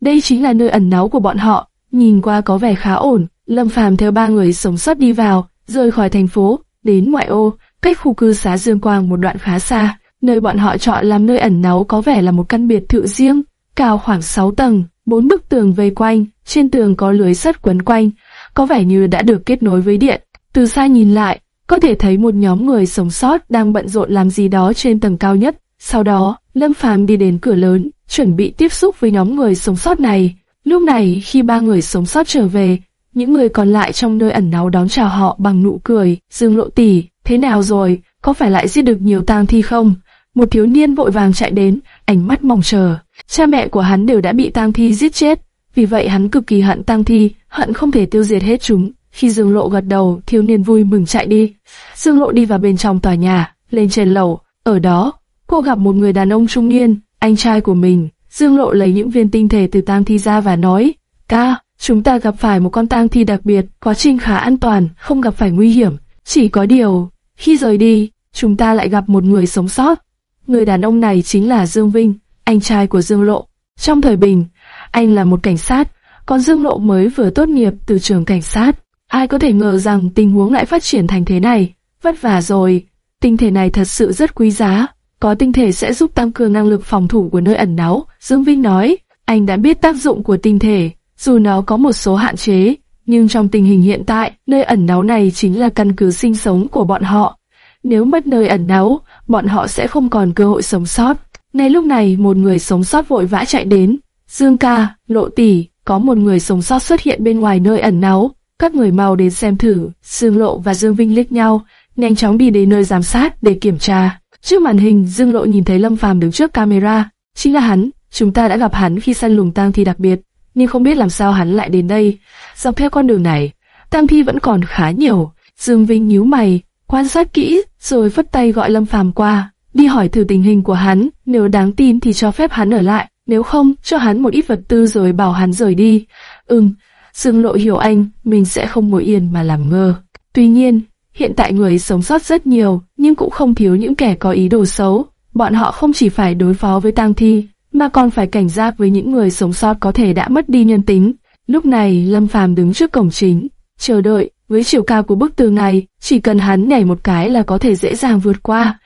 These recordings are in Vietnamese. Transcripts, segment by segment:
đây chính là nơi ẩn náu của bọn họ. Nhìn qua có vẻ khá ổn, Lâm Phàm theo ba người sống sót đi vào, rời khỏi thành phố, đến ngoại ô, cách khu cư xá Dương Quang một đoạn khá xa. Nơi bọn họ chọn làm nơi ẩn náu có vẻ là một căn biệt thự riêng, cao khoảng 6 tầng, bốn bức tường vây quanh, trên tường có lưới sắt quấn quanh, có vẻ như đã được kết nối với điện. Từ xa nhìn lại, có thể thấy một nhóm người sống sót đang bận rộn làm gì đó trên tầng cao nhất. Sau đó, Lâm Phàm đi đến cửa lớn, chuẩn bị tiếp xúc với nhóm người sống sót này. Lúc này, khi ba người sống sót trở về, những người còn lại trong nơi ẩn náu đón chào họ bằng nụ cười. Dương Lộ tỷ, thế nào rồi? Có phải lại giết được nhiều tang thi không? Một thiếu niên vội vàng chạy đến, ánh mắt mong chờ. Cha mẹ của hắn đều đã bị tang thi giết chết, vì vậy hắn cực kỳ hận tang thi, hận không thể tiêu diệt hết chúng. Khi Dương Lộ gật đầu, thiếu niên vui mừng chạy đi. Dương Lộ đi vào bên trong tòa nhà, lên trên lầu. Ở đó, cô gặp một người đàn ông trung niên, anh trai của mình. Dương Lộ lấy những viên tinh thể từ tang thi ra và nói, ca, chúng ta gặp phải một con tang thi đặc biệt, quá trình khá an toàn, không gặp phải nguy hiểm. Chỉ có điều, khi rời đi, chúng ta lại gặp một người sống sót. Người đàn ông này chính là Dương Vinh, anh trai của Dương Lộ. Trong thời bình, anh là một cảnh sát, còn Dương Lộ mới vừa tốt nghiệp từ trường cảnh sát. Ai có thể ngờ rằng tình huống lại phát triển thành thế này? Vất vả rồi, tinh thể này thật sự rất quý giá. Có tinh thể sẽ giúp tăng cường năng lực phòng thủ của nơi ẩn náu. Dương Vinh nói, anh đã biết tác dụng của tinh thể, dù nó có một số hạn chế, nhưng trong tình hình hiện tại, nơi ẩn náu này chính là căn cứ sinh sống của bọn họ. Nếu mất nơi ẩn náu, bọn họ sẽ không còn cơ hội sống sót. Ngay lúc này, một người sống sót vội vã chạy đến. Dương ca, lộ tỷ, có một người sống sót xuất hiện bên ngoài nơi ẩn náu. Các người mau đến xem thử. Dương lộ và Dương Vinh liếc nhau, nhanh chóng đi đến nơi giám sát để kiểm tra. Trước màn hình, Dương lộ nhìn thấy Lâm Phàm đứng trước camera. Chính là hắn, chúng ta đã gặp hắn khi săn lùng tang thi đặc biệt, nhưng không biết làm sao hắn lại đến đây. Dọc theo con đường này, tang thi vẫn còn khá nhiều. Dương Vinh nhíu mày, quan sát kỹ, rồi phất tay gọi Lâm Phàm qua, đi hỏi thử tình hình của hắn, nếu đáng tin thì cho phép hắn ở lại, nếu không, cho hắn một ít vật tư rồi bảo hắn rời đi. Ừm, Dương Lộ hiểu anh, mình sẽ không ngồi yên mà làm ngơ. Tuy nhiên, hiện tại người sống sót rất nhiều, nhưng cũng không thiếu những kẻ có ý đồ xấu. Bọn họ không chỉ phải đối phó với tang thi, mà còn phải cảnh giác với những người sống sót có thể đã mất đi nhân tính. Lúc này, Lâm Phàm đứng trước cổng chính, chờ đợi. Với chiều cao của bức tường này, chỉ cần hắn nhảy một cái là có thể dễ dàng vượt qua.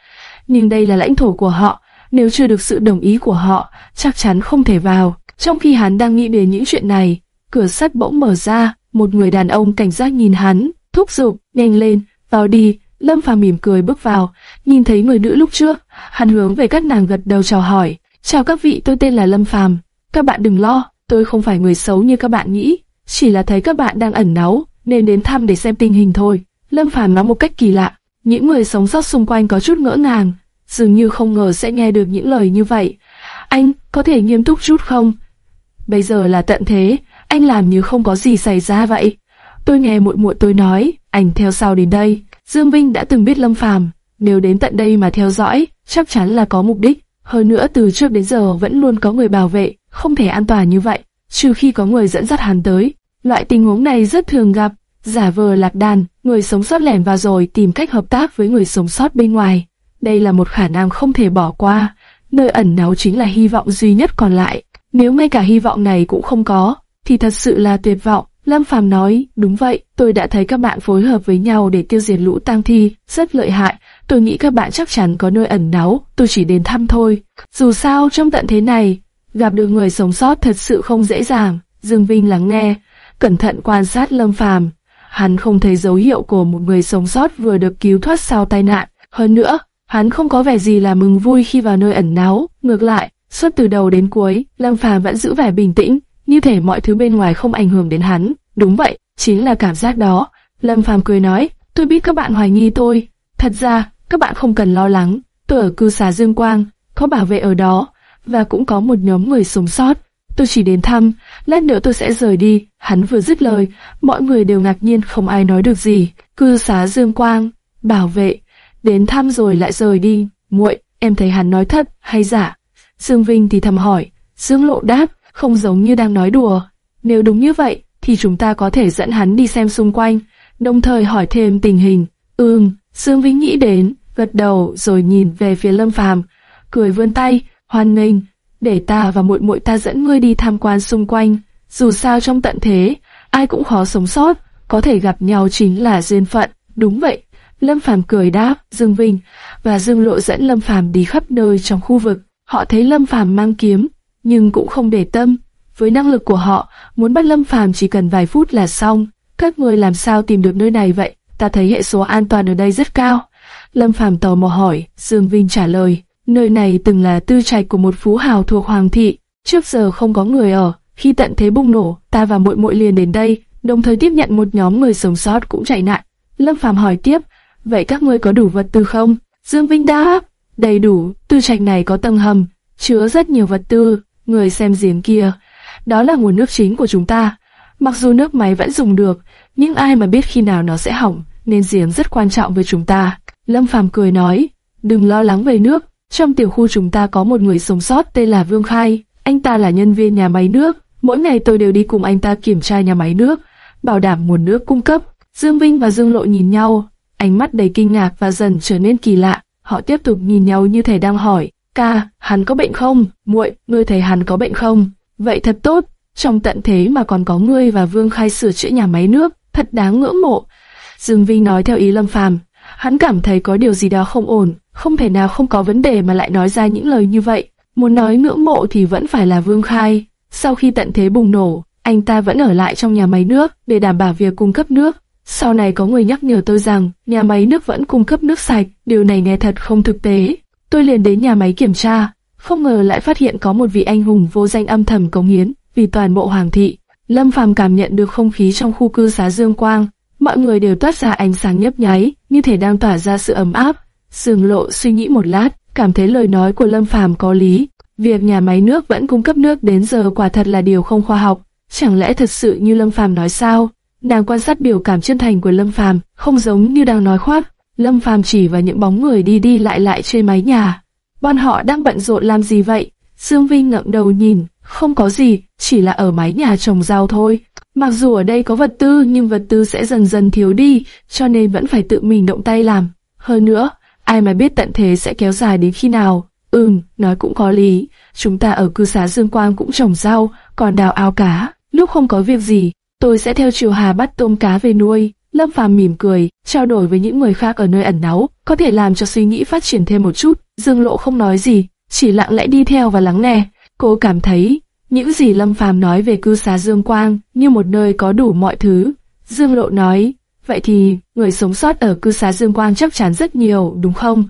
Nhưng đây là lãnh thổ của họ, nếu chưa được sự đồng ý của họ, chắc chắn không thể vào. Trong khi hắn đang nghĩ đến những chuyện này, cửa sắt bỗng mở ra, một người đàn ông cảnh giác nhìn hắn, thúc giục, nhanh lên, vào đi. Lâm Phàm mỉm cười bước vào, nhìn thấy người nữ lúc trước, hắn hướng về các nàng gật đầu chào hỏi. Chào các vị, tôi tên là Lâm Phàm. Các bạn đừng lo, tôi không phải người xấu như các bạn nghĩ, chỉ là thấy các bạn đang ẩn náu, nên đến thăm để xem tình hình thôi. Lâm Phàm nói một cách kỳ lạ, những người sống sót xung quanh có chút ngỡ ngàng, dường như không ngờ sẽ nghe được những lời như vậy. Anh, có thể nghiêm túc chút không? Bây giờ là tận thế, anh làm như không có gì xảy ra vậy. Tôi nghe muội muội tôi nói, ảnh theo sau đến đây. Dương Vinh đã từng biết Lâm Phàm, nếu đến tận đây mà theo dõi, chắc chắn là có mục đích. Hơn nữa từ trước đến giờ vẫn luôn có người bảo vệ, không thể an toàn như vậy, trừ khi có người dẫn dắt hắn tới. Loại tình huống này rất thường gặp, giả vờ lạc đàn, người sống sót lẻn vào rồi tìm cách hợp tác với người sống sót bên ngoài. Đây là một khả năng không thể bỏ qua, nơi ẩn náu chính là hy vọng duy nhất còn lại. Nếu ngay cả hy vọng này cũng không có, thì thật sự là tuyệt vọng. Lâm Phàm nói, đúng vậy, tôi đã thấy các bạn phối hợp với nhau để tiêu diệt lũ tang thi, rất lợi hại. Tôi nghĩ các bạn chắc chắn có nơi ẩn náu, tôi chỉ đến thăm thôi. Dù sao trong tận thế này, gặp được người sống sót thật sự không dễ dàng. Dương Vinh lắng nghe, cẩn thận quan sát Lâm Phàm. Hắn không thấy dấu hiệu của một người sống sót vừa được cứu thoát sau tai nạn. Hơn nữa, hắn không có vẻ gì là mừng vui khi vào nơi ẩn náu. Ngược lại, suốt từ đầu đến cuối, Lâm Phàm vẫn giữ vẻ bình tĩnh, như thể mọi thứ bên ngoài không ảnh hưởng đến hắn. Đúng vậy, chính là cảm giác đó. Lâm Phàm cười nói, tôi biết các bạn hoài nghi tôi. Thật ra, các bạn không cần lo lắng. Tôi ở cư xá Dương Quang, có bảo vệ ở đó, và cũng có một nhóm người sống sót. Tôi chỉ đến thăm, lát nữa tôi sẽ rời đi. Hắn vừa dứt lời, mọi người đều ngạc nhiên không ai nói được gì. Cư xá Dương Quang, bảo vệ, đến thăm rồi lại rời đi. Muội, em thấy hắn nói thật hay giả? Dương Vinh thì thầm hỏi. Dương Lộ đáp, không giống như đang nói đùa. Nếu đúng như vậy, thì chúng ta có thể dẫn hắn đi xem xung quanh, đồng thời hỏi thêm tình hình. Ừm, Dương Vinh nghĩ đến, gật đầu rồi nhìn về phía Lâm Phàm, cười vươn tay, hoan nghênh. để ta và muội muội ta dẫn ngươi đi tham quan xung quanh. Dù sao trong tận thế, ai cũng khó sống sót, có thể gặp nhau chính là duyên phận. Đúng vậy, Lâm Phàm cười đáp, Dương Vinh và Dương Lộ dẫn Lâm Phàm đi khắp nơi trong khu vực. Họ thấy Lâm Phàm mang kiếm, nhưng cũng không để tâm. Với năng lực của họ, muốn bắt Lâm Phàm chỉ cần vài phút là xong. Các người làm sao tìm được nơi này vậy? Ta thấy hệ số an toàn ở đây rất cao. Lâm Phàm tò mò hỏi, Dương Vinh trả lời, nơi này từng là tư trạch của một phú hào thuộc Hoàng thị, trước giờ không có người ở. Khi tận thế bùng nổ, ta và muội muội liền đến đây, đồng thời tiếp nhận một nhóm người sống sót cũng chạy nạn. Lâm Phàm hỏi tiếp, vậy các ngươi có đủ vật tư không? Dương Vinh đáp, đầy đủ, tư trạch này có tầng hầm, chứa rất nhiều vật tư, người xem giếng kia. Đó là nguồn nước chính của chúng ta. Mặc dù nước máy vẫn dùng được, nhưng ai mà biết khi nào nó sẽ hỏng, nên giếng rất quan trọng với chúng ta. Lâm Phàm cười nói, đừng lo lắng về nước, trong tiểu khu chúng ta có một người sống sót tên là Vương Khai, anh ta là nhân viên nhà máy nước, mỗi ngày tôi đều đi cùng anh ta kiểm tra nhà máy nước, bảo đảm nguồn nước cung cấp. Dương Vinh và Dương Lộ nhìn nhau, ánh mắt đầy kinh ngạc và dần trở nên kỳ lạ. Họ tiếp tục nhìn nhau như thể đang hỏi, ca, hắn có bệnh không? muội, ngươi thấy hắn có bệnh không? Vậy thật tốt, trong tận thế mà còn có ngươi và Vương Khai sửa chữa nhà máy nước, thật đáng ngưỡng mộ. Dương Vinh nói theo ý Lâm Phàm, hắn cảm thấy có điều gì đó không ổn, không thể nào không có vấn đề mà lại nói ra những lời như vậy. Muốn nói ngưỡng mộ thì vẫn phải là Vương Khai. Sau khi tận thế bùng nổ, anh ta vẫn ở lại trong nhà máy nước để đảm bảo việc cung cấp nước. Sau này có người nhắc nhở tôi rằng nhà máy nước vẫn cung cấp nước sạch, điều này nghe thật không thực tế. Tôi liền đến nhà máy kiểm tra, không ngờ lại phát hiện có một vị anh hùng vô danh âm thầm cống hiến vì toàn bộ hoàng thị. Lâm Phàm cảm nhận được không khí trong khu cư xá Dương Quang, mọi người đều toát ra ánh sáng nhấp nháy, như thể đang tỏa ra sự ấm áp. Sương Lộ suy nghĩ một lát, cảm thấy lời nói của Lâm Phàm có lý. Việc nhà máy nước vẫn cung cấp nước đến giờ quả thật là điều không khoa học. Chẳng lẽ thật sự như Lâm Phàm nói sao? Nàng quan sát biểu cảm chân thành của Lâm Phàm, không giống như đang nói khoác. Lâm Phàm chỉ vào những bóng người đi đi lại lại trên mái nhà. Bọn họ đang bận rộn làm gì vậy? Dương Vinh ngẩng đầu nhìn, không có gì, chỉ là ở mái nhà trồng rau thôi. Mặc dù ở đây có vật tư nhưng vật tư sẽ dần dần thiếu đi, cho nên vẫn phải tự mình động tay làm. Hơn nữa, ai mà biết tận thế sẽ kéo dài đến khi nào. Ừm, nói cũng có lý, chúng ta ở cư xá Dương Quang cũng trồng rau, còn đào ao cá. Lúc không có việc gì, tôi sẽ theo Triều Hà bắt tôm cá về nuôi. Lâm Phàm mỉm cười, trao đổi với những người khác ở nơi ẩn náu, có thể làm cho suy nghĩ phát triển thêm một chút. Dương Lộ không nói gì, chỉ lặng lẽ đi theo và lắng nghe. Cô cảm thấy những gì Lâm Phàm nói về cư xá Dương Quang như một nơi có đủ mọi thứ. Dương Lộ nói, vậy thì người sống sót ở cư xá Dương Quang chắc chắn rất nhiều, đúng không?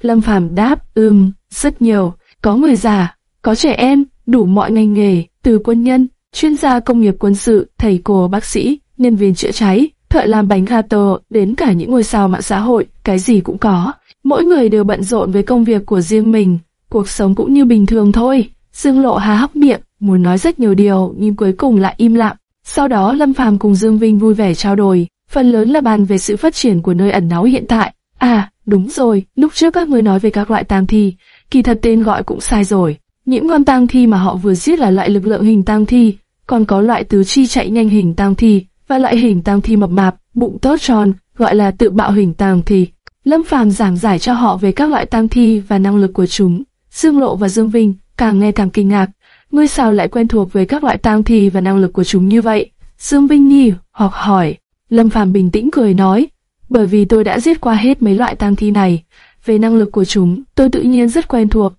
Lâm Phàm đáp, ừm, rất nhiều. Có người già, có trẻ em, đủ mọi ngành nghề, từ quân nhân, chuyên gia công nghiệp quân sự, thầy cô, bác sĩ, nhân viên chữa cháy, thợ làm bánh gato, đến cả những ngôi sao mạng xã hội, cái gì cũng có. Mỗi người đều bận rộn với công việc của riêng mình, cuộc sống cũng như bình thường thôi. Dương Lộ há hốc miệng, muốn nói rất nhiều điều nhưng cuối cùng lại im lặng. Sau đó Lâm Phàm cùng Dương Vinh vui vẻ trao đổi, phần lớn là bàn về sự phát triển của nơi ẩn náu hiện tại. À, đúng rồi, lúc trước các người nói về các loại tang thi, kỳ thật tên gọi cũng sai rồi. Những con tang thi mà họ vừa giết là loại lực lượng hình tang thi, còn có loại tứ chi chạy nhanh hình tang thi và loại hình tang thi mập mạp, bụng tốt tròn, gọi là tự bạo hình tang thi. Lâm Phàm giảng giải cho họ về các loại tang thi và năng lực của chúng. Dương Lộ và Dương Vinh càng nghe càng kinh ngạc, ngươi sao lại quen thuộc với các loại tang thi và năng lực của chúng như vậy? Dương Vinh Nhi hoặc hỏi, Lâm Phàm bình tĩnh cười nói, bởi vì tôi đã giết qua hết mấy loại tang thi này, về năng lực của chúng, tôi tự nhiên rất quen thuộc.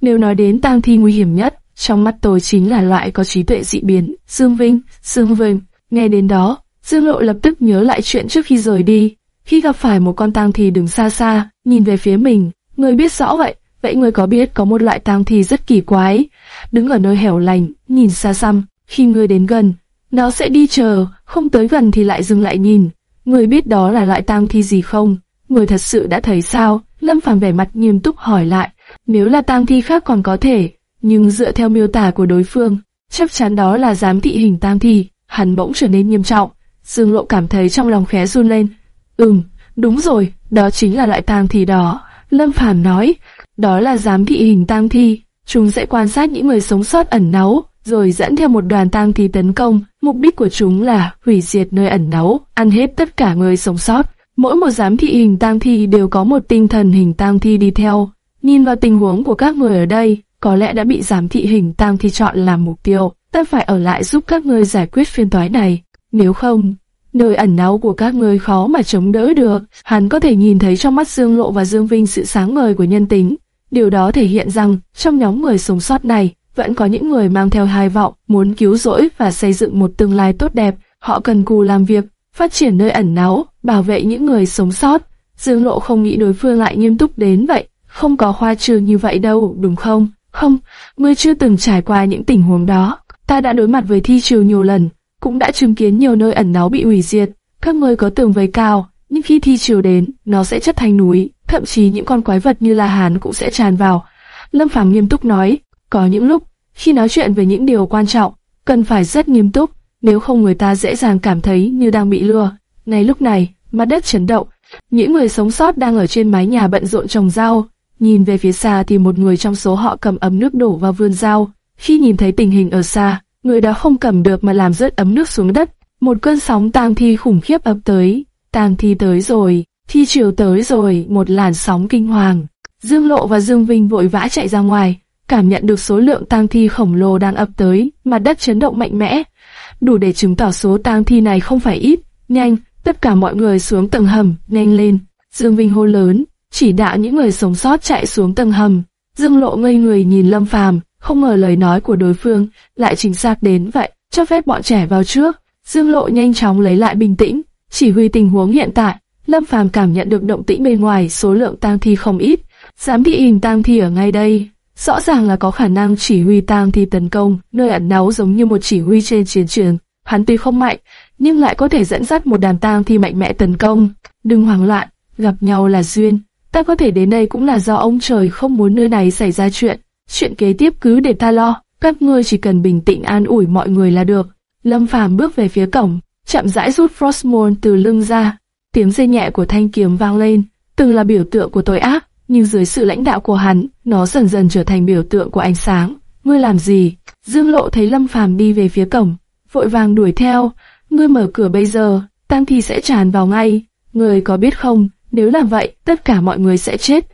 Nếu nói đến tang thi nguy hiểm nhất, trong mắt tôi chính là loại có trí tuệ dị biến, Dương Vinh, Dương Vinh. Nghe đến đó, Dương Lộ lập tức nhớ lại chuyện trước khi rời đi. Khi gặp phải một con tang thi đứng xa xa, nhìn về phía mình, người biết rõ vậy, vậy người có biết có một loại tang thi rất kỳ quái, đứng ở nơi hẻo lành, nhìn xa xăm, khi người đến gần, nó sẽ đi chờ, không tới gần thì lại dừng lại nhìn. Người biết đó là loại tang thi gì không? Người thật sự đã thấy sao? Lâm Phàm vẻ mặt nghiêm túc hỏi lại. Nếu là tang thi khác còn có thể, nhưng dựa theo miêu tả của đối phương, chắc chắn đó là giám thị hình tang thi. Hắn bỗng trở nên nghiêm trọng. Dương Lộ cảm thấy trong lòng khẽ run lên. Ừm, đúng rồi, đó chính là loại tang thi đó. Lâm Phàm nói, đó là giám thị hình tang thi. Chúng sẽ quan sát những người sống sót ẩn náu, rồi dẫn theo một đoàn tang thi tấn công. Mục đích của chúng là hủy diệt nơi ẩn náu, ăn hết tất cả người sống sót. Mỗi một giám thị hình tang thi đều có một tinh thần hình tang thi đi theo. Nhìn vào tình huống của các người ở đây, có lẽ đã bị giám thị hình tang thi chọn làm mục tiêu. Ta phải ở lại giúp các ngươi giải quyết phiên toái này. Nếu không, nơi ẩn náu của các ngươi khó mà chống đỡ được. Hắn có thể nhìn thấy trong mắt Dương Lộ và Dương Vinh sự sáng ngời của nhân tính. Điều đó thể hiện rằng trong nhóm người sống sót này vẫn có những người mang theo hai vọng, muốn cứu rỗi và xây dựng một tương lai tốt đẹp. Họ cần cù làm việc, phát triển nơi ẩn náu, bảo vệ những người sống sót. Dương Lộ không nghĩ đối phương lại nghiêm túc đến vậy, không có khoa trương như vậy đâu, đúng không? Không, ngươi chưa từng trải qua những tình huống đó. Ta đã đối mặt với thi trừ nhiều lần, cũng đã chứng kiến nhiều nơi ẩn náu bị hủy diệt. Các nơi có tường vây cao, nhưng khi thi chiều đến, nó sẽ chất thành núi, thậm chí những con quái vật như là hán cũng sẽ tràn vào. Lâm Phàm nghiêm túc nói, có những lúc, khi nói chuyện về những điều quan trọng, cần phải rất nghiêm túc, nếu không người ta dễ dàng cảm thấy như đang bị lừa. Ngay lúc này, mặt đất chấn động, những người sống sót đang ở trên mái nhà bận rộn trồng rau, nhìn về phía xa thì một người trong số họ cầm ấm nước đổ vào vườn rau. Khi nhìn thấy tình hình ở xa, người đó không cầm được mà làm rớt ấm nước xuống đất. Một cơn sóng tang thi khủng khiếp ập tới, tang thi tới rồi, thi chiều tới rồi, một làn sóng kinh hoàng. Dương Lộ và Dương Vinh vội vã chạy ra ngoài, cảm nhận được số lượng tang thi khổng lồ đang ập tới, mặt đất chấn động mạnh mẽ, đủ để chứng tỏ số tang thi này không phải ít. Nhanh, tất cả mọi người xuống tầng hầm, nhanh lên. Dương Vinh hô lớn, chỉ đạo những người sống sót chạy xuống tầng hầm. Dương Lộ ngây người nhìn Lâm Phàm, không ngờ lời nói của đối phương lại chính xác đến vậy, cho phép bọn trẻ vào trước. Dương Lộ nhanh chóng lấy lại bình tĩnh, chỉ huy tình huống hiện tại. Lâm Phàm cảm nhận được động tĩnh bên ngoài, số lượng tang thi không ít, dám bị hình tang thi ở ngay đây, rõ ràng là có khả năng chỉ huy tang thi tấn công, nơi ẩn náu giống như một chỉ huy trên chiến trường. Hắn tuy không mạnh, nhưng lại có thể dẫn dắt một đàn tang thi mạnh mẽ tấn công. Đừng hoảng loạn, gặp nhau là duyên. Ta có thể đến đây cũng là do ông trời không muốn nơi này xảy ra chuyện. Chuyện kế tiếp cứ để ta lo, các ngươi chỉ cần bình tĩnh an ủi mọi người là được. Lâm Phàm bước về phía cổng, chậm rãi rút Frostmourne từ lưng ra. Tiếng dây nhẹ của thanh kiếm vang lên, từng là biểu tượng của tội ác, nhưng dưới sự lãnh đạo của hắn, nó dần dần trở thành biểu tượng của ánh sáng. Ngươi làm gì? Dương Lộ thấy Lâm Phàm đi về phía cổng, vội vàng đuổi theo. Ngươi mở cửa bây giờ, tang thi sẽ tràn vào ngay. Ngươi có biết không, nếu làm vậy, tất cả mọi người sẽ chết.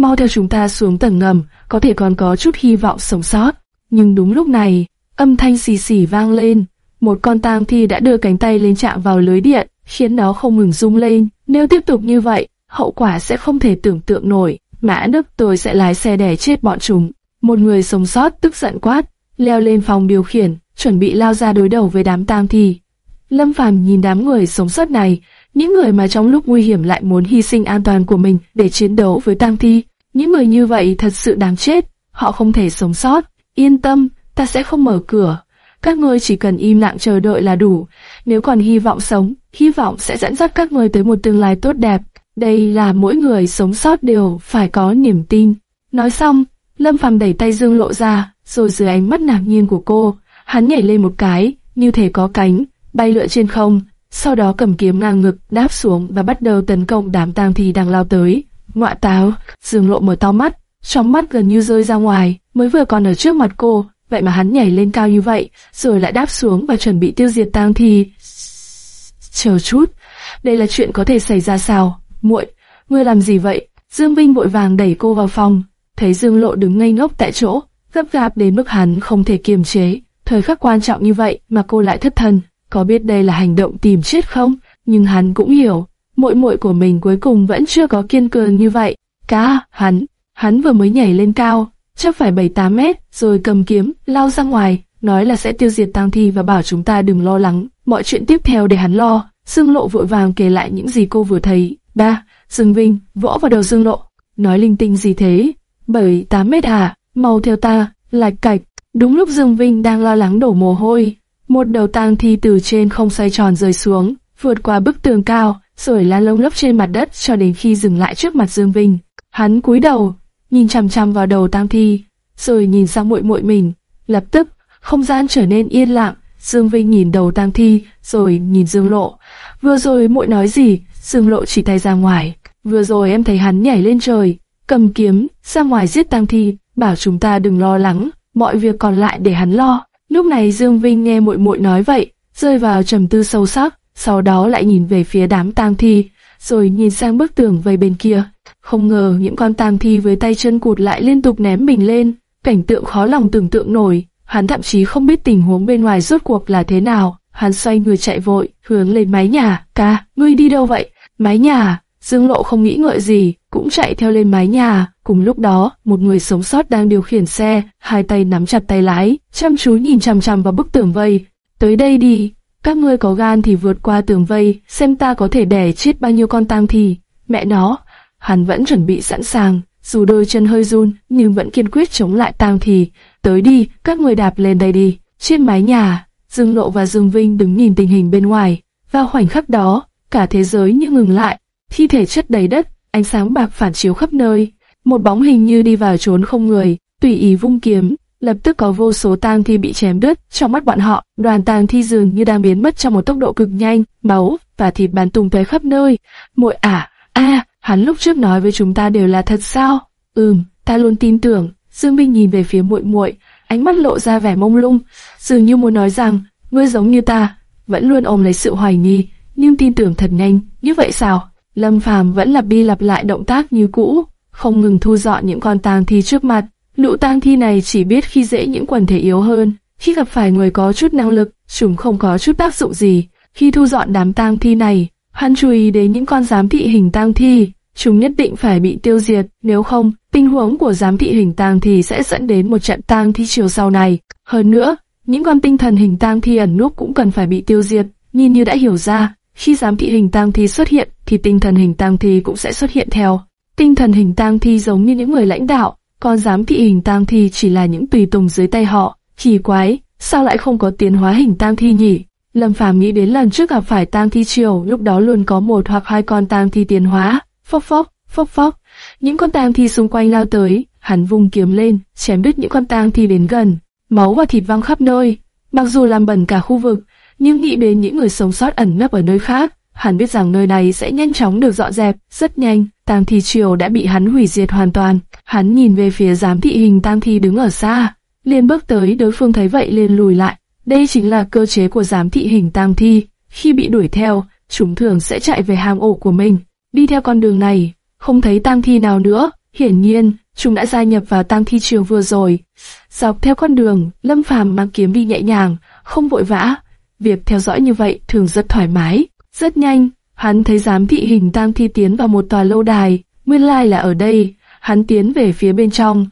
Mau theo chúng ta xuống tầng ngầm, có thể còn có chút hy vọng sống sót. Nhưng đúng lúc này, âm thanh xì xì vang lên. Một con tang thi đã đưa cánh tay lên chạm vào lưới điện, khiến nó không ngừng rung lên. Nếu tiếp tục như vậy, hậu quả sẽ không thể tưởng tượng nổi. Mã Đức tôi sẽ lái xe đẻ chết bọn chúng. Một người sống sót tức giận quát, leo lên phòng điều khiển, chuẩn bị lao ra đối đầu với đám tang thi. Lâm Phàm nhìn đám người sống sót này, những người mà trong lúc nguy hiểm lại muốn hy sinh an toàn của mình để chiến đấu với tang thi. Những người như vậy thật sự đáng chết, họ không thể sống sót. Yên tâm, ta sẽ không mở cửa. Các ngươi chỉ cần im lặng chờ đợi là đủ. Nếu còn hy vọng sống, hy vọng sẽ dẫn dắt các ngươi tới một tương lai tốt đẹp. Đây là mỗi người sống sót đều phải có niềm tin. Nói xong, Lâm Phàm đẩy tay Dương Lộ ra, rồi dưới ánh mắt ngạc nhiên của cô, hắn nhảy lên một cái, như thể có cánh, bay lượn trên không, sau đó cầm kiếm ngang ngực đáp xuống và bắt đầu tấn công đám tang thi đang lao tới. Ngoạ táo, Dương Lộ mở to mắt, trong mắt gần như rơi ra ngoài, mới vừa còn ở trước mặt cô, vậy mà hắn nhảy lên cao như vậy, rồi lại đáp xuống và chuẩn bị tiêu diệt tang thì Chờ chút, đây là chuyện có thể xảy ra sao? Muội, ngươi làm gì vậy? Dương Vinh vội vàng đẩy cô vào phòng, thấy Dương Lộ đứng ngây ngốc tại chỗ, gấp gáp đến mức hắn không thể kiềm chế. Thời khắc quan trọng như vậy mà cô lại thất thần, có biết đây là hành động tìm chết không? Nhưng hắn cũng hiểu, muội muội của mình cuối cùng vẫn chưa có kiên cường như vậy. Cá, hắn, hắn vừa mới nhảy lên cao, chắc phải 7-8 mét, rồi cầm kiếm, lao ra ngoài, nói là sẽ tiêu diệt tang thi và bảo chúng ta đừng lo lắng, mọi chuyện tiếp theo để hắn lo. Dương Lộ vội vàng kể lại những gì cô vừa thấy. Ba, Dương Vinh, vỗ vào đầu Dương Lộ, nói linh tinh gì thế? Bảy tám mét à, mau theo ta, lạch cạch. Đúng lúc Dương Vinh đang lo lắng đổ mồ hôi, một đầu tang thi từ trên không xoay tròn rơi xuống, vượt qua bức tường cao, rồi lan lông lốc trên mặt đất cho đến khi dừng lại trước mặt Dương Vinh. Hắn cúi đầu, nhìn chằm chằm vào đầu Tam thi, rồi nhìn sang muội muội mình. Lập tức, không gian trở nên yên lặng. Dương Vinh nhìn đầu Tam thi, rồi nhìn Dương Lộ. Vừa rồi muội nói gì? Dương Lộ chỉ tay ra ngoài. Vừa rồi em thấy hắn nhảy lên trời, cầm kiếm, ra ngoài giết Tam thi, bảo chúng ta đừng lo lắng, mọi việc còn lại để hắn lo. Lúc này Dương Vinh nghe muội muội nói vậy, rơi vào trầm tư sâu sắc, sau đó lại nhìn về phía đám tang thi, rồi nhìn sang bức tường vây bên kia. Không ngờ những con tang thi với tay chân cụt lại liên tục ném mình lên, cảnh tượng khó lòng tưởng tượng nổi. Hắn thậm chí không biết tình huống bên ngoài rốt cuộc là thế nào. Hắn xoay người chạy vội, hướng lên mái nhà. Ca, ngươi đi đâu vậy? Mái nhà. Dương Lộ không nghĩ ngợi gì, cũng chạy theo lên mái nhà. Cùng lúc đó, một người sống sót đang điều khiển xe, hai tay nắm chặt tay lái, chăm chú nhìn chằm chằm vào bức tường vây. Tới đây đi, các ngươi có gan thì vượt qua tường vây, xem ta có thể đẻ chết bao nhiêu con tang thì. Mẹ nó, hắn vẫn chuẩn bị sẵn sàng, dù đôi chân hơi run, nhưng vẫn kiên quyết chống lại tang thì. Tới đi, các người đạp lên đây đi. Trên mái nhà, Dương Lộ và Dương Vinh đứng nhìn tình hình bên ngoài. Vào khoảnh khắc đó, cả thế giới như ngừng lại, thi thể chất đầy đất, ánh sáng bạc phản chiếu khắp nơi. Một bóng hình như đi vào trốn không người, tùy ý vung kiếm, lập tức có vô số tang thi bị chém đứt. Trong mắt bọn họ, đoàn tang thi dường như đang biến mất trong một tốc độ cực nhanh, máu và thịt bắn tung tóe khắp nơi. Muội à, a, hắn lúc trước nói với chúng ta đều là thật sao? Ừm, ta luôn tin tưởng. Dương Minh nhìn về phía muội muội, ánh mắt lộ ra vẻ mông lung, dường như muốn nói rằng, ngươi giống như ta, vẫn luôn ôm lấy sự hoài nghi, nhưng tin tưởng thật nhanh, như vậy sao? Lâm Phàm vẫn lặp đi lặp lại động tác như cũ, không ngừng thu dọn những con tang thi trước mặt. Lũ tang thi này chỉ biết khi dễ những quần thể yếu hơn, khi gặp phải người có chút năng lực, chúng không có chút tác dụng gì. Khi thu dọn đám tang thi này, hắn chú ý đến những con giám thị hình tang thi, chúng nhất định phải bị tiêu diệt, nếu không, tình huống của giám thị hình tang thi sẽ dẫn đến một trận tang thi chiều sau này. Hơn nữa, những con tinh thần hình tang thi ẩn núp cũng cần phải bị tiêu diệt. Nhìn như đã hiểu ra, khi giám thị hình tang thi xuất hiện, thì tinh thần hình tang thi cũng sẽ xuất hiện theo. Tinh thần hình tang thi giống như những người lãnh đạo, còn giám thị hình tang thi chỉ là những tùy tùng dưới tay họ. Kỳ quái, sao lại không có tiến hóa hình tang thi nhỉ? Lâm Phàm nghĩ đến lần trước gặp phải tang thi triều, lúc đó luôn có một hoặc hai con tang thi tiến hóa. Phốc phốc, phốc phốc. Những con tang thi xung quanh lao tới, hắn vung kiếm lên, chém đứt những con tang thi đến gần. Máu và thịt văng khắp nơi. Mặc dù làm bẩn cả khu vực, nhưng nghĩ đến những người sống sót ẩn nấp ở nơi khác, hắn biết rằng nơi này sẽ nhanh chóng được dọn dẹp, rất nhanh. Tang thi triều đã bị hắn hủy diệt hoàn toàn. Hắn nhìn về phía giám thị hình tang thi đứng ở xa, liền bước tới đối phương thấy vậy liền lùi lại. Đây chính là cơ chế của giám thị hình tang thi. Khi bị đuổi theo, chúng thường sẽ chạy về hang ổ của mình. Đi theo con đường này, không thấy tang thi nào nữa. Hiển nhiên, chúng đã gia nhập vào tang thi triều vừa rồi. Dọc theo con đường, Lâm Phàm mang kiếm đi nhẹ nhàng, không vội vã. Việc theo dõi như vậy thường rất thoải mái. Rất nhanh, hắn thấy giám thị hình tang thi tiến vào một tòa lâu đài. Nguyên lai là ở đây, hắn tiến về phía bên trong.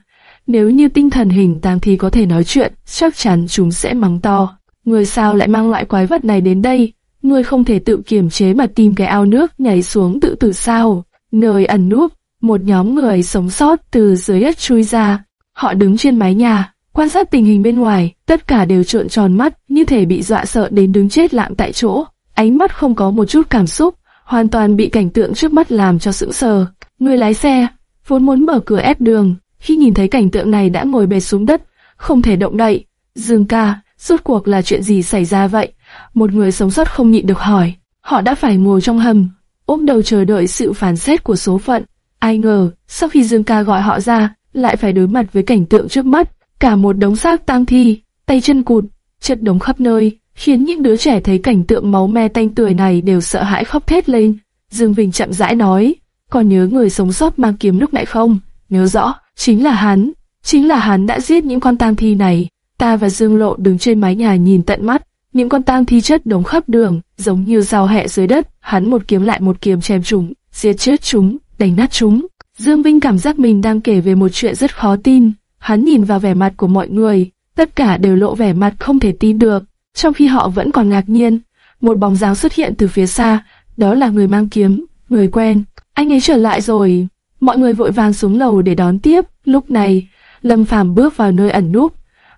Nếu như tinh thần hình tang thi có thể nói chuyện, chắc chắn chúng sẽ mắng to. Người sao lại mang loại quái vật này đến đây? Người không thể tự kiềm chế mà tìm cái ao nước nhảy xuống tự tử sao? Nơi ẩn núp, một nhóm người sống sót từ dưới đất chui ra. Họ đứng trên mái nhà, quan sát tình hình bên ngoài, tất cả đều trợn tròn mắt, như thể bị dọa sợ đến đứng chết lặng tại chỗ. Ánh mắt không có một chút cảm xúc, hoàn toàn bị cảnh tượng trước mắt làm cho sững sờ. Người lái xe, vốn muốn mở cửa ép đường, khi nhìn thấy cảnh tượng này đã ngồi bệt xuống đất, không thể động đậy. Dương ca, rốt cuộc là chuyện gì xảy ra vậy? Một người sống sót không nhịn được hỏi. Họ đã phải ngồi trong hầm, ôm đầu chờ đợi sự phán xét của số phận. Ai ngờ, sau khi Dương ca gọi họ ra, lại phải đối mặt với cảnh tượng trước mắt. Cả một đống xác tang thi, tay chân cụt, chất đống khắp nơi, khiến những đứa trẻ thấy cảnh tượng máu me tanh tưởi này đều sợ hãi khóc thét lên. Dương Vinh chậm rãi nói, còn nhớ người sống sót mang kiếm lúc nãy không? Nhớ rõ, chính là hắn, chính là hắn đã giết những con tang thi này. Ta và Dương Lộ đứng trên mái nhà nhìn tận mắt, những con tang thi chất đống khắp đường, giống như rau hẹ dưới đất, hắn một kiếm lại một kiếm chém chúng, giết chết chúng, đánh nát chúng. Dương Vinh cảm giác mình đang kể về một chuyện rất khó tin, hắn nhìn vào vẻ mặt của mọi người, tất cả đều lộ vẻ mặt không thể tin được, trong khi họ vẫn còn ngạc nhiên. Một bóng dáng xuất hiện từ phía xa, đó là người mang kiếm, người quen. Anh ấy trở lại rồi. Mọi người vội vàng xuống lầu để đón tiếp. Lúc này, Lâm Phàm bước vào nơi ẩn núp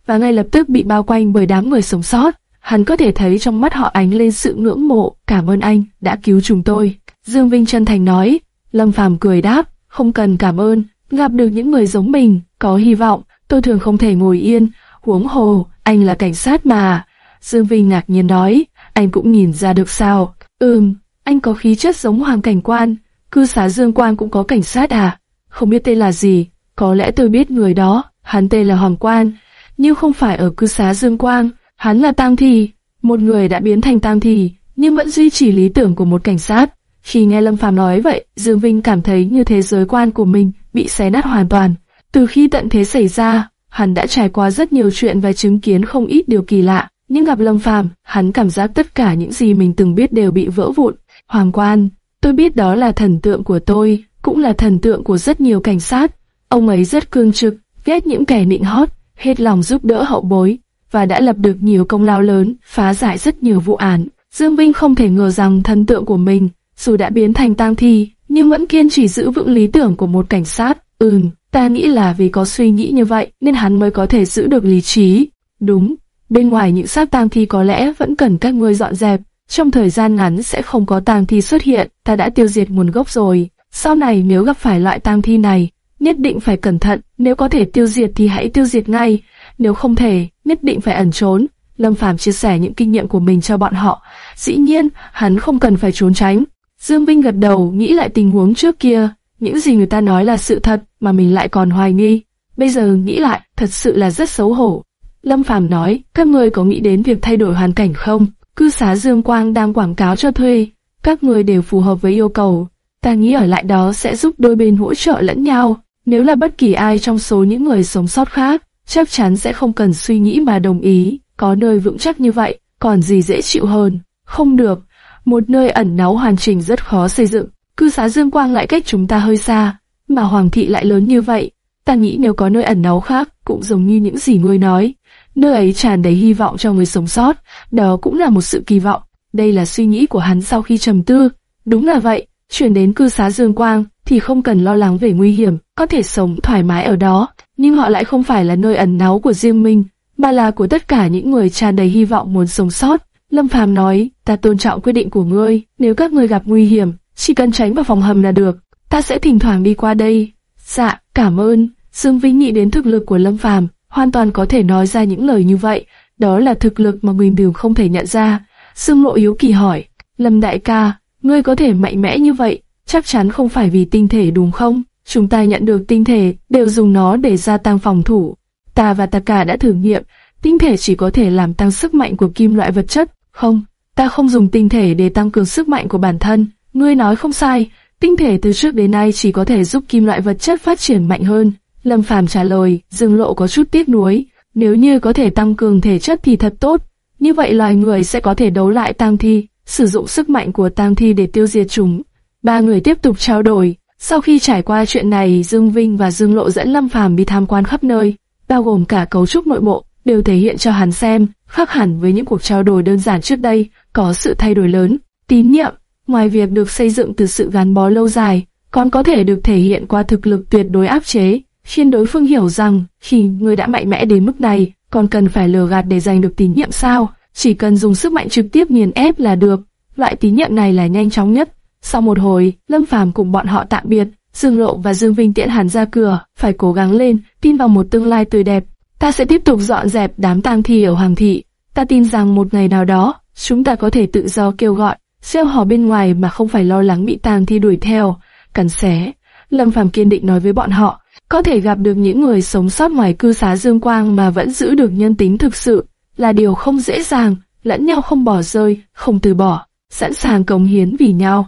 và ngay lập tức bị bao quanh bởi đám người sống sót. Hắn có thể thấy trong mắt họ ánh lên sự ngưỡng mộ, cảm ơn anh đã cứu chúng tôi. Dương Vinh chân thành nói. Lâm Phàm cười đáp, không cần cảm ơn, gặp được những người giống mình, có hy vọng, tôi thường không thể ngồi yên, huống hồ, anh là cảnh sát mà. Dương Vinh ngạc nhiên nói, anh cũng nhìn ra được sao? Ừm, anh có khí chất giống Hoàng Cảnh Quan, cư xá Dương Quan cũng có cảnh sát à? Không biết tên là gì, có lẽ tôi biết người đó, hắn tên là Hoàng Quan, nhưng không phải ở cư xá Dương Quang, hắn là Tang Thi, một người đã biến thành Tang Thi, nhưng vẫn duy trì lý tưởng của một cảnh sát. Khi nghe Lâm Phàm nói vậy, Dương Vinh cảm thấy như thế giới quan của mình bị xé nát hoàn toàn. Từ khi tận thế xảy ra, hắn đã trải qua rất nhiều chuyện và chứng kiến không ít điều kỳ lạ. Nhưng gặp Lâm Phàm, hắn cảm giác tất cả những gì mình từng biết đều bị vỡ vụn. Hoàng quan, tôi biết đó là thần tượng của tôi, cũng là thần tượng của rất nhiều cảnh sát. Ông ấy rất cương trực, ghét những kẻ nịnh hót, hết lòng giúp đỡ hậu bối, và đã lập được nhiều công lao lớn, phá giải rất nhiều vụ án. Dương Vinh không thể ngờ rằng thần tượng của mình, dù đã biến thành tang thi, nhưng vẫn kiên trì giữ vững lý tưởng của một cảnh sát. Ừm, ta nghĩ là vì có suy nghĩ như vậy nên hắn mới có thể giữ được lý trí. Đúng, bên ngoài những xác tang thi có lẽ vẫn cần các ngươi dọn dẹp. Trong thời gian ngắn sẽ không có tang thi xuất hiện, ta đã tiêu diệt nguồn gốc rồi. Sau này nếu gặp phải loại tang thi này, nhất định phải cẩn thận, nếu có thể tiêu diệt thì hãy tiêu diệt ngay, nếu không thể, nhất định phải ẩn trốn. Lâm Phàm chia sẻ những kinh nghiệm của mình cho bọn họ. Dĩ nhiên, hắn không cần phải trốn tránh. Dương Vinh gật đầu, nghĩ lại tình huống trước kia, những gì người ta nói là sự thật mà mình lại còn hoài nghi. Bây giờ nghĩ lại, thật sự là rất xấu hổ. Lâm Phàm nói, các người có nghĩ đến việc thay đổi hoàn cảnh không? Cư xá Dương Quang đang quảng cáo cho thuê, các người đều phù hợp với yêu cầu. Ta nghĩ ở lại đó sẽ giúp đôi bên hỗ trợ lẫn nhau. Nếu là bất kỳ ai trong số những người sống sót khác, chắc chắn sẽ không cần suy nghĩ mà đồng ý. Có nơi vững chắc như vậy, còn gì dễ chịu hơn? Không được. Một nơi ẩn náu hoàn chỉnh rất khó xây dựng. Cư xá Dương Quang lại cách chúng ta hơi xa, mà Hoàng thị lại lớn như vậy. Ta nghĩ nếu có nơi ẩn náu khác, cũng giống như những gì ngươi nói. Nơi ấy tràn đầy hy vọng cho người sống sót, đó cũng là một sự kỳ vọng. Đây là suy nghĩ của hắn sau khi trầm tư. Đúng là vậy, chuyển đến cư xá Dương Quang thì không cần lo lắng về nguy hiểm, có thể sống thoải mái ở đó. Nhưng họ lại không phải là nơi ẩn náu của riêng mình, mà là của tất cả những người tràn đầy hy vọng muốn sống sót. Lâm Phàm nói, ta tôn trọng quyết định của ngươi, nếu các ngươi gặp nguy hiểm, chỉ cần tránh vào phòng hầm là được, ta sẽ thỉnh thoảng đi qua đây. Dạ, cảm ơn. Dương Vinh nghĩ đến thực lực của Lâm Phàm, hoàn toàn có thể nói ra những lời như vậy, đó là thực lực mà người thường không thể nhận ra. Sương Lộ yếu kỳ hỏi, Lâm đại ca, ngươi có thể mạnh mẽ như vậy, chắc chắn không phải vì tinh thể đúng không? Chúng ta nhận được tinh thể, đều dùng nó để gia tăng phòng thủ. Ta và Taka đã thử nghiệm, tinh thể chỉ có thể làm tăng sức mạnh của kim loại vật chất. Không, ta không dùng tinh thể để tăng cường sức mạnh của bản thân. Ngươi nói không sai, tinh thể từ trước đến nay chỉ có thể giúp kim loại vật chất phát triển mạnh hơn. Lâm Phàm trả lời, Dương Lộ có chút tiếc nuối. Nếu như có thể tăng cường thể chất thì thật tốt, như vậy loài người sẽ có thể đấu lại tang thi, sử dụng sức mạnh của tang thi để tiêu diệt chúng. Ba người tiếp tục trao đổi. Sau khi trải qua chuyện này, Dương Vinh và Dương Lộ dẫn Lâm Phàm đi tham quan khắp nơi, bao gồm cả cấu trúc nội bộ, đều thể hiện cho hắn xem, khác hẳn với những cuộc trao đổi đơn giản trước đây, có sự thay đổi lớn. Tín nhiệm, ngoài việc được xây dựng từ sự gắn bó lâu dài, còn có thể được thể hiện qua thực lực tuyệt đối áp chế, khiến đối phương hiểu rằng khi người đã mạnh mẽ đến mức này, còn cần phải lừa gạt để giành được tín nhiệm sao? Chỉ cần dùng sức mạnh trực tiếp nghiền ép là được. Loại tín nhiệm này là nhanh chóng nhất. Sau một hồi, Lâm Phàm cùng bọn họ tạm biệt, Dương Lộ và Dương Vinh tiễn hẳn ra cửa, phải cố gắng lên, tin vào một tương lai tươi đẹp. Ta sẽ tiếp tục dọn dẹp đám tang thi ở Hoàng thị. Ta tin rằng một ngày nào đó, chúng ta có thể tự do kêu gọi, gieo hò bên ngoài mà không phải lo lắng bị tang thi đuổi theo, cắn xé. Lâm Phàm kiên định nói với bọn họ, có thể gặp được những người sống sót ngoài cư xá Dương Quang mà vẫn giữ được nhân tính thực sự, là điều không dễ dàng, lẫn nhau không bỏ rơi, không từ bỏ, sẵn sàng cống hiến vì nhau.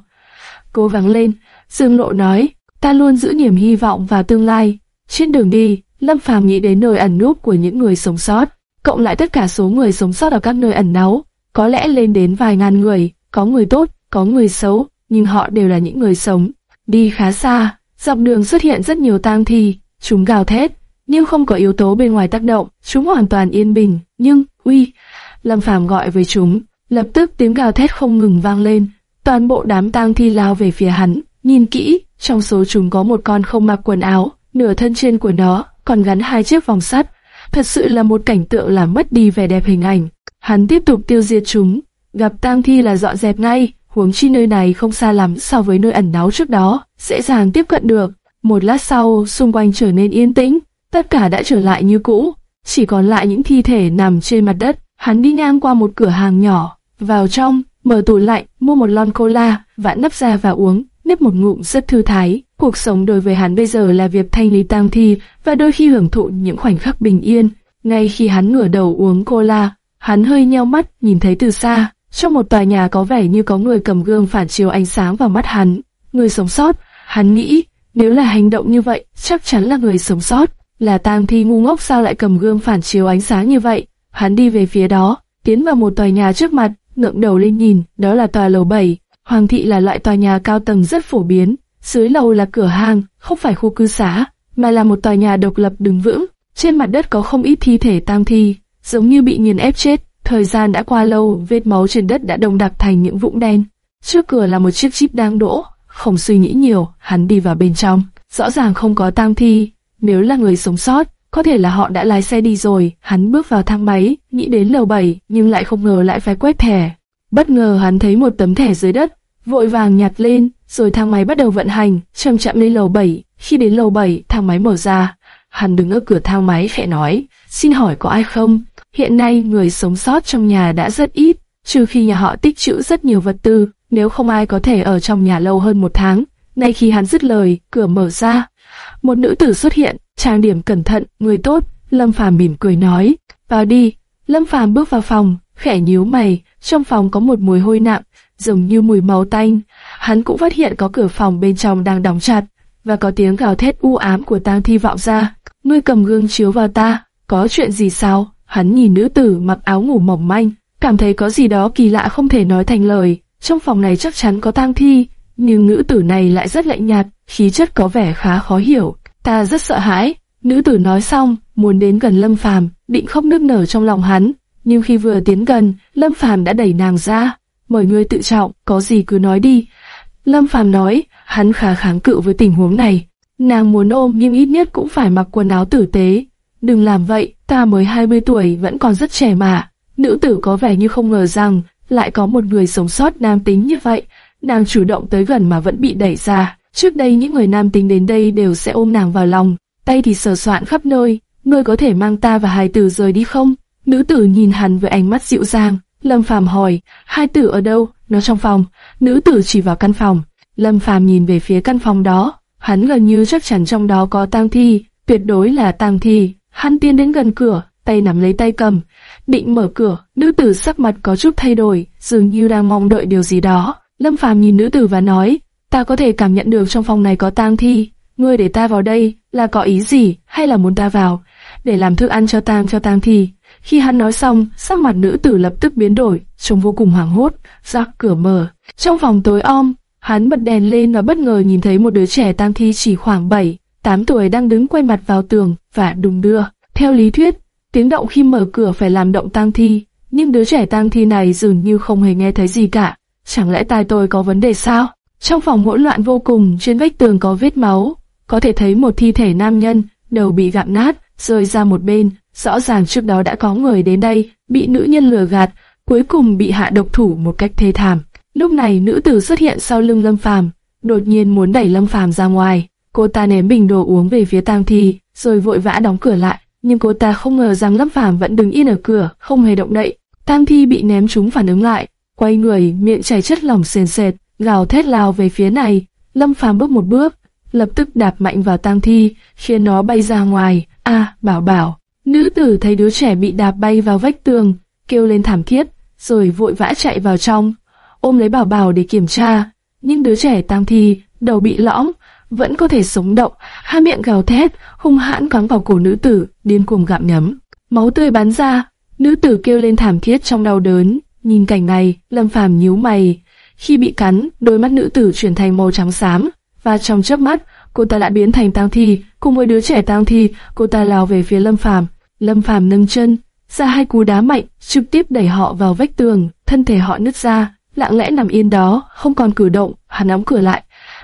Cố gắng lên, Dương Lộ nói, ta luôn giữ niềm hy vọng vào tương lai. Trên đường đi, Lâm Phàm nghĩ đến nơi ẩn núp của những người sống sót, cộng lại tất cả số người sống sót ở các nơi ẩn náu, có lẽ lên đến vài ngàn người, có người tốt, có người xấu, nhưng họ đều là những người sống. Đi khá xa, dọc đường xuất hiện rất nhiều tang thi, chúng gào thét, nhưng không có yếu tố bên ngoài tác động, chúng hoàn toàn yên bình, nhưng, uy, Lâm Phàm gọi với chúng, lập tức tiếng gào thét không ngừng vang lên, toàn bộ đám tang thi lao về phía hắn, nhìn kỹ, trong số chúng có một con không mặc quần áo, nửa thân trên của nó còn gắn hai chiếc vòng sắt, thật sự là một cảnh tượng làm mất đi vẻ đẹp hình ảnh. Hắn tiếp tục tiêu diệt chúng, gặp tang thi là dọn dẹp ngay, huống chi nơi này không xa lắm so với nơi ẩn náu trước đó, dễ dàng tiếp cận được. Một lát sau, xung quanh trở nên yên tĩnh, tất cả đã trở lại như cũ, chỉ còn lại những thi thể nằm trên mặt đất. Hắn đi ngang qua một cửa hàng nhỏ, vào trong, mở tủ lạnh, mua một lon cola, vặn nắp ra và uống, nếp một ngụm rất thư thái. Cuộc sống đối với hắn bây giờ là việc thanh lý tang thi và đôi khi hưởng thụ những khoảnh khắc bình yên. Ngay khi hắn ngửa đầu uống cola, hắn hơi nheo mắt nhìn thấy từ xa, trong một tòa nhà có vẻ như có người cầm gương phản chiếu ánh sáng vào mắt hắn. Người sống sót, hắn nghĩ, nếu là hành động như vậy, chắc chắn là người sống sót. là tang thi ngu ngốc sao lại cầm gương phản chiếu ánh sáng như vậy? Hắn đi về phía đó, tiến vào một tòa nhà trước mặt, ngượng đầu lên nhìn, đó là tòa lầu 7. Hoàng thị là loại tòa nhà cao tầng rất phổ biến, dưới lầu là cửa hàng, không phải khu cư xá, mà là một tòa nhà độc lập đứng vững. Trên mặt đất có không ít thi thể tang thi, giống như bị nghiền ép chết. Thời gian đã qua lâu, vết máu trên đất đã đông đặc thành những vũng đen. Trước cửa là một chiếc jeep đang đỗ, không suy nghĩ nhiều, hắn đi vào bên trong. Rõ ràng không có tang thi, nếu là người sống sót, có thể là họ đã lái xe đi rồi. Hắn bước vào thang máy, nghĩ đến lầu 7, nhưng lại không ngờ lại phải quét thẻ. Bất ngờ hắn thấy một tấm thẻ dưới đất, vội vàng nhặt lên, rồi thang máy bắt đầu vận hành, chậm chậm lên lầu 7. Khi đến lầu 7, thang máy mở ra, hắn đứng ở cửa thang máy khẽ nói, xin hỏi có ai không? Hiện nay người sống sót trong nhà đã rất ít, trừ khi nhà họ tích trữ rất nhiều vật tư, nếu không ai có thể ở trong nhà lâu hơn một tháng. Nay khi hắn dứt lời, cửa mở ra, một nữ tử xuất hiện, trang điểm cẩn thận, người tốt. Lâm Phàm mỉm cười nói, vào đi. Lâm Phàm bước vào phòng, khẽ nhíu mày, trong phòng có một mùi hôi nặng, giống như mùi máu tanh. Hắn cũng phát hiện có cửa phòng bên trong đang đóng chặt, và có tiếng gào thét u ám của tang thi vọng ra. Ngươi cầm gương chiếu vào ta, có chuyện gì sao? Hắn nhìn nữ tử mặc áo ngủ mỏng manh, cảm thấy có gì đó kỳ lạ không thể nói thành lời. Trong phòng này chắc chắn có tang thi, nhưng nữ tử này lại rất lạnh nhạt, khí chất có vẻ khá khó hiểu. Ta rất sợ hãi. Nữ tử nói xong, muốn đến gần Lâm Phàm, định khóc nức nở trong lòng hắn, nhưng khi vừa tiến gần, Lâm Phàm đã đẩy nàng ra. Mời ngươi tự trọng, có gì cứ nói đi. Lâm Phàm nói, hắn khá kháng cự với tình huống này. Nàng muốn ôm nhưng ít nhất cũng phải mặc quần áo tử tế. Đừng làm vậy, ta mới 20 tuổi vẫn còn rất trẻ mà. Nữ tử có vẻ như không ngờ rằng lại có một người sống sót nam tính như vậy. Nàng chủ động tới gần mà vẫn bị đẩy ra. Trước đây những người nam tính đến đây đều sẽ ôm nàng vào lòng, tay thì sờ soạn khắp nơi. Ngươi có thể mang ta và hai tử rời đi không? Nữ tử nhìn hắn với ánh mắt dịu dàng. Lâm Phàm hỏi, hai tử ở đâu? Nó trong phòng. Nữ tử chỉ vào căn phòng. Lâm Phàm nhìn về phía căn phòng đó, hắn gần như chắc chắn trong đó có tang thi, tuyệt đối là tang thi. Hắn tiến đến gần cửa, tay nắm lấy tay cầm, định mở cửa. Nữ tử sắc mặt có chút thay đổi, dường như đang mong đợi điều gì đó. Lâm Phàm nhìn nữ tử và nói, ta có thể cảm nhận được trong phòng này có tang thi. Ngươi để ta vào đây là có ý gì, hay là muốn ta vào để làm thức ăn cho tang cho tang thi? Khi hắn nói xong, sắc mặt nữ tử lập tức biến đổi, trông vô cùng hoảng hốt. ra cửa mở, trong phòng tối om, hắn bật đèn lên và bất ngờ nhìn thấy một đứa trẻ tang thi chỉ khoảng 7, 8 tuổi đang đứng quay mặt vào tường và đùng đưa. Theo lý thuyết, tiếng động khi mở cửa phải làm động tang thi, nhưng đứa trẻ tang thi này dường như không hề nghe thấy gì cả. Chẳng lẽ tai tôi có vấn đề sao? Trong phòng hỗn loạn vô cùng, trên vách tường có vết máu, có thể thấy một thi thể nam nhân, đầu bị gặm nát, rơi ra một bên. Rõ ràng trước đó đã có người đến đây, bị nữ nhân lừa gạt, cuối cùng bị hạ độc thủ một cách thê thảm. Lúc này nữ tử xuất hiện sau lưng Lâm Phàm, đột nhiên muốn đẩy Lâm Phàm ra ngoài. Cô ta ném bình đồ uống về phía Tang Thi, rồi vội vã đóng cửa lại. Nhưng cô ta không ngờ rằng Lâm Phàm vẫn đứng yên ở cửa, không hề động đậy. Tang Thi bị ném trúng phản ứng lại, quay người, miệng chảy chất lỏng sền sệt, gào thét lao về phía này. Lâm Phàm bước một bước, lập tức đạp mạnh vào Tang Thi, khiến nó bay ra ngoài. A, bảo bảo. Nữ tử thấy đứa trẻ bị đạp bay vào vách tường, kêu lên thảm thiết, rồi vội vã chạy vào trong, ôm lấy bảo bảo để kiểm tra. Nhưng đứa trẻ Tang Thi, đầu bị lõm, vẫn có thể sống động, hai miệng gào thét, hung hãn cắn vào cổ nữ tử, điên cuồng gặm nhấm. Máu tươi bắn ra, nữ tử kêu lên thảm thiết trong đau đớn. Nhìn cảnh này, Lâm Phàm nhíu mày. Khi bị cắn, đôi mắt nữ tử chuyển thành màu trắng xám, và trong chớp mắt, cô ta đã biến thành tang thi. Cùng với đứa trẻ tang thi, cô ta lao về phía Lâm Phàm. Lâm Phàm nâng chân, ra hai cú đá mạnh, trực tiếp đẩy họ vào vách tường, thân thể họ nứt ra, lặng lẽ nằm yên đó, không còn cử động. Hắn đóng cửa lại.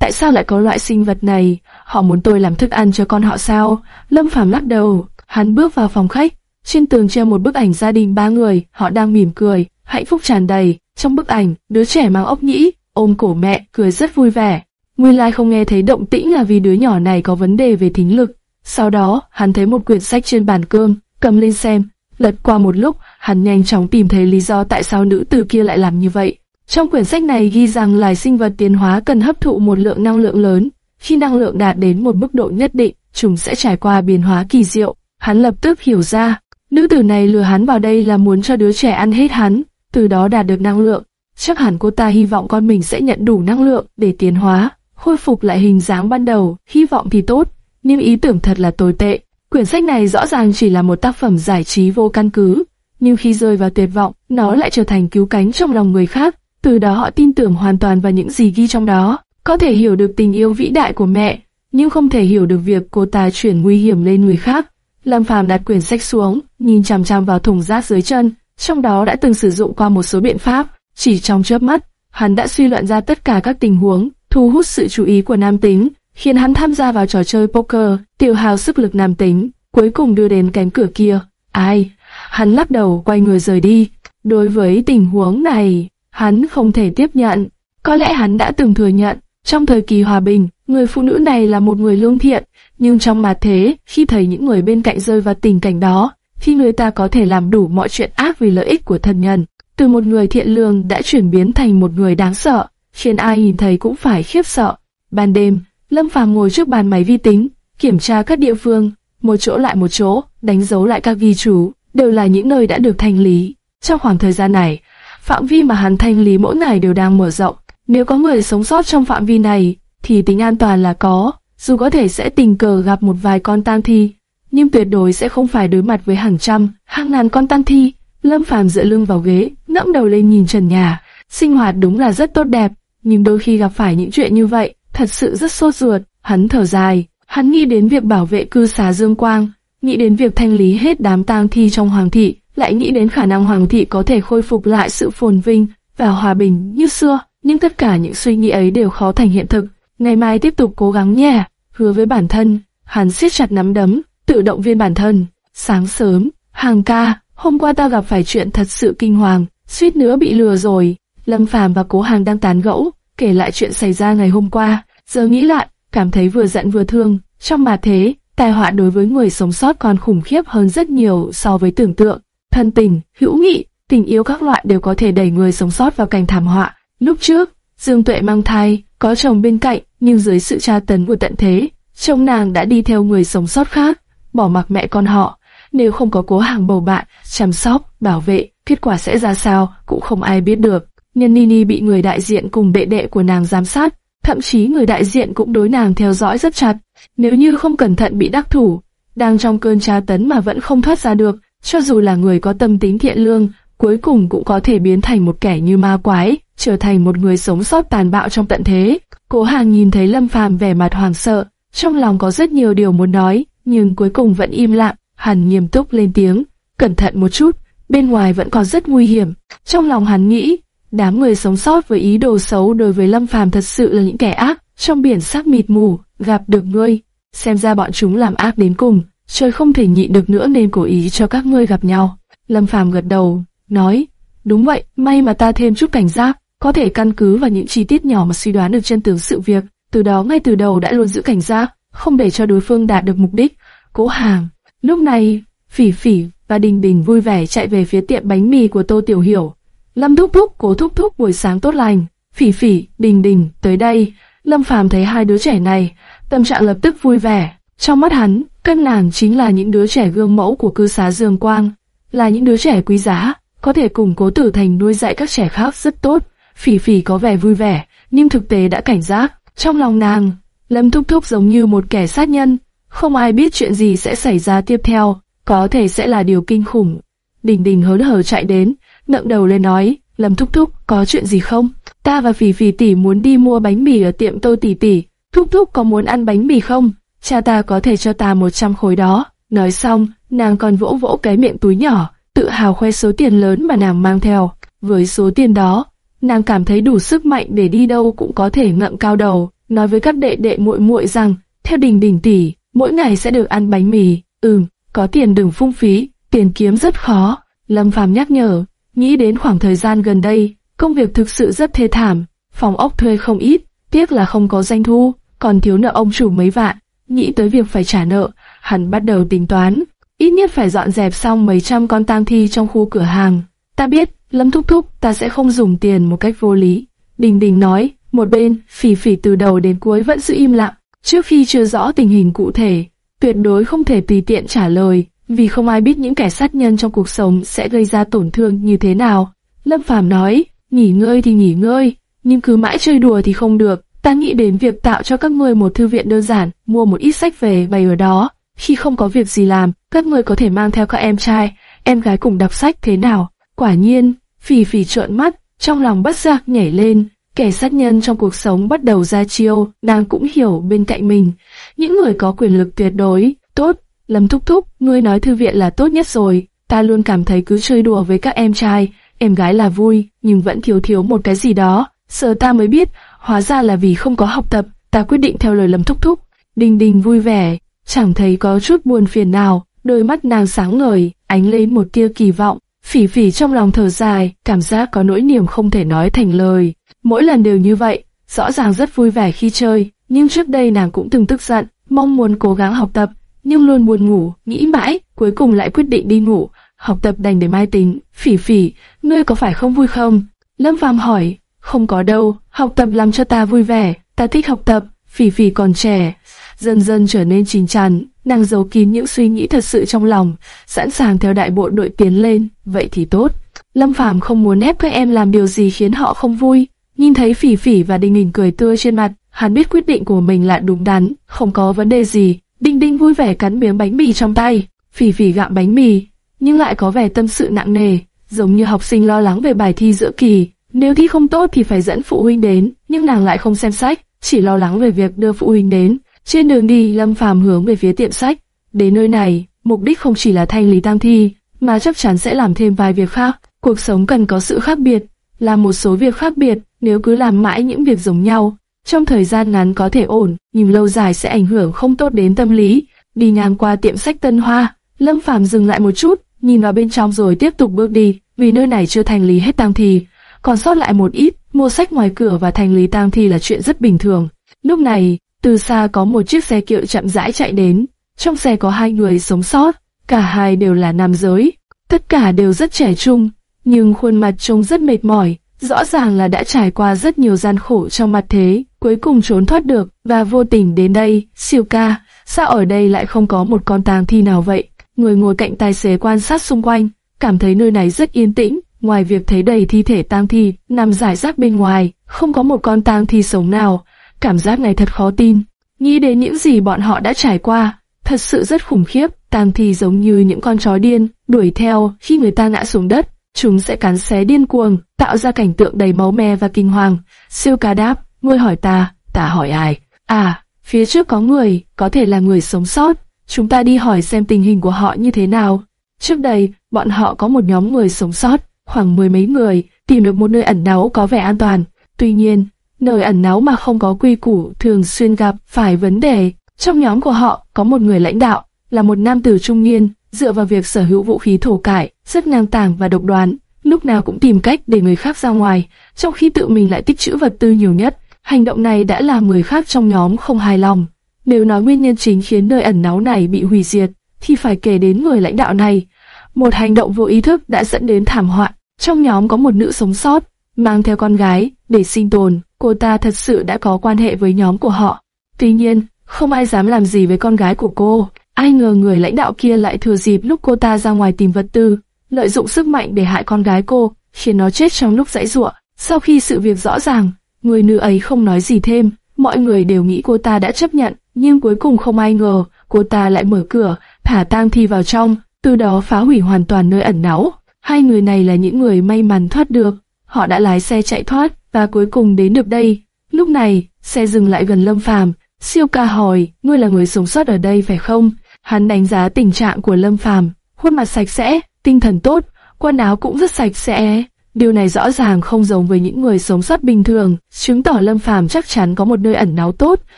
Tại sao lại có loại sinh vật này? Họ muốn tôi làm thức ăn cho con họ sao? Lâm Phàm lắc đầu. Hắn bước vào phòng khách. Trên tường treo một bức ảnh gia đình ba người, họ đang mỉm cười, hạnh phúc tràn đầy. Trong bức ảnh, đứa trẻ mang ốc nhĩ, ôm cổ mẹ, cười rất vui vẻ. Nguyên lai không nghe thấy động tĩnh là vì đứa nhỏ này có vấn đề về thính lực. Sau đó, hắn thấy một quyển sách trên bàn cơm, cầm lên xem. Lật qua một lúc, hắn nhanh chóng tìm thấy lý do tại sao nữ tử kia lại làm như vậy. Trong quyển sách này ghi rằng loài sinh vật tiến hóa cần hấp thụ một lượng năng lượng lớn. Khi năng lượng đạt đến một mức độ nhất định, chúng sẽ trải qua biến hóa kỳ diệu. Hắn lập tức hiểu ra, nữ tử này lừa hắn vào đây là muốn cho đứa trẻ ăn hết hắn, từ đó đạt được năng lượng. Chắc hẳn cô ta hy vọng con mình sẽ nhận đủ năng lượng để tiến hóa, khôi phục lại hình dáng ban đầu, hy vọng thì tốt, nhưng ý tưởng thật là tồi tệ. Quyển sách này rõ ràng chỉ là một tác phẩm giải trí vô căn cứ, nhưng khi rơi vào tuyệt vọng, nó lại trở thành cứu cánh trong lòng người khác. Từ đó họ tin tưởng hoàn toàn vào những gì ghi trong đó, có thể hiểu được tình yêu vĩ đại của mẹ, nhưng không thể hiểu được việc cô ta chuyển nguy hiểm lên người khác. Lâm Phàm đặt quyển sách xuống, nhìn chằm chằm vào thùng rác dưới chân, trong đó đã từng sử dụng qua một số biện pháp. Chỉ trong chớp mắt, hắn đã suy luận ra tất cả các tình huống, thu hút sự chú ý của nam tính, khiến hắn tham gia vào trò chơi poker, tiêu hao sức lực nam tính, cuối cùng đưa đến cánh cửa kia. Ai? Hắn lắc đầu quay người rời đi. Đối với tình huống này, hắn không thể tiếp nhận. Có lẽ hắn đã từng thừa nhận, trong thời kỳ hòa bình, người phụ nữ này là một người lương thiện, nhưng trong mà thế, khi thấy những người bên cạnh rơi vào tình cảnh đó, khi người ta có thể làm đủ mọi chuyện ác vì lợi ích của thân nhân, từ một người thiện lương đã chuyển biến thành một người đáng sợ, khiến ai nhìn thấy cũng phải khiếp sợ. Ban đêm, Lâm Phàm ngồi trước bàn máy vi tính, kiểm tra các địa phương, một chỗ lại một chỗ, đánh dấu lại các ghi chú, đều là những nơi đã được thanh lý. Trong khoảng thời gian này, phạm vi mà hắn thanh lý mỗi ngày đều đang mở rộng. Nếu có người sống sót trong phạm vi này, thì tính an toàn là có, dù có thể sẽ tình cờ gặp một vài con tang thi, nhưng tuyệt đối sẽ không phải đối mặt với hàng trăm, hàng ngàn con tang thi. Lâm Phàm dựa lưng vào ghế, ngẫm đầu lên nhìn trần nhà, sinh hoạt đúng là rất tốt đẹp, nhưng đôi khi gặp phải những chuyện như vậy, thật sự rất sốt ruột. Hắn thở dài, hắn nghĩ đến việc bảo vệ cư xá Dương Quang, nghĩ đến việc thanh lý hết đám tang thi trong hoàng thị, lại nghĩ đến khả năng hoàng thị có thể khôi phục lại sự phồn vinh và hòa bình như xưa. Nhưng tất cả những suy nghĩ ấy đều khó thành hiện thực. Ngày mai tiếp tục cố gắng nhé. Hứa với bản thân, hắn siết chặt nắm đấm, tự động viên bản thân. Sáng sớm, hàng ca, hôm qua ta gặp phải chuyện thật sự kinh hoàng, suýt nữa bị lừa rồi. Lâm Phàm và Cố Hàng đang tán gẫu, kể lại chuyện xảy ra ngày hôm qua. Giờ nghĩ lại, cảm thấy vừa giận vừa thương. Trong mà thế, tai họa đối với người sống sót còn khủng khiếp hơn rất nhiều so với tưởng tượng. Thân tình, hữu nghị, tình yêu các loại đều có thể đẩy người sống sót vào cảnh thảm họa. Lúc trước, Dương Tuệ mang thai, có chồng bên cạnh, nhưng dưới sự tra tấn của tận thế, chồng nàng đã đi theo người sống sót khác, bỏ mặc mẹ con họ. Nếu không có cố hàng bầu bạn, chăm sóc, bảo vệ, kết quả sẽ ra sao cũng không ai biết được. Nhân Nini bị người đại diện cùng bệ đệ của nàng giám sát, thậm chí người đại diện cũng đối nàng theo dõi rất chặt. Nếu như không cẩn thận bị đắc thủ, đang trong cơn tra tấn mà vẫn không thoát ra được, cho dù là người có tâm tính thiện lương, cuối cùng cũng có thể biến thành một kẻ như ma quái, trở thành một người sống sót tàn bạo trong tận thế. Cố Hàng nhìn thấy Lâm Phàm vẻ mặt hoảng sợ, trong lòng có rất nhiều điều muốn nói, nhưng cuối cùng vẫn im lặng. Hắn nghiêm túc lên tiếng, cẩn thận một chút, bên ngoài vẫn còn rất nguy hiểm. Trong lòng hắn nghĩ, đám người sống sót với ý đồ xấu đối với Lâm Phàm thật sự là những kẻ ác. Trong biển sắc mịt mù, gặp được ngươi, xem ra bọn chúng làm ác đến cùng, trời không thể nhịn được nữa nên cố ý cho các ngươi gặp nhau. Lâm Phàm gật đầu, nói, đúng vậy, may mà ta thêm chút cảnh giác, có thể căn cứ vào những chi tiết nhỏ mà suy đoán được chân tướng sự việc, từ đó ngay từ đầu đã luôn giữ cảnh giác, không để cho đối phương đạt được mục đích. Cố hàng. Lúc này, Phỉ Phỉ và Đình Đình vui vẻ chạy về phía tiệm bánh mì của Tô Tiểu Hiểu. Lâm thúc thúc, cố thúc thúc buổi sáng tốt lành. Phỉ Phỉ, Đình Đình, tới đây. Lâm Phàm thấy hai đứa trẻ này, tâm trạng lập tức vui vẻ. Trong mắt hắn, các nàng chính là những đứa trẻ gương mẫu của cư xá Dương Quang, là những đứa trẻ quý giá, có thể cùng cố tử thành nuôi dạy các trẻ khác rất tốt. Phỉ phỉ có vẻ vui vẻ, nhưng thực tế đã cảnh giác. Trong lòng nàng, Lâm Thúc Thúc giống như một kẻ sát nhân, không ai biết chuyện gì sẽ xảy ra tiếp theo, có thể sẽ là điều kinh khủng. Đình Đình hớn hở chạy đến, ngậm đầu lên nói, Lâm Thúc Thúc, có chuyện gì không? Ta và Phỉ Phỉ tỷ muốn đi mua bánh mì ở tiệm Tô tỷ tỷ, Thúc Thúc có muốn ăn bánh mì không? Cha ta có thể cho ta 100 khối đó. Nói xong, nàng còn vỗ vỗ cái miệng túi nhỏ, tự hào khoe số tiền lớn mà nàng mang theo. Với số tiền đó, nàng cảm thấy đủ sức mạnh để đi đâu cũng có thể ngậm cao đầu, nói với các đệ đệ muội muội rằng, theo đình đình tỷ, mỗi ngày sẽ được ăn bánh mì. Ừm, có tiền đừng phung phí, tiền kiếm rất khó. Lâm Phàm nhắc nhở, nghĩ đến khoảng thời gian gần đây, công việc thực sự rất thê thảm, phòng ốc thuê không ít, tiếc là không có doanh thu, còn thiếu nợ ông chủ mấy vạn. Nghĩ tới việc phải trả nợ, hắn bắt đầu tính toán, ít nhất phải dọn dẹp xong mấy trăm con tang thi trong khu cửa hàng. Ta biết, Lâm Thúc Thúc, ta sẽ không dùng tiền một cách vô lý. Đình Đình nói, một bên, phỉ phỉ từ đầu đến cuối vẫn giữ im lặng, trước khi chưa rõ tình hình cụ thể, tuyệt đối không thể tùy tiện trả lời, vì không ai biết những kẻ sát nhân trong cuộc sống sẽ gây ra tổn thương như thế nào. Lâm Phàm nói, nghỉ ngơi thì nghỉ ngơi, nhưng cứ mãi chơi đùa thì không được. Ta nghĩ đến việc tạo cho các ngươi một thư viện đơn giản, mua một ít sách về bày ở đó, khi không có việc gì làm, các ngươi có thể mang theo các em trai, em gái cùng đọc sách thế nào? Quả nhiên, phì phì trợn mắt, trong lòng bất giác nhảy lên, kẻ sát nhân trong cuộc sống bắt đầu ra chiêu, nàng cũng hiểu bên cạnh mình. Những người có quyền lực tuyệt đối, tốt, Lâm Thúc Thúc, ngươi nói thư viện là tốt nhất rồi, ta luôn cảm thấy cứ chơi đùa với các em trai, em gái là vui, nhưng vẫn thiếu thiếu một cái gì đó. Giờ ta mới biết, hóa ra là vì không có học tập, ta quyết định theo lời lầm Thúc Thúc. Đình Đình vui vẻ, chẳng thấy có chút buồn phiền nào, đôi mắt nàng sáng ngời, ánh lên một tia kỳ vọng. Phỉ phỉ trong lòng thở dài, cảm giác có nỗi niềm không thể nói thành lời. Mỗi lần đều như vậy, rõ ràng rất vui vẻ khi chơi, nhưng trước đây nàng cũng từng tức giận, mong muốn cố gắng học tập, nhưng luôn buồn ngủ, nghĩ mãi, cuối cùng lại quyết định đi ngủ, học tập đành để mai tính. Phỉ phỉ, ngươi có phải không vui không? Lâm Phàm hỏi, không có đâu, học tập làm cho ta vui vẻ, ta thích học tập, phỉ phỉ còn trẻ. Dần dần trở nên chín chắn, nàng giấu kín những suy nghĩ thật sự trong lòng, sẵn sàng theo đại bộ đội tiến lên, vậy thì tốt. Lâm Phàm không muốn ép các em làm điều gì khiến họ không vui. Nhìn thấy phỉ phỉ và đình hình cười tươi trên mặt, hắn biết quyết định của mình là đúng đắn, không có vấn đề gì. Đinh Đinh vui vẻ cắn miếng bánh mì trong tay, phỉ phỉ gặm bánh mì, nhưng lại có vẻ tâm sự nặng nề, giống như học sinh lo lắng về bài thi giữa kỳ. Nếu thi không tốt thì phải dẫn phụ huynh đến, nhưng nàng lại không xem sách, chỉ lo lắng về việc đưa phụ huynh đến. Trên đường đi, Lâm Phàm hướng về phía tiệm sách. Đến nơi này, mục đích không chỉ là thanh lý tang thi, mà chắc chắn sẽ làm thêm vài việc khác. Cuộc sống cần có sự khác biệt, làm một số việc khác biệt, nếu cứ làm mãi những việc giống nhau, trong thời gian ngắn có thể ổn, nhưng lâu dài sẽ ảnh hưởng không tốt đến tâm lý. Đi ngang qua tiệm sách Tân Hoa, Lâm Phàm dừng lại một chút, nhìn vào bên trong rồi tiếp tục bước đi, vì nơi này chưa thành lý hết tang thi, còn sót lại một ít, mua sách ngoài cửa và thành lý tang thi là chuyện rất bình thường. Lúc này, từ xa có một chiếc xe kiệu chậm rãi chạy đến, trong xe có hai người sống sót, cả hai đều là nam giới, tất cả đều rất trẻ trung, nhưng khuôn mặt trông rất mệt mỏi, rõ ràng là đã trải qua rất nhiều gian khổ trong mặt thế, cuối cùng trốn thoát được và vô tình đến đây. Siêu ca, sao ở đây lại không có một con tang thi nào vậy? Người ngồi cạnh tài xế quan sát xung quanh, cảm thấy nơi này rất yên tĩnh, ngoài việc thấy đầy thi thể tang thi nằm rải rác bên ngoài, không có một con tang thi sống nào. Cảm giác này thật khó tin. Nghĩ đến những gì bọn họ đã trải qua, thật sự rất khủng khiếp. Tang thi giống như những con chó điên, đuổi theo khi người ta ngã xuống đất, chúng sẽ cắn xé điên cuồng, tạo ra cảnh tượng đầy máu me và kinh hoàng. Siêu ca đáp, ngươi hỏi ta, ta hỏi ai? À, phía trước có người, có thể là người sống sót. Chúng ta đi hỏi xem tình hình của họ như thế nào. Trước đây, bọn họ có một nhóm người sống sót, khoảng mười mấy người, tìm được một nơi ẩn náu có vẻ an toàn. Tuy nhiên, nơi ẩn náu mà không có quy củ thường xuyên gặp phải vấn đề. Trong nhóm của họ có một người lãnh đạo, là một nam tử trung niên, dựa vào việc sở hữu vũ khí thổ cải, rất ngang tàng và độc đoán, lúc nào cũng tìm cách để người khác ra ngoài, trong khi tự mình lại tích trữ vật tư nhiều nhất. Hành động này đã làm người khác trong nhóm không hài lòng. Nếu nói nguyên nhân chính khiến nơi ẩn náu này bị hủy diệt, thì phải kể đến người lãnh đạo này. Một hành động vô ý thức đã dẫn đến thảm họa. Trong nhóm có một nữ sống sót, mang theo con gái, để sinh tồn. Cô ta thật sự đã có quan hệ với nhóm của họ. Tuy nhiên, không ai dám làm gì với con gái của cô. Ai ngờ người lãnh đạo kia lại thừa dịp lúc cô ta ra ngoài tìm vật tư, lợi dụng sức mạnh để hại con gái cô, khiến nó chết trong lúc dãy ruộng. Sau khi sự việc rõ ràng, người nữ ấy không nói gì thêm, mọi người đều nghĩ cô ta đã chấp nhận, nhưng cuối cùng không ai ngờ, cô ta lại mở cửa, thả tang thi vào trong, từ đó phá hủy hoàn toàn nơi ẩn náu. Hai người này là những người may mắn thoát được, họ đã lái xe chạy thoát và cuối cùng đến được đây. Lúc này, xe dừng lại gần Lâm Phàm, Siêu ca hỏi, ngươi là người sống sót ở đây phải không? Hắn đánh giá tình trạng của Lâm Phàm, khuôn mặt sạch sẽ, tinh thần tốt, quần áo cũng rất sạch sẽ. Điều này rõ ràng không giống với những người sống sót bình thường, chứng tỏ Lâm Phàm chắc chắn có một nơi ẩn náu tốt.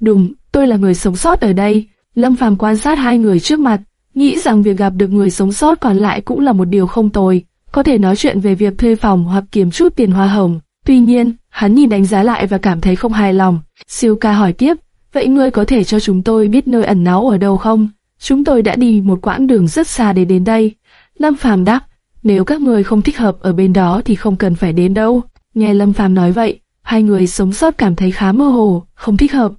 Đúng, tôi là người sống sót ở đây. Lâm Phàm quan sát hai người trước mặt, nghĩ rằng việc gặp được người sống sót còn lại cũng là một điều không tồi, có thể nói chuyện về việc thuê phòng hoặc kiếm chút tiền hoa hồng. Tuy nhiên, hắn nhìn đánh giá lại và cảm thấy không hài lòng. Siêu ca hỏi tiếp, vậy ngươi có thể cho chúng tôi biết nơi ẩn náu ở đâu không? Chúng tôi đã đi một quãng đường rất xa để đến đây. Lâm Phàm đáp, nếu các người không thích hợp ở bên đó thì không cần phải đến đâu. Nghe Lâm Phàm nói vậy, hai người sống sót cảm thấy khá mơ hồ, không thích hợp.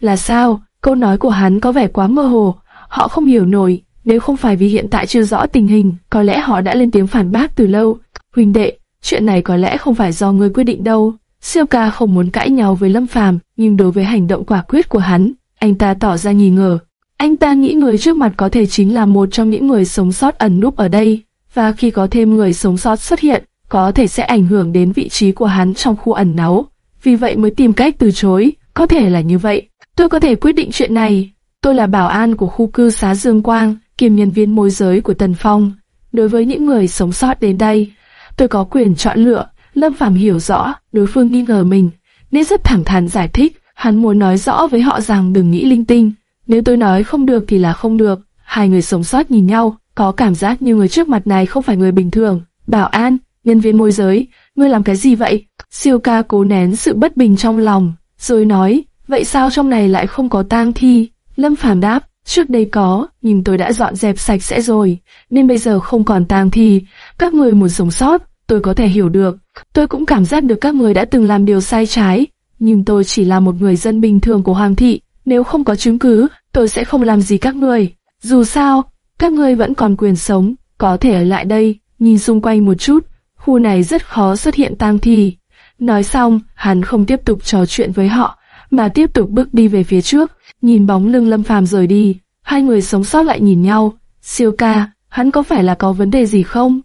Là sao? Câu nói của hắn có vẻ quá mơ hồ, họ không hiểu nổi, nếu không phải vì hiện tại chưa rõ tình hình, có lẽ họ đã lên tiếng phản bác từ lâu. Huỳnh đệ, chuyện này có lẽ không phải do ngươi quyết định đâu. Siêu ca không muốn cãi nhau với Lâm Phàm, nhưng đối với hành động quả quyết của hắn, anh ta tỏ ra nghi ngờ. Anh ta nghĩ người trước mặt có thể chính là một trong những người sống sót ẩn núp ở đây, và khi có thêm người sống sót xuất hiện, có thể sẽ ảnh hưởng đến vị trí của hắn trong khu ẩn náu. Vì vậy mới tìm cách từ chối, có thể là như vậy. Tôi có thể quyết định chuyện này. Tôi là bảo an của khu cư xá Dương Quang, kiêm nhân viên môi giới của Tần Phong. Đối với những người sống sót đến đây, tôi có quyền chọn lựa. Lâm Phàm hiểu rõ đối phương nghi ngờ mình, nên rất thẳng thắn giải thích. Hắn muốn nói rõ với họ rằng đừng nghĩ linh tinh. Nếu tôi nói không được thì là không được. Hai người sống sót nhìn nhau, có cảm giác như người trước mặt này không phải người bình thường. Bảo an, nhân viên môi giới, ngươi làm cái gì vậy? Siêu ca cố nén sự bất bình trong lòng, rồi nói, vậy sao trong này lại không có tang thi? Lâm Phàm đáp, trước đây có, nhưng tôi đã dọn dẹp sạch sẽ rồi, nên bây giờ không còn tang thi. Các người muốn sống sót, tôi có thể hiểu được. Tôi cũng cảm giác được các người đã từng làm điều sai trái, nhưng tôi chỉ là một người dân bình thường của Hoàng thị. Nếu không có chứng cứ, tôi sẽ không làm gì các người. Dù sao, các ngươi vẫn còn quyền sống, có thể ở lại đây, nhìn xung quanh một chút, khu này rất khó xuất hiện tang thi. Nói xong, hắn không tiếp tục trò chuyện với họ, mà tiếp tục bước đi về phía trước, nhìn bóng lưng Lâm Phàm rời đi. Hai người sống sót lại nhìn nhau. Siêu ca, hắn có phải là có vấn đề gì không?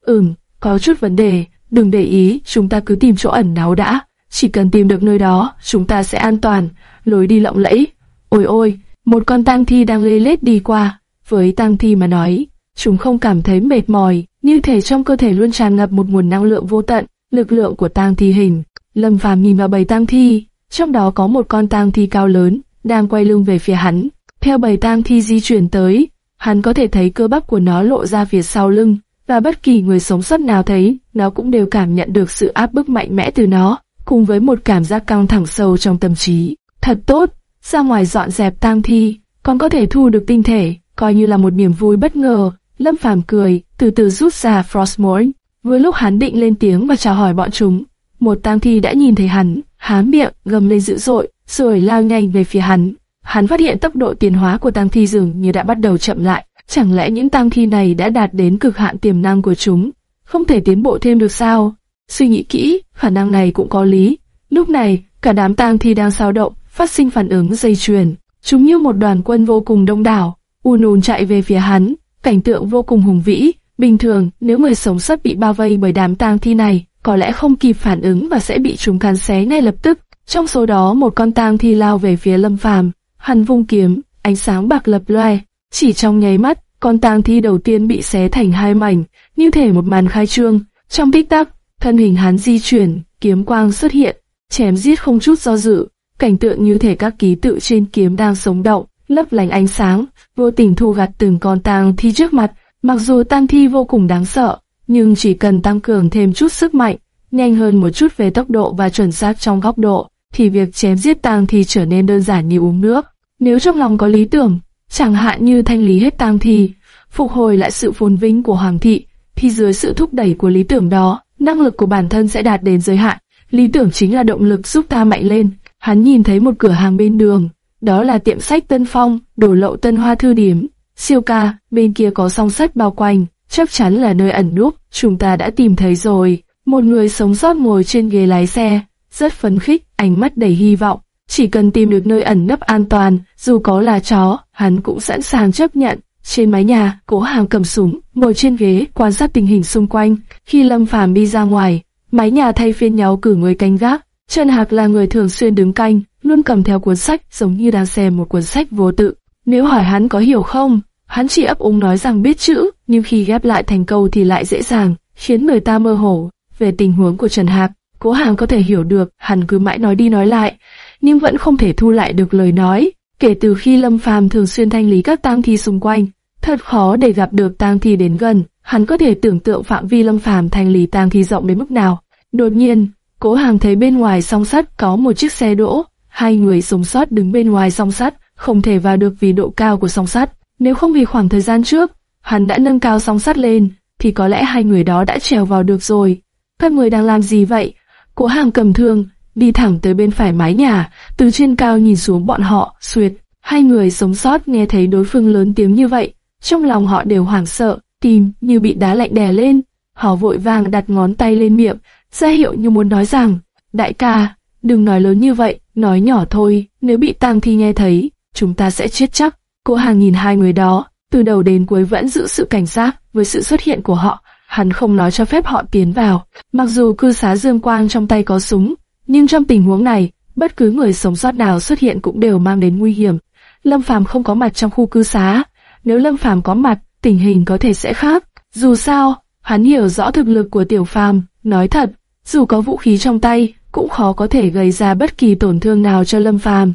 Ừm, có chút vấn đề, đừng để ý, chúng ta cứ tìm chỗ ẩn náu đã. Chỉ cần tìm được nơi đó, chúng ta sẽ an toàn. Lối đi lộng lẫy. Ôi ôi, một con tang thi đang lê lết đi qua. Với tang thi mà nói, chúng không cảm thấy mệt mỏi, như thể trong cơ thể luôn tràn ngập một nguồn năng lượng vô tận, lực lượng của tang thi hình. Lâm Phàm nhìn vào bầy tang thi, trong đó có một con tang thi cao lớn, đang quay lưng về phía hắn. Theo bầy tang thi di chuyển tới, hắn có thể thấy cơ bắp của nó lộ ra phía sau lưng, và bất kỳ người sống sót nào thấy, nó cũng đều cảm nhận được sự áp bức mạnh mẽ từ nó, cùng với một cảm giác căng thẳng sâu trong tâm trí. Thật tốt, ra ngoài dọn dẹp tang thi, còn có thể thu được tinh thể, coi như là một niềm vui bất ngờ. Lâm Phàm cười, từ từ rút ra Frostmourne. Vừa lúc hắn định lên tiếng và chào hỏi bọn chúng, một tang thi đã nhìn thấy hắn, há miệng, gầm lên dữ dội, rồi lao nhanh về phía hắn. Hắn phát hiện tốc độ tiến hóa của tang thi dường như đã bắt đầu chậm lại. Chẳng lẽ những tang thi này đã đạt đến cực hạn tiềm năng của chúng, không thể tiến bộ thêm được sao? Suy nghĩ kỹ, khả năng này cũng có lý. Lúc này, cả đám tang thi đang sao động, phát sinh phản ứng dây chuyền. Chúng như một đoàn quân vô cùng đông đảo, ùn ùn chạy về phía hắn, cảnh tượng vô cùng hùng vĩ. Bình thường, nếu người sống sót bị bao vây bởi đám tang thi này, có lẽ không kịp phản ứng và sẽ bị chúng cắn xé ngay lập tức. Trong số đó, một con tang thi lao về phía Lâm Phàm, hắn vung kiếm, ánh sáng bạc lập loè, chỉ trong nháy mắt, con tang thi đầu tiên bị xé thành hai mảnh, như thể một màn khai trương. Trong tích tắc, thân hình hắn di chuyển, kiếm quang xuất hiện, chém giết không chút do dự, cảnh tượng như thể các ký tự trên kiếm đang sống động, lấp lánh ánh sáng, vô tình thu gặt từng con tang thi trước mặt. Mặc dù tang thi vô cùng đáng sợ, nhưng chỉ cần tăng cường thêm chút sức mạnh, nhanh hơn một chút về tốc độ và chuẩn xác trong góc độ, thì việc chém giết tang thi trở nên đơn giản như uống nước. Nếu trong lòng có lý tưởng, chẳng hạn như thanh lý hết tang thi, phục hồi lại sự phồn vinh của hoàng thị, thì dưới sự thúc đẩy của lý tưởng đó, năng lực của bản thân sẽ đạt đến giới hạn. Lý tưởng chính là động lực giúp ta mạnh lên. Hắn nhìn thấy một cửa hàng bên đường, đó là tiệm sách Tân Phong, đổ lậu Tân Hoa Thư Điểm, Siêu ca, bên kia có song sắt bao quanh, chắc chắn là nơi ẩn núp, chúng ta đã tìm thấy rồi. Một người sống sót ngồi trên ghế lái xe, rất phấn khích, ánh mắt đầy hy vọng. Chỉ cần tìm được nơi ẩn nấp an toàn, dù có là chó, hắn cũng sẵn sàng chấp nhận. Trên mái nhà, cố hàng cầm súng, ngồi trên ghế, quan sát tình hình xung quanh. Khi Lâm Phàm đi ra ngoài, mái nhà thay phiên nhau cử người canh gác. Trần Hạc là người thường xuyên đứng canh, luôn cầm theo cuốn sách giống như đang xem một cuốn sách vô tự. Nếu hỏi hắn có hiểu không, hắn chỉ ấp úng nói rằng biết chữ, nhưng khi ghép lại thành câu thì lại dễ dàng, khiến người ta mơ hồ. Về tình huống của Trần Hạc, Cố Hàng có thể hiểu được, hắn cứ mãi nói đi nói lại, nhưng vẫn không thể thu lại được lời nói. Kể từ khi Lâm Phàm thường xuyên thanh lý các tang thi xung quanh, thật khó để gặp được tang thi đến gần. Hắn có thể tưởng tượng phạm vi Lâm Phàm thanh lý tang thi rộng đến mức nào. Đột nhiên, Cố Hàng thấy bên ngoài song sắt có một chiếc xe đỗ, hai người sống sót đứng bên ngoài song sắt, không thể vào được vì độ cao của song sắt. Nếu không vì khoảng thời gian trước, hắn đã nâng cao song sắt lên, thì có lẽ hai người đó đã trèo vào được rồi. Các người đang làm gì vậy? Cố hàng cầm thương, đi thẳng tới bên phải mái nhà, từ trên cao nhìn xuống bọn họ, suyệt. Hai người sống sót nghe thấy đối phương lớn tiếng như vậy, trong lòng họ đều hoảng sợ, tim như bị đá lạnh đè lên. Họ vội vàng đặt ngón tay lên miệng, ra hiệu như muốn nói rằng, đại ca, đừng nói lớn như vậy, nói nhỏ thôi, nếu bị tang thi nghe thấy, chúng ta sẽ chết chắc. Cố Hàng nhìn hai người đó, từ đầu đến cuối vẫn giữ sự cảnh giác với sự xuất hiện của họ. Hắn không nói cho phép họ tiến vào. Mặc dù cư xá Dương Quang trong tay có súng, nhưng trong tình huống này, bất cứ người sống sót nào xuất hiện cũng đều mang đến nguy hiểm. Lâm Phàm không có mặt trong khu cư xá. Nếu Lâm Phàm có mặt, tình hình có thể sẽ khác. Dù sao, hắn hiểu rõ thực lực của Tiểu Phàm. Nói thật, dù có vũ khí trong tay, cũng khó có thể gây ra bất kỳ tổn thương nào cho Lâm Phàm.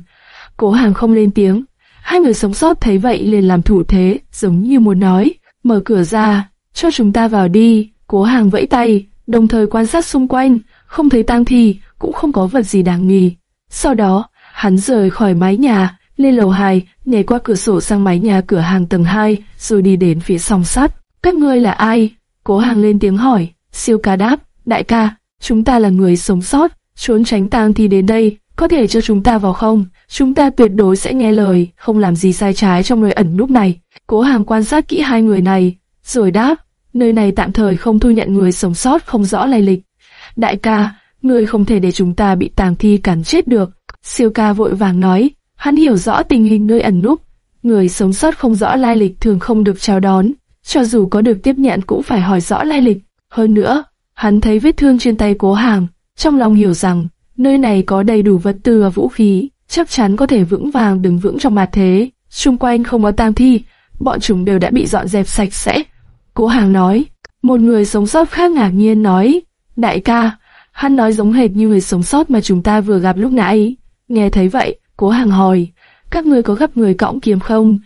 Cố Hàng không lên tiếng, hai người sống sót thấy vậy liền làm thủ thế, giống như muốn nói, mở cửa ra, cho chúng ta vào đi. Cố Hàng vẫy tay, đồng thời quan sát xung quanh, không thấy tang thi, cũng không có vật gì đáng nghi. Sau đó, hắn rời khỏi mái nhà, lên lầu 2, nhảy qua cửa sổ sang mái nhà cửa hàng tầng 2, rồi đi đến phía song sắt. Các ngươi là ai? Cố Hàng lên tiếng hỏi, siêu ca đáp, đại ca, chúng ta là người sống sót, trốn tránh tang thi đến đây, có thể cho chúng ta vào không? Chúng ta tuyệt đối sẽ nghe lời, không làm gì sai trái trong nơi ẩn núp này. Cố hàng quan sát kỹ hai người này, rồi đáp, nơi này tạm thời không thu nhận người sống sót không rõ lai lịch. Đại ca, người không thể để chúng ta bị tang thi cắn chết được. Siêu ca vội vàng nói, hắn hiểu rõ tình hình nơi ẩn núp. Người sống sót không rõ lai lịch thường không được chào đón, cho dù có được tiếp nhận cũng phải hỏi rõ lai lịch. Hơn nữa, hắn thấy vết thương trên tay cố hàng, trong lòng hiểu rằng, nơi này có đầy đủ vật tư và vũ khí, chắc chắn có thể vững vàng đứng vững trong mặt thế. Xung quanh không có tang thi, bọn chúng đều đã bị dọn dẹp sạch sẽ. Cố hàng nói, một người sống sót khác ngạc nhiên nói, đại ca, hắn nói giống hệt như người sống sót mà chúng ta vừa gặp lúc nãy. Nghe thấy vậy, cố hàng hỏi, các người có gặp người cõng kiếm không?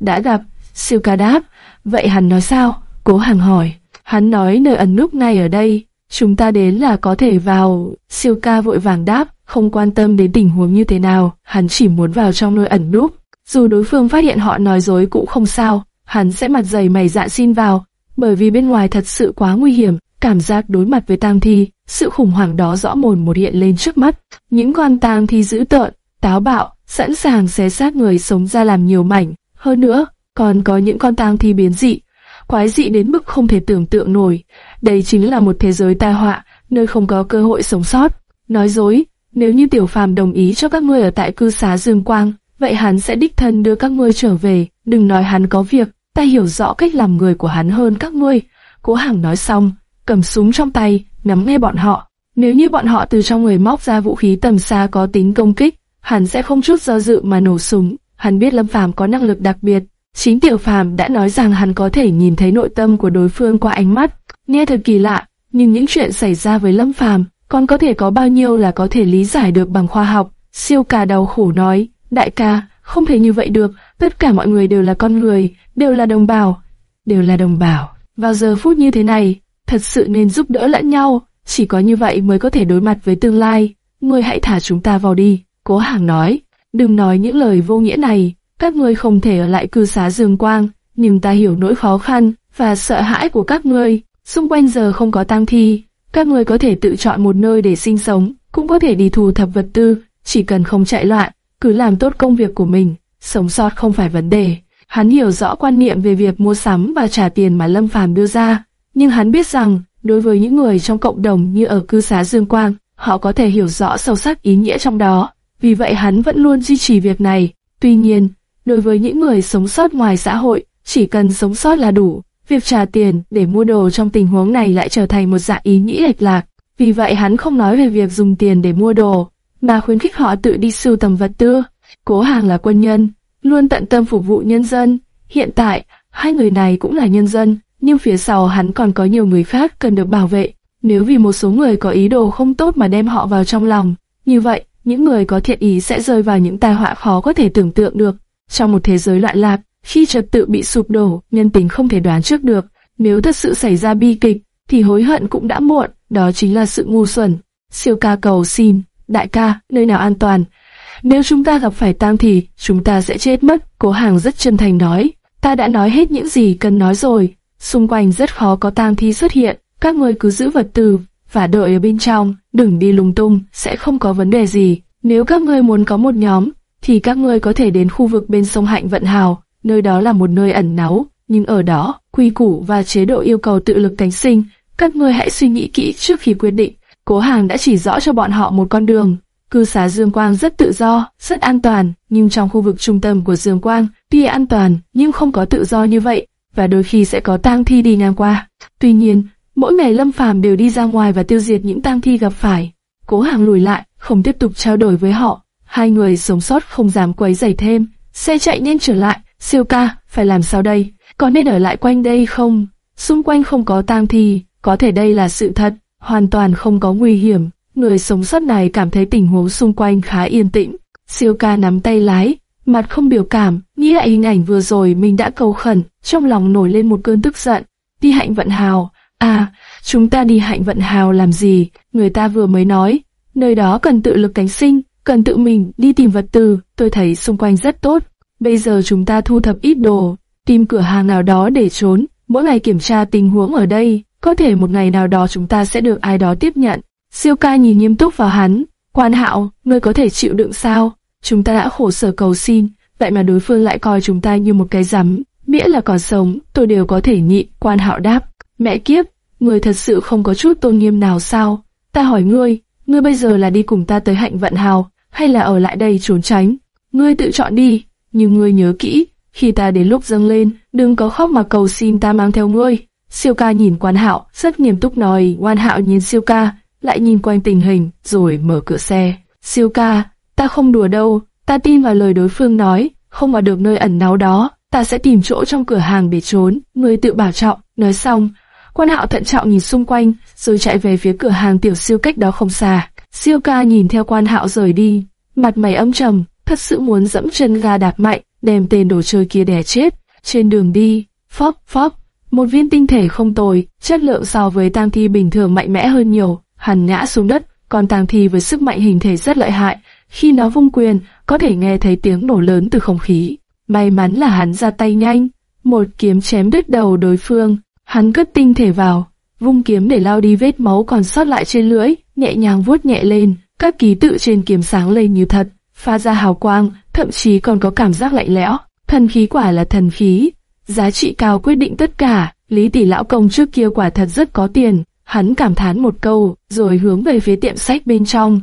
Đã gặp, siêu ca đáp, vậy hắn nói sao? Cố hàng hỏi, hắn nói nơi ẩn núp ngay ở đây, Chúng ta đến là có thể vào, siêu ca vội vàng đáp, không quan tâm đến tình huống như thế nào, hắn chỉ muốn vào trong nơi ẩn núp. Dù đối phương phát hiện họ nói dối cũng không sao, hắn sẽ mặt dày mày dạn xin vào, bởi vì bên ngoài thật sự quá nguy hiểm, cảm giác đối mặt với tang thi, sự khủng hoảng đó rõ mồn một hiện lên trước mắt. Những con tang thi dữ tợn, táo bạo, sẵn sàng xé xác người sống ra làm nhiều mảnh. Hơn nữa, còn có những con tang thi biến dị, quái dị đến mức không thể tưởng tượng nổi. Đây chính là một thế giới tai họa, nơi không có cơ hội sống sót. Nói dối, nếu như Tiểu Phàm đồng ý cho các ngươi ở tại cư xá Dương Quang, vậy hắn sẽ đích thân đưa các ngươi trở về. Đừng nói hắn có việc, ta hiểu rõ cách làm người của hắn hơn các ngươi. Cố Hằng nói xong, cầm súng trong tay, nắm nghe bọn họ. Nếu như bọn họ từ trong người móc ra vũ khí tầm xa có tính công kích, hắn sẽ không chút do dự mà nổ súng. Hắn biết Lâm Phàm có năng lực đặc biệt, Chính Tiểu Phàm đã nói rằng hắn có thể nhìn thấy nội tâm của đối phương qua ánh mắt. Nghe thật kỳ lạ, nhưng những chuyện xảy ra với Lâm Phàm, còn có thể có bao nhiêu là có thể lý giải được bằng khoa học. Siêu ca đau khổ nói, đại ca, không thể như vậy được, tất cả mọi người đều là con người, đều là đồng bào, đều là đồng bào. Vào giờ phút như thế này, thật sự nên giúp đỡ lẫn nhau, chỉ có như vậy mới có thể đối mặt với tương lai. Ngươi hãy thả chúng ta vào đi, cố hàng nói, đừng nói những lời vô nghĩa này, các ngươi không thể ở lại cư xá Dương Quang, nhưng ta hiểu nỗi khó khăn và sợ hãi của các ngươi. Xung quanh giờ không có tang thi, các ngươi có thể tự chọn một nơi để sinh sống, cũng có thể đi thu thập vật tư, chỉ cần không chạy loạn, cứ làm tốt công việc của mình, sống sót không phải vấn đề. Hắn hiểu rõ quan niệm về việc mua sắm và trả tiền mà Lâm Phàm đưa ra, nhưng hắn biết rằng, đối với những người trong cộng đồng như ở cư xá Dương Quang, họ có thể hiểu rõ sâu sắc ý nghĩa trong đó. Vì vậy hắn vẫn luôn duy trì việc này. Tuy nhiên, Đối với những người sống sót ngoài xã hội, chỉ cần sống sót là đủ. Việc trả tiền để mua đồ trong tình huống này lại trở thành một dạng ý nghĩ lệch lạc. Vì vậy hắn không nói về việc dùng tiền để mua đồ, mà khuyến khích họ tự đi sưu tầm vật tư. Cố hàng là quân nhân, luôn tận tâm phục vụ nhân dân. Hiện tại, hai người này cũng là nhân dân, nhưng phía sau hắn còn có nhiều người khác cần được bảo vệ. Nếu vì một số người có ý đồ không tốt mà đem họ vào trong lòng, như vậy, những người có thiện ý sẽ rơi vào những tai họa khó có thể tưởng tượng được. Trong một thế giới loạn lạc, khi trật tự bị sụp đổ, nhân tính không thể đoán trước được. Nếu thật sự xảy ra bi kịch, thì hối hận cũng đã muộn, đó chính là sự ngu xuẩn. Siêu ca cầu xin, đại ca, nơi nào an toàn? Nếu chúng ta gặp phải tang thì, chúng ta sẽ chết mất, cố hàng rất chân thành nói. Ta đã nói hết những gì cần nói rồi, xung quanh rất khó có tang thi xuất hiện, các người cứ giữ vật tư và đợi ở bên trong, đừng đi lung tung, sẽ không có vấn đề gì. Nếu các ngươi muốn có một nhóm, thì các ngươi có thể đến khu vực bên sông Hạnh Vận Hào, nơi đó là một nơi ẩn náu, nhưng ở đó, quy củ và chế độ yêu cầu tự lực cánh sinh, các ngươi hãy suy nghĩ kỹ trước khi quyết định. Cố Hàng đã chỉ rõ cho bọn họ một con đường. Cư xá Dương Quang rất tự do, rất an toàn, nhưng trong khu vực trung tâm của Dương Quang, Tuy an toàn, nhưng không có tự do như vậy, và đôi khi sẽ có tang thi đi ngang qua. Tuy nhiên, mỗi ngày Lâm Phàm đều đi ra ngoài và tiêu diệt những tang thi gặp phải. Cố Hàng lùi lại, không tiếp tục trao đổi với họ. Hai người sống sót không dám quấy rầy thêm. Xe chạy nên trở lại, siêu ca, phải làm sao đây? Có nên ở lại quanh đây không? Xung quanh không có tang thi, có thể đây là sự thật, hoàn toàn không có nguy hiểm. Người sống sót này cảm thấy tình huống xung quanh khá yên tĩnh. Siêu ca nắm tay lái, mặt không biểu cảm, nghĩ lại hình ảnh vừa rồi mình đã cầu khẩn, trong lòng nổi lên một cơn tức giận. Đi hạnh vận hào, à, chúng ta đi hạnh vận hào làm gì, người ta vừa mới nói, nơi đó cần tự lực cánh sinh, cần tự mình đi tìm vật tư, tôi thấy xung quanh rất tốt. Bây giờ chúng ta thu thập ít đồ, tìm cửa hàng nào đó để trốn, mỗi ngày kiểm tra tình huống ở đây, có thể một ngày nào đó chúng ta sẽ được ai đó tiếp nhận. Siêu ca nhìn nghiêm túc vào hắn, quan hạo, ngươi có thể chịu đựng sao? Chúng ta đã khổ sở cầu xin, vậy mà đối phương lại coi chúng ta như một cái rắm, miễn là còn sống, tôi đều có thể nhịn, quan hạo đáp. Mẹ kiếp, ngươi thật sự không có chút tôn nghiêm nào sao? Ta hỏi ngươi, ngươi bây giờ là đi cùng ta tới hạnh vận hào, hay là ở lại đây trốn tránh? Ngươi tự chọn đi, nhưng ngươi nhớ kỹ, khi ta đến lúc dâng lên, đừng có khóc mà cầu xin ta mang theo ngươi. Siêu ca nhìn quan hạo, rất nghiêm túc nói, quan hạo nhìn siêu ca, lại nhìn quanh tình hình, rồi mở cửa xe. Siêu ca, ta không đùa đâu, ta tin vào lời đối phương nói, không vào được nơi ẩn náu đó, ta sẽ tìm chỗ trong cửa hàng để trốn, ngươi tự bảo trọng. Nói xong, quan hạo thận trọng nhìn xung quanh, rồi chạy về phía cửa hàng tiểu siêu cách đó không xa. Siêu ca nhìn theo quan hạo rời đi, mặt mày âm trầm, thật sự muốn dẫm chân ga đạp mạnh, đem tên đồ chơi kia đè chết. Trên đường đi, phóc phóc, một viên tinh thể không tồi, chất lượng so với tang thi bình thường mạnh mẽ hơn nhiều, hắn ngã xuống đất, còn tang thi với sức mạnh hình thể rất lợi hại, khi nó vung quyền, có thể nghe thấy tiếng nổ lớn từ không khí. May mắn là hắn ra tay nhanh, một kiếm chém đứt đầu đối phương, hắn cất tinh thể vào, vung kiếm để lao đi vết máu còn sót lại trên lưỡi, nhẹ nhàng vuốt nhẹ lên, các ký tự trên kiếm sáng lên như thật, pha ra hào quang, thậm chí còn có cảm giác lạnh lẽo. Thần khí quả là thần khí, giá trị cao quyết định tất cả. Lý tỷ lão công trước kia quả thật rất có tiền, hắn cảm thán một câu, rồi hướng về phía tiệm sách bên trong.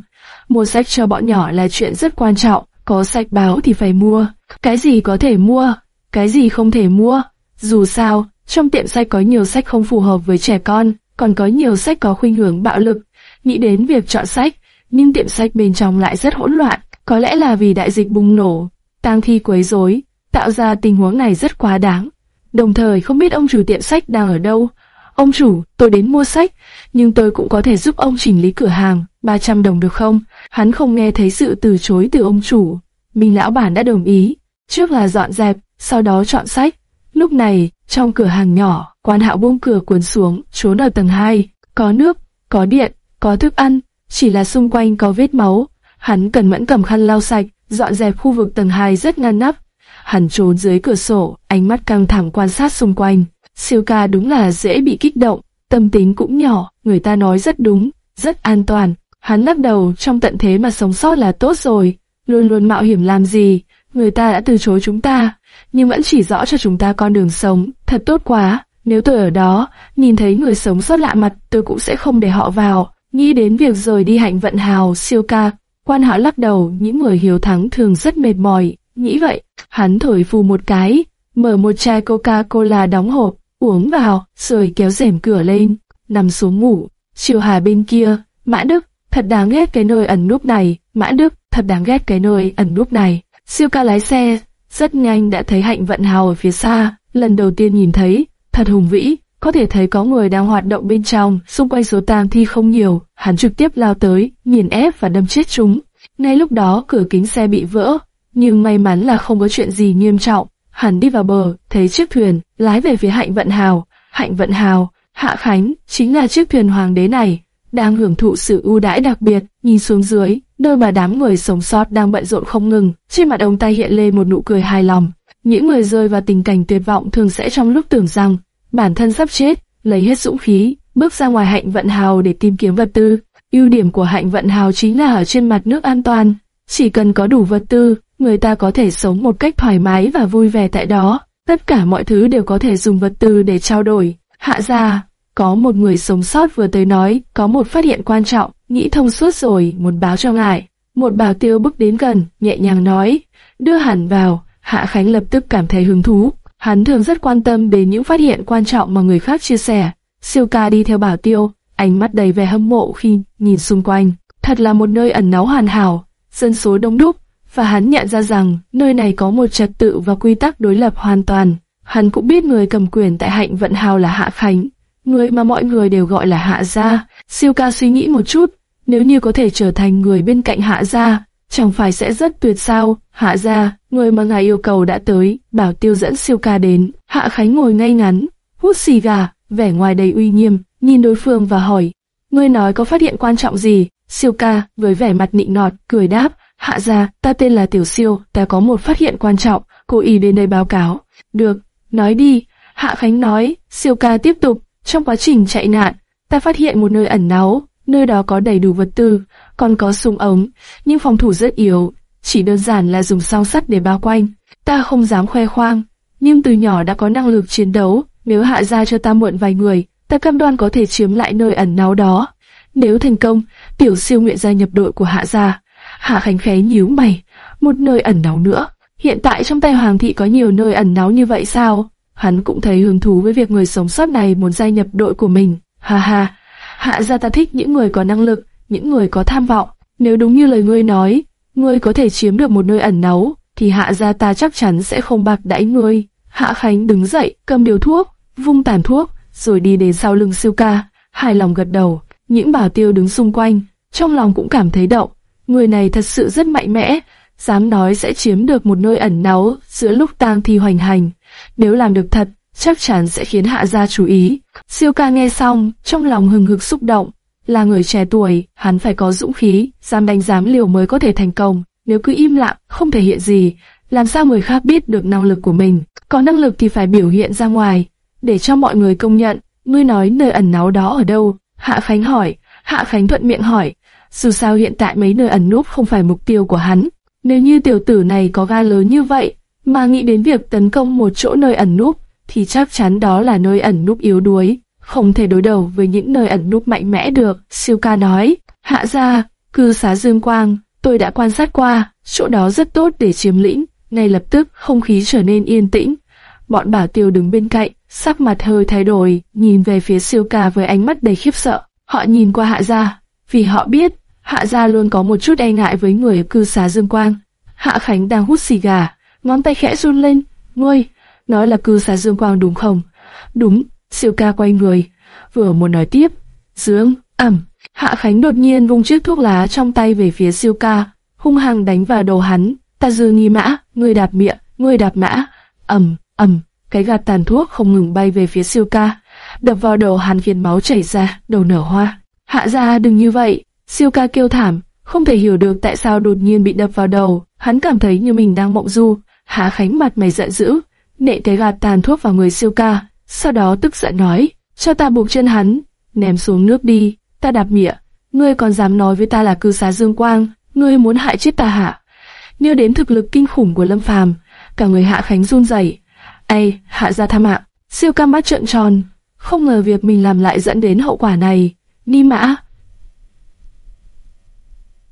Mua sách cho bọn nhỏ là chuyện rất quan trọng, có sách báo thì phải mua. Cái gì có thể mua, cái gì không thể mua. Dù sao, trong tiệm sách có nhiều sách không phù hợp với trẻ con, còn có nhiều sách có khuynh hướng bạo lực. Nghĩ đến việc chọn sách, nhưng tiệm sách bên trong lại rất hỗn loạn, có lẽ là vì đại dịch bùng nổ, tang thi quấy rối, tạo ra tình huống này rất quá đáng. Đồng thời không biết ông chủ tiệm sách đang ở đâu. Ông chủ, tôi đến mua sách, nhưng tôi cũng có thể giúp ông chỉnh lý cửa hàng, 300 đồng được không? Hắn không nghe thấy sự từ chối từ ông chủ. Minh lão bản đã đồng ý, trước là dọn dẹp, sau đó chọn sách. Lúc này, trong cửa hàng nhỏ, quan hạo buông cửa cuốn xuống, trốn ở tầng 2. Có nước, có điện, có thức ăn, chỉ là xung quanh có vết máu. Hắn cần mẫn cầm khăn lau sạch, dọn dẹp khu vực tầng 2 rất ngăn nắp. Hắn trốn dưới cửa sổ, ánh mắt căng thẳng quan sát xung quanh. Siêu ca đúng là dễ bị kích động, tâm tính cũng nhỏ, người ta nói rất đúng, rất an toàn. Hắn lắc đầu trong tận thế mà sống sót là tốt rồi, luôn luôn mạo hiểm làm gì, người ta đã từ chối chúng ta, nhưng vẫn chỉ rõ cho chúng ta con đường sống, thật tốt quá. Nếu tôi ở đó, nhìn thấy người sống sót lạ mặt, tôi cũng sẽ không để họ vào. Nghĩ đến việc rời đi hạnh vận hào, siêu ca, quan hạo lắc đầu, những người hiếu thắng thường rất mệt mỏi. Nghĩ vậy, hắn thổi phù một cái, mở một chai Coca-Cola đóng hộp, uống vào, rồi kéo rèm cửa lên, nằm xuống ngủ. Chiều Hà bên kia, Mã Đức, thật đáng ghét cái nơi ẩn núp này, Mã Đức, thật đáng ghét cái nơi ẩn núp này. Siêu ca lái xe, rất nhanh đã thấy hạnh vận hào ở phía xa, lần đầu tiên nhìn thấy, thật hùng vĩ, có thể thấy có người đang hoạt động bên trong, xung quanh số tang thi không nhiều, hắn trực tiếp lao tới, nghiền ép và đâm chết chúng. Ngay lúc đó cửa kính xe bị vỡ, nhưng may mắn là không có chuyện gì nghiêm trọng. Hắn đi vào bờ, thấy chiếc thuyền, lái về phía hạnh vận hào. Hạnh vận hào, Hạ Khánh, chính là chiếc thuyền hoàng đế này, đang hưởng thụ sự ưu đãi đặc biệt, nhìn xuống dưới, nơi mà đám người sống sót đang bận rộn không ngừng, trên mặt ông ta hiện lên một nụ cười hài lòng. Những người rơi vào tình cảnh tuyệt vọng thường sẽ trong lúc tưởng rằng bản thân sắp chết, lấy hết dũng khí, bước ra ngoài hạnh vận hào để tìm kiếm vật tư. Ưu điểm của hạnh vận hào chính là ở trên mặt nước an toàn, chỉ cần có đủ vật tư, người ta có thể sống một cách thoải mái và vui vẻ tại đó. Tất cả mọi thứ đều có thể dùng vật tư để trao đổi. Hạ ra, có một người sống sót vừa tới nói, có một phát hiện quan trọng, nghĩ thông suốt rồi, muốn báo cho ngài. Một bảo tiêu bước đến gần, nhẹ nhàng nói, đưa hẳn vào, Hạ Khánh lập tức cảm thấy hứng thú. Hắn thường rất quan tâm đến những phát hiện quan trọng mà người khác chia sẻ. Siêu ca đi theo bảo tiêu, ánh mắt đầy vẻ hâm mộ khi nhìn xung quanh. Thật là một nơi ẩn náu hoàn hảo, dân số đông đúc, và hắn nhận ra rằng nơi này có một trật tự và quy tắc đối lập hoàn toàn. Hắn cũng biết người cầm quyền tại hạnh vận hào là Hạ Khánh, người mà mọi người đều gọi là Hạ Gia. Siêu ca suy nghĩ một chút, nếu như có thể trở thành người bên cạnh Hạ Gia, chẳng phải sẽ rất tuyệt sao? Hạ Gia, người mà ngài yêu cầu đã tới, bảo tiêu dẫn siêu ca đến. Hạ Khánh ngồi ngay ngắn, hút xì gà, vẻ ngoài đầy uy nghiêm, nhìn đối phương và hỏi, ngươi nói có phát hiện quan trọng gì? Siêu ca, với vẻ mặt nịnh nọt, cười đáp, hạ gia, ta tên là Tiểu Siêu, ta có một phát hiện quan trọng, cô ý đến đây báo cáo. Được, nói đi, Hạ Khánh nói, siêu ca tiếp tục, trong quá trình chạy nạn, ta phát hiện một nơi ẩn náu, nơi đó có đầy đủ vật tư, còn có súng ống, nhưng phòng thủ rất yếu, chỉ đơn giản là dùng song sắt để bao quanh. Ta không dám khoe khoang, nhưng từ nhỏ đã có năng lực chiến đấu, nếu hạ ra cho ta mượn vài người, ta cam đoan có thể chiếm lại nơi ẩn náu đó. Nếu thành công, tiểu siêu nguyện gia nhập đội của hạ gia. Hạ Khánh khé nhíu mày, một nơi ẩn náu nữa. Hiện tại trong tay Hoàng thị có nhiều nơi ẩn náu như vậy sao? Hắn cũng thấy hứng thú với việc người sống sót này muốn gia nhập đội của mình. Ha ha, hạ gia ta thích những người có năng lực, những người có tham vọng. Nếu đúng như lời ngươi nói, ngươi có thể chiếm được một nơi ẩn náu, thì hạ gia ta chắc chắn sẽ không bạc đãi ngươi. Hạ Khánh đứng dậy, cầm điều thuốc, vung tàn thuốc, rồi đi đến sau lưng siêu ca, hài lòng gật đầu. Những bảo tiêu đứng xung quanh, trong lòng cũng cảm thấy động. Người này thật sự rất mạnh mẽ, dám nói sẽ chiếm được một nơi ẩn náu giữa lúc tang thi hoành hành. Nếu làm được thật, chắc chắn sẽ khiến hạ gia chú ý. Siêu ca nghe xong, trong lòng hừng hực xúc động. Là người trẻ tuổi, hắn phải có dũng khí, dám đánh dám liều mới có thể thành công. Nếu cứ im lặng, không thể hiện gì, làm sao người khác biết được năng lực của mình? Có năng lực thì phải biểu hiện ra ngoài, để cho mọi người công nhận. Ngươi nói nơi ẩn náu đó ở đâu? Hạ Khánh hỏi. Hạ Khánh thuận miệng hỏi. Dù sao hiện tại mấy nơi ẩn núp không phải mục tiêu của hắn. Nếu như tiểu tử này có ga lớn như vậy, mà nghĩ đến việc tấn công một chỗ nơi ẩn núp, thì chắc chắn đó là nơi ẩn núp yếu đuối, không thể đối đầu với những nơi ẩn núp mạnh mẽ được. Siêu ca nói, hạ ra, cư xá Dương Quang, tôi đã quan sát qua, chỗ đó rất tốt để chiếm lĩnh. Ngay lập tức, không khí trở nên yên tĩnh. Bọn bảo tiêu đứng bên cạnh, sắc mặt hơi thay đổi, nhìn về phía siêu ca với ánh mắt đầy khiếp sợ. Họ nhìn qua hạ gia, vì họ biết, hạ gia luôn có một chút e ngại với người cư xá Dương Quang. Hạ Khánh đang hút xì gà, ngón tay khẽ run lên, ngươi, nói là cư xá Dương Quang đúng không? Đúng, siêu ca quay người, vừa muốn nói tiếp, Dương, ẩm, Hạ Khánh đột nhiên vung chiếc thuốc lá trong tay về phía siêu ca, hung hăng đánh vào đầu hắn, ta dư nghi mã, ngươi đạp miệng, ngươi đạp mã, ầm, ầm, cái gạt tàn thuốc không ngừng bay về phía siêu ca, đập vào đầu hắn khiến máu chảy ra, đầu nở hoa. Hạ ra đừng như vậy, siêu ca kêu thảm, không thể hiểu được tại sao đột nhiên bị đập vào đầu, hắn cảm thấy như mình đang mộng du. Hạ Khánh mặt mày giận dữ, nệ cái gạt tàn thuốc vào người siêu ca, sau đó tức giận nói, cho ta buộc chân hắn, ném xuống nước đi, ta đạp mịa. ngươi còn dám nói với ta là cư xá Dương Quang, ngươi muốn hại chết ta hả? Nêu đến thực lực kinh khủng của Lâm Phàm, cả người Hạ Khánh run rẩy. Ây, Hạ gia tha mạng, siêu ca mắt trợn tròn, không ngờ việc mình làm lại dẫn đến hậu quả này. Ni mã.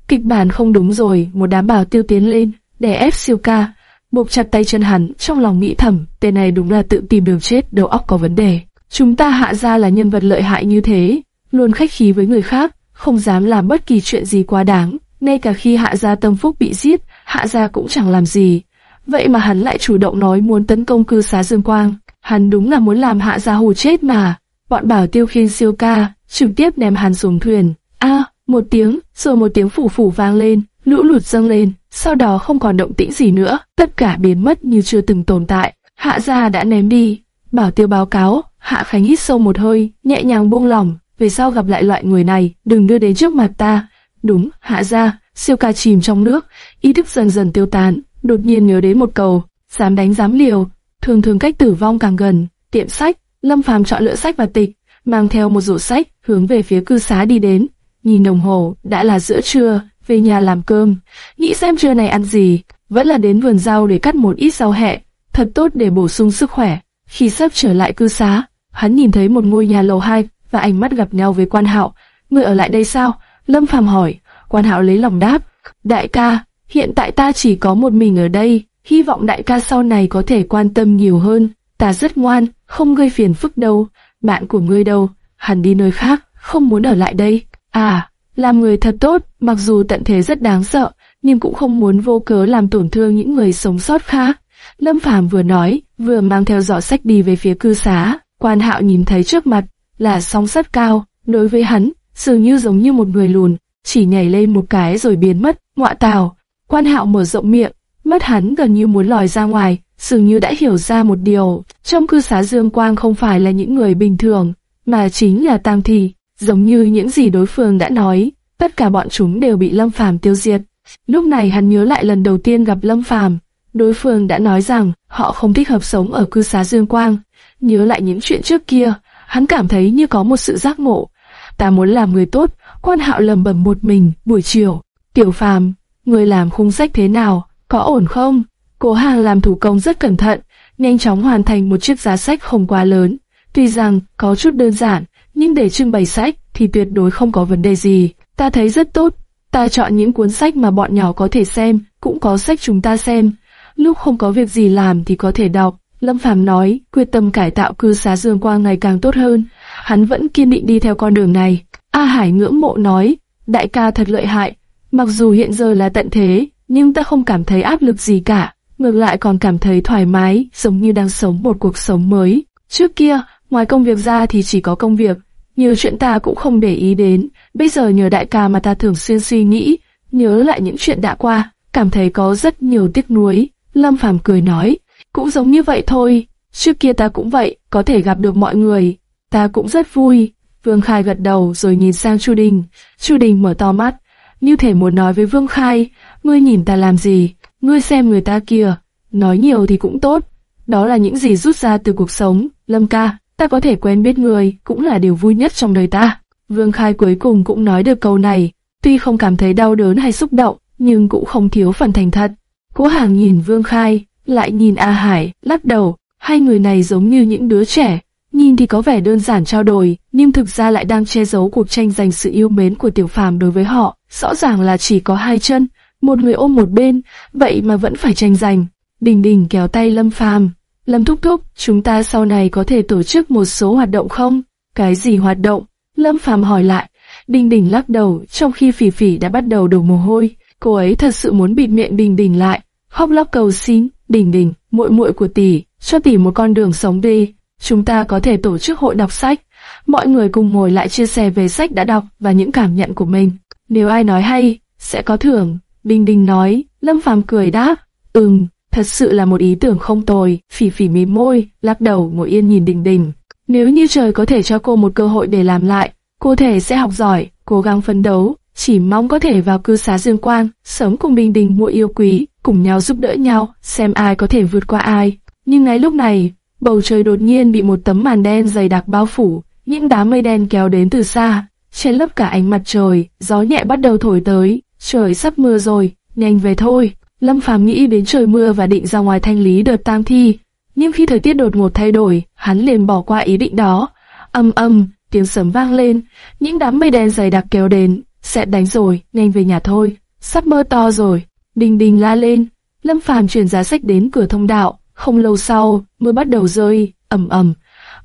Kịch bản không đúng rồi, một đám bảo tiêu tiến lên, đè ép siêu ca, buộc chặt tay chân hắn, trong lòng nghĩ thầm, tên này đúng là tự tìm đường chết, đầu óc có vấn đề. Chúng ta hạ ra là nhân vật lợi hại như thế, luôn khách khí với người khác, không dám làm bất kỳ chuyện gì quá đáng. Ngay cả khi hạ gia tâm phúc bị giết, hạ gia cũng chẳng làm gì. Vậy mà hắn lại chủ động nói muốn tấn công cư xá Dương Quang. Hắn đúng là muốn làm hạ gia hù chết mà. Bọn bảo tiêu khiên siêu ca, trực tiếp ném hắn xuống thuyền. A, một tiếng, rồi một tiếng phủ phủ vang lên, lũ lụt dâng lên, sau đó không còn động tĩnh gì nữa, tất cả biến mất như chưa từng tồn tại. Hạ gia đã ném đi. Bảo tiêu báo cáo, Hạ Khánh hít sâu một hơi, nhẹ nhàng buông lỏng, về sau gặp lại loại người này, đừng đưa đến trước mặt ta. Đúng, Hạ gia, siêu ca chìm trong nước, ý thức dần dần tiêu tán, đột nhiên nhớ đến một câu, dám đánh dám liều, thường thường cách tử vong càng gần. Tiệm sách, Lâm Phàm chọn lựa sách và tịch, mang theo một rổ sách, hướng về phía cư xá đi đến. Nhìn đồng hồ, đã là giữa trưa, về nhà làm cơm, nghĩ xem trưa này ăn gì, vẫn là đến vườn rau để cắt một ít rau hẹ, thật tốt để bổ sung sức khỏe. Khi sắp trở lại cư xá, hắn nhìn thấy một ngôi nhà lầu hai và ánh mắt gặp nhau với quan hạo. Người ở lại đây sao? Lâm Phàm hỏi. Quan hạo lấy lòng đáp. Đại ca, hiện tại ta chỉ có một mình ở đây, hy vọng đại ca sau này có thể quan tâm nhiều hơn. Ta rất ngoan, không gây phiền phức đâu. Bạn của ngươi đâu? hẳn đi nơi khác, không muốn ở lại đây. À, làm người thật tốt, mặc dù tận thế rất đáng sợ, nhưng cũng không muốn vô cớ làm tổn thương những người sống sót khác. Lâm Phàm vừa nói, vừa mang theo giỏ sách đi về phía cư xá. Quan Hạo nhìn thấy trước mặt là song sắt cao, đối với hắn, dường như giống như một người lùn, chỉ nhảy lên một cái rồi biến mất. Ngọa tào, Quan Hạo mở rộng miệng, mắt hắn gần như muốn lòi ra ngoài, dường như đã hiểu ra một điều, trong cư xá Dương Quang không phải là những người bình thường, mà chính là tam Thị, giống như những gì đối phương đã nói, tất cả bọn chúng đều bị Lâm Phàm tiêu diệt. Lúc này hắn nhớ lại lần đầu tiên gặp Lâm Phàm, đối phương đã nói rằng họ không thích hợp sống ở cư xá Dương Quang. Nhớ lại những chuyện trước kia, hắn cảm thấy như có một sự giác ngộ. Ta muốn làm người tốt, quan hạo lầm bẩm một mình, buổi chiều. Tiểu phàm, người làm khung sách thế nào, có ổn không? Cố hàng làm thủ công rất cẩn thận, nhanh chóng hoàn thành một chiếc giá sách không quá lớn. Tuy rằng có chút đơn giản, nhưng để trưng bày sách thì tuyệt đối không có vấn đề gì. Ta thấy rất tốt, ta chọn những cuốn sách mà bọn nhỏ có thể xem, cũng có sách chúng ta xem. Lúc không có việc gì làm thì có thể đọc. Lâm Phàm nói, quyết tâm cải tạo cư xá Dương Quang ngày càng tốt hơn. Hắn vẫn kiên định đi theo con đường này. A Hải ngưỡng mộ nói, đại ca thật lợi hại. Mặc dù hiện giờ là tận thế, nhưng ta không cảm thấy áp lực gì cả. Ngược lại còn cảm thấy thoải mái, giống như đang sống một cuộc sống mới. Trước kia, ngoài công việc ra thì chỉ có công việc. Nhiều chuyện ta cũng không để ý đến. Bây giờ nhờ đại ca mà ta thường xuyên suy nghĩ, nhớ lại những chuyện đã qua, cảm thấy có rất nhiều tiếc nuối. Lâm Phàm cười nói, cũng giống như vậy thôi, trước kia ta cũng vậy, có thể gặp được mọi người, ta cũng rất vui. Vương Khai gật đầu rồi nhìn sang Chu Đình, Chu Đình mở to mắt, như thể muốn nói với Vương Khai, ngươi nhìn ta làm gì, ngươi xem người ta kìa, nói nhiều thì cũng tốt, đó là những gì rút ra từ cuộc sống, Lâm ca, ta có thể quen biết người, cũng là điều vui nhất trong đời ta. Vương Khai cuối cùng cũng nói được câu này, tuy không cảm thấy đau đớn hay xúc động, nhưng cũng không thiếu phần thành thật. Cố Hàng nhìn Vương Khai, lại nhìn A Hải, lắc đầu, hai người này giống như những đứa trẻ, nhìn thì có vẻ đơn giản trao đổi, nhưng thực ra lại đang che giấu cuộc tranh giành sự yêu mến của Tiểu Phàm đối với họ. Rõ ràng là chỉ có hai chân, một người ôm một bên, vậy mà vẫn phải tranh giành. Đình Đình kéo tay Lâm Phàm, Lâm Thúc Thúc, chúng ta sau này có thể tổ chức một số hoạt động không? Cái gì hoạt động? Lâm Phàm hỏi lại. Đình Đình lắc đầu, trong khi Phỉ Phỉ đã bắt đầu đổ mồ hôi. Cô ấy thật sự muốn bịt miệng Đình Đình lại, khóc lóc cầu xin, Đình Đình, muội muội của tỷ, cho tỷ một con đường sống đi. Chúng ta có thể tổ chức hội đọc sách, mọi người cùng ngồi lại chia sẻ về sách đã đọc và những cảm nhận của mình. Nếu ai nói hay, sẽ có thưởng. Bình Đình nói, Lâm Phàm cười đáp, ừm, thật sự là một ý tưởng không tồi. Phỉ phỉ mím môi, lắc đầu ngồi yên nhìn Đình Đình. Nếu như trời có thể cho cô một cơ hội để làm lại, cô thể sẽ học giỏi, cố gắng phấn đấu, chỉ mong có thể vào cư xá Dương Quang, sống cùng Bình Đình muội yêu quý, cùng nhau giúp đỡ nhau, xem ai có thể vượt qua ai. Nhưng ngay lúc này, bầu trời đột nhiên bị một tấm màn đen dày đặc bao phủ, những đám mây đen kéo đến từ xa, che lấp cả ánh mặt trời, gió nhẹ bắt đầu thổi tới, trời sắp mưa rồi, nhanh về thôi. Lâm Phàm nghĩ đến trời mưa và định ra ngoài thanh lý đợt tang thi, nhưng khi thời tiết đột ngột thay đổi, hắn liền bỏ qua ý định đó. Âm âm, tiếng sấm vang lên, những đám mây đen dày đặc kéo đến, sẽ đánh rồi, nhanh về nhà thôi, sắp mưa to rồi. Đình đình la lên, Lâm Phàm chuyển giá sách đến cửa thông đạo, không lâu sau, mưa bắt đầu rơi, ầm ầm,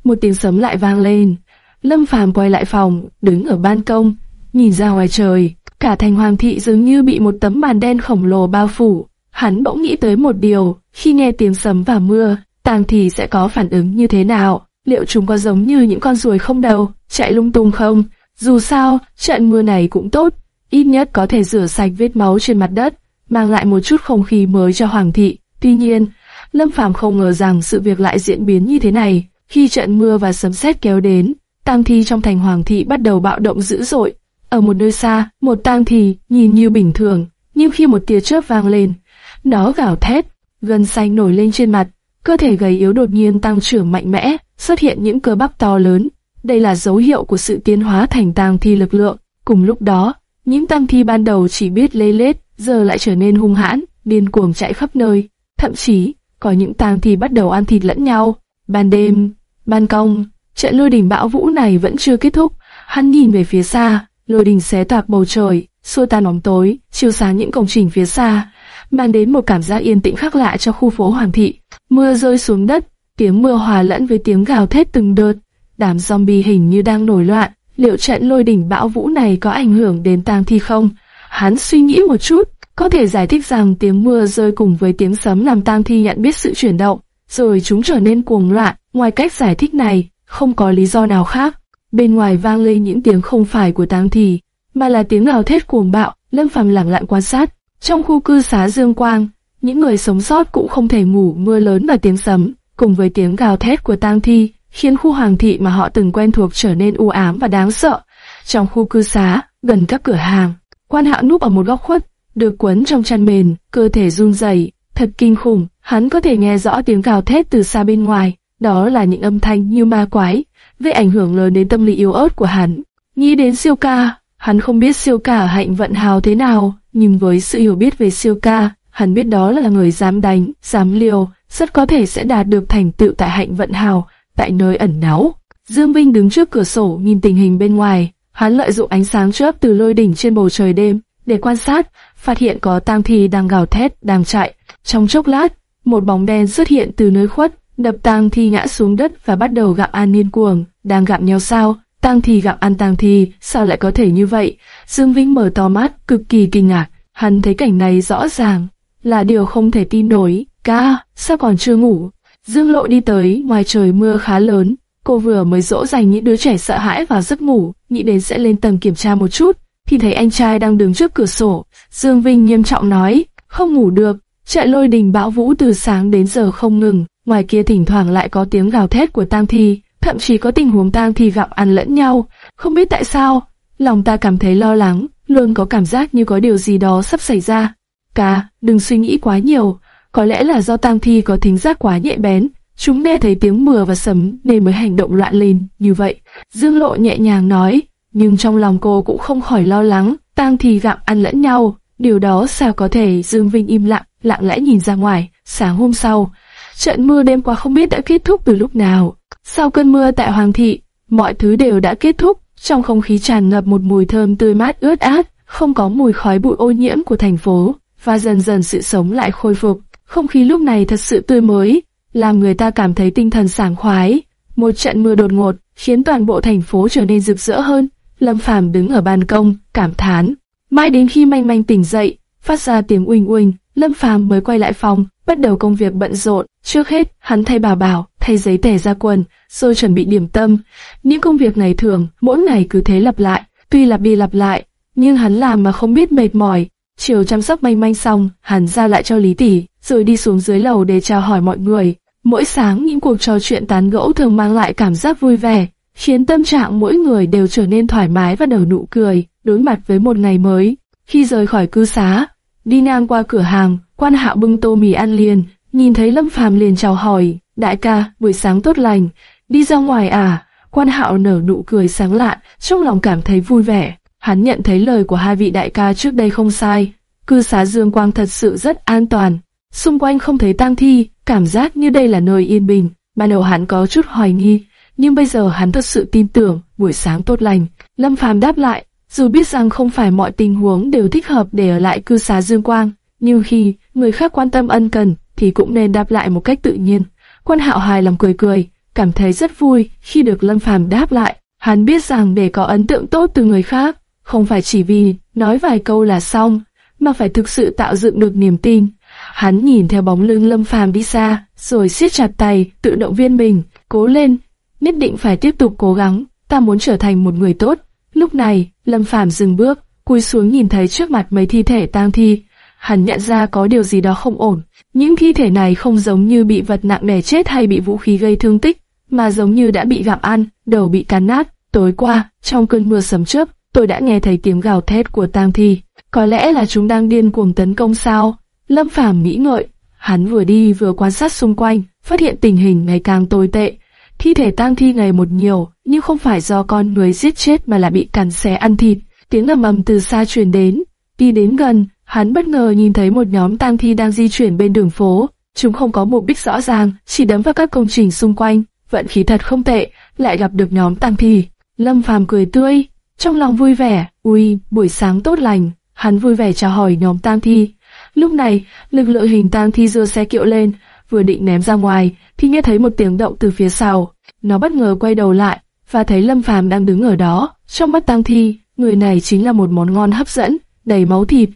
một tiếng sấm lại vang lên. Lâm Phàm quay lại phòng, đứng ở ban công, nhìn ra ngoài trời, cả thành hoàng thị dường như bị một tấm màn đen khổng lồ bao phủ. Hắn bỗng nghĩ tới một điều, khi nghe tiếng sấm và mưa, tàng thì sẽ có phản ứng như thế nào? Liệu chúng có giống như những con ruồi không đầu, chạy lung tung không? Dù sao, trận mưa này cũng tốt, ít nhất có thể rửa sạch vết máu trên mặt đất, mang lại một chút không khí mới cho hoàng thị. Tuy nhiên, Lâm Phàm không ngờ rằng sự việc lại diễn biến như thế này. Khi trận mưa và sấm sét kéo đến, tang thi trong thành hoàng thị bắt đầu bạo động dữ dội. Ở một nơi xa, một tang thi nhìn như bình thường, nhưng khi một tia chớp vang lên, nó gào thét, gân xanh nổi lên trên mặt, cơ thể gầy yếu đột nhiên tăng trưởng mạnh mẽ, xuất hiện những cơ bắp to lớn. Đây là dấu hiệu của sự tiến hóa thành tang thi lực lượng. Cùng lúc đó, những tang thi ban đầu chỉ biết lê lết, giờ lại trở nên hung hãn, điên cuồng chạy khắp nơi. Thậm chí, có những tang thi bắt đầu ăn thịt lẫn nhau. Ban đêm, ban công, trận lôi đình bão vũ này vẫn chưa kết thúc. Hắn nhìn về phía xa, lôi đình xé toạc bầu trời, xua tan bóng tối, chiếu sáng những công trình phía xa. mang đến một cảm giác yên tĩnh khác lạ cho khu phố Hoàng thị. Mưa rơi xuống đất, tiếng mưa hòa lẫn với tiếng gào thét từng đợt. Đám zombie hình như đang nổi loạn, liệu trận lôi đỉnh bão vũ này có ảnh hưởng đến tang thi không? Hắn suy nghĩ một chút, có thể giải thích rằng tiếng mưa rơi cùng với tiếng sấm làm tang thi nhận biết sự chuyển động, rồi chúng trở nên cuồng loạn. Ngoài cách giải thích này, không có lý do nào khác. Bên ngoài vang lên những tiếng không phải của tang thi, mà là tiếng gào thét cuồng bạo. Lâm Phàm lặng lặng quan sát. Trong khu cư xá Dương Quang, những người sống sót cũng không thể ngủ mưa lớn và tiếng sấm, cùng với tiếng gào thét của tang thi, khiến khu hoàng thị mà họ từng quen thuộc trở nên u ám và đáng sợ. Trong khu cư xá, gần các cửa hàng, quan hạo núp ở một góc khuất, được quấn trong chăn mền, cơ thể run rẩy, thật kinh khủng. Hắn có thể nghe rõ tiếng gào thét từ xa bên ngoài, đó là những âm thanh như ma quái, gây ảnh hưởng lớn đến tâm lý yếu ớt của hắn. Nghĩ đến siêu ca, hắn không biết siêu ca ở hạnh vận hào thế nào, nhưng với sự hiểu biết về siêu ca, hắn biết đó là người dám đánh, dám liều, rất có thể sẽ đạt được thành tựu tại hạnh vận hào, tại nơi ẩn náu. Dương Vinh đứng trước cửa sổ nhìn tình hình bên ngoài, hắn lợi dụng ánh sáng chớp từ lôi đỉnh trên bầu trời đêm để quan sát, phát hiện có tang thi đang gào thét, đang chạy. Trong chốc lát, một bóng đen xuất hiện từ nơi khuất, đập tang thi ngã xuống đất và bắt đầu gặm ăn niên cuồng, đang gặm nhau sao? Tang thi gặm ăn tang thi, sao lại có thể như vậy? Dương Vinh mở to mắt, cực kỳ kinh ngạc. Hắn thấy cảnh này rõ ràng, là điều không thể tin nổi. Ca, sao còn chưa ngủ? Dương Lộ đi tới, ngoài trời mưa khá lớn. Cô vừa mới dỗ dành những đứa trẻ sợ hãi vào giấc ngủ, nghĩ đến sẽ lên tầng kiểm tra một chút, thì thấy anh trai đang đứng trước cửa sổ. Dương Vinh nghiêm trọng nói, không ngủ được, chạy lôi đình bão vũ từ sáng đến giờ không ngừng, ngoài kia thỉnh thoảng lại có tiếng gào thét của tang thi, thậm chí có tình huống tang thi gặp ăn lẫn nhau, không biết tại sao, lòng ta cảm thấy lo lắng, luôn có cảm giác như có điều gì đó sắp xảy ra. Cả, đừng suy nghĩ quá nhiều, có lẽ là do tang thi có thính giác quá nhạy bén, chúng nghe thấy tiếng mưa và sấm nên mới hành động loạn lên như vậy. Dương Lộ nhẹ nhàng nói, nhưng trong lòng cô cũng không khỏi lo lắng, tang thi gặm ăn lẫn nhau, điều đó sao có thể? Dương Vinh im lặng, lặng lẽ nhìn ra ngoài. Sáng hôm sau, trận mưa đêm qua không biết đã kết thúc từ lúc nào. Sau cơn mưa tại Hoàng thị, mọi thứ đều đã kết thúc, trong không khí tràn ngập một mùi thơm tươi mát ướt át, không có mùi khói bụi ô nhiễm của thành phố, và dần dần sự sống lại khôi phục. Không khí lúc này thật sự tươi mới, làm người ta cảm thấy tinh thần sảng khoái. Một trận mưa đột ngột khiến toàn bộ thành phố trở nên rực rỡ hơn. Lâm Phàm đứng ở ban công, cảm thán. Mãi đến khi manh manh tỉnh dậy, phát ra tiếng uỳnh uỳnh, Lâm Phàm mới quay lại phòng, bắt đầu công việc bận rộn. Trước hết, hắn thay bà bảo, thay giấy tẻ ra quần, rồi chuẩn bị điểm tâm. Những công việc này thường, mỗi ngày cứ thế lặp lại. Tuy lặp đi lặp lại, nhưng hắn làm mà không biết mệt mỏi. Chiều chăm sóc manh manh xong, hắn ra lại cho Lý Tỷ, rồi đi xuống dưới lầu để chào hỏi mọi người. Mỗi sáng những cuộc trò chuyện tán gẫu thường mang lại cảm giác vui vẻ, khiến tâm trạng mỗi người đều trở nên thoải mái và nở nụ cười, đối mặt với một ngày mới. Khi rời khỏi cư xá, đi ngang qua cửa hàng, quan hạo bưng tô mì ăn liền, nhìn thấy Lâm Phàm liền chào hỏi, đại ca, buổi sáng tốt lành, đi ra ngoài à? Quan hạo nở nụ cười sáng lạn, trong lòng cảm thấy vui vẻ. Hắn nhận thấy lời của hai vị đại ca trước đây không sai, cư xá Dương Quang thật sự rất an toàn. Xung quanh không thấy tang thi, cảm giác như đây là nơi yên bình. Ban đầu hắn có chút hoài nghi, nhưng bây giờ hắn thật sự tin tưởng, buổi sáng tốt lành. Lâm Phàm đáp lại, dù biết rằng không phải mọi tình huống đều thích hợp để ở lại cư xá Dương Quang, nhưng khi người khác quan tâm ân cần thì cũng nên đáp lại một cách tự nhiên. Quan Hạo hài lòng cười cười, cảm thấy rất vui khi được Lâm Phàm đáp lại. Hắn biết rằng để có ấn tượng tốt từ người khác, không phải chỉ vì nói vài câu là xong, mà phải thực sự tạo dựng được niềm tin. Hắn nhìn theo bóng lưng Lâm Phàm đi xa, rồi siết chặt tay, tự động viên mình, cố lên, nhất định phải tiếp tục cố gắng, ta muốn trở thành một người tốt. Lúc này, Lâm Phàm dừng bước, cúi xuống nhìn thấy trước mặt mấy thi thể tang thi, hắn nhận ra có điều gì đó không ổn. Những thi thể này không giống như bị vật nặng đè chết hay bị vũ khí gây thương tích, mà giống như đã bị gặm ăn, đầu bị cắn nát. Tối qua, trong cơn mưa sấm chớp, tôi đã nghe thấy tiếng gào thét của tang thi. Có lẽ là chúng đang điên cuồng tấn công sao? Lâm Phàm nghĩ ngợi, hắn vừa đi vừa quan sát xung quanh, phát hiện tình hình ngày càng tồi tệ. Thi thể tang thi ngày một nhiều, nhưng không phải do con người giết chết mà là bị cắn xé ăn thịt. Tiếng ầm ầm từ xa truyền đến, đi đến gần, hắn bất ngờ nhìn thấy một nhóm tang thi đang di chuyển bên đường phố. Chúng không có mục đích rõ ràng, chỉ đấm vào các công trình xung quanh. Vận khí thật không tệ, lại gặp được nhóm tang thi. Lâm Phàm cười tươi, trong lòng vui vẻ. Ui, buổi sáng tốt lành. Hắn vui vẻ chào hỏi nhóm tang thi. Lúc này, lực lượng hình tang thi dưa xe kiệu lên, vừa định ném ra ngoài, thì nghe thấy một tiếng động từ phía sau. Nó bất ngờ quay đầu lại và thấy Lâm Phàm đang đứng ở đó. Trong mắt tang thi, người này chính là một món ngon hấp dẫn, đầy máu thịt.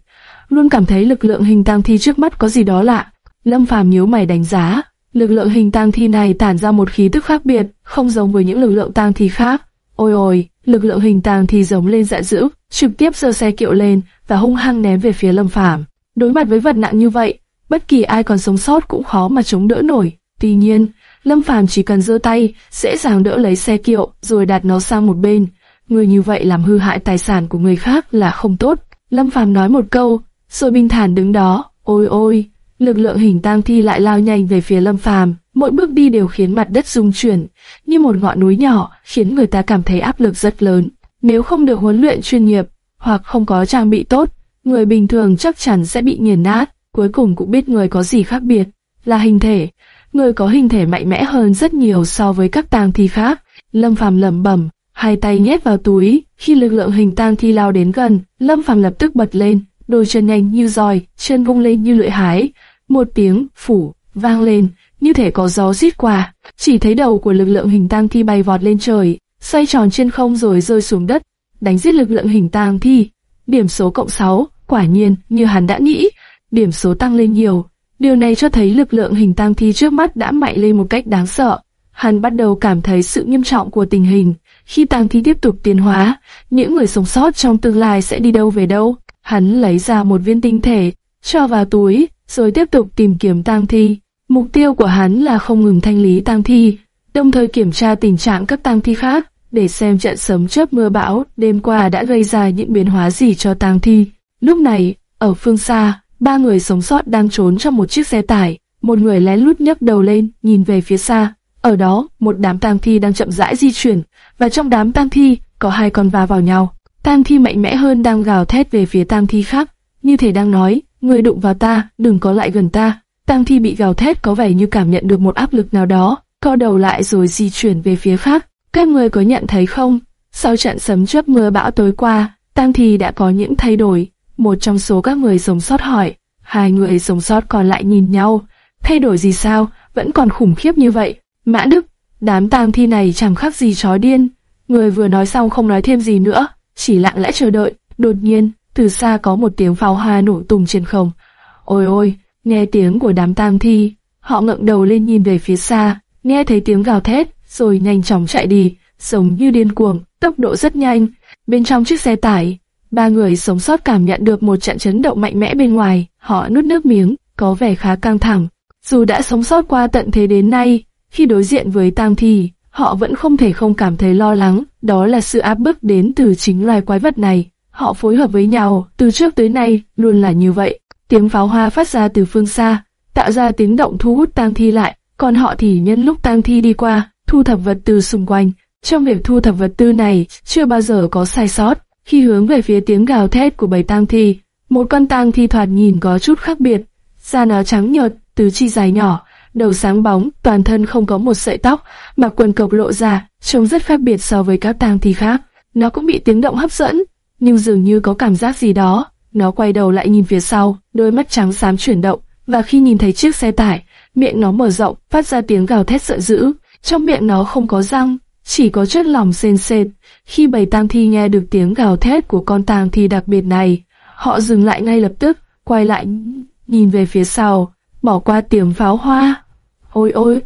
Luôn cảm thấy lực lượng hình tang thi trước mắt có gì đó lạ. Lâm Phàm nhíu mày đánh giá, lực lượng hình tang thi này tản ra một khí tức khác biệt, không giống với những lực lượng tang thi khác. Ôi ôi, lực lượng hình tang thi giống lên giận dữ, trực tiếp giơ xe kiệu lên và hung hăng ném về phía Lâm Phàm. Đối mặt với vật nặng như vậy, bất kỳ ai còn sống sót cũng khó mà chống đỡ nổi. Tuy nhiên, Lâm Phàm chỉ cần giơ tay, dễ dàng đỡ lấy xe kiệu rồi đặt nó sang một bên. Người như vậy làm hư hại tài sản của người khác là không tốt. Lâm Phàm nói một câu, rồi bình thản đứng đó. Ôi ôi, lực lượng hình tang thi lại lao nhanh về phía Lâm Phàm, mỗi bước đi đều khiến mặt đất rung chuyển, như một ngọn núi nhỏ, khiến người ta cảm thấy áp lực rất lớn. Nếu không được huấn luyện chuyên nghiệp, hoặc không có trang bị tốt, người bình thường chắc chắn sẽ bị nghiền nát. Cuối cùng cũng biết người có gì khác biệt, là hình thể. Người có hình thể mạnh mẽ hơn rất nhiều so với các tang thi khác. Lâm Phàm lẩm bẩm, hai tay nhét vào túi. Khi lực lượng hình tang thi lao đến gần, Lâm Phàm lập tức bật lên, đôi chân nhanh như roi, chân vung lên như lưỡi hái. Một tiếng phủ vang lên, như thể có gió rít qua. Chỉ thấy đầu của lực lượng hình tang thi bay vọt lên trời, xoay tròn trên không rồi rơi xuống đất, đánh giết lực lượng hình tang thi. Điểm số cộng 6, quả nhiên như hắn đã nghĩ, điểm số tăng lên nhiều. Điều này cho thấy lực lượng hình tang thi trước mắt đã mạnh lên một cách đáng sợ. Hắn bắt đầu cảm thấy sự nghiêm trọng của tình hình. Khi tang thi tiếp tục tiến hóa, những người sống sót trong tương lai sẽ đi đâu về đâu. Hắn lấy ra một viên tinh thể, cho vào túi, rồi tiếp tục tìm kiếm tang thi. Mục tiêu của hắn là không ngừng thanh lý tang thi, đồng thời kiểm tra tình trạng các tang thi khác, để xem trận sấm chớp mưa bão đêm qua đã gây ra những biến hóa gì cho tang thi. Lúc này, ở phương xa, ba người sống sót đang trốn trong một chiếc xe tải. Một người lén lút nhấc đầu lên, nhìn về phía xa. Ở đó, một đám tang thi đang chậm rãi di chuyển, và trong đám tang thi có hai con va vào nhau. Tang thi mạnh mẽ hơn đang gào thét về phía tang thi khác, như thể đang nói, người đụng vào ta, đừng có lại gần ta. Tang thi bị gào thét có vẻ như cảm nhận được một áp lực nào đó, co đầu lại rồi di chuyển về phía khác. Các người có nhận thấy không? Sau trận sấm chớp mưa bão tối qua, Tang thi đã có những thay đổi. Một trong số các người sống sót hỏi, hai người sống sót còn lại nhìn nhau. Thay đổi gì sao? Vẫn còn khủng khiếp như vậy. Mã Đức, đám tang thi này chẳng khác gì chó điên. Người vừa nói xong không nói thêm gì nữa, chỉ lặng lẽ chờ đợi. Đột nhiên, từ xa có một tiếng pháo hoa nổ tung trên không. Ôi ôi, nghe tiếng của đám tang thi, họ ngẩng đầu lên nhìn về phía xa, nghe thấy tiếng gào thét, rồi nhanh chóng chạy đi, giống như điên cuồng, tốc độ rất nhanh. Bên trong chiếc xe tải, ba người sống sót cảm nhận được một trận chấn động mạnh mẽ bên ngoài, họ nuốt nước miếng, có vẻ khá căng thẳng. Dù đã sống sót qua tận thế đến nay, khi đối diện với tang thi, họ vẫn không thể không cảm thấy lo lắng, đó là sự áp bức đến từ chính loài quái vật này. Họ phối hợp với nhau, từ trước tới nay, luôn là như vậy. Tiếng pháo hoa phát ra từ phương xa, tạo ra tiếng động thu hút tang thi lại, còn họ thì nhân lúc tang thi đi qua, thu thập vật tư xung quanh. Trong việc thu thập vật tư này, chưa bao giờ có sai sót. Khi hướng về phía tiếng gào thét của bầy tang thi, một con tang thi thoạt nhìn có chút khác biệt. Da nó trắng nhợt, tứ chi dài nhỏ, đầu sáng bóng, toàn thân không có một sợi tóc, mặc quần cộc lộ ra, trông rất khác biệt so với các tang thi khác. Nó cũng bị tiếng động hấp dẫn, nhưng dường như có cảm giác gì đó. Nó quay đầu lại nhìn phía sau, đôi mắt trắng xám chuyển động, và khi nhìn thấy chiếc xe tải, miệng nó mở rộng, phát ra tiếng gào thét sợ dữ. Trong miệng nó không có răng, chỉ có chất lòng sền sệt. Khi bầy tang thi nghe được tiếng gào thét của con tang thi đặc biệt này, họ dừng lại ngay lập tức, quay lại nhìn về phía sau, bỏ qua tiếng pháo hoa. Ôi ôi,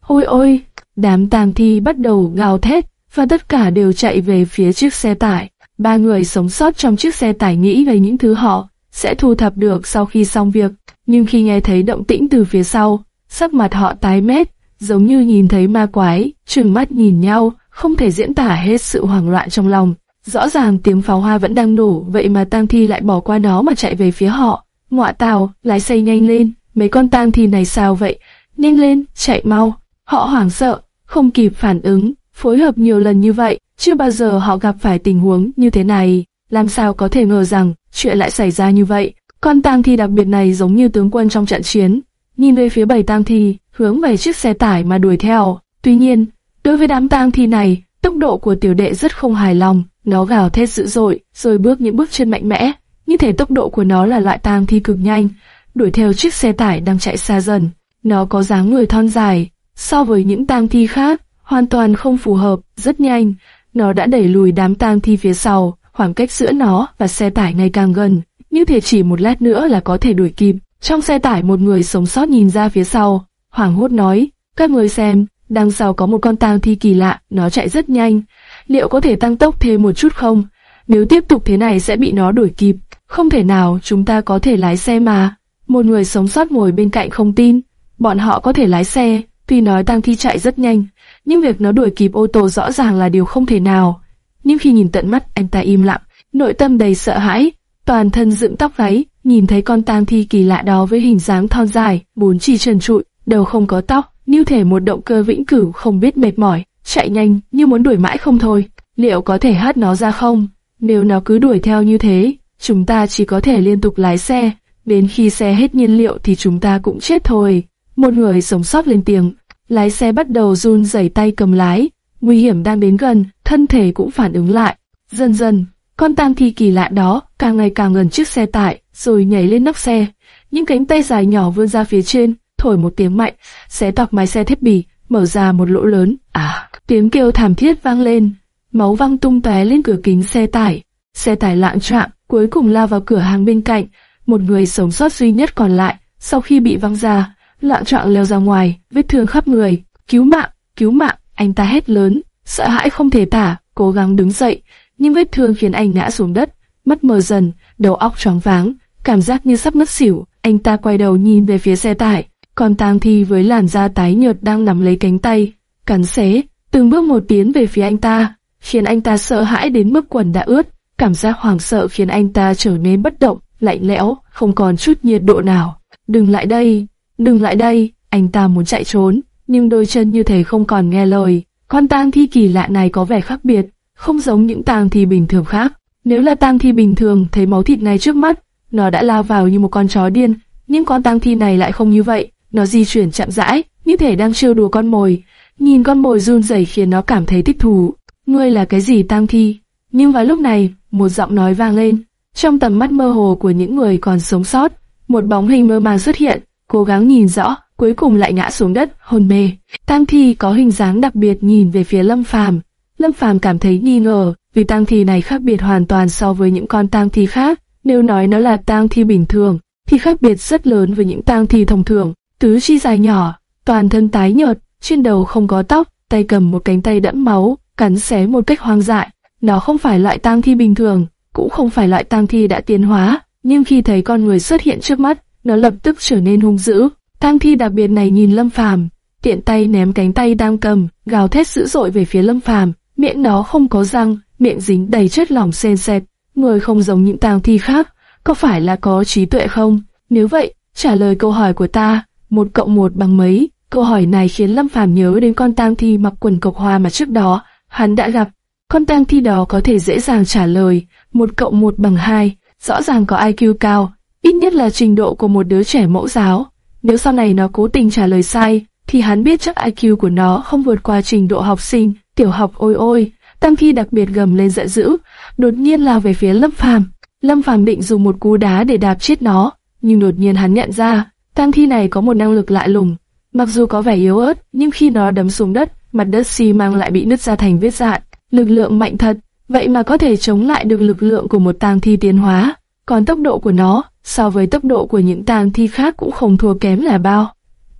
ôi ôi, đám tang thi bắt đầu gào thét và tất cả đều chạy về phía chiếc xe tải. Ba người sống sót trong chiếc xe tải nghĩ về những thứ họ sẽ thu thập được sau khi xong việc, nhưng khi nghe thấy động tĩnh từ phía sau, sắc mặt họ tái mét, giống như nhìn thấy ma quái, trừng mắt nhìn nhau, không thể diễn tả hết sự hoảng loạn trong lòng. Rõ ràng tiếng pháo hoa vẫn đang nổ, vậy mà tang thi lại bỏ qua nó mà chạy về phía họ. Ngọa tào, lái xe nhanh lên, mấy con tang thi này sao vậy? Nhanh lên, chạy mau. Họ hoảng sợ, không kịp phản ứng, phối hợp nhiều lần như vậy, chưa bao giờ họ gặp phải tình huống như thế này. Làm sao có thể ngờ rằng chuyện lại xảy ra như vậy? Con tang thi đặc biệt này giống như tướng quân trong trận chiến, nhìn về phía bầy tang thi, hướng về chiếc xe tải mà đuổi theo. Tuy nhiên, đối với đám tang thi này, tốc độ của tiểu đệ rất không hài lòng, nó gào thét dữ dội, rồi bước những bước chân mạnh mẽ, như thể tốc độ của nó là loại tang thi cực nhanh. đuổi theo chiếc xe tải đang chạy xa dần. Nó có dáng người thon dài, so với những tang thi khác, hoàn toàn không phù hợp, rất nhanh, nó đã đẩy lùi đám tang thi phía sau, khoảng cách giữa nó và xe tải ngày càng gần, như thể chỉ một lát nữa là có thể đuổi kịp. Trong xe tải một người sống sót nhìn ra phía sau, hoảng hốt nói, các người xem, đằng sau có một con tang thi kỳ lạ, nó chạy rất nhanh, liệu có thể tăng tốc thêm một chút không? Nếu tiếp tục thế này sẽ bị nó đuổi kịp, không thể nào chúng ta có thể lái xe mà. Một người sống sót ngồi bên cạnh không tin, bọn họ có thể lái xe, tuy nói tang thi chạy rất nhanh, nhưng việc nó đuổi kịp ô tô rõ ràng là điều không thể nào. Nhưng khi nhìn tận mắt anh ta im lặng, nội tâm đầy sợ hãi, toàn thân dựng tóc gáy, nhìn thấy con tang thi kỳ lạ đó với hình dáng thon dài, bốn chỉ trần trụi, đầu không có tóc, như thể một động cơ vĩnh cửu không biết mệt mỏi, chạy nhanh như muốn đuổi mãi không thôi. Liệu có thể hất nó ra không? Nếu nó cứ đuổi theo như thế, chúng ta chỉ có thể liên tục lái xe, đến khi xe hết nhiên liệu thì chúng ta cũng chết thôi. Một người sống sót lên tiếng, lái xe bắt đầu run rẩy tay cầm lái, nguy hiểm đang đến gần, thân thể cũng phản ứng lại. Dần dần, con tang thi kỳ lạ đó càng ngày càng gần chiếc xe tải, rồi nhảy lên nóc xe. Những cánh tay dài nhỏ vươn ra phía trên, thổi một tiếng mạnh, xé toạc mái xe thép bì, mở ra một lỗ lớn. À, tiếng kêu thảm thiết vang lên, máu văng tung tóe lên cửa kính xe tải. Xe tải lạng trạng, cuối cùng lao vào cửa hàng bên cạnh. Một người sống sót duy nhất còn lại, sau khi bị văng ra, lạng trạng leo ra ngoài, vết thương khắp người. Cứu mạng, cứu mạng, anh ta hét lớn, sợ hãi không thể tả, cố gắng đứng dậy, nhưng vết thương khiến anh ngã xuống đất, mắt mờ dần, đầu óc choáng váng, cảm giác như sắp ngất xỉu. Anh ta quay đầu nhìn về phía xe tải, còn tang thi với làn da tái nhợt đang nắm lấy cánh tay, cắn xé, từng bước một tiến về phía anh ta, khiến anh ta sợ hãi đến mức quần đã ướt. Cảm giác hoảng sợ khiến anh ta trở nên bất động, lạnh lẽo, không còn chút nhiệt độ nào. Đừng lại đây, đừng lại đây, anh ta muốn chạy trốn, nhưng đôi chân như thể không còn nghe lời. Con tang thi kỳ lạ này có vẻ khác biệt, không giống những tang thi bình thường khác. Nếu là tang thi bình thường thấy máu thịt này trước mắt, nó đã lao vào như một con chó điên, nhưng con tang thi này lại không như vậy, nó di chuyển chậm rãi, như thể đang trêu đùa con mồi. Nhìn con mồi run rẩy khiến nó cảm thấy thích thú. Ngươi là cái gì tang thi? Nhưng vào lúc này, một giọng nói vang lên. Trong tầm mắt mơ hồ của những người còn sống sót, một bóng hình mơ màng xuất hiện, cố gắng nhìn rõ, cuối cùng lại ngã xuống đất, hôn mê. Tang thi có hình dáng đặc biệt nhìn về phía Lâm Phàm. Lâm Phàm cảm thấy nghi ngờ, vì tang thi này khác biệt hoàn toàn so với những con tang thi khác. Nếu nói nó là tang thi bình thường, thì khác biệt rất lớn với những tang thi thông thường. Tứ chi dài nhỏ, toàn thân tái nhợt, trên đầu không có tóc, tay cầm một cánh tay đẫm máu, cắn xé một cách hoang dại. Nó không phải loại tang thi bình thường, cũng không phải loại tang thi đã tiến hóa, nhưng khi thấy con người xuất hiện trước mắt, nó lập tức trở nên hung dữ. Tang thi đặc biệt này nhìn Lâm Phàm, tiện tay ném cánh tay đang cầm, gào thét dữ dội về phía Lâm Phàm, miệng nó không có răng, miệng dính đầy chất lỏng sền sệt, người không giống những tang thi khác, có phải là có trí tuệ không? Nếu vậy, trả lời câu hỏi của ta, một cộng một bằng mấy? Câu hỏi này khiến Lâm Phàm nhớ đến con tang thi mặc quần cộc hoa mà trước đó hắn đã gặp. Con tang thi đó có thể dễ dàng trả lời, một cộng một bằng hai, rõ ràng có IQ cao, ít nhất là trình độ của một đứa trẻ mẫu giáo. Nếu sau này nó cố tình trả lời sai, thì hắn biết chắc IQ của nó không vượt qua trình độ học sinh, tiểu học ôi ôi. Tam Thi đặc biệt gầm lên giận dữ, đột nhiên lao về phía Lâm Phàm. Lâm Phàm định dùng một cú đá để đạp chết nó, nhưng đột nhiên hắn nhận ra, Tang Thi này có một năng lực lạ lùng. Mặc dù có vẻ yếu ớt, nhưng khi nó đấm xuống đất, mặt đất xi măng lại bị nứt ra thành vết dạn. Lực lượng mạnh thật, vậy mà có thể chống lại được lực lượng của một tang thi tiến hóa. Còn tốc độ của nó, so với tốc độ của những tang thi khác cũng không thua kém là bao.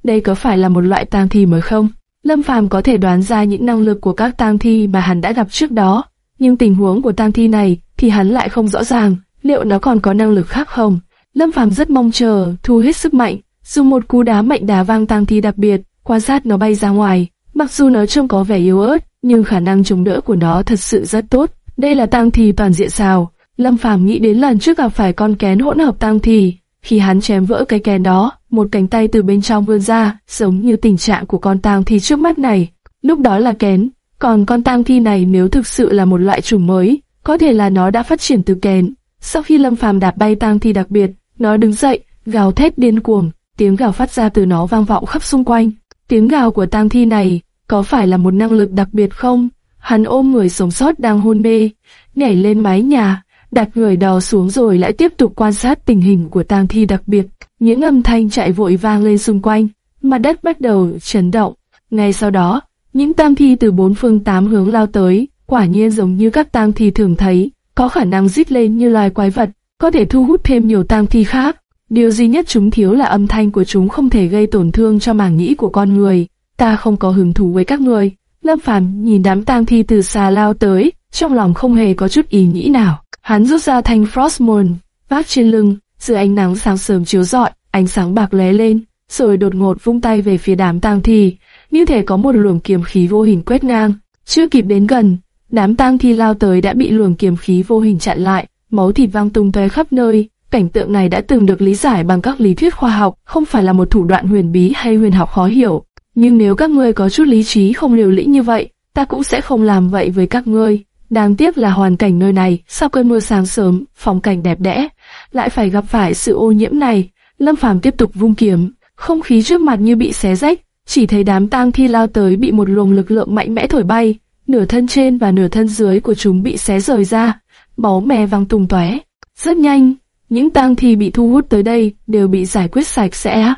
Đây có phải là một loại tang thi mới không? Lâm Phàm có thể đoán ra những năng lực của các tang thi mà hắn đã gặp trước đó, nhưng tình huống của tang thi này thì hắn lại không rõ ràng, liệu nó còn có năng lực khác không? Lâm Phàm rất mong chờ, thu hết sức mạnh, dùng một cú đá mạnh đá vang tang thi đặc biệt, quan sát nó bay ra ngoài. Mặc dù nó trông có vẻ yếu ớt, nhưng khả năng chống đỡ của nó thật sự rất tốt. Đây là tang thi toàn diện sao? Lâm Phàm nghĩ đến lần trước gặp phải con kén hỗn hợp tang thi, khi hắn chém vỡ cái kén đó, một cánh tay từ bên trong vươn ra, giống như tình trạng của con tang thi trước mắt này. Lúc đó là kén, còn con tang thi này nếu thực sự là một loại chủng mới, có thể là nó đã phát triển từ kén. Sau khi Lâm Phàm đạp bay tang thi đặc biệt, nó đứng dậy, gào thét điên cuồng, tiếng gào phát ra từ nó vang vọng khắp xung quanh. Tiếng gào của tang thi này có phải là một năng lực đặc biệt không? Hắn ôm người sống sót đang hôn mê, nhảy lên mái nhà, đặt người đò xuống rồi lại tiếp tục quan sát tình hình của tang thi đặc biệt. Những âm thanh chạy vội vang lên xung quanh, mặt đất bắt đầu chấn động. Ngay sau đó, những tang thi từ bốn phương tám hướng lao tới, quả nhiên giống như các tang thi thường thấy, có khả năng rít lên như loài quái vật, có thể thu hút thêm nhiều tang thi khác. Điều duy nhất chúng thiếu là âm thanh của chúng không thể gây tổn thương cho màng nhĩ của con người. Ta không có hứng thú với các người. Lâm Phàm nhìn đám tang thi từ xa lao tới, trong lòng không hề có chút ý nghĩ nào. Hắn rút ra thanh Frostmourne, vác trên lưng, dưới ánh nắng sáng sớm chiếu rọi, ánh sáng bạc lóe lên, rồi đột ngột vung tay về phía đám tang thi, như thể có một luồng kiếm khí vô hình quét ngang. Chưa kịp đến gần, đám tang thi lao tới đã bị luồng kiếm khí vô hình chặn lại, máu thịt văng tung tóe khắp nơi. Cảnh tượng này đã từng được lý giải bằng các lý thuyết khoa học, không phải là một thủ đoạn huyền bí hay huyền học khó hiểu. Nhưng nếu các ngươi có chút lý trí không liều lĩnh như vậy, ta cũng sẽ không làm vậy với các ngươi. Đáng tiếc là hoàn cảnh nơi này, sau cơn mưa sáng sớm, phong cảnh đẹp đẽ, lại phải gặp phải sự ô nhiễm này. Lâm Phàm tiếp tục vung kiếm, không khí trước mặt như bị xé rách, chỉ thấy đám tang thi lao tới bị một luồng lực lượng mạnh mẽ thổi bay, nửa thân trên và nửa thân dưới của chúng bị xé rời ra, máu me văng tung tóe. Rất nhanh, những tang thi bị thu hút tới đây đều bị giải quyết sạch sẽ.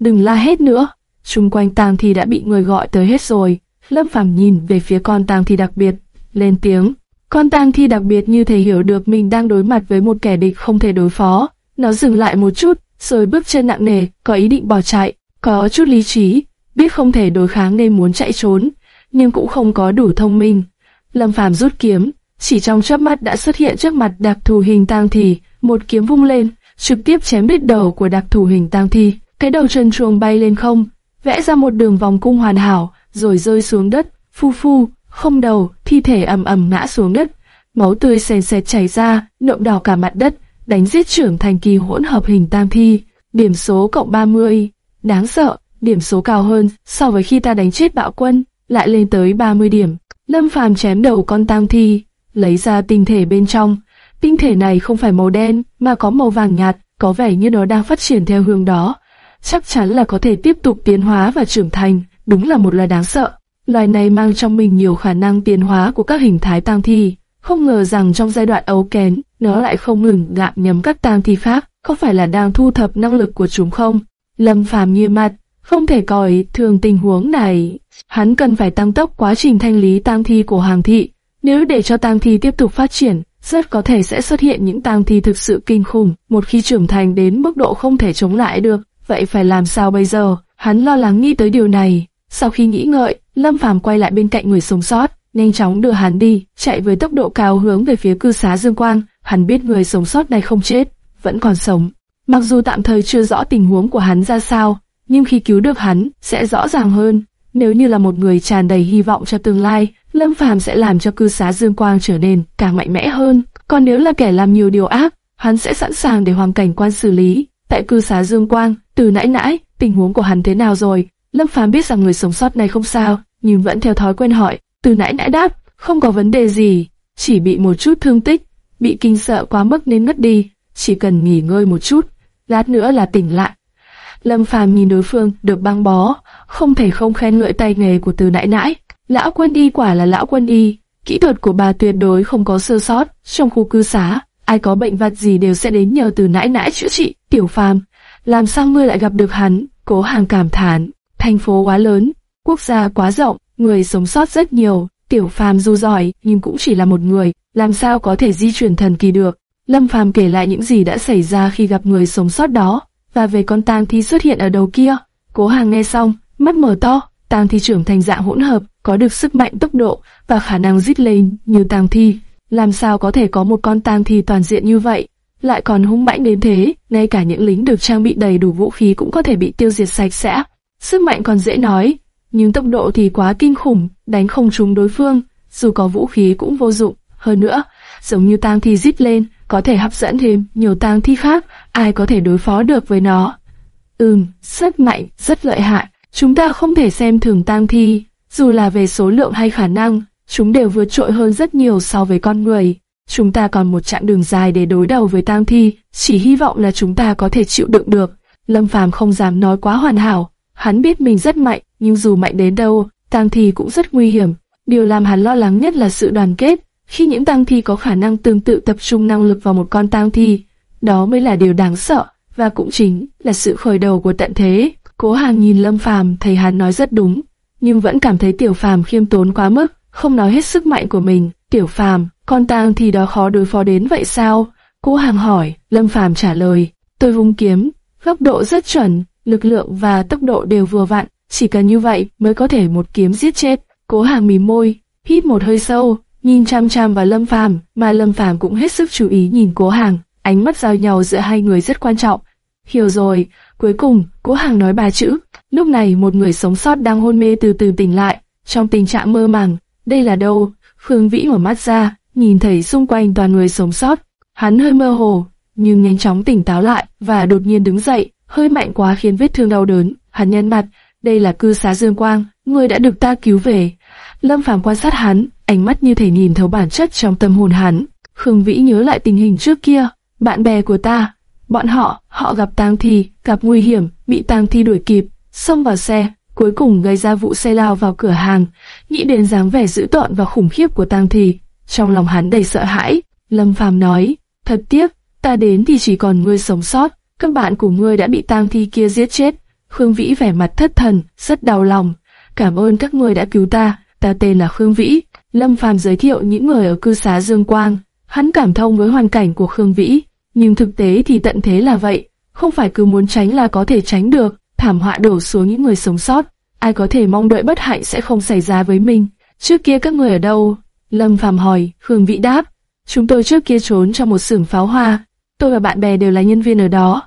Đừng la hết nữa, xung quanh tang thi đã bị người gọi tới hết rồi. Lâm Phàm nhìn về phía con tang thi đặc biệt, lên tiếng. Con tang thi đặc biệt như thể hiểu được mình đang đối mặt với một kẻ địch không thể đối phó. Nó dừng lại một chút, rồi bước chân nặng nề, có ý định bỏ chạy. Có chút lý trí, biết không thể đối kháng nên muốn chạy trốn, nhưng cũng không có đủ thông minh. Lâm Phàm rút kiếm, chỉ trong chớp mắt đã xuất hiện trước mặt đặc thù hình tang thi, một kiếm vung lên, trực tiếp chém đứt đầu của đặc thù hình tang thi. Cái đầu trần truồng bay lên không, vẽ ra một đường vòng cung hoàn hảo, rồi rơi xuống đất, phu phu, không đầu, thi thể ầm ầm ngã xuống đất, máu tươi sền sệt chảy ra, nhuộm đỏ cả mặt đất, đánh giết trưởng thành kỳ hỗn hợp hình tang thi, điểm số cộng 30, đáng sợ, điểm số cao hơn so với khi ta đánh chết bạo quân, lại lên tới 30 điểm. Lâm Phàm chém đầu con tang thi, lấy ra tinh thể bên trong. Tinh thể này không phải màu đen, mà có màu vàng nhạt, có vẻ như nó đang phát triển theo hướng đó. Chắc chắn là có thể tiếp tục tiến hóa và trưởng thành, đúng là một loài đáng sợ. Loài này mang trong mình nhiều khả năng tiến hóa của các hình thái tang thi. Không ngờ rằng trong giai đoạn ấu kén, nó lại không ngừng gặm nhấm các tang thi khác, có phải là đang thu thập năng lực của chúng không? Lâm Phàm nghiêm mặt, không thể coi thường tình huống này. Hắn cần phải tăng tốc quá trình thanh lý tang thi của hàng thị. Nếu để cho tang thi tiếp tục phát triển, rất có thể sẽ xuất hiện những tang thi thực sự kinh khủng, một khi trưởng thành đến mức độ không thể chống lại được. Vậy phải làm sao bây giờ? Hắn lo lắng nghĩ tới điều này. Sau khi nghĩ ngợi, Lâm Phàm quay lại bên cạnh người sống sót, nhanh chóng đưa hắn đi, chạy với tốc độ cao hướng về phía cư xá Dương Quang. Hắn biết người sống sót này không chết, vẫn còn sống. Mặc dù tạm thời chưa rõ tình huống của hắn ra sao, nhưng khi cứu được hắn, sẽ rõ ràng hơn. Nếu như là một người tràn đầy hy vọng cho tương lai, Lâm Phàm sẽ làm cho cư xá Dương Quang trở nên càng mạnh mẽ hơn. Còn nếu là kẻ làm nhiều điều ác, hắn sẽ sẵn sàng để hoàng cảnh quan xử lý. Tại cư xá Dương Quang, từ nãy nãy, tình huống của hắn thế nào rồi? Lâm Phàm biết rằng người sống sót này không sao, nhưng vẫn theo thói quen hỏi. Từ nãy nãy đáp, không có vấn đề gì, chỉ bị một chút thương tích, bị kinh sợ quá mức nên ngất đi, chỉ cần nghỉ ngơi một chút, lát nữa là tỉnh lại. Lâm Phàm nhìn đối phương được băng bó, không thể không khen ngợi tay nghề của từ nãy nãy. Lão quân y quả là lão quân y, kỹ thuật của bà tuyệt đối không có sơ sót. Trong khu cư xá, ai có bệnh vặt gì đều sẽ đến nhờ từ nãi nãi chữa trị. Tiểu Phàm, làm sao ngươi lại gặp được hắn? Cố Hàng cảm thán, thành phố quá lớn, quốc gia quá rộng, người sống sót rất nhiều. Tiểu Phàm dù giỏi nhưng cũng chỉ là một người, làm sao có thể di chuyển thần kỳ được? Lâm Phàm kể lại những gì đã xảy ra khi gặp người sống sót đó, và về con tang thi xuất hiện ở đầu kia. Cố Hàng nghe xong, mắt mở to, tang thi trưởng thành dạng hỗn hợp, có được sức mạnh tốc độ và khả năng rít lên như tang thi. Làm sao có thể có một con tang thi toàn diện như vậy, lại còn hung mãnh đến thế, ngay cả những lính được trang bị đầy đủ vũ khí cũng có thể bị tiêu diệt sạch sẽ. Sức mạnh còn dễ nói, nhưng tốc độ thì quá kinh khủng, đánh không trúng đối phương, dù có vũ khí cũng vô dụng. Hơn nữa, giống như tang thi rít lên, có thể hấp dẫn thêm nhiều tang thi khác, ai có thể đối phó được với nó. Ừm, rất mạnh, rất lợi hại. Chúng ta không thể xem thường tang thi, dù là về số lượng hay khả năng, chúng đều vượt trội hơn rất nhiều so với con người. Chúng ta còn một chặng đường dài để đối đầu với tang thi, chỉ hy vọng là chúng ta có thể chịu đựng được. Lâm Phàm không dám nói quá hoàn hảo, hắn biết mình rất mạnh, nhưng dù mạnh đến đâu, tang thi cũng rất nguy hiểm. Điều làm hắn lo lắng nhất là sự đoàn kết, Khi những tang thi có khả năng tương tự tập trung năng lực vào một con tang thi, đó mới là điều đáng sợ, và cũng chính là sự khởi đầu của tận thế. Cố Hàng nhìn Lâm Phàm, thấy hắn nói rất đúng, nhưng vẫn cảm thấy Tiểu Phàm khiêm tốn quá mức, không nói hết sức mạnh của mình. Tiểu Phàm, con tang thì đó khó đối phó đến vậy sao? Cố Hàng hỏi, Lâm Phàm trả lời, tôi vung kiếm, góc độ rất chuẩn, lực lượng và tốc độ đều vừa vặn, chỉ cần như vậy mới có thể một kiếm giết chết. Cố Hàng mỉm môi, hít một hơi sâu, nhìn chăm chăm vào Lâm Phàm, mà Lâm Phàm cũng hết sức chú ý nhìn Cố Hàng, ánh mắt giao nhau giữa hai người rất quan trọng. Hiểu rồi, cuối cùng, Cố Hàng nói ba chữ. Lúc này một người sống sót đang hôn mê từ từ tỉnh lại, trong tình trạng mơ màng. Đây là đâu? Phương Vĩ mở mắt ra, nhìn thấy xung quanh toàn người sống sót. Hắn hơi mơ hồ, nhưng nhanh chóng tỉnh táo lại và đột nhiên đứng dậy, hơi mạnh quá khiến vết thương đau đớn. Hắn nhăn mặt, đây là cư xá Dương Quang, người đã được ta cứu về. Lâm Phàm quan sát hắn, ánh mắt như thể nhìn thấu bản chất trong tâm hồn hắn. Khương Vĩ nhớ lại tình hình trước kia, bạn bè của ta, bọn họ, họ gặp tang thi, gặp nguy hiểm, bị tang thi đuổi kịp, xông vào xe, cuối cùng gây ra vụ xe lao vào cửa hàng. Nghĩ đến dáng vẻ dữ tợn và khủng khiếp của tang thi, trong lòng hắn đầy sợ hãi. Lâm Phàm nói, thật tiếc, ta đến thì chỉ còn ngươi sống sót, các bạn của ngươi đã bị tang thi kia giết chết. Khương Vĩ vẻ mặt thất thần, rất đau lòng. Cảm ơn các ngươi đã cứu ta, ta tên là Khương Vĩ. Lâm Phàm giới thiệu những người ở cư xá Dương Quang. Hắn cảm thông với hoàn cảnh của Khương Vĩ, nhưng thực tế thì tận thế là vậy, không phải cứ muốn tránh là có thể tránh được. Thảm họa đổ xuống những người sống sót, ai có thể mong đợi bất hạnh sẽ không xảy ra với mình. Trước kia các người ở đâu? Lâm Phàm hỏi, Khương Vĩ đáp. Chúng tôi trước kia trốn trong một xưởng pháo hoa, tôi và bạn bè đều là nhân viên ở đó.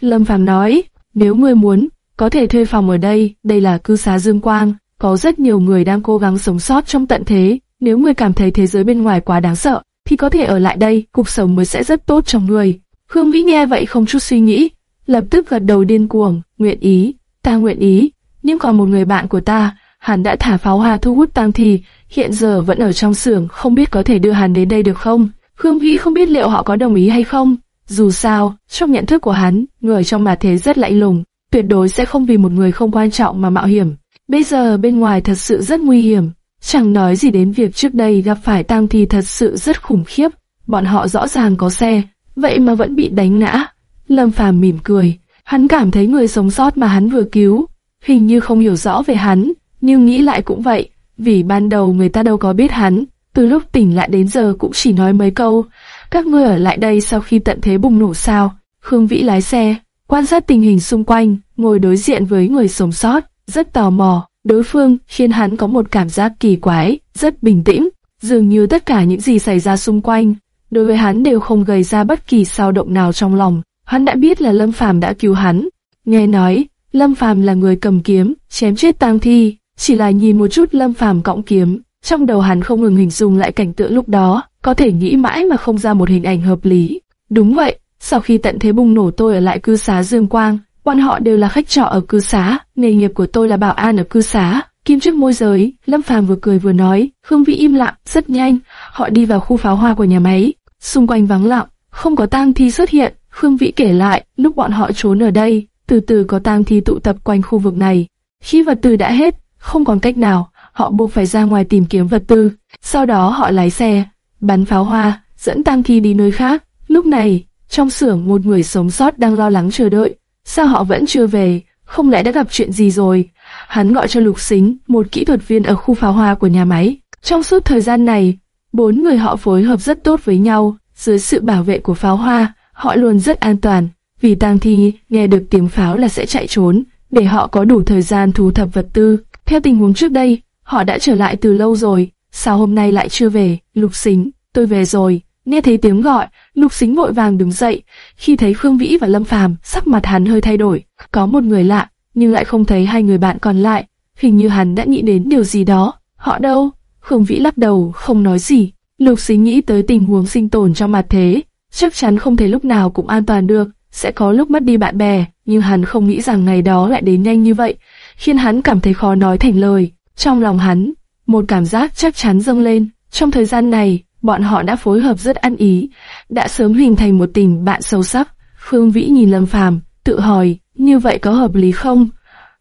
Lâm Phàm nói, nếu ngươi muốn, có thể thuê phòng ở đây, đây là cư xá Dương Quang, có rất nhiều người đang cố gắng sống sót trong tận thế, nếu ngươi cảm thấy thế giới bên ngoài quá đáng sợ, thì có thể ở lại đây, cuộc sống mới sẽ rất tốt trong người. Khương Vĩ nghe vậy không chút suy nghĩ, lập tức gật đầu điên cuồng, nguyện ý, ta nguyện ý, nhưng còn một người bạn của ta, hắn đã thả pháo hoa thu hút tang thì hiện giờ vẫn ở trong xưởng, không biết có thể đưa hắn đến đây được không? Khương Vĩ không biết liệu họ có đồng ý hay không. Dù sao, trong nhận thức của hắn, người trong mà thế rất lạnh lùng, tuyệt đối sẽ không vì một người không quan trọng mà mạo hiểm. Bây giờ bên ngoài thật sự rất nguy hiểm, chẳng nói gì đến việc trước đây gặp phải tang thi thật sự rất khủng khiếp. Bọn họ rõ ràng có xe, vậy mà vẫn bị đánh ngã. Lâm Phàm mỉm cười, hắn cảm thấy người sống sót mà hắn vừa cứu, hình như không hiểu rõ về hắn, nhưng nghĩ lại cũng vậy, vì ban đầu người ta đâu có biết hắn, từ lúc tỉnh lại đến giờ cũng chỉ nói mấy câu, các ngươi ở lại đây sau khi tận thế bùng nổ sao? Khương Vĩ lái xe, quan sát tình hình xung quanh, ngồi đối diện với người sống sót, rất tò mò. Đối phương khiến hắn có một cảm giác kỳ quái, rất bình tĩnh, dường như tất cả những gì xảy ra xung quanh, đối với hắn đều không gây ra bất kỳ sao động nào trong lòng. Hắn đã biết là Lâm Phàm đã cứu hắn. Nghe nói, Lâm Phàm là người cầm kiếm, chém chết tang thi, chỉ là nhìn một chút Lâm Phàm cõng kiếm, trong đầu hắn không ngừng hình dung lại cảnh tượng lúc đó, có thể nghĩ mãi mà không ra một hình ảnh hợp lý. Đúng vậy, sau khi tận thế bùng nổ tôi ở lại cư xá Dương Quang, bọn họ đều là khách trọ ở cư xá, nghề nghiệp của tôi là bảo an ở cư xá. Kim trước môi giới, Lâm Phàm vừa cười vừa nói, Khương Vĩ im lặng, rất nhanh, họ đi vào khu pháo hoa của nhà máy, xung quanh vắng lặng, không có tang thi xuất hiện. Khương Vĩ kể lại, lúc bọn họ trốn ở đây, từ từ có tang thi tụ tập quanh khu vực này. Khi vật tư đã hết, không còn cách nào, họ buộc phải ra ngoài tìm kiếm vật tư. Sau đó họ lái xe, bắn pháo hoa, dẫn tang thi đi nơi khác. Lúc này, trong xưởng một người sống sót đang lo lắng chờ đợi. Sao họ vẫn chưa về? Không lẽ đã gặp chuyện gì rồi? Hắn gọi cho Lục Xính, một kỹ thuật viên ở khu pháo hoa của nhà máy. Trong suốt thời gian này, bốn người họ phối hợp rất tốt với nhau. Dưới sự bảo vệ của pháo hoa, họ luôn rất an toàn. Vì tang thi nghe được tiếng pháo là sẽ chạy trốn, để họ có đủ thời gian thu thập vật tư. Theo tình huống trước đây, họ đã trở lại từ lâu rồi, sao hôm nay lại chưa về? Lục Xính, tôi về rồi. Nghe thấy tiếng gọi, Lục Xính vội vàng đứng dậy. Khi thấy Khương Vĩ và Lâm Phàm, sắc mặt hắn hơi thay đổi. Có một người lạ, nhưng lại không thấy hai người bạn còn lại. Hình như hắn đã nghĩ đến điều gì đó. Họ đâu? Khương Vĩ lắc đầu, không nói gì. Lục Xính nghĩ tới tình huống sinh tồn trong mặt thế, chắc chắn không thể lúc nào cũng an toàn được, sẽ có lúc mất đi bạn bè, nhưng hắn không nghĩ rằng ngày đó lại đến nhanh như vậy, khiến hắn cảm thấy khó nói thành lời. Trong lòng hắn, một cảm giác chắc chắn dâng lên. Trong thời gian này, bọn họ đã phối hợp rất ăn ý, đã sớm hình thành một tình bạn sâu sắc. Phương Vĩ nhìn Lâm Phàm, tự hỏi, như vậy có hợp lý không?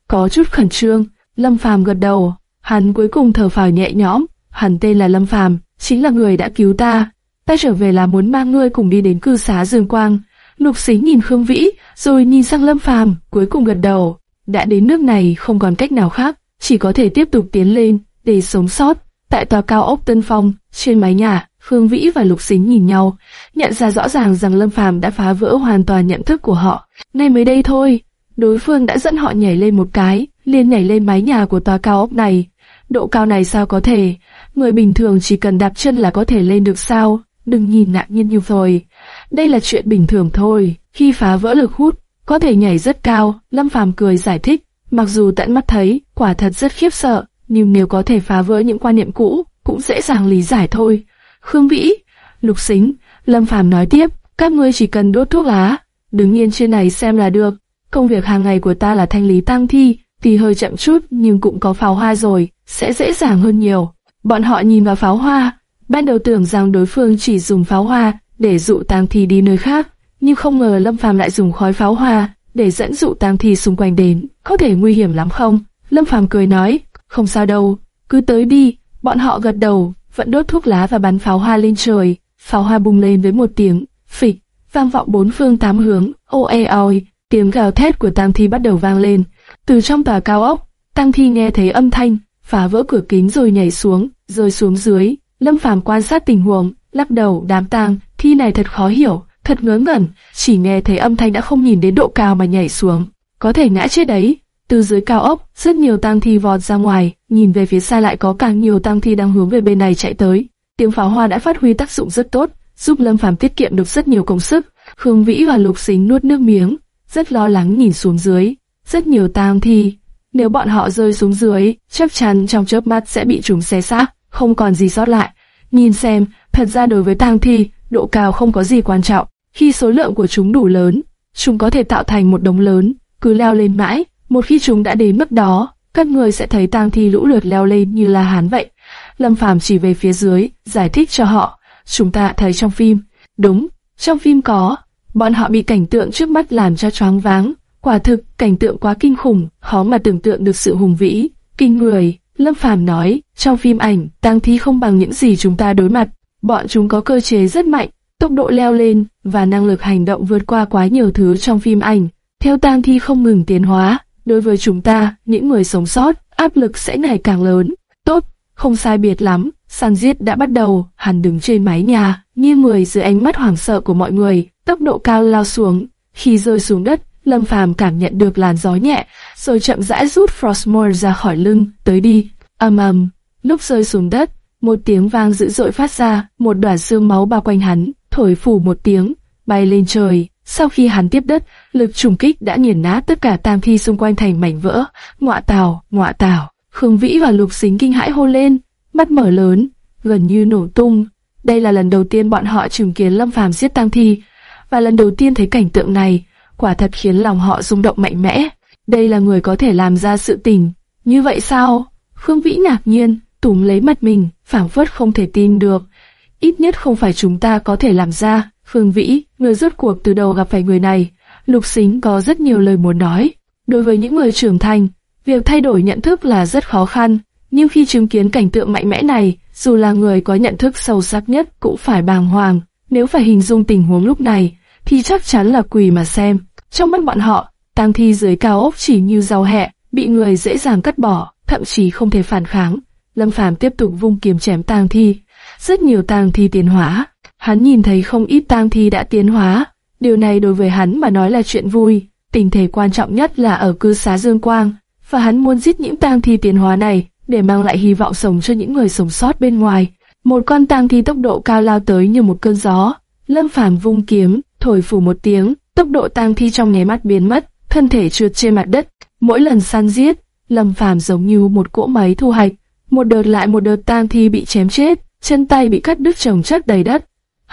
Có chút khẩn trương, Lâm Phàm gật đầu, hắn cuối cùng thở phào nhẹ nhõm, hắn tên là Lâm Phàm, chính là người đã cứu ta. Ta trở về là muốn mang ngươi cùng đi đến cư xá Dương Quang. Lục Xính nhìn Khương Vĩ, rồi nhìn sang Lâm Phàm, cuối cùng gật đầu. Đã đến nước này không còn cách nào khác, chỉ có thể tiếp tục tiến lên để sống sót. Tại tòa cao ốc Tân Phong, trên mái nhà, Phương Vĩ và Lục Xính nhìn nhau, nhận ra rõ ràng rằng Lâm Phàm đã phá vỡ hoàn toàn nhận thức của họ. Nay mới đây thôi, đối phương đã dẫn họ nhảy lên một cái, liền nhảy lên mái nhà của tòa cao ốc này. Độ cao này sao có thể? Người bình thường chỉ cần đạp chân là có thể lên được sao? Đừng nhìn nạn nhân như rồi. Đây là chuyện bình thường thôi. Khi phá vỡ lực hút, có thể nhảy rất cao. Lâm Phàm cười giải thích. Mặc dù tận mắt thấy, quả thật rất khiếp sợ, nhưng nếu có thể phá vỡ những quan niệm cũ, cũng dễ dàng lý giải thôi. Khương Vĩ, Lục Xính, Lâm Phàm nói tiếp, các ngươi chỉ cần đốt thuốc lá, đứng yên trên này xem là được. Công việc hàng ngày của ta là thanh lý tang thi, thì hơi chậm chút nhưng cũng có pháo hoa rồi, sẽ dễ dàng hơn nhiều. Bọn họ nhìn vào pháo hoa, ban đầu tưởng rằng đối phương chỉ dùng pháo hoa để dụ tang thi đi nơi khác, nhưng không ngờ Lâm Phàm lại dùng khói pháo hoa để dẫn dụ tang thi xung quanh đến, có thể nguy hiểm lắm không? Lâm Phàm cười nói, không sao đâu, cứ tới đi. Bọn họ gật đầu, vẫn đốt thuốc lá và bắn pháo hoa lên trời. Pháo hoa bùng lên với một tiếng phịch, vang vọng bốn phương tám hướng. oe oi, tiếng gào thét của tang thi bắt đầu vang lên. Từ trong tòa cao ốc, tang thi nghe thấy âm thanh, phá vỡ cửa kính rồi nhảy xuống, rơi xuống dưới. Lâm Phàm quan sát tình huống, lắc đầu, đám tang thi này thật khó hiểu, thật ngớ ngẩn, chỉ nghe thấy âm thanh đã không nhìn đến độ cao mà nhảy xuống, có thể ngã chết đấy. Từ dưới cao ốc, rất nhiều tang thi vọt ra ngoài, nhìn về phía xa lại có càng nhiều tang thi đang hướng về bên này chạy tới. Tiếng pháo hoa đã phát huy tác dụng rất tốt, giúp Lâm Phàm tiết kiệm được rất nhiều công sức. Khương Vĩ và Lục Sính nuốt nước miếng, rất lo lắng nhìn xuống dưới. Rất nhiều tang thi, nếu bọn họ rơi xuống dưới, chắc chắn trong chớp mắt sẽ bị chúng xé xác, không còn gì sót lại. Nhìn xem, thật ra đối với tang thi, độ cao không có gì quan trọng. Khi số lượng của chúng đủ lớn, chúng có thể tạo thành một đống lớn, cứ leo lên mãi. Một khi chúng đã đến mức đó, các người sẽ thấy tang thi lũ lượt leo lên như là hán vậy. Lâm Phàm chỉ về phía dưới, giải thích cho họ. Chúng ta thấy trong phim. Đúng, trong phim có. Bọn họ bị cảnh tượng trước mắt làm cho choáng váng. Quả thực, cảnh tượng quá kinh khủng, khó mà tưởng tượng được sự hùng vĩ, kinh người. Lâm Phàm nói, trong phim ảnh, tang thi không bằng những gì chúng ta đối mặt. Bọn chúng có cơ chế rất mạnh, tốc độ leo lên và năng lực hành động vượt qua quá nhiều thứ trong phim ảnh. Theo tang thi không ngừng tiến hóa, đối với chúng ta, những người sống sót, áp lực sẽ ngày càng lớn. Tốt, không sai biệt lắm, săn giết đã bắt đầu, hắn đứng trên mái nhà, như người dưới ánh mắt hoảng sợ của mọi người, tốc độ cao lao xuống. Khi rơi xuống đất, Lâm Phàm cảm nhận được làn gió nhẹ, rồi chậm rãi rút Frostmore ra khỏi lưng, tới đi. ầm ầm, lúc rơi xuống đất, một tiếng vang dữ dội phát ra, một đoàn xương máu bao quanh hắn, thổi phủ một tiếng, bay lên trời. Sau khi hắn tiếp đất, lực trùng kích đã nghiền nát tất cả tang thi xung quanh thành mảnh vỡ. Ngọa tào, ngọa tào. Khương Vĩ và Lục Xính kinh hãi hô lên, mắt mở lớn, gần như nổ tung. Đây là lần đầu tiên bọn họ chứng kiến Lâm Phàm giết tang thi, và lần đầu tiên thấy cảnh tượng này, quả thật khiến lòng họ rung động mạnh mẽ. Đây là người có thể làm ra sự tình, như vậy sao? Khương Vĩ ngạc nhiên, túm lấy mặt mình, phảng phất không thể tin được. Ít nhất không phải chúng ta có thể làm ra. Phương Vĩ, người rốt cuộc từ đầu gặp phải người này. Lục Xính có rất nhiều lời muốn nói. Đối với những người trưởng thành, việc thay đổi nhận thức là rất khó khăn. Nhưng khi chứng kiến cảnh tượng mạnh mẽ này, dù là người có nhận thức sâu sắc nhất cũng phải bàng hoàng. Nếu phải hình dung tình huống lúc này, thì chắc chắn là quỳ mà xem. Trong mắt bọn họ, tang thi dưới cao ốc chỉ như rau hẹ, bị người dễ dàng cắt bỏ, thậm chí không thể phản kháng. Lâm Phàm tiếp tục vung kiếm chém tang thi. Rất nhiều tang thi tiến hóa. Hắn nhìn thấy không ít tang thi đã tiến hóa. Điều này đối với hắn mà nói là chuyện vui. Tình thể quan trọng nhất là ở cư xá Dương Quang. Và hắn muốn giết những tang thi tiến hóa này để mang lại hy vọng sống cho những người sống sót bên ngoài. Một con tang thi tốc độ cao lao tới như một cơn gió. Lâm Phàm vung kiếm, thổi phủ một tiếng, tốc độ tang thi trong nháy mắt biến mất, thân thể trượt trên mặt đất. Mỗi lần săn giết, Lâm Phàm giống như một cỗ máy thu hoạch, một đợt lại một đợt tang thi bị chém chết, chân tay bị cắt đứt chồng chất đầy đất.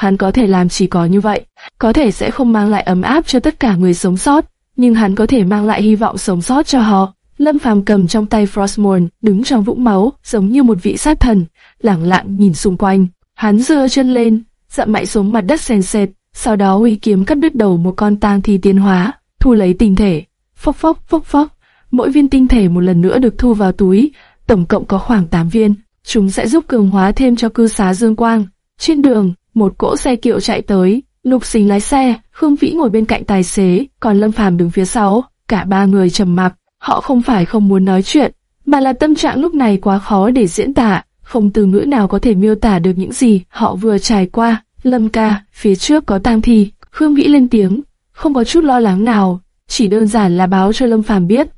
Hắn có thể làm chỉ có như vậy, có thể sẽ không mang lại ấm áp cho tất cả người sống sót, nhưng hắn có thể mang lại hy vọng sống sót cho họ. Lâm Phàm cầm trong tay Frostmourne, đứng trong vũng máu, giống như một vị sát thần, lẳng lặng nhìn xung quanh. Hắn giơ chân lên, dậm mạnh xuống mặt đất sền sệt, sau đó uy kiếm cắt đứt đầu một con tang thi tiến hóa, thu lấy tinh thể. Phốc phốc phốc phốc, mỗi viên tinh thể một lần nữa được thu vào túi, tổng cộng có khoảng 8 viên. chúng sẽ giúp cường hóa thêm cho cư xá Dương Quang. Trên đường, một cỗ xe kiệu chạy tới, Lục xình lái xe, Khương Vĩ ngồi bên cạnh tài xế, còn Lâm Phàm đứng phía sau. Cả ba người trầm mặc, họ không phải không muốn nói chuyện, mà là tâm trạng lúc này quá khó để diễn tả, không từ ngữ nào có thể miêu tả được những gì họ vừa trải qua. Lâm ca, phía trước có tang thi, Khương Vĩ lên tiếng, không có chút lo lắng nào, chỉ đơn giản là báo cho Lâm Phàm biết.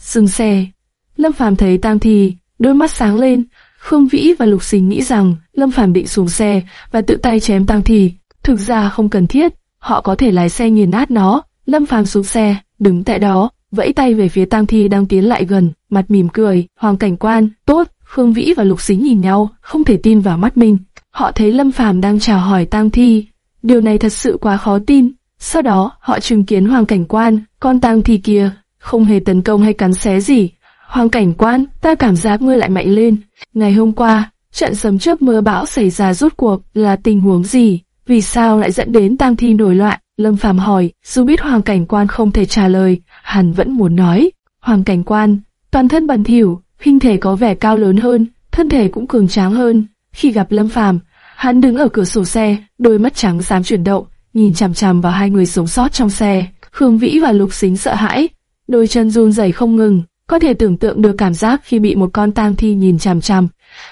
Dừng xe. Lâm Phàm thấy tang thi, đôi mắt sáng lên. Khương Vĩ và Lục Sinh nghĩ rằng Lâm Phàm định xuống xe và tự tay chém tang thi. Thực ra không cần thiết, họ có thể lái xe nghiền nát nó. Lâm Phàm xuống xe, đứng tại đó, vẫy tay về phía tang thi đang tiến lại gần, mặt mỉm cười. Hoàng cảnh quan, tốt. Khương Vĩ và Lục Sính nhìn nhau, không thể tin vào mắt mình. Họ thấy Lâm Phàm đang chào hỏi tang thi. Điều này thật sự quá khó tin. Sau đó, họ chứng kiến Hoàng cảnh quan, con tang thi kia, không hề tấn công hay cắn xé gì. Hoàng cảnh quan, ta cảm giác ngươi lại mạnh lên. Ngày hôm qua, trận sấm chớp mưa bão xảy ra rốt cuộc là tình huống gì? Vì sao lại dẫn đến tang thi nổi loạn? Lâm Phàm hỏi, dù biết Hoàng cảnh quan không thể trả lời, hắn vẫn muốn nói. Hoàng cảnh quan, toàn thân bẩn thỉu, hình thể có vẻ cao lớn hơn, thân thể cũng cường tráng hơn. Khi gặp Lâm Phàm, hắn đứng ở cửa sổ xe, đôi mắt trắng xám chuyển động, nhìn chằm chằm vào hai người sống sót trong xe. Khương Vĩ và Lục Sính sợ hãi, đôi chân run rẩy không ngừng, có thể tưởng tượng được cảm giác khi bị một con tang thi nhìn chằm chằm.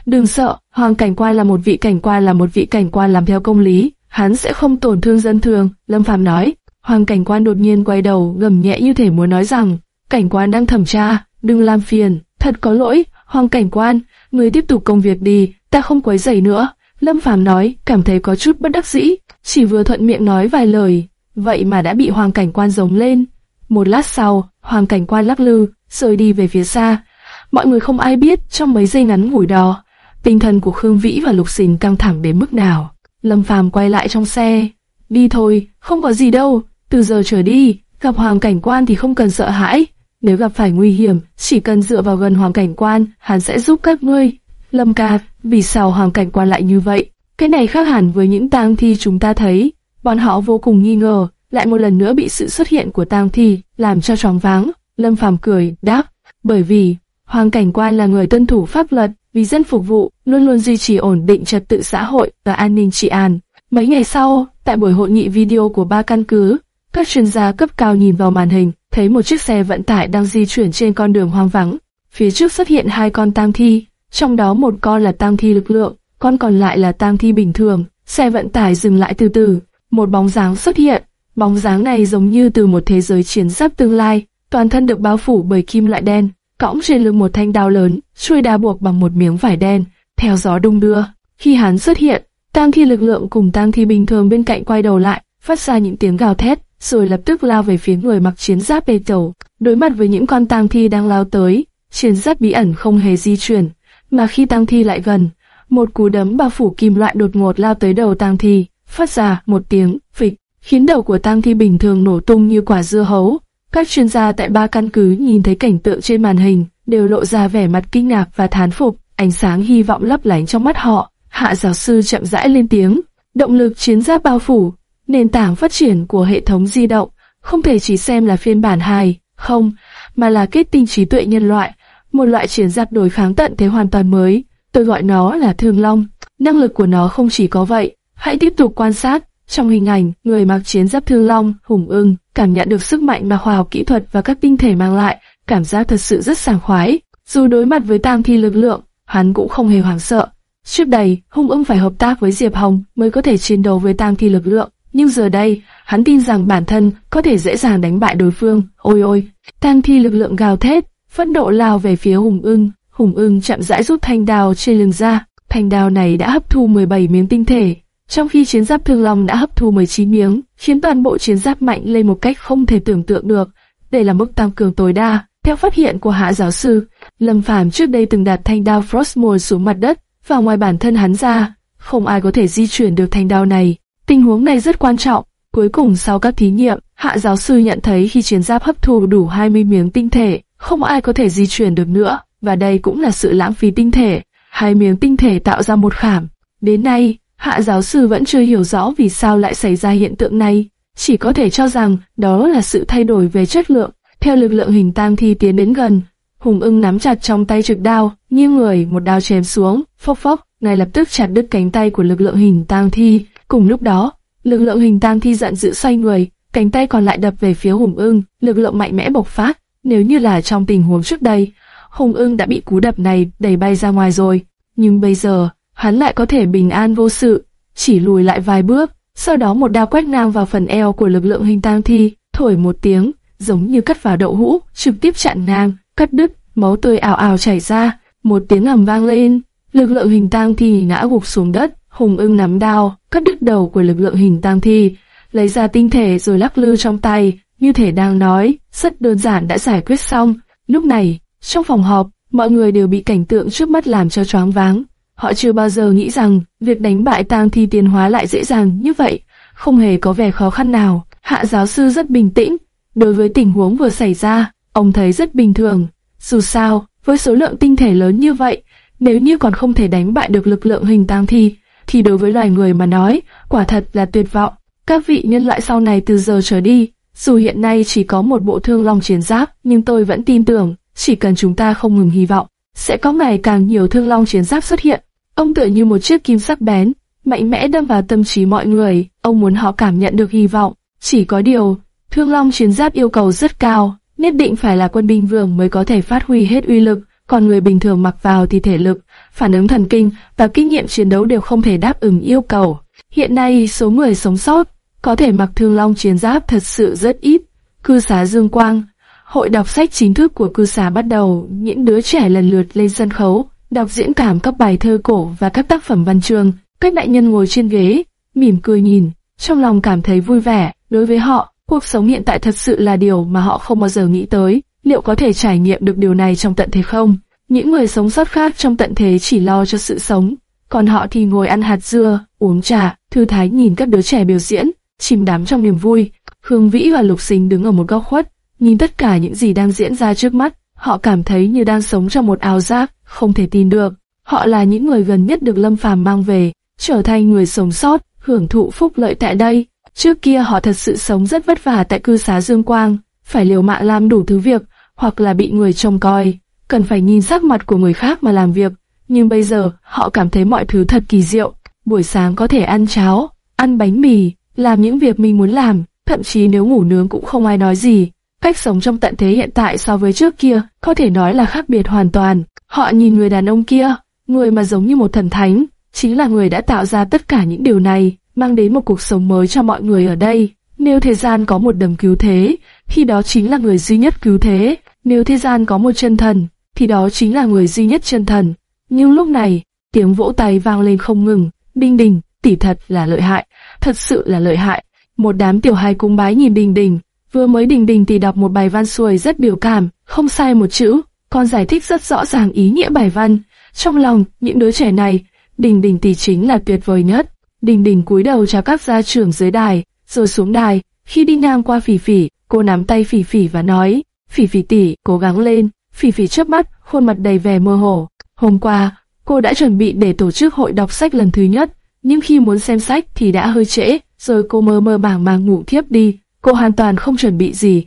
Đừng sợ, Hoàng cảnh quan là một vị cảnh quan là một vị cảnh quan làm theo công lý, hắn sẽ không tổn thương dân thường, Lâm Phàm nói. Hoàng cảnh quan đột nhiên quay đầu, gầm nhẹ như thể muốn nói rằng, cảnh quan đang thẩm tra, đừng làm phiền, thật có lỗi, Hoàng cảnh quan, người tiếp tục công việc đi, ta không quấy rầy nữa. Lâm Phàm nói, cảm thấy có chút bất đắc dĩ, chỉ vừa thuận miệng nói vài lời, vậy mà đã bị Hoàng cảnh quan giống lên. Một lát sau, Hoàng cảnh quan lắc lư, rời đi về phía xa. Mọi người không ai biết trong mấy giây ngắn ngủi đó, tinh thần của Khương Vĩ và Lục Sình căng thẳng đến mức nào. Lâm Phàm quay lại trong xe, đi thôi, không có gì đâu, từ giờ trở đi, gặp Hoàng cảnh quan thì không cần sợ hãi. Nếu gặp phải nguy hiểm, chỉ cần dựa vào gần Hoàng cảnh quan, hắn sẽ giúp các ngươi. Lâm ca, vì sao Hoàng cảnh quan lại như vậy? Cái này khác hẳn với những tang thi chúng ta thấy. Bọn họ vô cùng nghi ngờ, lại một lần nữa bị sự xuất hiện của tang thi làm cho choáng váng. Lâm Phàm cười, đáp, bởi vì Hoàng cảnh quan là người tuân thủ pháp luật, vì dân phục vụ, luôn luôn duy trì ổn định trật tự xã hội và an ninh trị an. Mấy ngày sau, tại buổi hội nghị video của ba căn cứ, các chuyên gia cấp cao nhìn vào màn hình, thấy một chiếc xe vận tải đang di chuyển trên con đường hoang vắng. Phía trước xuất hiện hai con tang thi, trong đó một con là tang thi lực lượng, con còn lại là tang thi bình thường. Xe vận tải dừng lại từ từ, một bóng dáng xuất hiện. Bóng dáng này giống như từ một thế giới chiến giáp tương lai, toàn thân được bao phủ bởi kim loại đen, cõng trên lưng một thanh đao lớn, chuôi đao buộc bằng một miếng vải đen, theo gió đung đưa. Khi hắn xuất hiện, tang thi lực lượng cùng tang thi bình thường bên cạnh quay đầu lại, phát ra những tiếng gào thét, rồi lập tức lao về phía người mặc chiến giáp bê tẩu. Đối mặt với những con tang thi đang lao tới, chiến giáp bí ẩn không hề di chuyển, mà khi tang thi lại gần, một cú đấm bao phủ kim loại đột ngột lao tới đầu tang thi, phát ra một tiếng phịch, khiến đầu của tang thi bình thường nổ tung như quả dưa hấu. Các chuyên gia tại ba căn cứ nhìn thấy cảnh tượng trên màn hình, đều lộ ra vẻ mặt kinh ngạc và thán phục, ánh sáng hy vọng lấp lánh trong mắt họ. Hạ giáo sư chậm rãi lên tiếng, động lực chiến giáp bao phủ, nền tảng phát triển của hệ thống di động, không thể chỉ xem là phiên bản hài, không, mà là kết tinh trí tuệ nhân loại, một loại chiến giáp đối kháng tận thế hoàn toàn mới. Tôi gọi nó là Thương Long. Năng lực của nó không chỉ có vậy. Hãy tiếp tục quan sát. Trong hình ảnh, người mặc chiến giáp Thương Long, hùng ưng, cảm nhận được sức mạnh mà khoa học kỹ thuật và các tinh thể mang lại, cảm giác thật sự rất sảng khoái. Dù đối mặt với tang thi lực lượng, hắn cũng không hề hoảng sợ. Trước đây, hung ưng phải hợp tác với Diệp Hồng mới có thể chiến đấu với tang thi lực lượng, nhưng giờ đây, hắn tin rằng bản thân có thể dễ dàng đánh bại đối phương. Ôi ôi, tang thi lực lượng gào thét, phẫn độ lao về phía hùng ưng. Hùng ưng chậm rãi rút thanh đào trên lưng ra. Thanh đào này đã hấp thu 17 miếng tinh thể, trong khi chiến giáp thương long đã hấp thu 19 miếng, khiến toàn bộ chiến giáp mạnh lên một cách không thể tưởng tượng được. Đây là mức tăng cường tối đa. Theo phát hiện của hạ giáo sư, Lâm Phàm trước đây từng đặt thanh đao Frostmourne xuống mặt đất, và ngoài bản thân hắn ra, không ai có thể di chuyển được thanh đao này. Tình huống này rất quan trọng. Cuối cùng sau các thí nghiệm, hạ giáo sư nhận thấy khi chiến giáp hấp thu đủ 20 miếng tinh thể, không ai có thể di chuyển được nữa, và đây cũng là sự lãng phí tinh thể. Hai miếng tinh thể tạo ra một khảm. Đến nay, hạ giáo sư vẫn chưa hiểu rõ vì sao lại xảy ra hiện tượng này, chỉ có thể cho rằng đó là sự thay đổi về chất lượng. Theo lực lượng hình tang thi tiến đến gần, Hùng ưng nắm chặt trong tay trực đao, như người một đao chém xuống, phốc phốc, ngay lập tức chặt đứt cánh tay của lực lượng hình tang thi. Cùng lúc đó, lực lượng hình tang thi giận dữ xoay người, cánh tay còn lại đập về phía Hùng ưng, lực lượng mạnh mẽ bộc phát. Nếu như là trong tình huống trước đây, Hùng ưng đã bị cú đập này đẩy bay ra ngoài rồi, nhưng bây giờ, hắn lại có thể bình an vô sự, chỉ lùi lại vài bước, sau đó một đao quét ngang vào phần eo của lực lượng hình tang thi, thổi một tiếng, giống như cắt vào đậu hũ, trực tiếp chặn ngang, cắt đứt, máu tươi ảo ảo chảy ra, một tiếng ầm vang lên, lực lượng hình tang thi ngã gục xuống đất, Hùng ưng nắm đao, cắt đứt đầu của lực lượng hình tang thi, lấy ra tinh thể rồi lắc lư trong tay, như thể đang nói, rất đơn giản đã giải quyết xong. Lúc này, trong phòng họp, mọi người đều bị cảnh tượng trước mắt làm cho choáng váng. Họ chưa bao giờ nghĩ rằng việc đánh bại tang thi tiến hóa lại dễ dàng như vậy, không hề có vẻ khó khăn nào. Hạ giáo sư rất bình tĩnh, đối với tình huống vừa xảy ra, ông thấy rất bình thường. Dù sao, với số lượng tinh thể lớn như vậy, nếu như còn không thể đánh bại được lực lượng hình tang thi, thì đối với loài người mà nói, quả thật là tuyệt vọng. Các vị nhân loại sau này từ giờ trở đi, dù hiện nay chỉ có một bộ thương long chiến giáp, nhưng tôi vẫn tin tưởng, chỉ cần chúng ta không ngừng hy vọng, sẽ có ngày càng nhiều thương long chiến giáp xuất hiện. Ông tựa như một chiếc kim sắc bén, mạnh mẽ đâm vào tâm trí mọi người, ông muốn họ cảm nhận được hy vọng. Chỉ có điều, thương long chiến giáp yêu cầu rất cao, nhất định phải là quân binh vương mới có thể phát huy hết uy lực, còn người bình thường mặc vào thì thể lực, phản ứng thần kinh và kinh nghiệm chiến đấu đều không thể đáp ứng yêu cầu. Hiện nay số người sống sót có thể mặc thương long chiến giáp thật sự rất ít. Cư xá Dương Quang, hội đọc sách chính thức của cư xá bắt đầu, những đứa trẻ lần lượt lên sân khấu, đọc diễn cảm các bài thơ cổ và các tác phẩm văn chương. Các đại nhân ngồi trên ghế, mỉm cười nhìn, trong lòng cảm thấy vui vẻ. Đối với họ, cuộc sống hiện tại thật sự là điều mà họ không bao giờ nghĩ tới. Liệu có thể trải nghiệm được điều này trong tận thế không? Những người sống sót khác trong tận thế chỉ lo cho sự sống, còn họ thì ngồi ăn hạt dưa, uống trà, thư thái nhìn các đứa trẻ biểu diễn, chìm đắm trong niềm vui. Hương Vĩ và Lục Sinh đứng ở một góc khuất, nhìn tất cả những gì đang diễn ra trước mắt, họ cảm thấy như đang sống trong một ảo giác, không thể tin được. Họ là những người gần nhất được Lâm Phàm mang về, trở thành người sống sót, hưởng thụ phúc lợi tại đây. Trước kia họ thật sự sống rất vất vả tại cư xá Dương Quang, phải liều mạng làm đủ thứ việc, hoặc là bị người trông coi, cần phải nhìn sắc mặt của người khác mà làm việc. Nhưng bây giờ, họ cảm thấy mọi thứ thật kỳ diệu. Buổi sáng có thể ăn cháo, ăn bánh mì, làm những việc mình muốn làm, thậm chí nếu ngủ nướng cũng không ai nói gì. Cách sống trong tận thế hiện tại so với trước kia, có thể nói là khác biệt hoàn toàn. Họ nhìn người đàn ông kia, người mà giống như một thần thánh, chính là người đã tạo ra tất cả những điều này, mang đến một cuộc sống mới cho mọi người ở đây. Nếu thế gian có một đấng cứu thế, khi đó chính là người duy nhất cứu thế. Nếu thế gian có một chân thần, thì đó chính là người duy nhất chân thần. Nhưng lúc này, tiếng vỗ tay vang lên không ngừng, Đinh Đình, tỷ thật là lợi hại, thật sự là lợi hại. Một đám tiểu hài cung bái nhìn Đình Đình, vừa mới Đình Đình tỷ đọc một bài văn xuôi rất biểu cảm, không sai một chữ, còn giải thích rất rõ ràng ý nghĩa bài văn. Trong lòng những đứa trẻ này, Đình Đình tỷ chính là tuyệt vời nhất. Đình Đình cúi đầu chào các gia trưởng dưới đài, rồi xuống đài. Khi đi ngang qua Phỉ Phỉ, cô nắm tay Phỉ Phỉ và nói, Phỉ Phỉ tỷ, cố gắng lên. Phỉ Phỉ chớp mắt, khuôn mặt đầy vẻ mơ hồ. Hôm qua, cô đã chuẩn bị để tổ chức hội đọc sách lần thứ nhất, nhưng khi muốn xem sách thì đã hơi trễ, rồi cô mơ mơ màng màng ngủ thiếp đi. Cô hoàn toàn không chuẩn bị gì.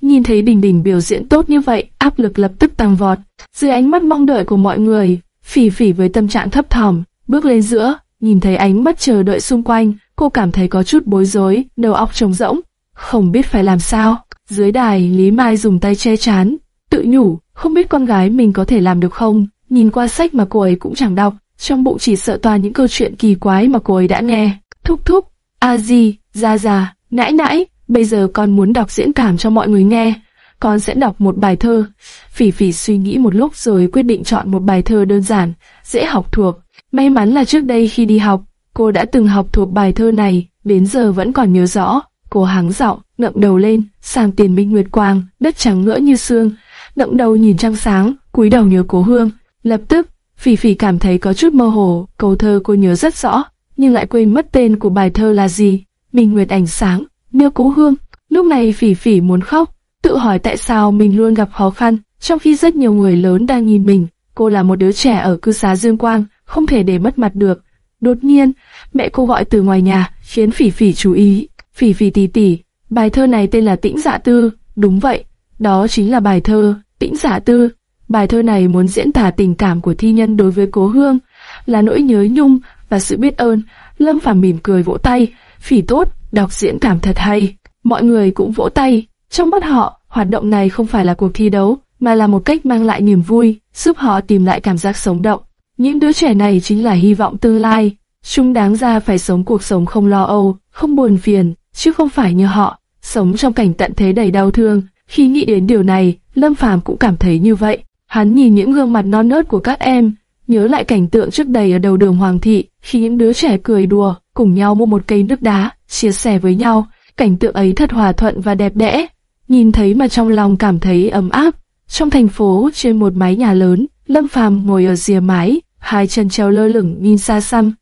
Nhìn thấy Đình Đình biểu diễn tốt như vậy, áp lực lập tức tăng vọt. Dưới ánh mắt mong đợi của mọi người, Phỉ Phỉ với tâm trạng thấp thỏm, bước lên giữa, nhìn thấy ánh mắt chờ đợi xung quanh, cô cảm thấy có chút bối rối, đầu óc trống rỗng, không biết phải làm sao. Dưới đài, Lý Mai dùng tay che chán, tự nhủ, không biết con gái mình có thể làm được không. Nhìn qua sách mà cô ấy cũng chẳng đọc, trong bụng chỉ sợ toàn những câu chuyện kỳ quái mà cô ấy đã nghe. Thúc thúc, a di, ra ra, nãi nãi bây giờ con muốn đọc diễn cảm cho mọi người nghe. Con sẽ đọc một bài thơ. Phỉ phỉ suy nghĩ một lúc rồi quyết định chọn một bài thơ đơn giản, dễ học thuộc. May mắn là trước đây khi đi học, cô đã từng học thuộc bài thơ này, đến giờ vẫn còn nhớ rõ. Cô hắng giọng, ngậm đầu lên, sang tiền minh nguyệt quang, đất trắng ngỡ như xương. Ngậm đầu nhìn trăng sáng, cúi đầu nhớ cố hương. Lập tức, Phỉ Phỉ cảm thấy có chút mơ hồ, câu thơ cô nhớ rất rõ, nhưng lại quên mất tên của bài thơ là gì. Minh Nguyệt ánh sáng, miêu cố hương. Lúc này Phỉ Phỉ muốn khóc, tự hỏi tại sao mình luôn gặp khó khăn, trong khi rất nhiều người lớn đang nhìn mình. Cô là một đứa trẻ ở cư xá Dương Quang, không thể để mất mặt được. Đột nhiên, mẹ cô gọi từ ngoài nhà, khiến Phỉ Phỉ chú ý. Phỉ Phỉ tỉ tỉ. bài thơ này tên là Tĩnh Dạ Tư. Đúng vậy, đó chính là bài thơ Tĩnh Dạ Tư. Bài thơ này muốn diễn tả tình cảm của thi nhân đối với cố hương, là nỗi nhớ nhung và sự biết ơn. Lâm Phàm mỉm cười vỗ tay, phỉ tốt, đọc diễn cảm thật hay. Mọi người cũng vỗ tay. Trong mắt họ, hoạt động này không phải là cuộc thi đấu, mà là một cách mang lại niềm vui, giúp họ tìm lại cảm giác sống động. Những đứa trẻ này chính là hy vọng tương lai. Chúng đáng ra phải sống cuộc sống không lo âu, không buồn phiền, chứ không phải như họ, sống trong cảnh tận thế đầy đau thương. Khi nghĩ đến điều này, Lâm Phàm cũng cảm thấy như vậy. Hắn nhìn những gương mặt non nớt của các em, nhớ lại cảnh tượng trước đây ở đầu đường Hoàng thị, khi những đứa trẻ cười đùa, cùng nhau mua một cây nước đá, chia sẻ với nhau. Cảnh tượng ấy thật hòa thuận và đẹp đẽ. Nhìn thấy mà trong lòng cảm thấy ấm áp. Trong thành phố, trên một mái nhà lớn, Lâm Phàm ngồi ở rìa mái, hai chân treo lơ lửng nhìn xa xăm.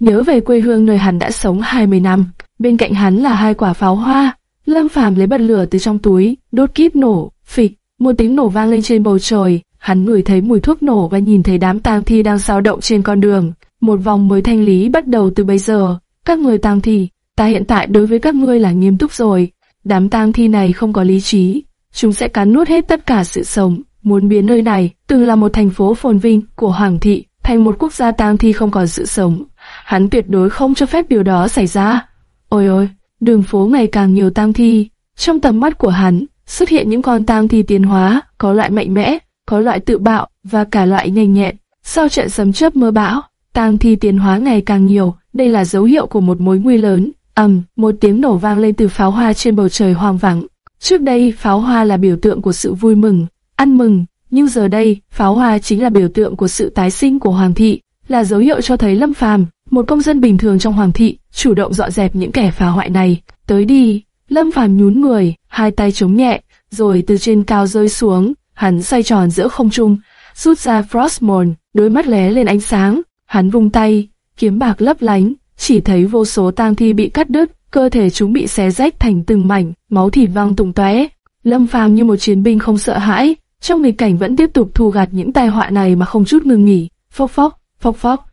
Nhớ về quê hương nơi hắn đã sống 20 năm, bên cạnh hắn là hai quả pháo hoa. Lâm Phàm lấy bật lửa từ trong túi, đốt kíp nổ, phịch, một tiếng nổ vang lên trên bầu trời. Hắn ngửi thấy mùi thuốc nổ và nhìn thấy đám tang thi đang dao động trên con đường. Một vòng mới thanh lý bắt đầu từ bây giờ. Các người tang thi, ta hiện tại đối với các ngươi là nghiêm túc rồi. Đám tang thi này không có lý trí, chúng sẽ cắn nuốt hết tất cả sự sống, muốn biến nơi này, từng là một thành phố phồn vinh của Hoàng thị, thành một quốc gia tang thi không còn sự sống. Hắn tuyệt đối không cho phép điều đó xảy ra. Ôi ôi, đường phố ngày càng nhiều tang thi. Trong tầm mắt của hắn, xuất hiện những con tang thi tiến hóa, có loại mạnh mẽ, có loại tự bạo và cả loại nhanh nhẹn. Sau trận sấm chớp mưa bão, tang thi tiến hóa ngày càng nhiều, đây là dấu hiệu của một mối nguy lớn. ầm, một tiếng nổ vang lên từ pháo hoa trên bầu trời hoang vắng. Trước đây, pháo hoa là biểu tượng của sự vui mừng, ăn mừng, nhưng giờ đây, pháo hoa chính là biểu tượng của sự tái sinh của hoàng thị, là dấu hiệu cho thấy Lâm Phàm, một công dân bình thường trong hoàng thị, chủ động dọn dẹp những kẻ phá hoại này. Tới đi, Lâm Phàm nhún người, hai tay chống nhẹ, rồi từ trên cao rơi xuống, hắn xoay tròn giữa không trung, rút ra Frostmourne, đôi mắt lé lên ánh sáng, hắn vung tay, kiếm bạc lấp lánh, chỉ thấy vô số tang thi bị cắt đứt, cơ thể chúng bị xé rách thành từng mảnh, máu thịt văng tung tóe. Lâm Phàm như một chiến binh không sợ hãi, trong nghịch cảnh vẫn tiếp tục thu gạt những tai họa này mà không chút ngừng nghỉ. Phốc phốc, phốc phốc.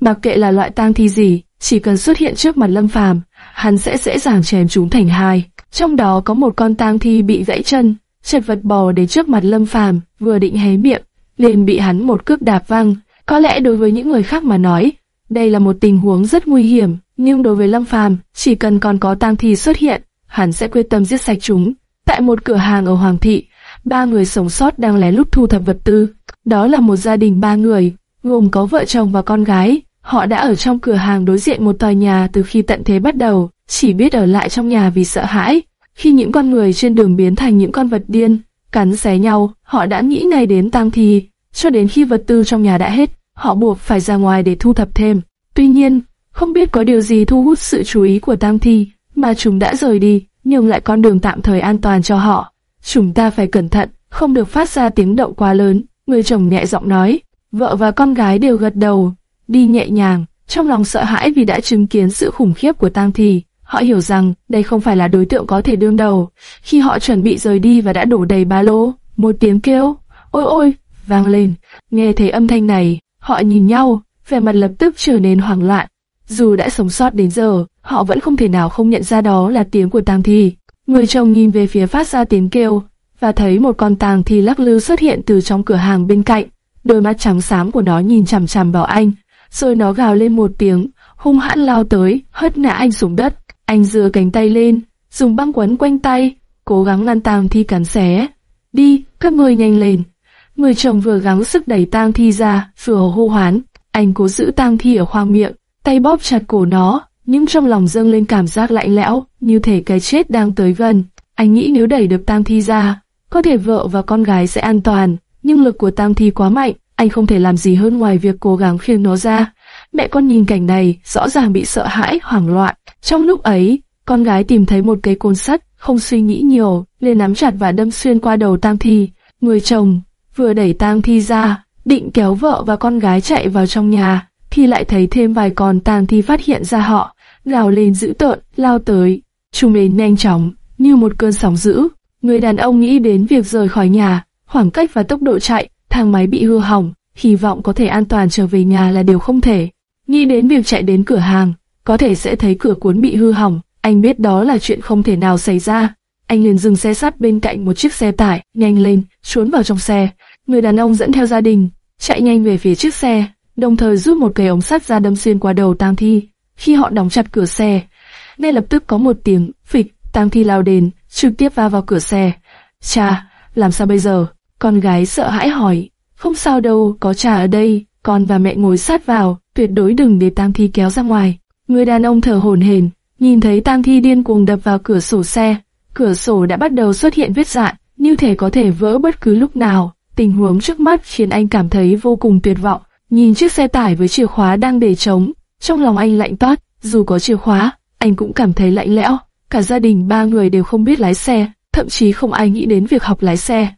Mặc kệ là loại tang thi gì, chỉ cần xuất hiện trước mặt Lâm Phàm, hắn sẽ dễ dàng chém chúng thành hai. Trong đó có một con tang thi bị gãy chân, chật vật bò đến trước mặt Lâm Phàm, vừa định hé miệng, liền bị hắn một cước đạp văng. Có lẽ đối với những người khác mà nói, đây là một tình huống rất nguy hiểm, nhưng đối với Lâm Phàm, chỉ cần còn có tang thi xuất hiện, hắn sẽ quyết tâm giết sạch chúng. Tại một cửa hàng ở Hoàng thị, ba người sống sót đang lén lút thu thập vật tư. Đó là một gia đình ba người, gồm có vợ chồng và con gái. Họ đã ở trong cửa hàng đối diện một tòa nhà từ khi tận thế bắt đầu, chỉ biết ở lại trong nhà vì sợ hãi. Khi những con người trên đường biến thành những con vật điên, cắn xé nhau, họ đã nghĩ ngay đến tang thi, cho đến khi vật tư trong nhà đã hết, họ buộc phải ra ngoài để thu thập thêm. Tuy nhiên, không biết có điều gì thu hút sự chú ý của tang thi, mà chúng đã rời đi, nhưng lại con đường tạm thời an toàn cho họ. Chúng ta phải cẩn thận, không được phát ra tiếng động quá lớn. Người chồng nhẹ giọng nói, vợ và con gái đều gật đầu, đi nhẹ nhàng, trong lòng sợ hãi vì đã chứng kiến sự khủng khiếp của tang thi. Họ hiểu rằng đây không phải là đối tượng có thể đương đầu. Khi họ chuẩn bị rời đi và đã đổ đầy ba lô, một tiếng kêu, ôi ôi, vang lên. Nghe thấy âm thanh này, họ nhìn nhau, vẻ mặt lập tức trở nên hoảng loạn. Dù đã sống sót đến giờ, họ vẫn không thể nào không nhận ra đó là tiếng của tang thi. Người chồng nhìn về phía phát ra tiếng kêu, và thấy một con tang thi lắc lư xuất hiện từ trong cửa hàng bên cạnh. Đôi mắt trắng xám của nó nhìn chằm chằm vào anh, rồi nó gào lên một tiếng, hung hãn lao tới, hất ngã anh xuống đất. Anh dừa cánh tay lên, dùng băng quấn quanh tay, cố gắng ngăn tang thi cắn xé. Đi, các người nhanh lên. Người chồng vừa gắng sức đẩy tang thi ra, vừa hô hoán. Anh cố giữ tang thi ở khoang miệng, tay bóp chặt cổ nó, nhưng trong lòng dâng lên cảm giác lạnh lẽo, như thể cái chết đang tới gần. Anh nghĩ nếu đẩy được tang thi ra, có thể vợ và con gái sẽ an toàn, nhưng lực của tang thi quá mạnh, anh không thể làm gì hơn ngoài việc cố gắng khiêng nó ra. Mẹ con nhìn cảnh này, rõ ràng bị sợ hãi, hoảng loạn. Trong lúc ấy, con gái tìm thấy một cây côn sắt, không suy nghĩ nhiều, liền nắm chặt và đâm xuyên qua đầu tang thi. Người chồng vừa đẩy tang thi ra, định kéo vợ và con gái chạy vào trong nhà, thì lại thấy thêm vài con tang thi phát hiện ra họ, gào lên dữ tợn, lao tới, chúng đến nhanh chóng, như một cơn sóng dữ. Người đàn ông nghĩ đến việc rời khỏi nhà, khoảng cách và tốc độ chạy, thang máy bị hư hỏng, hy vọng có thể an toàn trở về nhà là điều không thể. Nghĩ đến việc chạy đến cửa hàng, có thể sẽ thấy cửa cuốn bị hư hỏng, anh biết đó là chuyện không thể nào xảy ra. Anh liền dừng xe sắt bên cạnh một chiếc xe tải, nhanh lên, trốn vào trong xe. người đàn ông dẫn theo gia đình, chạy nhanh về phía chiếc xe, đồng thời rút một cây ống sắt ra đâm xuyên qua đầu tang thi. Khi họ đóng chặt cửa xe, ngay lập tức có một tiếng phịch, tang thi lao đến, trực tiếp va vào cửa xe. Cha, làm sao bây giờ? Con gái sợ hãi hỏi. Không sao đâu, có cha ở đây, con và mẹ ngồi sát vào, tuyệt đối đừng để tang thi kéo ra ngoài. Người đàn ông thở hổn hển, nhìn thấy tang thi điên cuồng đập vào cửa sổ xe. Cửa sổ đã bắt đầu xuất hiện vết dạn, như thể có thể vỡ bất cứ lúc nào. Tình huống trước mắt khiến anh cảm thấy vô cùng tuyệt vọng. Nhìn chiếc xe tải với chìa khóa đang để trống, trong lòng anh lạnh toát, dù có chìa khóa, anh cũng cảm thấy lạnh lẽo. Cả gia đình ba người đều không biết lái xe, thậm chí không ai nghĩ đến việc học lái xe.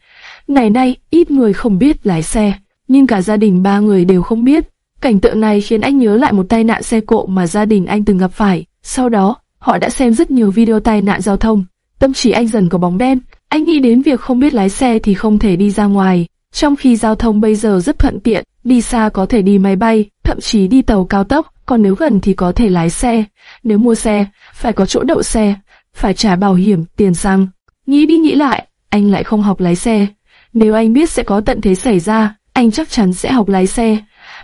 Ngày nay, ít người không biết lái xe, nhưng cả gia đình ba người đều không biết. Cảnh tượng này khiến anh nhớ lại một tai nạn xe cộ mà gia đình anh từng gặp phải. Sau đó, họ đã xem rất nhiều video tai nạn giao thông. Tâm trí anh dần có bóng đen, anh nghĩ đến việc không biết lái xe thì không thể đi ra ngoài. Trong khi giao thông bây giờ rất thuận tiện, đi xa có thể đi máy bay, thậm chí đi tàu cao tốc, còn nếu gần thì có thể lái xe. Nếu mua xe, phải có chỗ đậu xe, phải trả bảo hiểm, tiền xăng. Nghĩ đi nghĩ lại, anh lại không học lái xe. Nếu anh biết sẽ có tận thế xảy ra, anh chắc chắn sẽ học lái xe.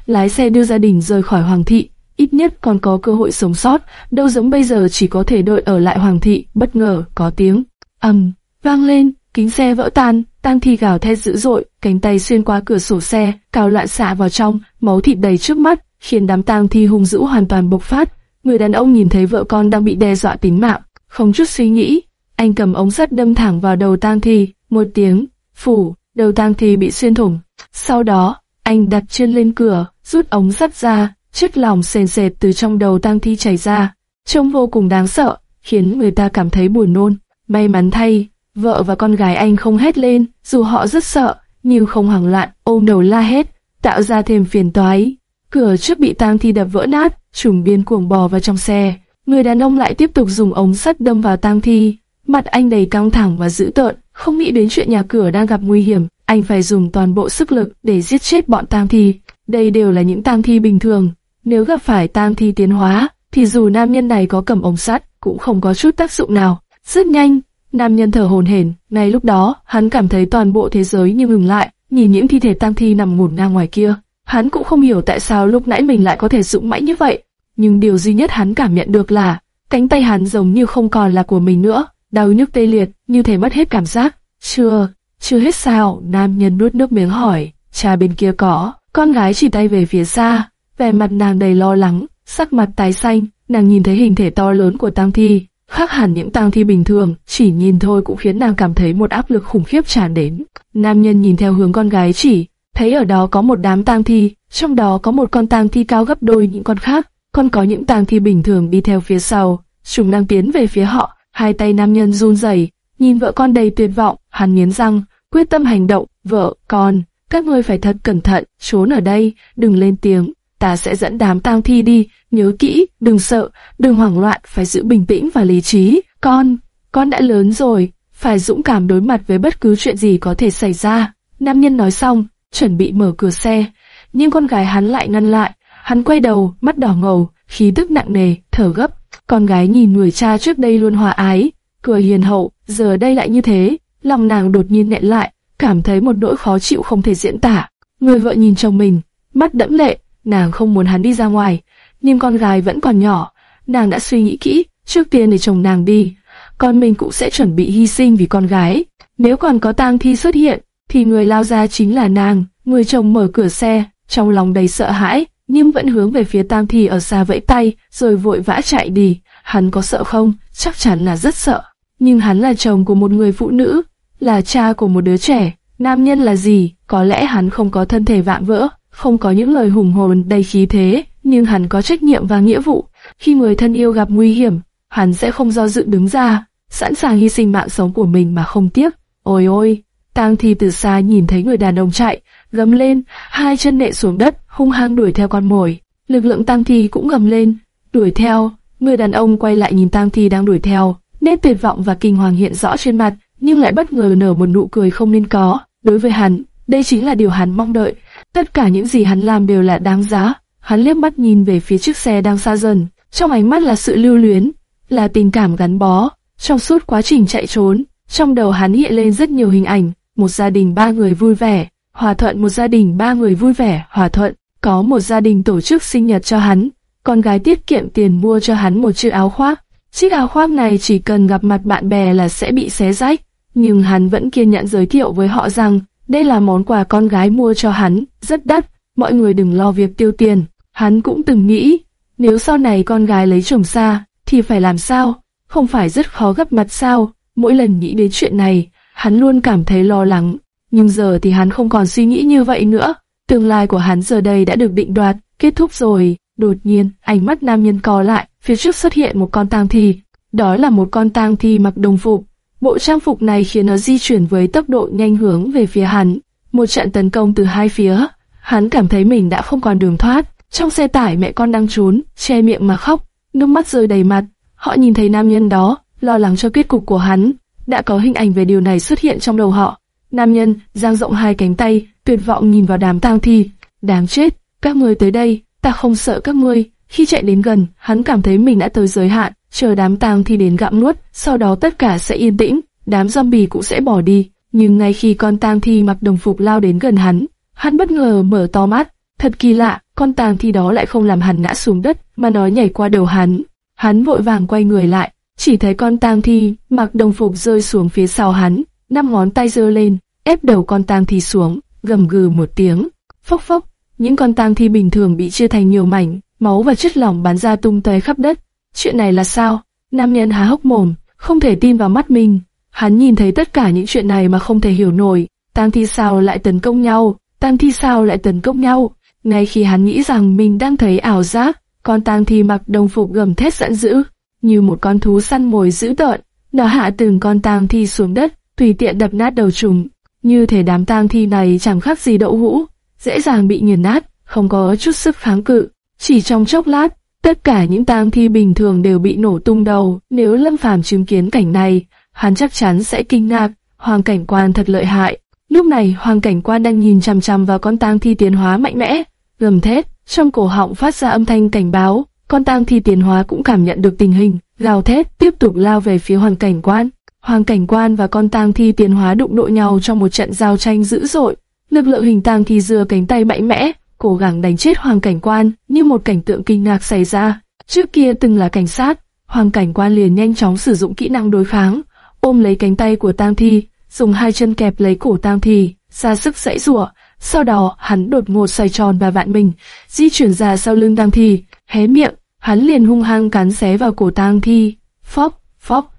Lái xe đưa gia đình rời khỏi Hoàng thị, ít nhất còn có cơ hội sống sót, đâu giống bây giờ chỉ có thể đợi ở lại Hoàng thị, bất ngờ có tiếng ầm vang lên, kính xe vỡ tan, tang thi gào thét dữ dội, cánh tay xuyên qua cửa sổ xe, cào loạn xạ vào trong, máu thịt đầy trước mắt, khiến đám tang thi hung dữ hoàn toàn bộc phát. Người đàn ông nhìn thấy vợ con đang bị đe dọa tính mạng, không chút suy nghĩ, anh cầm ống sắt đâm thẳng vào đầu tang thi, một tiếng, phủ, đầu tang thi bị xuyên thủng. Sau đó, anh đặt chân lên cửa, rút ống sắt ra, chất lỏng sền sệt từ trong đầu tang thi chảy ra, trông vô cùng đáng sợ, khiến người ta cảm thấy buồn nôn. May mắn thay, vợ và con gái anh không hét lên, dù họ rất sợ, nhưng không hoảng loạn, ôm đầu la hét, tạo ra thêm phiền toái. Cửa trước bị tang thi đập vỡ nát, trùng biên cuồng bò vào trong xe. Người đàn ông lại tiếp tục dùng ống sắt đâm vào tang thi. Mặt anh đầy căng thẳng và dữ tợn, không nghĩ đến chuyện nhà cửa đang gặp nguy hiểm. Anh phải dùng toàn bộ sức lực để giết chết bọn tang thi. Đây đều là những tang thi bình thường. Nếu gặp phải tang thi tiến hóa, thì dù nam nhân này có cầm ống sắt, cũng không có chút tác dụng nào. Rất nhanh, nam nhân thở hồn hển. Ngay lúc đó, hắn cảm thấy toàn bộ thế giới như ngừng lại, nhìn những thi thể tang thi nằm ngổn ngang ngoài kia. Hắn cũng không hiểu tại sao lúc nãy mình lại có thể dũng mãnh như vậy. Nhưng điều duy nhất hắn cảm nhận được là, cánh tay hắn giống như không còn là của mình nữa, đau nhức tê liệt, như thể mất hết cảm giác. Chưa, chưa hết sao, nam nhân nuốt nước miếng hỏi, cha bên kia có, con gái chỉ tay về phía xa, vẻ mặt nàng đầy lo lắng, sắc mặt tái xanh, nàng nhìn thấy hình thể to lớn của tang thi, khác hẳn những tang thi bình thường, chỉ nhìn thôi cũng khiến nàng cảm thấy một áp lực khủng khiếp tràn đến. Nam nhân nhìn theo hướng con gái chỉ, thấy ở đó có một đám tang thi, trong đó có một con tang thi cao gấp đôi những con khác, còn có những tang thi bình thường đi theo phía sau, chúng đang tiến về phía họ, hai tay nam nhân run rẩy, nhìn vợ con đầy tuyệt vọng, hắn nghiến răng, quyết tâm hành động, vợ, con, các ngươi phải thật cẩn thận, trốn ở đây, đừng lên tiếng, ta sẽ dẫn đám tang thi đi, nhớ kỹ, đừng sợ, đừng hoảng loạn, phải giữ bình tĩnh và lý trí, con, con đã lớn rồi, phải dũng cảm đối mặt với bất cứ chuyện gì có thể xảy ra. Nam nhân nói xong, chuẩn bị mở cửa xe, nhưng con gái hắn lại ngăn lại, hắn quay đầu, mắt đỏ ngầu, khí tức nặng nề, thở gấp. Con gái nhìn người cha trước đây luôn hòa ái, cười hiền hậu, giờ đây lại như thế, lòng nàng đột nhiên nghẹn lại, cảm thấy một nỗi khó chịu không thể diễn tả. Người vợ nhìn chồng mình, mắt đẫm lệ, nàng không muốn hắn đi ra ngoài, nhưng con gái vẫn còn nhỏ, nàng đã suy nghĩ kỹ, trước tiên để chồng nàng đi, con mình cũng sẽ chuẩn bị hy sinh vì con gái. Nếu còn có tang thi xuất hiện, thì người lao ra chính là nàng. Người chồng mở cửa xe, trong lòng đầy sợ hãi, nhưng vẫn hướng về phía tang thi ở xa vẫy tay, rồi vội vã chạy đi. Hắn có sợ không? Chắc chắn là rất sợ. Nhưng hắn là chồng của một người phụ nữ, là cha của một đứa trẻ. Nam nhân là gì? Có lẽ hắn không có thân thể vạm vỡ, không có những lời hùng hồn đầy khí thế, nhưng hắn có trách nhiệm và nghĩa vụ. Khi người thân yêu gặp nguy hiểm, hắn sẽ không do dự đứng ra, sẵn sàng hy sinh mạng sống của mình mà không tiếc. Ôi ôi, Tang Thi từ xa nhìn thấy người đàn ông chạy, gầm lên, hai chân nệ xuống đất, hung hăng đuổi theo con mồi. Lực lượng Tang Thi cũng gầm lên, đuổi theo. Người đàn ông quay lại nhìn Tang Thi đang đuổi theo, nét tuyệt vọng và kinh hoàng hiện rõ trên mặt, nhưng lại bất ngờ nở một nụ cười không nên có. Đối với hắn, đây chính là điều hắn mong đợi. Tất cả những gì hắn làm đều là đáng giá. Hắn liếc mắt nhìn về phía chiếc xe đang xa dần, trong ánh mắt là sự lưu luyến, là tình cảm gắn bó. Trong suốt quá trình chạy trốn, trong đầu hắn hiện lên rất nhiều hình ảnh, một gia đình ba người vui vẻ, hòa thuận một gia đình ba người vui vẻ, hòa thuận, có một gia đình tổ chức sinh nhật cho hắn, con gái tiết kiệm tiền mua cho hắn một chiếc áo khoác. Chiếc áo khoác này chỉ cần gặp mặt bạn bè là sẽ bị xé rách, nhưng hắn vẫn kiên nhẫn giới thiệu với họ rằng đây là món quà con gái mua cho hắn, rất đắt, mọi người đừng lo việc tiêu tiền. Hắn cũng từng nghĩ, nếu sau này con gái lấy chồng xa, thì phải làm sao? Không phải rất khó gặp mặt sao? Mỗi lần nghĩ đến chuyện này, hắn luôn cảm thấy lo lắng. Nhưng giờ thì hắn không còn suy nghĩ như vậy nữa. Tương lai của hắn giờ đây đã được định đoạt, kết thúc rồi. Đột nhiên, ánh mắt nam nhân co lại, phía trước xuất hiện một con tang thi. Đó là một con tang thi mặc đồng phục. Bộ trang phục này khiến nó di chuyển với tốc độ nhanh hướng về phía hắn. Một trận tấn công từ hai phía. Hắn cảm thấy mình đã không còn đường thoát. Trong xe tải mẹ con đang trốn, che miệng mà khóc, nước mắt rơi đầy mặt. Họ nhìn thấy nam nhân đó, lo lắng cho kết cục của hắn. Đã có hình ảnh về điều này xuất hiện trong đầu họ. Nam nhân giang rộng hai cánh tay, tuyệt vọng nhìn vào đám tang thi. Đáng chết, các ngươi tới đây, ta không sợ các ngươi. Khi chạy đến gần, hắn cảm thấy mình đã tới giới hạn, chờ đám tang thi đến gặm nuốt, sau đó tất cả sẽ yên tĩnh, đám zombie cũng sẽ bỏ đi. Nhưng ngay khi con tang thi mặc đồng phục lao đến gần hắn, hắn bất ngờ mở to mắt. Thật kỳ lạ, con tang thi đó lại không làm hắn ngã xuống đất, mà nó nhảy qua đầu hắn. Hắn vội vàng quay người lại, chỉ thấy con tang thi mặc đồng phục rơi xuống phía sau hắn, năm ngón tay giơ lên, ép đầu con tang thi xuống, gầm gừ một tiếng, phốc phốc. Những con tang thi bình thường bị chia thành nhiều mảnh, máu và chất lỏng bắn ra tung tóe khắp đất. Chuyện này là sao? Nam nhân há hốc mồm, không thể tin vào mắt mình. Hắn nhìn thấy tất cả những chuyện này mà không thể hiểu nổi. Tang thi sao lại tấn công nhau? Tang thi sao lại tấn công nhau? Ngay khi hắn nghĩ rằng mình đang thấy ảo giác, con tang thi mặc đồng phục gầm thét giận dữ, như một con thú săn mồi dữ tợn, nó hạ từng con tang thi xuống đất, tùy tiện đập nát đầu chúng. Như thể đám tang thi này chẳng khác gì đậu hũ, dễ dàng bị nghiền nát, không có chút sức kháng cự. Chỉ trong chốc lát, tất cả những tang thi bình thường đều bị nổ tung đầu. Nếu Lâm Phàm chứng kiến cảnh này, hắn chắc chắn sẽ kinh ngạc. Hoàng cảnh quan thật lợi hại. Lúc này, Hoàng cảnh quan đang nhìn chằm chằm vào con tang thi tiến hóa mạnh mẽ, gầm thét, trong cổ họng phát ra âm thanh cảnh báo. Con tang thi tiến hóa cũng cảm nhận được tình hình, gào thét, tiếp tục lao về phía Hoàng cảnh quan. Hoàng cảnh quan và con tang thi tiến hóa đụng độ nhau trong một trận giao tranh dữ dội. Lực lượng hình tang thi dừa cánh tay mạnh mẽ, cố gắng đánh chết hoàng cảnh quan, như một cảnh tượng kinh ngạc xảy ra. Trước kia từng là cảnh sát, hoàng cảnh quan liền nhanh chóng sử dụng kỹ năng đối kháng, ôm lấy cánh tay của tang thi, dùng hai chân kẹp lấy cổ tang thi, ra sức dãy rủa. Sau đó, hắn đột ngột xoay tròn và vạn mình, di chuyển ra sau lưng tang thi, hé miệng, hắn liền hung hăng cắn xé vào cổ tang thi. Phóc, phóc,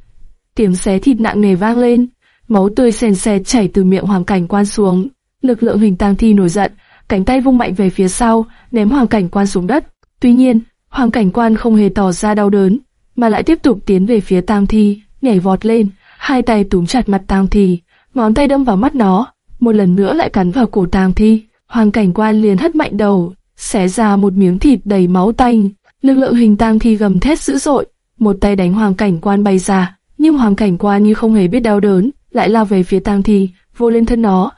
tiếng xé thịt nặng nề vang lên, máu tươi sền sệt chảy từ miệng hoàng cảnh quan xuống. Lực lượng hình tang thi nổi giận, cánh tay vung mạnh về phía sau, ném hoàng cảnh quan xuống đất. Tuy nhiên, hoàng cảnh quan không hề tỏ ra đau đớn, mà lại tiếp tục tiến về phía tang thi, nhảy vọt lên, hai tay túm chặt mặt tang thi, ngón tay đâm vào mắt nó, một lần nữa lại cắn vào cổ tang thi. Hoàng cảnh quan liền hất mạnh đầu, xé ra một miếng thịt đầy máu tanh. Lực lượng hình tang thi gầm thét dữ dội, một tay đánh hoàng cảnh quan bay ra, nhưng hoàng cảnh quan như không hề biết đau đớn, lại lao về phía tang thi, vô lên thân nó,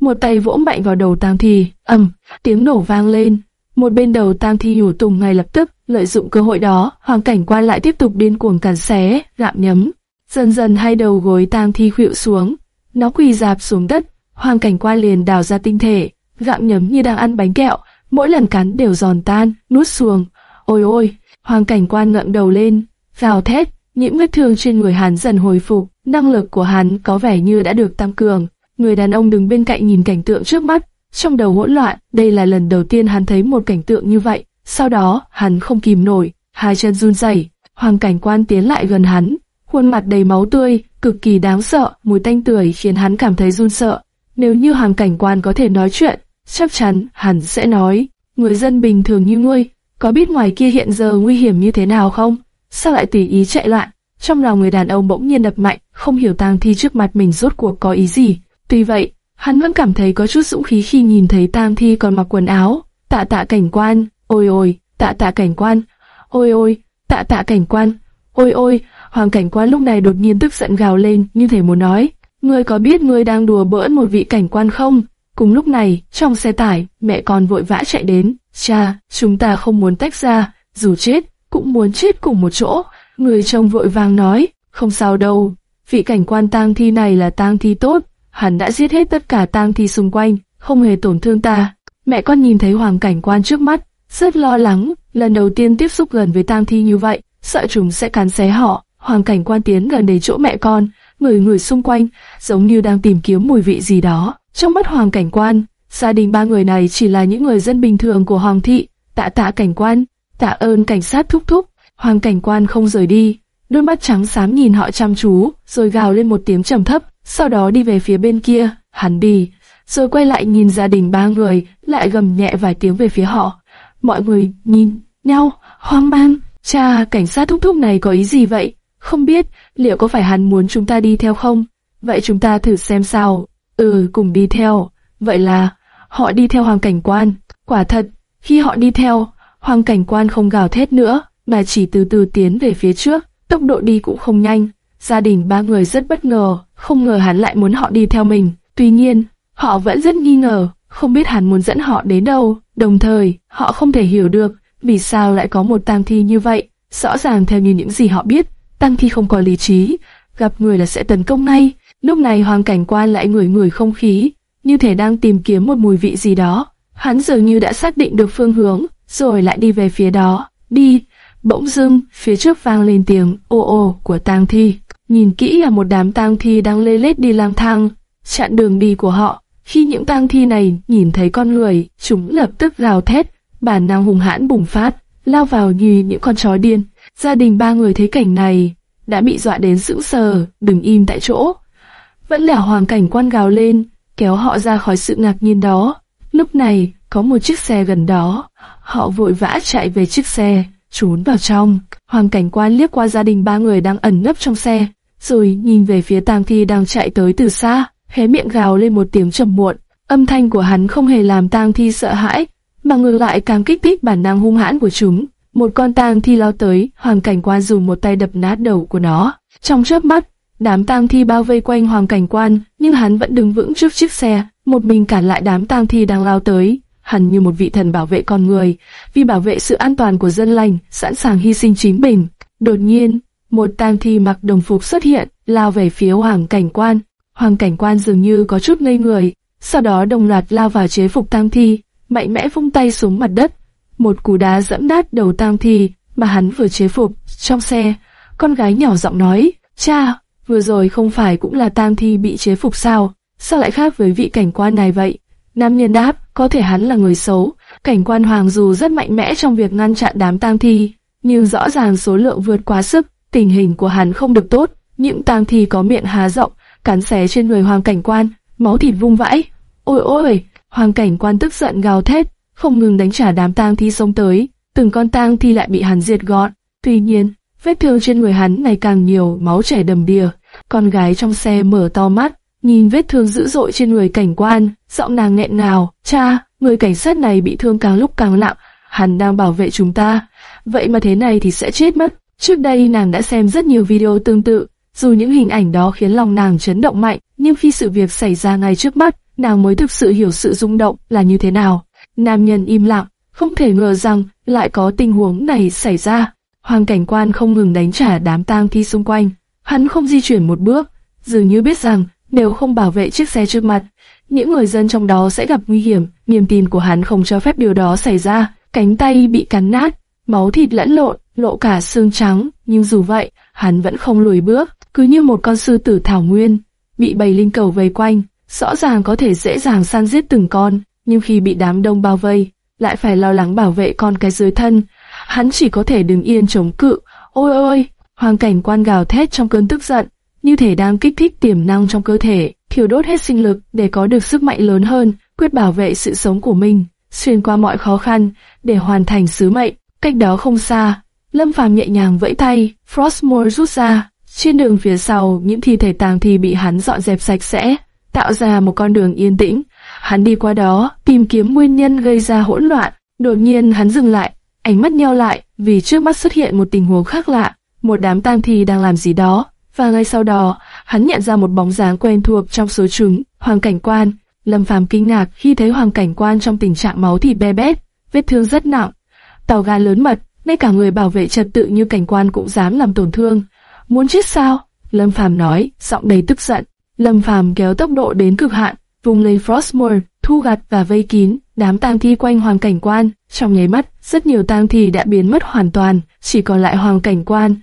một tay vỗ mạnh vào đầu tam thi, ầm, tiếng nổ vang lên. Một bên đầu tam thi nhủ tùng ngay lập tức, lợi dụng cơ hội đó, hoàng cảnh quan lại tiếp tục điên cuồng cắn xé, gặm nhấm. Dần dần hai đầu gối tam thi khuỵu xuống, nó quỳ dạp xuống đất, hoàng cảnh quan liền đào ra tinh thể, gặm nhấm như đang ăn bánh kẹo, mỗi lần cắn đều giòn tan, nuốt xuồng. Ôi ôi, hoàng cảnh quan ngẩng đầu lên, gào thét, những vết thương trên người hắn dần hồi phục, năng lực của hắn có vẻ như đã được tăng cường. Người đàn ông đứng bên cạnh nhìn cảnh tượng trước mắt, trong đầu hỗn loạn, đây là lần đầu tiên hắn thấy một cảnh tượng như vậy. Sau đó, hắn không kìm nổi, hai chân run rẩy. Hoàng cảnh quan tiến lại gần hắn, khuôn mặt đầy máu tươi, cực kỳ đáng sợ, mùi tanh tưởi khiến hắn cảm thấy run sợ. Nếu như hoàng cảnh quan có thể nói chuyện, chắc chắn hắn sẽ nói, người dân bình thường như ngươi, có biết ngoài kia hiện giờ nguy hiểm như thế nào không? Sao lại tùy ý chạy loạn? Trong lòng người đàn ông bỗng nhiên đập mạnh, không hiểu tang thi trước mặt mình rốt cuộc có ý gì. Tuy vậy, hắn vẫn cảm thấy có chút dũng khí khi nhìn thấy tang thi còn mặc quần áo. Tạ tạ cảnh quan, ôi ôi, tạ tạ cảnh quan, ôi ôi, tạ tạ cảnh quan, ôi ôi. Hoàng cảnh quan lúc này đột nhiên tức giận gào lên như thể muốn nói, ngươi có biết ngươi đang đùa bỡn một vị cảnh quan không? Cùng lúc này, trong xe tải, mẹ con vội vã chạy đến. Cha, chúng ta không muốn tách ra, dù chết, cũng muốn chết cùng một chỗ. Người chồng vội vàng nói, không sao đâu, vị cảnh quan tang thi này là tang thi tốt, hắn đã giết hết tất cả tang thi xung quanh, không hề tổn thương ta. Mẹ con nhìn thấy hoàng cảnh quan trước mắt, rất lo lắng, lần đầu tiên tiếp xúc gần với tang thi như vậy, sợ chúng sẽ cắn xé họ. Hoàng cảnh quan tiến gần đến chỗ mẹ con, người người xung quanh, giống như đang tìm kiếm mùi vị gì đó. Trong mắt hoàng cảnh quan, gia đình ba người này chỉ là những người dân bình thường của hoàng thị, tạ tạ cảnh quan, tạ ơn cảnh sát thúc thúc. Hoàng cảnh quan không rời đi, đôi mắt trắng xám nhìn họ chăm chú, rồi gào lên một tiếng trầm thấp, sau đó đi về phía bên kia, hắn đi, rồi quay lại nhìn gia đình ba người, lại gầm nhẹ vài tiếng về phía họ. Mọi người nhìn nhau, hoang mang, cha cảnh sát thúc thúc này có ý gì vậy? Không biết, liệu có phải hắn muốn chúng ta đi theo không? Vậy chúng ta thử xem sao. Ừ, cùng đi theo. Vậy là, họ đi theo hoàng cảnh quan. Quả thật, khi họ đi theo, hoàng cảnh quan không gào thét nữa, mà chỉ từ từ tiến về phía trước, tốc độ đi cũng không nhanh. Gia đình ba người rất bất ngờ, không ngờ hắn lại muốn họ đi theo mình. Tuy nhiên, họ vẫn rất nghi ngờ, không biết hắn muốn dẫn họ đến đâu. Đồng thời, họ không thể hiểu được vì sao lại có một tang thi như vậy. Rõ ràng theo như những gì họ biết, tang thi không có lý trí, gặp người là sẽ tấn công ngay. Lúc này hoàng cảnh quan lại ngửi ngửi không khí, như thể đang tìm kiếm một mùi vị gì đó. Hắn dường như đã xác định được phương hướng, rồi lại đi về phía đó. Đi, Bỗng dưng, phía trước vang lên tiếng ô ô của tang thi. Nhìn kỹ là một đám tang thi đang lê lết đi lang thang, chặn đường đi của họ. Khi những tang thi này nhìn thấy con người, chúng lập tức gào thét, bản năng hùng hãn bùng phát, lao vào như những con chó điên. Gia đình ba người thấy cảnh này, đã bị dọa đến sững sờ, đừng im tại chỗ. Vẫn lẻo hoàng cảnh quan gào lên, kéo họ ra khỏi sự ngạc nhiên đó. Lúc này, có một chiếc xe gần đó, họ vội vã chạy về chiếc xe trốn vào trong. Hoàng cảnh quan liếc qua gia đình ba người đang ẩn nấp trong xe, rồi nhìn về phía tang thi đang chạy tới từ xa, hé miệng gào lên một tiếng trầm muộn. Âm thanh của hắn không hề làm tang thi sợ hãi, mà ngược lại càng kích thích bản năng hung hãn của chúng. Một con tang thi lao tới, hoàng cảnh quan dùng một tay đập nát đầu của nó. Trong chớp mắt, đám tang thi bao vây quanh hoàng cảnh quan, nhưng hắn vẫn đứng vững trước chiếc xe, một mình cản lại đám tang thi đang lao tới hắn như một vị thần bảo vệ con người, vì bảo vệ sự an toàn của dân lành, sẵn sàng hy sinh chính mình. Đột nhiên, một tang thi mặc đồng phục xuất hiện, lao về phía hoàng cảnh quan. Hoàng cảnh quan dường như có chút ngây người, sau đó đồng loạt lao vào chế phục tang thi, mạnh mẽ vung tay xuống mặt đất. Một cú đá dẫm nát đầu tang thi mà hắn vừa chế phục. Trong xe, con gái nhỏ giọng nói, cha, vừa rồi không phải cũng là tang thi bị chế phục sao? Sao lại khác với vị cảnh quan này vậy? Nam nhân đáp, có thể hắn là người xấu. Cảnh quan hoàng dù rất mạnh mẽ trong việc ngăn chặn đám tang thi, nhưng rõ ràng số lượng vượt quá sức, tình hình của hắn không được tốt. Những tang thi có miệng há rộng, cắn xé trên người hoàng cảnh quan, máu thịt vung vãi. Ôi ôi, hoàng cảnh quan tức giận gào thét, không ngừng đánh trả đám tang thi xông tới. Từng con tang thi lại bị hắn diệt gọn. Tuy nhiên, vết thương trên người hắn ngày càng nhiều, máu chảy đầm đìa. Con gái trong xe mở to mắt, nhìn vết thương dữ dội trên người cảnh quan, giọng nàng nghẹn ngào, cha, người cảnh sát này bị thương càng lúc càng nặng, hắn đang bảo vệ chúng ta, vậy mà thế này thì sẽ chết mất. Trước đây nàng đã xem rất nhiều video tương tự, dù những hình ảnh đó khiến lòng nàng chấn động mạnh, nhưng khi sự việc xảy ra ngay trước mắt, nàng mới thực sự hiểu sự rung động là như thế nào. Nam nhân im lặng, không thể ngờ rằng lại có tình huống này xảy ra. Hoàng cảnh quan không ngừng đánh trả đám tang thi xung quanh, hắn không di chuyển một bước, dường như biết rằng nếu không bảo vệ chiếc xe trước mặt, những người dân trong đó sẽ gặp nguy hiểm. Niềm tin của hắn không cho phép điều đó xảy ra. Cánh tay bị cắn nát, máu thịt lẫn lộn, lộ cả xương trắng. Nhưng dù vậy, hắn vẫn không lùi bước, cứ như một con sư tử thảo nguyên, bị bầy linh cầu vây quanh. Rõ ràng có thể dễ dàng săn giết từng con, nhưng khi bị đám đông bao vây, lại phải lo lắng bảo vệ con cái dưới thân. Hắn chỉ có thể đứng yên chống cự. Ôi ôi, hoàng cảnh quan gào thét trong cơn tức giận như thể đang kích thích tiềm năng trong cơ thể, thiêu đốt hết sinh lực để có được sức mạnh lớn hơn, quyết bảo vệ sự sống của mình, xuyên qua mọi khó khăn để hoàn thành sứ mệnh. Cách đó không xa, Lâm Phàm nhẹ nhàng vẫy tay, Frostmore rút ra. Trên đường phía sau, những thi thể tàng thi bị hắn dọn dẹp sạch sẽ, tạo ra một con đường yên tĩnh. Hắn đi qua đó, tìm kiếm nguyên nhân gây ra hỗn loạn. Đột nhiên hắn dừng lại, ánh mắt nheo lại, vì trước mắt xuất hiện một tình huống khác lạ. Một đám tang thi đang làm gì đó, và ngay sau đó, hắn nhận ra một bóng dáng quen thuộc trong số chúng, Hoàng Cảnh Quan. Lâm Phàm kinh ngạc khi thấy Hoàng Cảnh Quan trong tình trạng máu thịt be bét, vết thương rất nặng. Tàu ga lớn mật, ngay cả người bảo vệ trật tự như Cảnh Quan cũng dám làm tổn thương. Muốn chết sao? Lâm Phàm nói, giọng đầy tức giận. Lâm Phàm kéo tốc độ đến cực hạn, vùng lấy Frostmourne, thu gặt và vây kín đám tang thi quanh hoàng cảnh quan. Trong nháy mắt, rất nhiều tang thi đã biến mất hoàn toàn, chỉ còn lại hoàng cảnh quan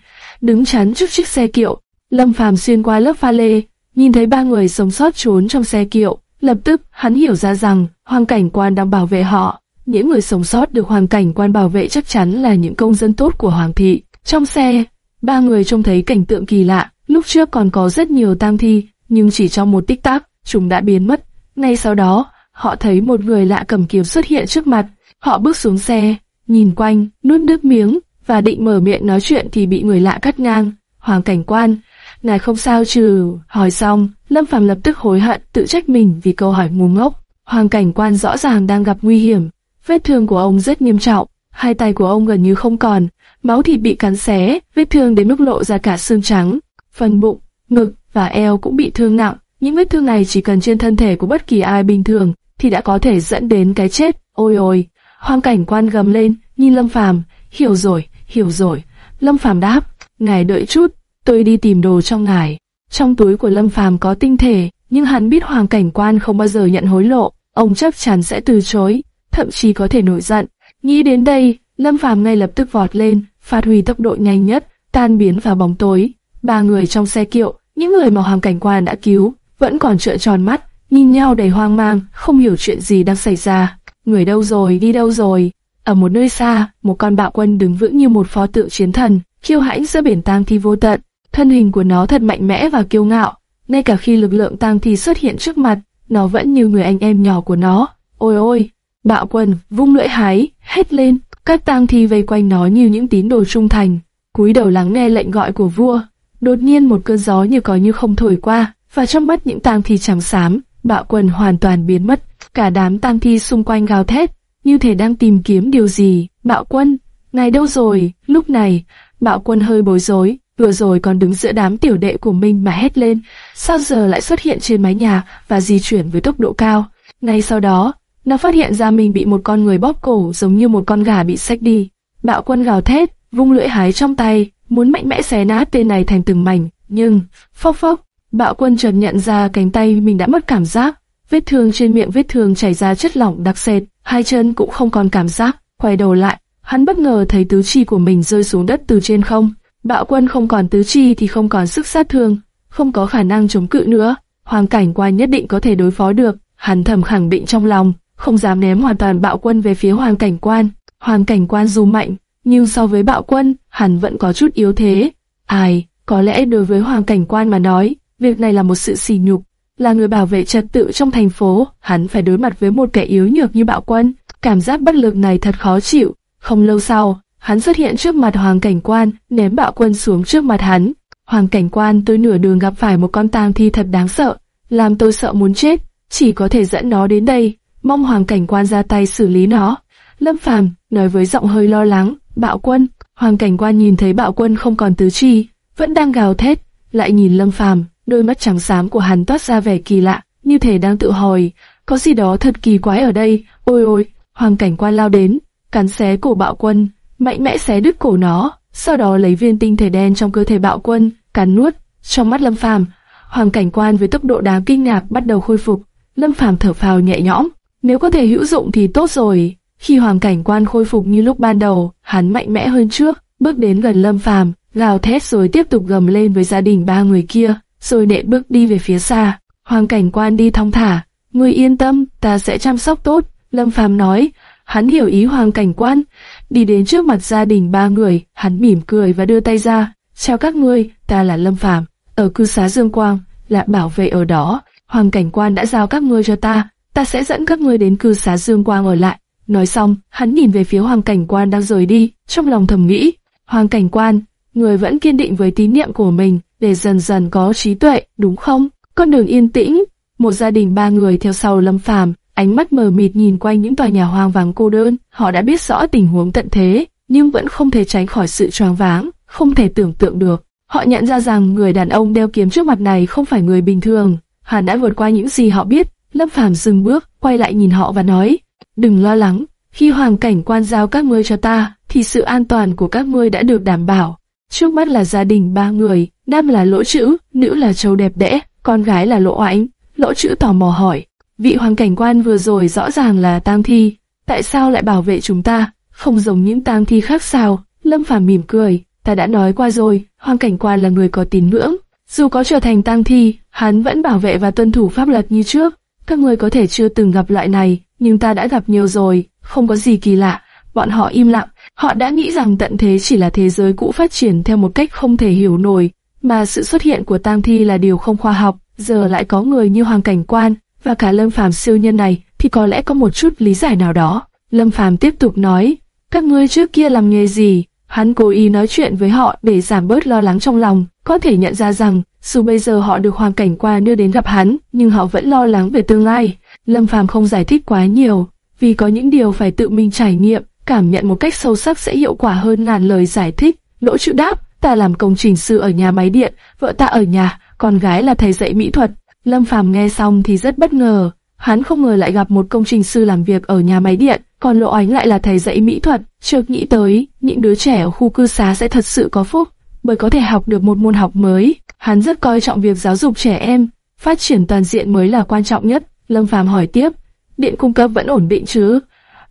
đứng chắn trước chiếc xe kiệu. Lâm Phàm xuyên qua lớp pha lê, nhìn thấy ba người sống sót trốn trong xe kiệu, lập tức hắn hiểu ra rằng hoàng cảnh quan đang bảo vệ họ. Những người sống sót được hoàng cảnh quan bảo vệ chắc chắn là những công dân tốt của hoàng thị. Trong xe, ba người trông thấy cảnh tượng kỳ lạ. Lúc trước còn có rất nhiều tang thi, nhưng chỉ trong một tích tắc, chúng đã biến mất. Ngay sau đó, họ thấy một người lạ cầm kiếm xuất hiện trước mặt. Họ bước xuống xe, nhìn quanh, nuốt nước miếng, và định mở miệng nói chuyện thì bị người lạ cắt ngang. Hoàng cảnh quan, ngài không sao trừ Hỏi xong, Lâm Phàm lập tức hối hận, tự trách mình vì câu hỏi ngu ngốc. Hoàng cảnh quan rõ ràng đang gặp nguy hiểm, vết thương của ông rất nghiêm trọng, hai tay của ông gần như không còn, máu thịt bị cắn xé, vết thương đến mức lộ ra cả xương trắng, phần bụng, ngực và eo cũng bị thương nặng. Những vết thương này chỉ cần trên thân thể của bất kỳ ai bình thường thì đã có thể dẫn đến cái chết. Ôi ôi! Hoàng cảnh quan gầm lên, nhìn Lâm Phàm, hiểu rồi, hiểu rồi. Lâm Phàm đáp, ngài đợi chút, tôi đi tìm đồ trong ngài. Trong túi của Lâm Phàm có tinh thể, nhưng hắn biết Hoàng cảnh quan không bao giờ nhận hối lộ, ông chắc chắn sẽ từ chối, thậm chí có thể nổi giận. Nghĩ đến đây, Lâm Phàm ngay lập tức vọt lên, phát huy tốc độ nhanh nhất, tan biến vào bóng tối. Ba người trong xe kiệu, những người mà Hoàng cảnh quan đã cứu, vẫn còn trợn tròn mắt, nhìn nhau đầy hoang mang, không hiểu chuyện gì đang xảy ra. Người đâu rồi, đi đâu rồi? Ở một nơi xa, một con bạo quân đứng vững như một pho tượng chiến thần, kiêu hãnh giữa biển tang thi vô tận. Thân hình của nó thật mạnh mẽ và kiêu ngạo, ngay cả khi lực lượng tang thi xuất hiện trước mặt, nó vẫn như người anh em nhỏ của nó. Ôi ôi, bạo quân vung lưỡi hái, hét lên, các tang thi vây quanh nó như những tín đồ trung thành, cúi đầu lắng nghe lệnh gọi của vua. Đột nhiên một cơn gió như có như không thổi qua, và trong mắt những tang thi trắng xám, bạo quân hoàn toàn biến mất. Cả đám tang thi xung quanh gào thét, như thể đang tìm kiếm điều gì. Bạo quân, ngài đâu rồi? Lúc này, bạo quân hơi bối rối, vừa rồi còn đứng giữa đám tiểu đệ của mình mà hét lên, sao giờ lại xuất hiện trên mái nhà và di chuyển với tốc độ cao. Ngay sau đó, nó phát hiện ra mình bị một con người bóp cổ giống như một con gà bị xách đi. Bạo quân gào thét, vung lưỡi hái trong tay, muốn mạnh mẽ xé nát tên này thành từng mảnh, nhưng, phốc phốc, bạo quân chợt nhận ra cánh tay mình đã mất cảm giác, vết thương trên miệng vết thương chảy ra chất lỏng đặc sệt, hai chân cũng không còn cảm giác, quay đầu lại, hắn bất ngờ thấy tứ chi của mình rơi xuống đất từ trên không. Bạo quân không còn tứ chi thì không còn sức sát thương, không có khả năng chống cự nữa. Hoàng cảnh quan nhất định có thể đối phó được, hắn thầm khẳng định trong lòng, không dám ném hoàn toàn bạo quân về phía hoàng cảnh quan. Hoàng cảnh quan dù mạnh, nhưng so với bạo quân, hắn vẫn có chút yếu thế. Ai, có lẽ đối với hoàng cảnh quan mà nói, việc này là một sự sỉ nhục. Là người bảo vệ trật tự trong thành phố, hắn phải đối mặt với một kẻ yếu nhược như bạo quân. Cảm giác bất lực này thật khó chịu. Không lâu sau, hắn xuất hiện trước mặt hoàng cảnh quan, ném bạo quân xuống trước mặt hắn. Hoàng cảnh quan tôi nửa đường gặp phải một con tang thi thật đáng sợ, làm tôi sợ muốn chết, chỉ có thể dẫn nó đến đây, mong hoàng cảnh quan ra tay xử lý nó. Lâm Phàm nói với giọng hơi lo lắng, bạo quân, hoàng cảnh quan nhìn thấy bạo quân không còn tứ chi, vẫn đang gào thét, lại nhìn Lâm Phàm, đôi mắt trắng xám của hắn toát ra vẻ kỳ lạ, như thể đang tự hỏi, có gì đó thật kỳ quái ở đây, ôi ôi, hoàng cảnh quan lao đến, cắn xé cổ bạo quân, mạnh mẽ xé đứt cổ nó, sau đó lấy viên tinh thể đen trong cơ thể bạo quân, cắn nuốt. Trong mắt Lâm Phàm, hoàng cảnh quan với tốc độ đáng kinh ngạc bắt đầu khôi phục. Lâm Phàm thở phào nhẹ nhõm, nếu có thể hữu dụng thì tốt rồi. Khi hoàng cảnh quan khôi phục như lúc ban đầu, hắn mạnh mẽ hơn trước, bước đến gần Lâm Phàm, gào thét rồi tiếp tục gầm lên với gia đình ba người kia, rồi đệ bước đi về phía xa. Hoàng cảnh quan đi thong thả, người yên tâm, ta sẽ chăm sóc tốt. Lâm Phàm nói, hắn hiểu ý hoàng cảnh quan, đi đến trước mặt gia đình ba người, hắn mỉm cười và đưa tay ra, chào các ngươi, ta là Lâm Phàm, ở cư xá Dương Quang, là bảo vệ ở đó, hoàng cảnh quan đã giao các ngươi cho ta, ta sẽ dẫn các ngươi đến cư xá Dương Quang ở lại. Nói xong, hắn nhìn về phía hoàng cảnh quan đang rời đi, trong lòng thầm nghĩ, hoàng cảnh quan, người vẫn kiên định với tín niệm của mình, để dần dần có trí tuệ, đúng không? Con đường yên tĩnh, một gia đình ba người theo sau Lâm Phàm, ánh mắt mờ mịt nhìn quanh những tòa nhà hoang vắng cô đơn. Họ đã biết rõ tình huống tận thế, nhưng vẫn không thể tránh khỏi sự choáng váng, không thể tưởng tượng được. Họ nhận ra rằng người đàn ông đeo kiếm trước mặt này không phải người bình thường. Hắn đã vượt qua những gì họ biết. Lâm Phàm dừng bước, quay lại nhìn họ và nói: "Đừng lo lắng, khi hoàng cảnh quan giao các ngươi cho ta, thì sự an toàn của các ngươi đã được đảm bảo. Trước mắt là gia đình ba người, nam là lỗ chữ, nữ là châu đẹp đẽ, con gái là lỗ oánh. Lỗ chữ tò mò hỏi, vị hoàng cảnh quan vừa rồi rõ ràng là tang thi, tại sao lại bảo vệ chúng ta, không giống những tang thi khác sao? Lâm Phàm mỉm cười, ta đã nói qua rồi, hoàng cảnh quan là người có tín ngưỡng, dù có trở thành tang thi, hắn vẫn bảo vệ và tuân thủ pháp luật như trước. Các người có thể chưa từng gặp loại này, nhưng ta đã gặp nhiều rồi, không có gì kỳ lạ. Bọn họ im lặng, họ đã nghĩ rằng tận thế chỉ là thế giới cũ phát triển theo một cách không thể hiểu nổi, mà sự xuất hiện của tang thi là điều không khoa học. Giờ lại có người như hoàng cảnh quan và cả lâm phàm siêu nhân này, thì có lẽ có một chút lý giải nào đó. Lâm phàm tiếp tục nói, các ngươi trước kia làm nghề gì? Hắn cố ý nói chuyện với họ để giảm bớt lo lắng trong lòng, có thể nhận ra rằng, dù bây giờ họ được hoàn cảnh qua đưa đến gặp hắn, nhưng họ vẫn lo lắng về tương lai. Lâm Phàm không giải thích quá nhiều, vì có những điều phải tự mình trải nghiệm, cảm nhận một cách sâu sắc sẽ hiệu quả hơn ngàn lời giải thích. Lỗ chữ đáp, ta làm công trình sư ở nhà máy điện, vợ ta ở nhà, con gái là thầy dạy mỹ thuật. Lâm Phàm nghe xong thì rất bất ngờ, hắn không ngờ lại gặp một công trình sư làm việc ở nhà máy điện, còn Lộ Ánh lại là thầy dạy mỹ thuật. Chợt nghĩ tới, những đứa trẻ ở khu cư xá sẽ thật sự có phúc, bởi có thể học được một môn học mới. Hắn rất coi trọng việc giáo dục trẻ em, phát triển toàn diện mới là quan trọng nhất. Lâm Phàm hỏi tiếp, điện cung cấp vẫn ổn định chứ?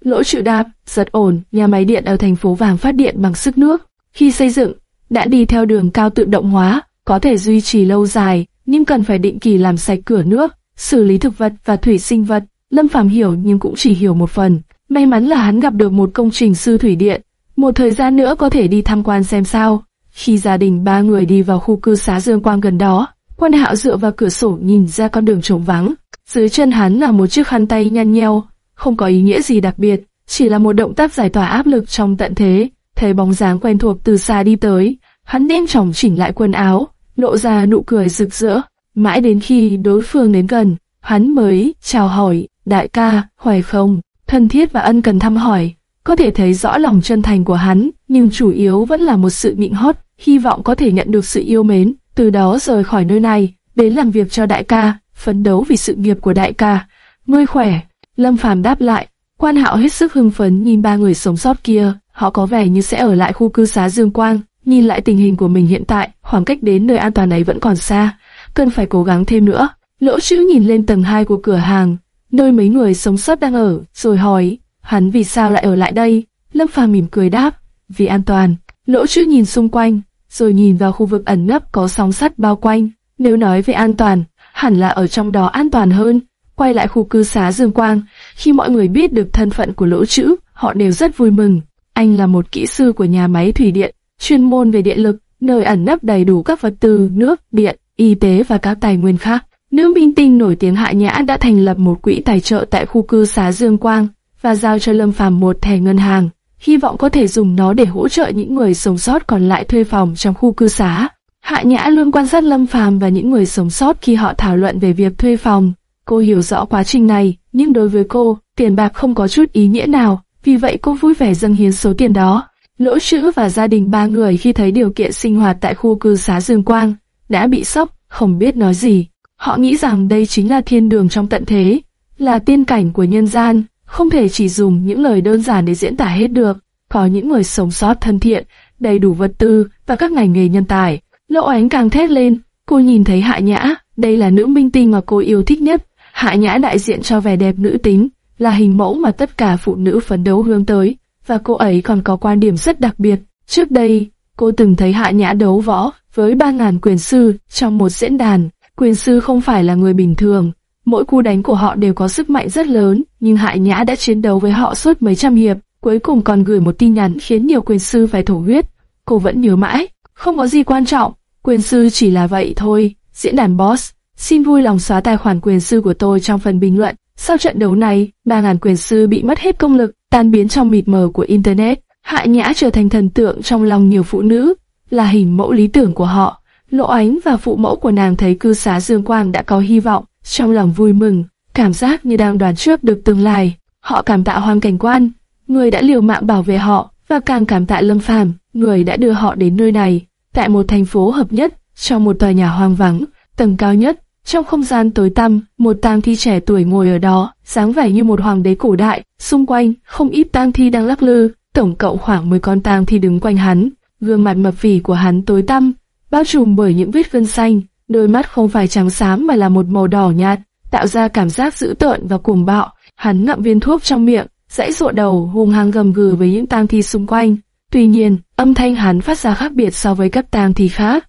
Lỗ chịu đạp, rất ổn, nhà máy điện ở thành phố vàng phát điện bằng sức nước. Khi xây dựng, đã đi theo đường cao tự động hóa, có thể duy trì lâu dài, nhưng cần phải định kỳ làm sạch cửa nước, xử lý thực vật và thủy sinh vật. Lâm Phàm hiểu nhưng cũng chỉ hiểu một phần. May mắn là hắn gặp được một công trình sư thủy điện, một thời gian nữa có thể đi tham quan xem sao. Khi gia đình ba người đi vào khu cư xá Dương Quang gần đó, quan hạo dựa vào cửa sổ nhìn ra con đường trống vắng. Dưới chân hắn là một chiếc khăn tay nhăn nheo, không có ý nghĩa gì đặc biệt, chỉ là một động tác giải tỏa áp lực trong tận thế. Thấy bóng dáng quen thuộc từ xa đi tới, hắn nhanh chóng chỉnh lại quần áo, lộ ra nụ cười rực rỡ. Mãi đến khi đối phương đến gần, hắn mới chào hỏi, đại ca, hoài không, thân thiết và ân cần thăm hỏi. Có thể thấy rõ lòng chân thành của hắn, nhưng chủ yếu vẫn là một sự mịn hót, hy vọng có thể nhận được sự yêu mến, từ đó rời khỏi nơi này, đến làm việc cho đại ca, phấn đấu vì sự nghiệp của đại ca. Ngươi khỏe, Lâm Phàm đáp lại, quan hạo hết sức hưng phấn nhìn ba người sống sót kia, họ có vẻ như sẽ ở lại khu cư xá Dương Quang, nhìn lại tình hình của mình hiện tại, khoảng cách đến nơi an toàn ấy vẫn còn xa, cần phải cố gắng thêm nữa. Lỗ chữ nhìn lên tầng 2 của cửa hàng, nơi mấy người sống sót đang ở, rồi hỏi, hắn vì sao lại ở lại đây? Lâm Phàm mỉm cười đáp, vì an toàn. Lỗ chữ nhìn xung quanh, rồi nhìn vào khu vực ẩn nấp có sóng sắt bao quanh. Nếu nói về an toàn, hẳn là ở trong đó an toàn hơn. Quay lại khu cư xá Dương Quang, khi mọi người biết được thân phận của lỗ chữ, họ đều rất vui mừng. Anh là một kỹ sư của nhà máy thủy điện, chuyên môn về điện lực, nơi ẩn nấp đầy đủ các vật tư, nước, điện, y tế và các tài nguyên khác. Nữ minh tinh nổi tiếng Hạ Nhã đã thành lập một quỹ tài trợ tại khu cư xá Dương Quang và giao cho Lâm Phàm một thẻ ngân hàng, hy vọng có thể dùng nó để hỗ trợ những người sống sót còn lại thuê phòng trong khu cư xá. Hạ Nhã luôn quan sát Lâm Phàm và những người sống sót khi họ thảo luận về việc thuê phòng. Cô hiểu rõ quá trình này, nhưng đối với cô, tiền bạc không có chút ý nghĩa nào, vì vậy cô vui vẻ dâng hiến số tiền đó. Lỗ chữ và gia đình ba người khi thấy điều kiện sinh hoạt tại khu cư xá Dương Quang, đã bị sốc, không biết nói gì. Họ nghĩ rằng đây chính là thiên đường trong tận thế, là tiên cảnh của nhân gian, không thể chỉ dùng những lời đơn giản để diễn tả hết được. Có những người sống sót thân thiện, đầy đủ vật tư và các ngành nghề nhân tài. Lỗ ánh càng thét lên, cô nhìn thấy Hạ Nhã, đây là nữ minh tinh mà cô yêu thích nhất. Hạ Nhã đại diện cho vẻ đẹp nữ tính, là hình mẫu mà tất cả phụ nữ phấn đấu hướng tới, và cô ấy còn có quan điểm rất đặc biệt. Trước đây, cô từng thấy Hạ Nhã đấu võ với 3.000 quyền sư trong một diễn đàn. Quyền sư không phải là người bình thường, mỗi cú đánh của họ đều có sức mạnh rất lớn, nhưng Hại Nhã đã chiến đấu với họ suốt mấy trăm hiệp, cuối cùng còn gửi một tin nhắn khiến nhiều quyền sư phải thổ huyết. Cô vẫn nhớ mãi, không có gì quan trọng, quyền sư chỉ là vậy thôi. Diễn đàn boss, xin vui lòng xóa tài khoản quyền sư của tôi trong phần bình luận. Sau trận đấu này, 3.000 quyền sư bị mất hết công lực, tan biến trong mịt mờ của Internet. Hạ Nhã trở thành thần tượng trong lòng nhiều phụ nữ, là hình mẫu lý tưởng của họ. Lộ ánh và phụ mẫu của nàng thấy cư xá Dương Quang đã có hy vọng, trong lòng vui mừng, cảm giác như đang đoán trước được tương lai. Họ cảm tạ Hoàng Cảnh Quan, người đã liều mạng bảo vệ họ, và càng cảm tạ Lâm Phàm, người đã đưa họ đến nơi này. Tại một thành phố hợp nhất, trong một tòa nhà hoang vắng, tầng cao nhất, trong không gian tối tăm, một tang thi trẻ tuổi ngồi ở đó, dáng vẻ như một hoàng đế cổ đại. Xung quanh, không ít tang thi đang lắc lư, tổng cộng khoảng 10 con tang thi đứng quanh hắn. Gương mặt mập phì của hắn tối tăm, bao trùm bởi những vết gân xanh. Đôi mắt không phải trắng xám mà là một màu đỏ nhạt, tạo ra cảm giác dữ tợn và cuồng bạo. Hắn ngậm viên thuốc trong miệng, dãy dụa đầu hung hăng gầm gừ với những tang thi xung quanh. Tuy nhiên, âm thanh hắn phát ra khác biệt so với các tang thi khác.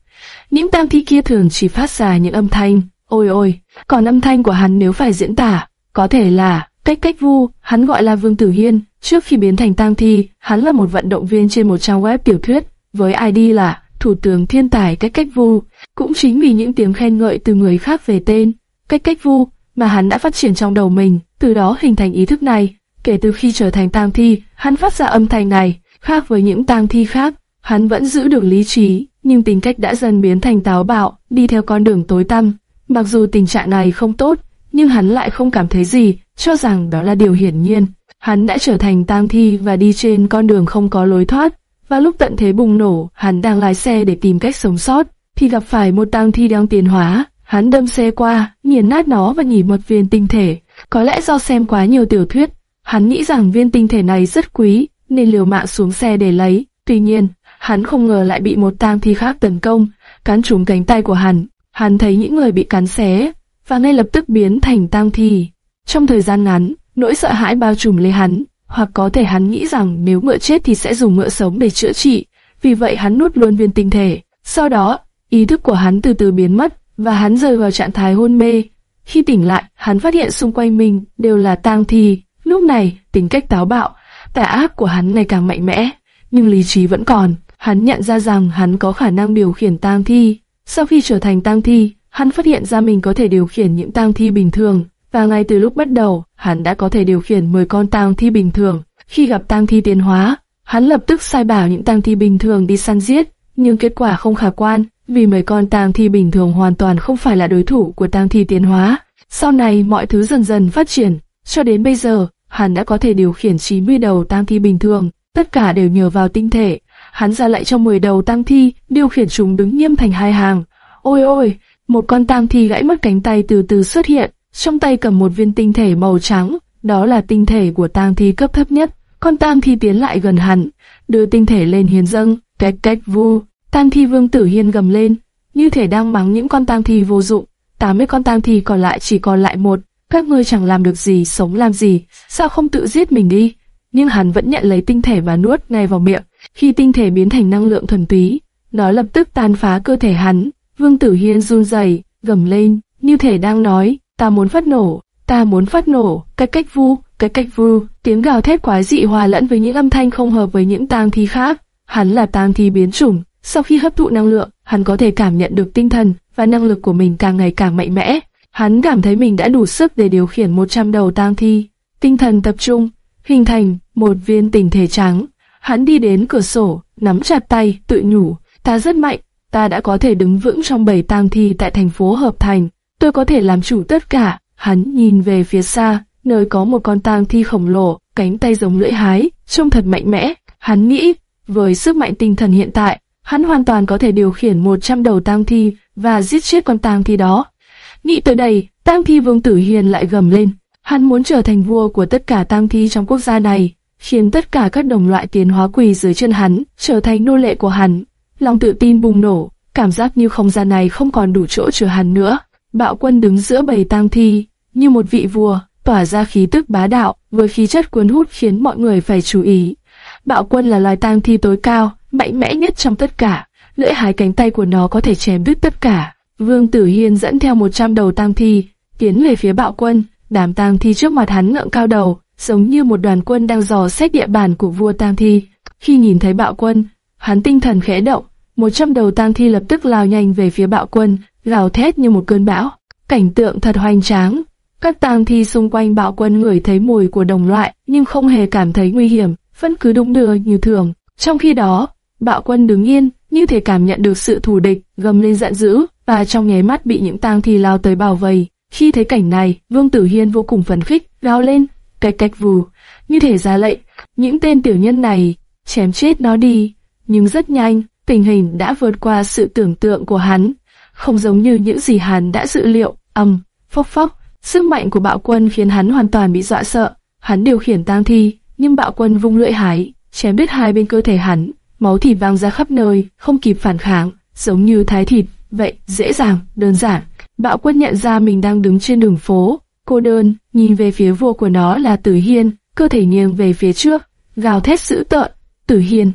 Những tang thi kia thường chỉ phát ra những âm thanh, ôi ôi, còn âm thanh của hắn nếu phải diễn tả, có thể là cách cách vu, hắn gọi là Vương Tử Hiên. Trước khi biến thành tang thi, hắn là một vận động viên trên một trang web tiểu thuyết, với ID là Thủ tướng Thiên Tài Cách Cách Vu. Cũng chính vì những tiếng khen ngợi từ người khác về tên Cách Cách Vu mà hắn đã phát triển trong đầu mình, từ đó hình thành ý thức này. Kể từ khi trở thành tang thi, hắn phát ra âm thanh này, khác với những tang thi khác, hắn vẫn giữ được lý trí, nhưng tính cách đã dần biến thành táo bạo, đi theo con đường tối tăm. Mặc dù tình trạng này không tốt, nhưng hắn lại không cảm thấy gì, cho rằng đó là điều hiển nhiên. Hắn đã trở thành tang thi và đi trên con đường không có lối thoát. Và lúc tận thế bùng nổ, hắn đang lái xe để tìm cách sống sót, thì gặp phải một tang thi đang tiến hóa. Hắn đâm xe qua, nghiền nát nó và nhỉ một viên tinh thể. Có lẽ do xem quá nhiều tiểu thuyết, hắn nghĩ rằng viên tinh thể này rất quý, nên liều mạng xuống xe để lấy. Tuy nhiên, hắn không ngờ lại bị một tang thi khác tấn công, cắn trúng cánh tay của hắn. Hắn thấy những người bị cắn xé, và ngay lập tức biến thành tang thi. Trong thời gian ngắn, nỗi sợ hãi bao trùm lấy hắn, hoặc có thể hắn nghĩ rằng nếu ngựa chết thì sẽ dùng ngựa sống để chữa trị, vì vậy hắn nuốt luôn viên tinh thể. Sau đó, ý thức của hắn từ từ biến mất, và hắn rơi vào trạng thái hôn mê. Khi tỉnh lại, hắn phát hiện xung quanh mình đều là tang thi. Lúc này, tính cách táo bạo, tà ác của hắn ngày càng mạnh mẽ, nhưng lý trí vẫn còn. Hắn nhận ra rằng hắn có khả năng điều khiển tang thi. Sau khi trở thành tang thi, hắn phát hiện ra mình có thể điều khiển những tang thi bình thường, và ngay từ lúc bắt đầu, hắn đã có thể điều khiển 10 con tang thi bình thường. Khi gặp tang thi tiến hóa, hắn lập tức sai bảo những tang thi bình thường đi săn giết, nhưng kết quả không khả quan, vì mấy con tang thi bình thường hoàn toàn không phải là đối thủ của tang thi tiến hóa. Sau này mọi thứ dần dần phát triển, cho đến bây giờ, hắn đã có thể điều khiển 90 đầu tang thi bình thường, tất cả đều nhờ vào tinh thể. Hắn ra lại cho 10 đầu tang thi, điều khiển chúng đứng nghiêm thành hai hàng. Ôi ôi, một con tang thi gãy mất cánh tay từ từ xuất hiện, trong tay cầm một viên tinh thể màu trắng, đó là tinh thể của tang thi cấp thấp nhất. Con tang thi tiến lại gần hắn, đưa tinh thể lên hiến dâng, cách cách vu. Tang thi vương tử hiên gầm lên, như thể đang mắng những con tang thi vô dụng. 80 con tang thi còn lại chỉ còn lại một, các ngươi chẳng làm được gì, sống làm gì, sao không tự giết mình đi? Nhưng hắn vẫn nhận lấy tinh thể và nuốt ngay vào miệng. Khi tinh thể biến thành năng lượng thuần túy, nó lập tức tàn phá cơ thể hắn. Vương Tử Hiên run rẩy, gầm lên, như thể đang nói, ta muốn phát nổ, ta muốn phát nổ, cách cách vu, cách cách vu, tiếng gào thét quái dị hòa lẫn với những âm thanh không hợp với những tang thi khác. Hắn là tang thi biến chủng, sau khi hấp thụ năng lượng, hắn có thể cảm nhận được tinh thần và năng lực của mình càng ngày càng mạnh mẽ. Hắn cảm thấy mình đã đủ sức để điều khiển 100 đầu tang thi. Tinh thần tập trung, hình thành một viên tình thể trắng. Hắn đi đến cửa sổ, nắm chặt tay, tự nhủ, ta rất mạnh, ta đã có thể đứng vững trong bảy tang thi tại thành phố Hợp Thành. Tôi có thể làm chủ tất cả. Hắn nhìn về phía xa, nơi có một con tang thi khổng lồ, cánh tay giống lưỡi hái, trông thật mạnh mẽ. Hắn nghĩ, với sức mạnh tinh thần hiện tại, hắn hoàn toàn có thể điều khiển 100 đầu tang thi và giết chết con tang thi đó. Nghĩ tới đây, tang thi vương tử hiền lại gầm lên. Hắn muốn trở thành vua của tất cả tang thi trong quốc gia này, khiến tất cả các đồng loại tiến hóa quỳ dưới chân hắn trở thành nô lệ của hắn. Lòng tự tin bùng nổ, cảm giác như không gian này không còn đủ chỗ chứa hắn nữa. Bạo quân đứng giữa bầy tang thi, như một vị vua, tỏa ra khí tức bá đạo, với khí chất cuốn hút khiến mọi người phải chú ý. Bạo quân là loài tang thi tối cao, mạnh mẽ nhất trong tất cả, lưỡi hái cánh tay của nó có thể chém đứt tất cả. Vương Tử Hiên dẫn theo 100 đầu tang thi, tiến về phía bạo quân, đám tang thi trước mặt hắn ngượng cao đầu, giống như một đoàn quân đang dò xét địa bàn của vua tang thi. Khi nhìn thấy bạo quân, hắn tinh thần khẽ động, 100 đầu tang thi lập tức lao nhanh về phía bạo quân, gào thét như một cơn bão. Cảnh tượng thật hoành tráng. Các tang thi xung quanh bạo quân ngửi thấy mùi của đồng loại, nhưng không hề cảm thấy nguy hiểm, vẫn cứ đung đưa như thường. Trong khi đó, bạo quân đứng yên, như thể cảm nhận được sự thù địch, gầm lên giận dữ, và trong nháy mắt bị những tang thi lao tới bảo vây. Khi thấy cảnh này, Vương Tử Hiên vô cùng phấn khích, gào lên, cách cách vù, như thể ra lệnh, những tên tiểu nhân này, chém chết nó đi. Nhưng rất nhanh, tình hình đã vượt qua sự tưởng tượng của hắn, không giống như những gì hắn đã dự liệu, ầm, phốc phốc, sức mạnh của bạo quân khiến hắn hoàn toàn bị dọa sợ. Hắn điều khiển tang thi, nhưng bạo quân vung lưỡi hái, chém đứt hai bên cơ thể hắn, máu thịt văng ra khắp nơi, không kịp phản kháng, giống như thái thịt. vậy dễ dàng, đơn giản. Bạo quân nhận ra mình đang đứng trên đường phố, cô đơn, nhìn về phía vua của nó là Tử Hiên, cơ thể nghiêng về phía trước, gào thét dữ tợn. Tử Hiên,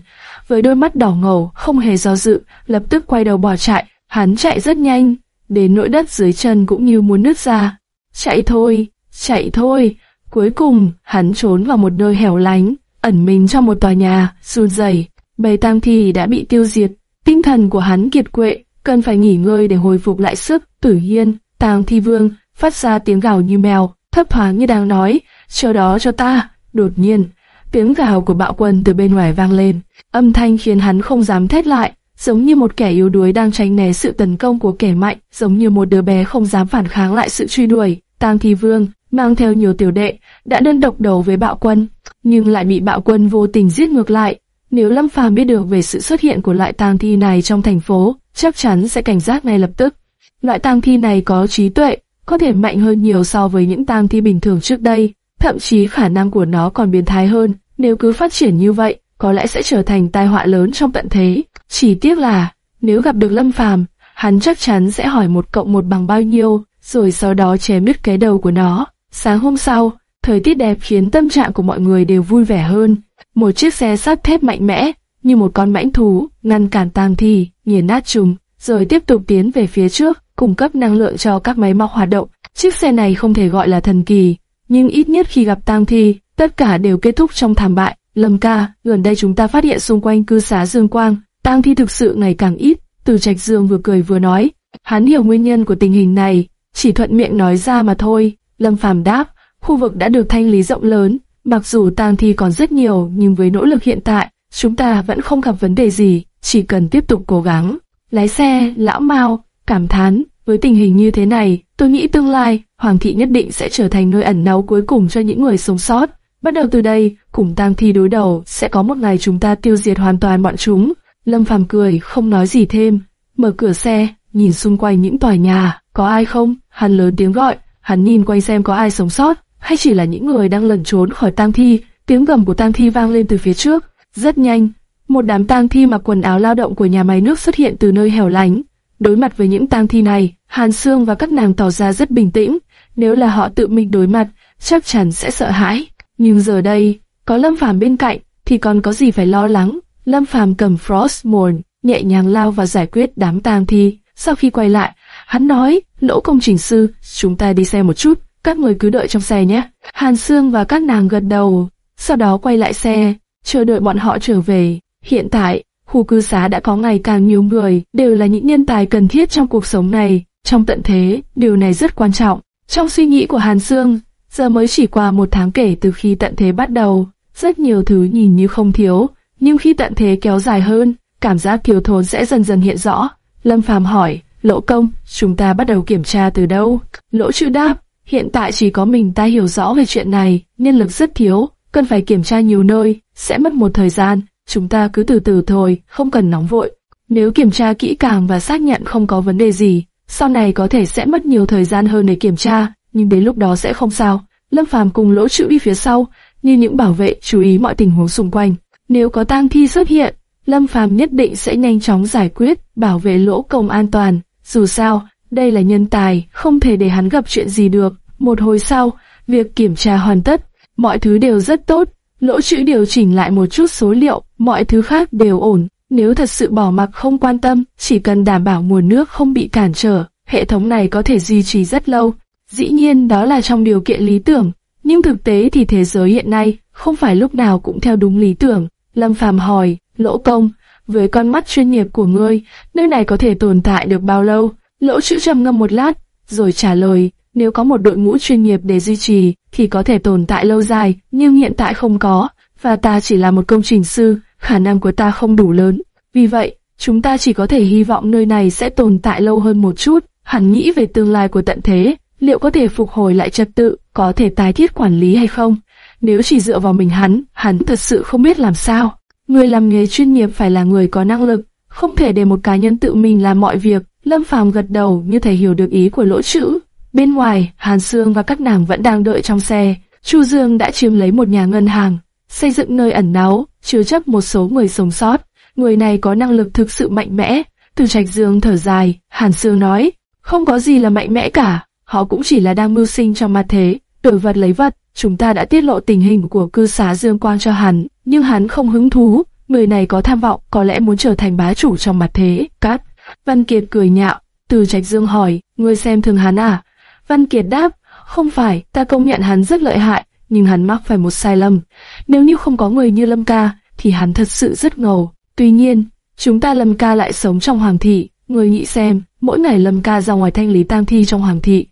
với đôi mắt đỏ ngầu, không hề do dự, lập tức quay đầu bỏ chạy. Hắn chạy rất nhanh, đến nỗi đất dưới chân cũng như muốn nứt ra. Chạy thôi, chạy thôi. Cuối cùng, hắn trốn vào một nơi hẻo lánh, ẩn mình trong một tòa nhà, run rẩy. Bầy tang thi đã bị tiêu diệt, tinh thần của hắn kiệt quệ, cần phải nghỉ ngơi để hồi phục lại sức. Tử Hiên, tang thi vương, phát ra tiếng gào như mèo, thấp thoáng như đang nói, chờ đó cho ta. Đột nhiên, tiếng gào của bạo quân từ bên ngoài vang lên, âm thanh khiến hắn không dám thét lại, giống như một kẻ yếu đuối đang tránh né sự tấn công của kẻ mạnh, giống như một đứa bé không dám phản kháng lại sự truy đuổi. Tang Thi Vương mang theo nhiều tiểu đệ đã đơn độc đầu với bạo quân, nhưng lại bị bạo quân vô tình giết ngược lại. Nếu Lâm Phàm biết được về sự xuất hiện của loại tang thi này trong thành phố, chắc chắn sẽ cảnh giác ngay lập tức. Loại tang thi này có trí tuệ, có thể mạnh hơn nhiều so với những tang thi bình thường trước đây, thậm chí khả năng của nó còn biến thái hơn. Nếu cứ phát triển như vậy, có lẽ sẽ trở thành tai họa lớn trong tận thế. Chỉ tiếc là, nếu gặp được Lâm Phàm, hắn chắc chắn sẽ hỏi một cộng một bằng bao nhiêu, rồi sau đó chém đứt cái đầu của nó. Sáng hôm sau, thời tiết đẹp khiến tâm trạng của mọi người đều vui vẻ hơn. Một chiếc xe sắt thép mạnh mẽ, như một con mãnh thú, ngăn cản tang thi, nghiền nát chúng, rồi tiếp tục tiến về phía trước, cung cấp năng lượng cho các máy móc hoạt động. Chiếc xe này không thể gọi là thần kỳ, nhưng ít nhất khi gặp tang thi, tất cả đều kết thúc trong thảm bại. Lâm ca, gần đây chúng ta phát hiện xung quanh cư xá Dương Quang, tang thi thực sự ngày càng ít. Từ Trạch Dương vừa cười vừa nói, hắn hiểu nguyên nhân của tình hình này, chỉ thuận miệng nói ra mà thôi. Lâm Phàm đáp, khu vực đã được thanh lý rộng lớn, mặc dù tang thi còn rất nhiều nhưng với nỗ lực hiện tại, chúng ta vẫn không gặp vấn đề gì, chỉ cần tiếp tục cố gắng. Lái xe, lão Mao, cảm thán, với tình hình như thế này, tôi nghĩ tương lai, Hoàng thị nhất định sẽ trở thành nơi ẩn náu cuối cùng cho những người sống sót. Bắt đầu từ đây, cùng tang thi đối đầu, sẽ có một ngày chúng ta tiêu diệt hoàn toàn bọn chúng. Lâm Phàm cười, không nói gì thêm. Mở cửa xe, nhìn xung quanh những tòa nhà, có ai không? Hắn lớn tiếng gọi, hắn nhìn quanh xem có ai sống sót, hay chỉ là những người đang lẩn trốn khỏi tang thi. Tiếng gầm của tang thi vang lên từ phía trước. Rất nhanh, một đám tang thi mặc quần áo lao động của nhà máy nước xuất hiện từ nơi hẻo lánh. Đối mặt với những tang thi này, Hàn Sương và các nàng tỏ ra rất bình tĩnh. Nếu là họ tự mình đối mặt, chắc chắn sẽ sợ hãi. Nhưng giờ đây, có Lâm Phàm bên cạnh, thì còn có gì phải lo lắng. Lâm Phàm cầm Frostmourne, nhẹ nhàng lao vào giải quyết đám tang thi. Sau khi quay lại, hắn nói, lỗ công trình sư, chúng ta đi xe một chút, các người cứ đợi trong xe nhé. Hàn Sương và các nàng gật đầu, sau đó quay lại xe, chờ đợi bọn họ trở về. Hiện tại, khu cư xá đã có ngày càng nhiều người, đều là những nhân tài cần thiết trong cuộc sống này. Trong tận thế, điều này rất quan trọng. Trong suy nghĩ của Hàn Sương, giờ mới chỉ qua một tháng kể từ khi tận thế bắt đầu, rất nhiều thứ nhìn như không thiếu, nhưng khi tận thế kéo dài hơn, cảm giác thiếu thốn sẽ dần dần hiện rõ. Lâm Phàm hỏi, Lỗ Công, chúng ta bắt đầu kiểm tra từ đâu? Lỗ chữ đáp, hiện tại chỉ có mình ta hiểu rõ về chuyện này, nhân lực rất thiếu, cần phải kiểm tra nhiều nơi, sẽ mất một thời gian, chúng ta cứ từ từ thôi, không cần nóng vội. Nếu kiểm tra kỹ càng và xác nhận không có vấn đề gì, sau này có thể sẽ mất nhiều thời gian hơn để kiểm tra, nhưng đến lúc đó sẽ không sao. Lâm Phàm cùng lỗ chữ đi phía sau, như những bảo vệ chú ý mọi tình huống xung quanh. Nếu có tang thi xuất hiện, Lâm Phàm nhất định sẽ nhanh chóng giải quyết, bảo vệ lỗ công an toàn. Dù sao, đây là nhân tài, không thể để hắn gặp chuyện gì được. Một hồi sau, việc kiểm tra hoàn tất, mọi thứ đều rất tốt. Lỗ chữ điều chỉnh lại một chút số liệu, mọi thứ khác đều ổn. Nếu thật sự bỏ mặc không quan tâm, chỉ cần đảm bảo nguồn nước không bị cản trở, hệ thống này có thể duy trì rất lâu. Dĩ nhiên đó là trong điều kiện lý tưởng, nhưng thực tế thì thế giới hiện nay không phải lúc nào cũng theo đúng lý tưởng. Lâm Phàm hỏi, lỗ công, với con mắt chuyên nghiệp của ngươi, nơi này có thể tồn tại được bao lâu? Lỗ chữ trầm ngâm một lát, rồi trả lời, nếu có một đội ngũ chuyên nghiệp để duy trì, thì có thể tồn tại lâu dài, nhưng hiện tại không có, và ta chỉ là một công trình sư, khả năng của ta không đủ lớn. Vì vậy, chúng ta chỉ có thể hy vọng nơi này sẽ tồn tại lâu hơn một chút. Hắn nghĩ về tương lai của tận thế, liệu có thể phục hồi lại trật tự, có thể tái thiết quản lý hay không? Nếu chỉ dựa vào mình hắn, hắn thật sự không biết làm sao. Người làm nghề chuyên nghiệp phải là người có năng lực, không thể để một cá nhân tự mình làm mọi việc. Lâm Phàm gật đầu như thể hiểu được ý của lỗ chữ. Bên ngoài, Hàn Sương và các nàng vẫn đang đợi trong xe. Chu Dương đã chiếm lấy một nhà ngân hàng, xây dựng nơi ẩn náu, chứa chấp một số người sống sót. Người này có năng lực thực sự mạnh mẽ, Từ Trạch Dương thở dài, Hàn Sương nói, không có gì là mạnh mẽ cả, họ cũng chỉ là đang mưu sinh trong mặt thế, đổi vật lấy vật. Chúng ta đã tiết lộ tình hình của cư xá Dương Quang cho hắn, nhưng hắn không hứng thú. Người này có tham vọng, có lẽ muốn trở thành bá chủ trong mặt thế. Cát. Văn Kiệt cười nhạo. Từ Trạch Dương hỏi, ngươi xem thường hắn à? Văn Kiệt đáp, không phải, ta công nhận hắn rất lợi hại, nhưng hắn mắc phải một sai lầm. Nếu như không có người như Lâm Ca, thì hắn thật sự rất ngầu. Tuy nhiên, chúng ta Lâm Ca lại sống trong Hoàng thị. Người nghĩ xem, mỗi ngày Lâm Ca ra ngoài thanh lý tang thi trong Hoàng thị.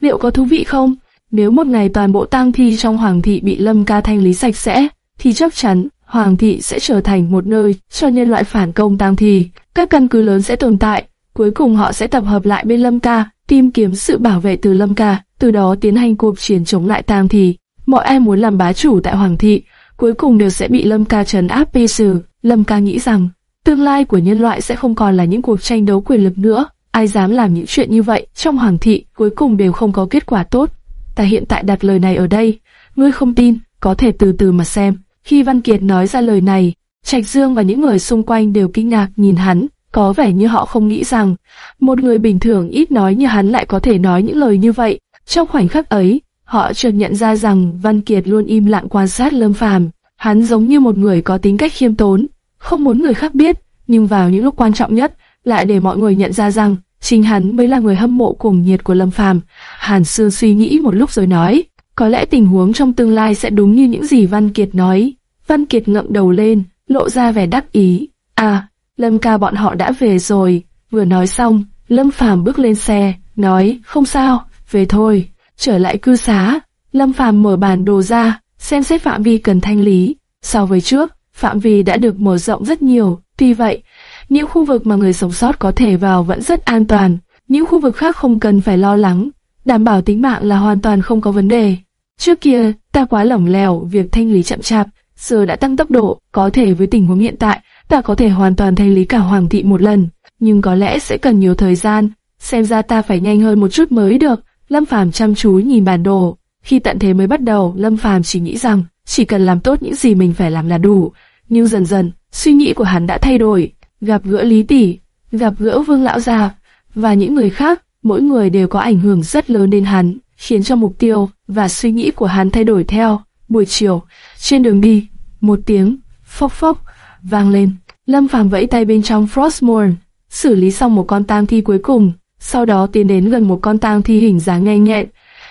Liệu có thú vị không? Nếu một ngày toàn bộ tang thi trong Hoàng thị bị Lâm Ca thanh lý sạch sẽ, thì chắc chắn Hoàng thị sẽ trở thành một nơi cho nhân loại phản công tang thi. Các căn cứ lớn sẽ tồn tại, cuối cùng họ sẽ tập hợp lại bên Lâm Ca, tìm kiếm sự bảo vệ từ Lâm Ca, từ đó tiến hành cuộc chiến chống lại tang thi. Mọi ai muốn làm bá chủ tại Hoàng thị, cuối cùng đều sẽ bị Lâm Ca trấn áp bê xử. Lâm Ca nghĩ rằng, tương lai của nhân loại sẽ không còn là những cuộc tranh đấu quyền lực nữa. Ai dám làm những chuyện như vậy trong Hoàng thị, cuối cùng đều không có kết quả tốt. Ta hiện tại đặt lời này ở đây, ngươi không tin, có thể từ từ mà xem. Khi Văn Kiệt nói ra lời này, Trạch Dương và những người xung quanh đều kinh ngạc nhìn hắn, có vẻ như họ không nghĩ rằng một người bình thường ít nói như hắn lại có thể nói những lời như vậy. Trong khoảnh khắc ấy, họ chợt nhận ra rằng Văn Kiệt luôn im lặng quan sát Lâm Phàm. Hắn giống như một người có tính cách khiêm tốn, không muốn người khác biết, nhưng vào những lúc quan trọng nhất, lại để mọi người nhận ra rằng chính hắn mới là người hâm mộ cuồng nhiệt của Lâm Phàm. Hàn Sương suy nghĩ một lúc rồi nói, có lẽ tình huống trong tương lai sẽ đúng như những gì Văn Kiệt nói. Văn Kiệt ngậm đầu lên, lộ ra vẻ đắc ý. À, Lâm ca bọn họ đã về rồi. Vừa nói xong, Lâm Phàm bước lên xe, nói, không sao, về thôi. Trở lại cư xá, Lâm Phàm mở bản đồ ra, xem xét phạm vi cần thanh lý. So với trước, phạm vi đã được mở rộng rất nhiều. Tuy vậy, những khu vực mà người sống sót có thể vào vẫn rất an toàn. Những khu vực khác không cần phải lo lắng, đảm bảo tính mạng là hoàn toàn không có vấn đề. Trước kia, ta quá lỏng lẻo, việc thanh lý chậm chạp, giờ đã tăng tốc độ, có thể với tình huống hiện tại, ta có thể hoàn toàn thanh lý cả hoàng thị một lần, nhưng có lẽ sẽ cần nhiều thời gian, xem ra ta phải nhanh hơn một chút mới được. Lâm Phàm chăm chú nhìn bản đồ, khi tận thế mới bắt đầu, Lâm Phàm chỉ nghĩ rằng chỉ cần làm tốt những gì mình phải làm là đủ, nhưng dần dần, suy nghĩ của hắn đã thay đổi, gặp gỡ Lý Tỷ, gặp gỡ Vương Lão Già, và những người khác, mỗi người đều có ảnh hưởng rất lớn đến hắn, khiến cho mục tiêu và suy nghĩ của hắn thay đổi theo. Buổi chiều, trên đường đi, một tiếng phốc phốc vang lên. Lâm Phàm vẫy tay bên trong Frostmourne, xử lý xong một con tang thi cuối cùng, sau đó tiến đến gần một con tang thi hình dáng nhanh nhẹn,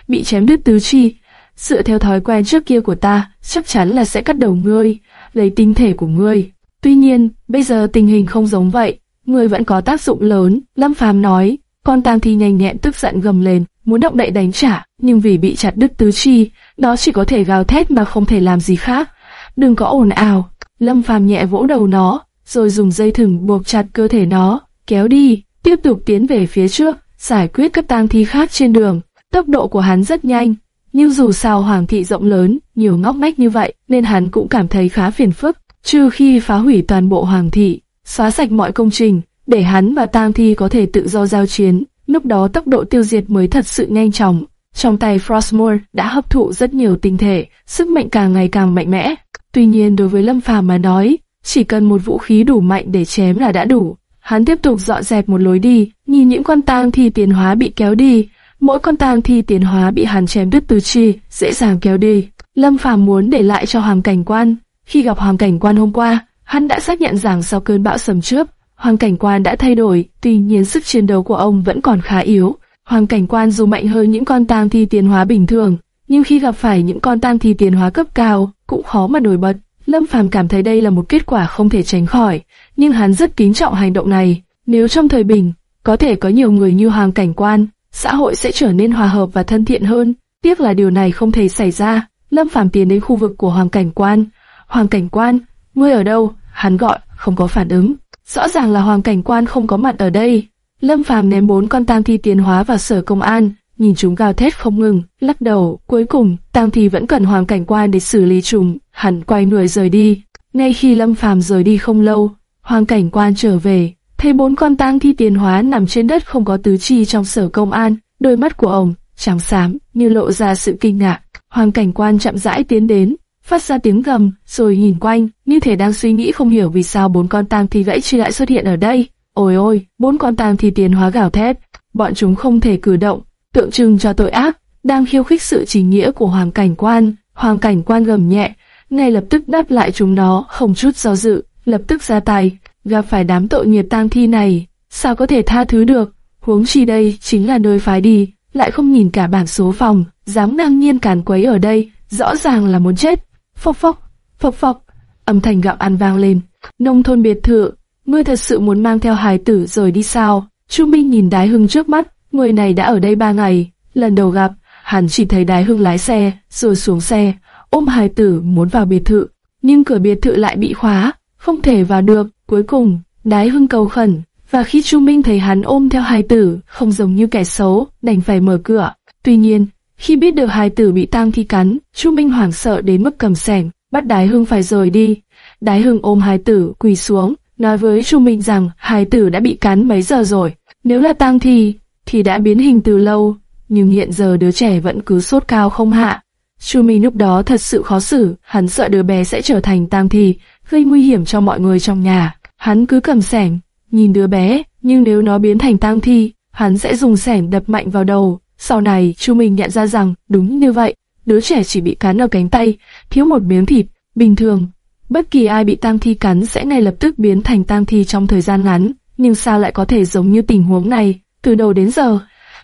bị chém đứt tứ chi. Dựa theo thói quen trước kia của ta, chắc chắn là sẽ cắt đầu ngươi, lấy tinh thể của ngươi. Tuy nhiên, bây giờ tình hình không giống vậy, người vẫn có tác dụng lớn, Lâm Phàm nói. Con tang thi nhanh nhẹn tức giận gầm lên, muốn động đậy đánh trả, nhưng vì bị chặt đứt tứ chi, nó chỉ có thể gào thét mà không thể làm gì khác. Đừng có ồn ào, Lâm Phàm nhẹ vỗ đầu nó, rồi dùng dây thừng buộc chặt cơ thể nó, kéo đi, tiếp tục tiến về phía trước, giải quyết các tang thi khác trên đường. Tốc độ của hắn rất nhanh, nhưng dù sao hoàng thị rộng lớn, nhiều ngóc ngách như vậy, nên hắn cũng cảm thấy khá phiền phức, trừ khi phá hủy toàn bộ hoàng thị, xóa sạch mọi công trình, để hắn và tang thi có thể tự do giao chiến, lúc đó tốc độ tiêu diệt mới thật sự nhanh chóng. Trong tay Frostmore đã hấp thụ rất nhiều tinh thể, sức mạnh càng ngày càng mạnh mẽ. Tuy nhiên đối với Lâm Phàm mà nói, chỉ cần một vũ khí đủ mạnh để chém là đã đủ. Hắn tiếp tục dọn dẹp một lối đi, nhìn những con tang thi tiến hóa bị kéo đi, mỗi con tang thi tiến hóa bị hắn chém đứt tứ chi, dễ dàng kéo đi. Lâm Phàm muốn để lại cho Hoàng Cảnh Quan. Khi gặp Hoàng Cảnh Quan hôm qua, hắn đã xác nhận rằng sau cơn bão sầm trước, Hoàng Cảnh Quan đã thay đổi, tuy nhiên sức chiến đấu của ông vẫn còn khá yếu. Hoàng Cảnh Quan dù mạnh hơn những con tang thi tiến hóa bình thường, nhưng khi gặp phải những con tang thi tiến hóa cấp cao, cũng khó mà nổi bật. Lâm Phàm cảm thấy đây là một kết quả không thể tránh khỏi, nhưng hắn rất kính trọng hành động này. Nếu trong thời bình, có thể có nhiều người như Hoàng Cảnh Quan, xã hội sẽ trở nên hòa hợp và thân thiện hơn. Tiếc là điều này không thể xảy ra. Lâm Phàm tiến đến khu vực của Hoàng Cảnh Quan. Hoàng Cảnh Quan, ngươi ở đâu? Hắn gọi, không có phản ứng. Rõ ràng là Hoàng Cảnh Quan không có mặt ở đây. Lâm Phàm ném bốn con tang thi tiến hóa vào sở công an, nhìn chúng gào thét không ngừng, lắc đầu, cuối cùng, tang thi vẫn cần Hoàng Cảnh Quan để xử lý chúng, hắn quay người rời đi. Ngay khi Lâm Phàm rời đi không lâu, Hoàng Cảnh Quan trở về, thấy bốn con tang thi tiến hóa nằm trên đất không có tứ chi trong sở công an, đôi mắt của ông trắng xám như lộ ra sự kinh ngạc. Hoàng Cảnh Quan chậm rãi tiến đến, phát ra tiếng gầm, rồi nhìn quanh, như thể đang suy nghĩ không hiểu vì sao bốn con tang thi gãy chi lại xuất hiện ở đây. Ôi ôi, bốn con tang thi tiến hóa gào thét, bọn chúng không thể cử động, tượng trưng cho tội ác, đang khiêu khích sự chính nghĩa của hoàng cảnh quan. Hoàng cảnh quan gầm nhẹ, ngay lập tức đáp lại chúng nó, không chút do dự, lập tức ra tay, gặp phải đám tội nghiệp tang thi này, sao có thể tha thứ được? Huống chi đây chính là nơi phái đi, lại không nhìn cả bảng số phòng, dám ngang nhiên càn quấy ở đây, rõ ràng là muốn chết. Phộc phộc, phộc phộc, âm thanh gạo ăn vang lên. Nông thôn biệt thự, ngươi thật sự muốn mang theo hài tử rồi đi sao? Chu Minh nhìn Đái Hưng trước mắt, người này đã ở đây ba ngày, lần đầu gặp, hắn chỉ thấy Đái Hưng lái xe, rồi xuống xe, ôm hài tử muốn vào biệt thự, nhưng cửa biệt thự lại bị khóa, không thể vào được. Cuối cùng, Đái Hưng cầu khẩn, và khi Chu Minh thấy hắn ôm theo hài tử, không giống như kẻ xấu, đành phải mở cửa. Tuy nhiên, khi biết được hài tử bị tang thi cắn, Chu Minh hoảng sợ đến mức cầm sẻng, bắt Đái Hưng phải rời đi. Đái Hưng ôm hài tử, quỳ xuống, nói với Chu Minh rằng hài tử đã bị cắn mấy giờ rồi. Nếu là tang thi, thì đã biến hình từ lâu, nhưng hiện giờ đứa trẻ vẫn cứ sốt cao không hạ. Chu Minh lúc đó thật sự khó xử, hắn sợ đứa bé sẽ trở thành tang thi, gây nguy hiểm cho mọi người trong nhà. Hắn cứ cầm sẻng, nhìn đứa bé, nhưng nếu nó biến thành tang thi, hắn sẽ dùng sẻng đập mạnh vào đầu. Sau này, Chu Minh nhận ra rằng, đúng như vậy, đứa trẻ chỉ bị cắn ở cánh tay, thiếu một miếng thịt. Bình thường, bất kỳ ai bị tang thi cắn sẽ ngay lập tức biến thành tang thi trong thời gian ngắn, nhưng sao lại có thể giống như tình huống này? Từ đầu đến giờ,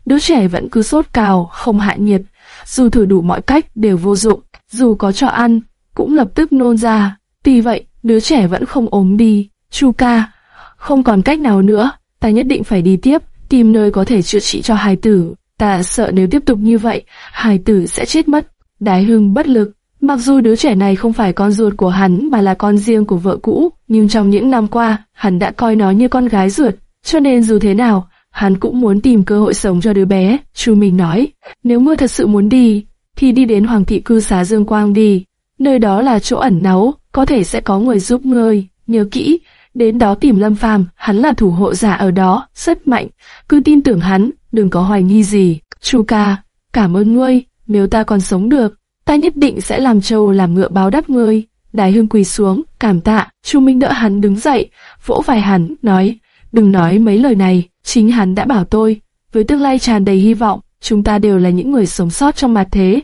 đứa trẻ vẫn cứ sốt cao, không hạ nhiệt, dù thử đủ mọi cách đều vô dụng, dù có cho ăn, cũng lập tức nôn ra. Tuy vậy, đứa trẻ vẫn không ốm đi. Chu ca, không còn cách nào nữa, ta nhất định phải đi tiếp, tìm nơi có thể chữa trị cho hài tử. Ta sợ nếu tiếp tục như vậy, hài tử sẽ chết mất. Đái hưng bất lực, mặc dù đứa trẻ này không phải con ruột của hắn mà là con riêng của vợ cũ, nhưng trong những năm qua, hắn đã coi nó như con gái ruột, cho nên dù thế nào, hắn cũng muốn tìm cơ hội sống cho đứa bé. Chu Minh nói, nếu mưa thật sự muốn đi, thì đi đến Hoàng thị cư xá Dương Quang đi, nơi đó là chỗ ẩn náu, có thể sẽ có người giúp ngươi. Nhớ kỹ, đến đó tìm Lâm Phàm, hắn là thủ hộ giả ở đó, rất mạnh, cứ tin tưởng hắn, đừng có hoài nghi gì. Chu ca, cảm ơn ngươi, nếu ta còn sống được, ta nhất định sẽ làm trâu làm ngựa báo đáp ngươi. Đài Hưng quỳ xuống, cảm tạ, Chu Minh đỡ hắn đứng dậy, vỗ vai hắn, nói, đừng nói mấy lời này, chính hắn đã bảo tôi, với tương lai tràn đầy hy vọng, chúng ta đều là những người sống sót trong mặt thế,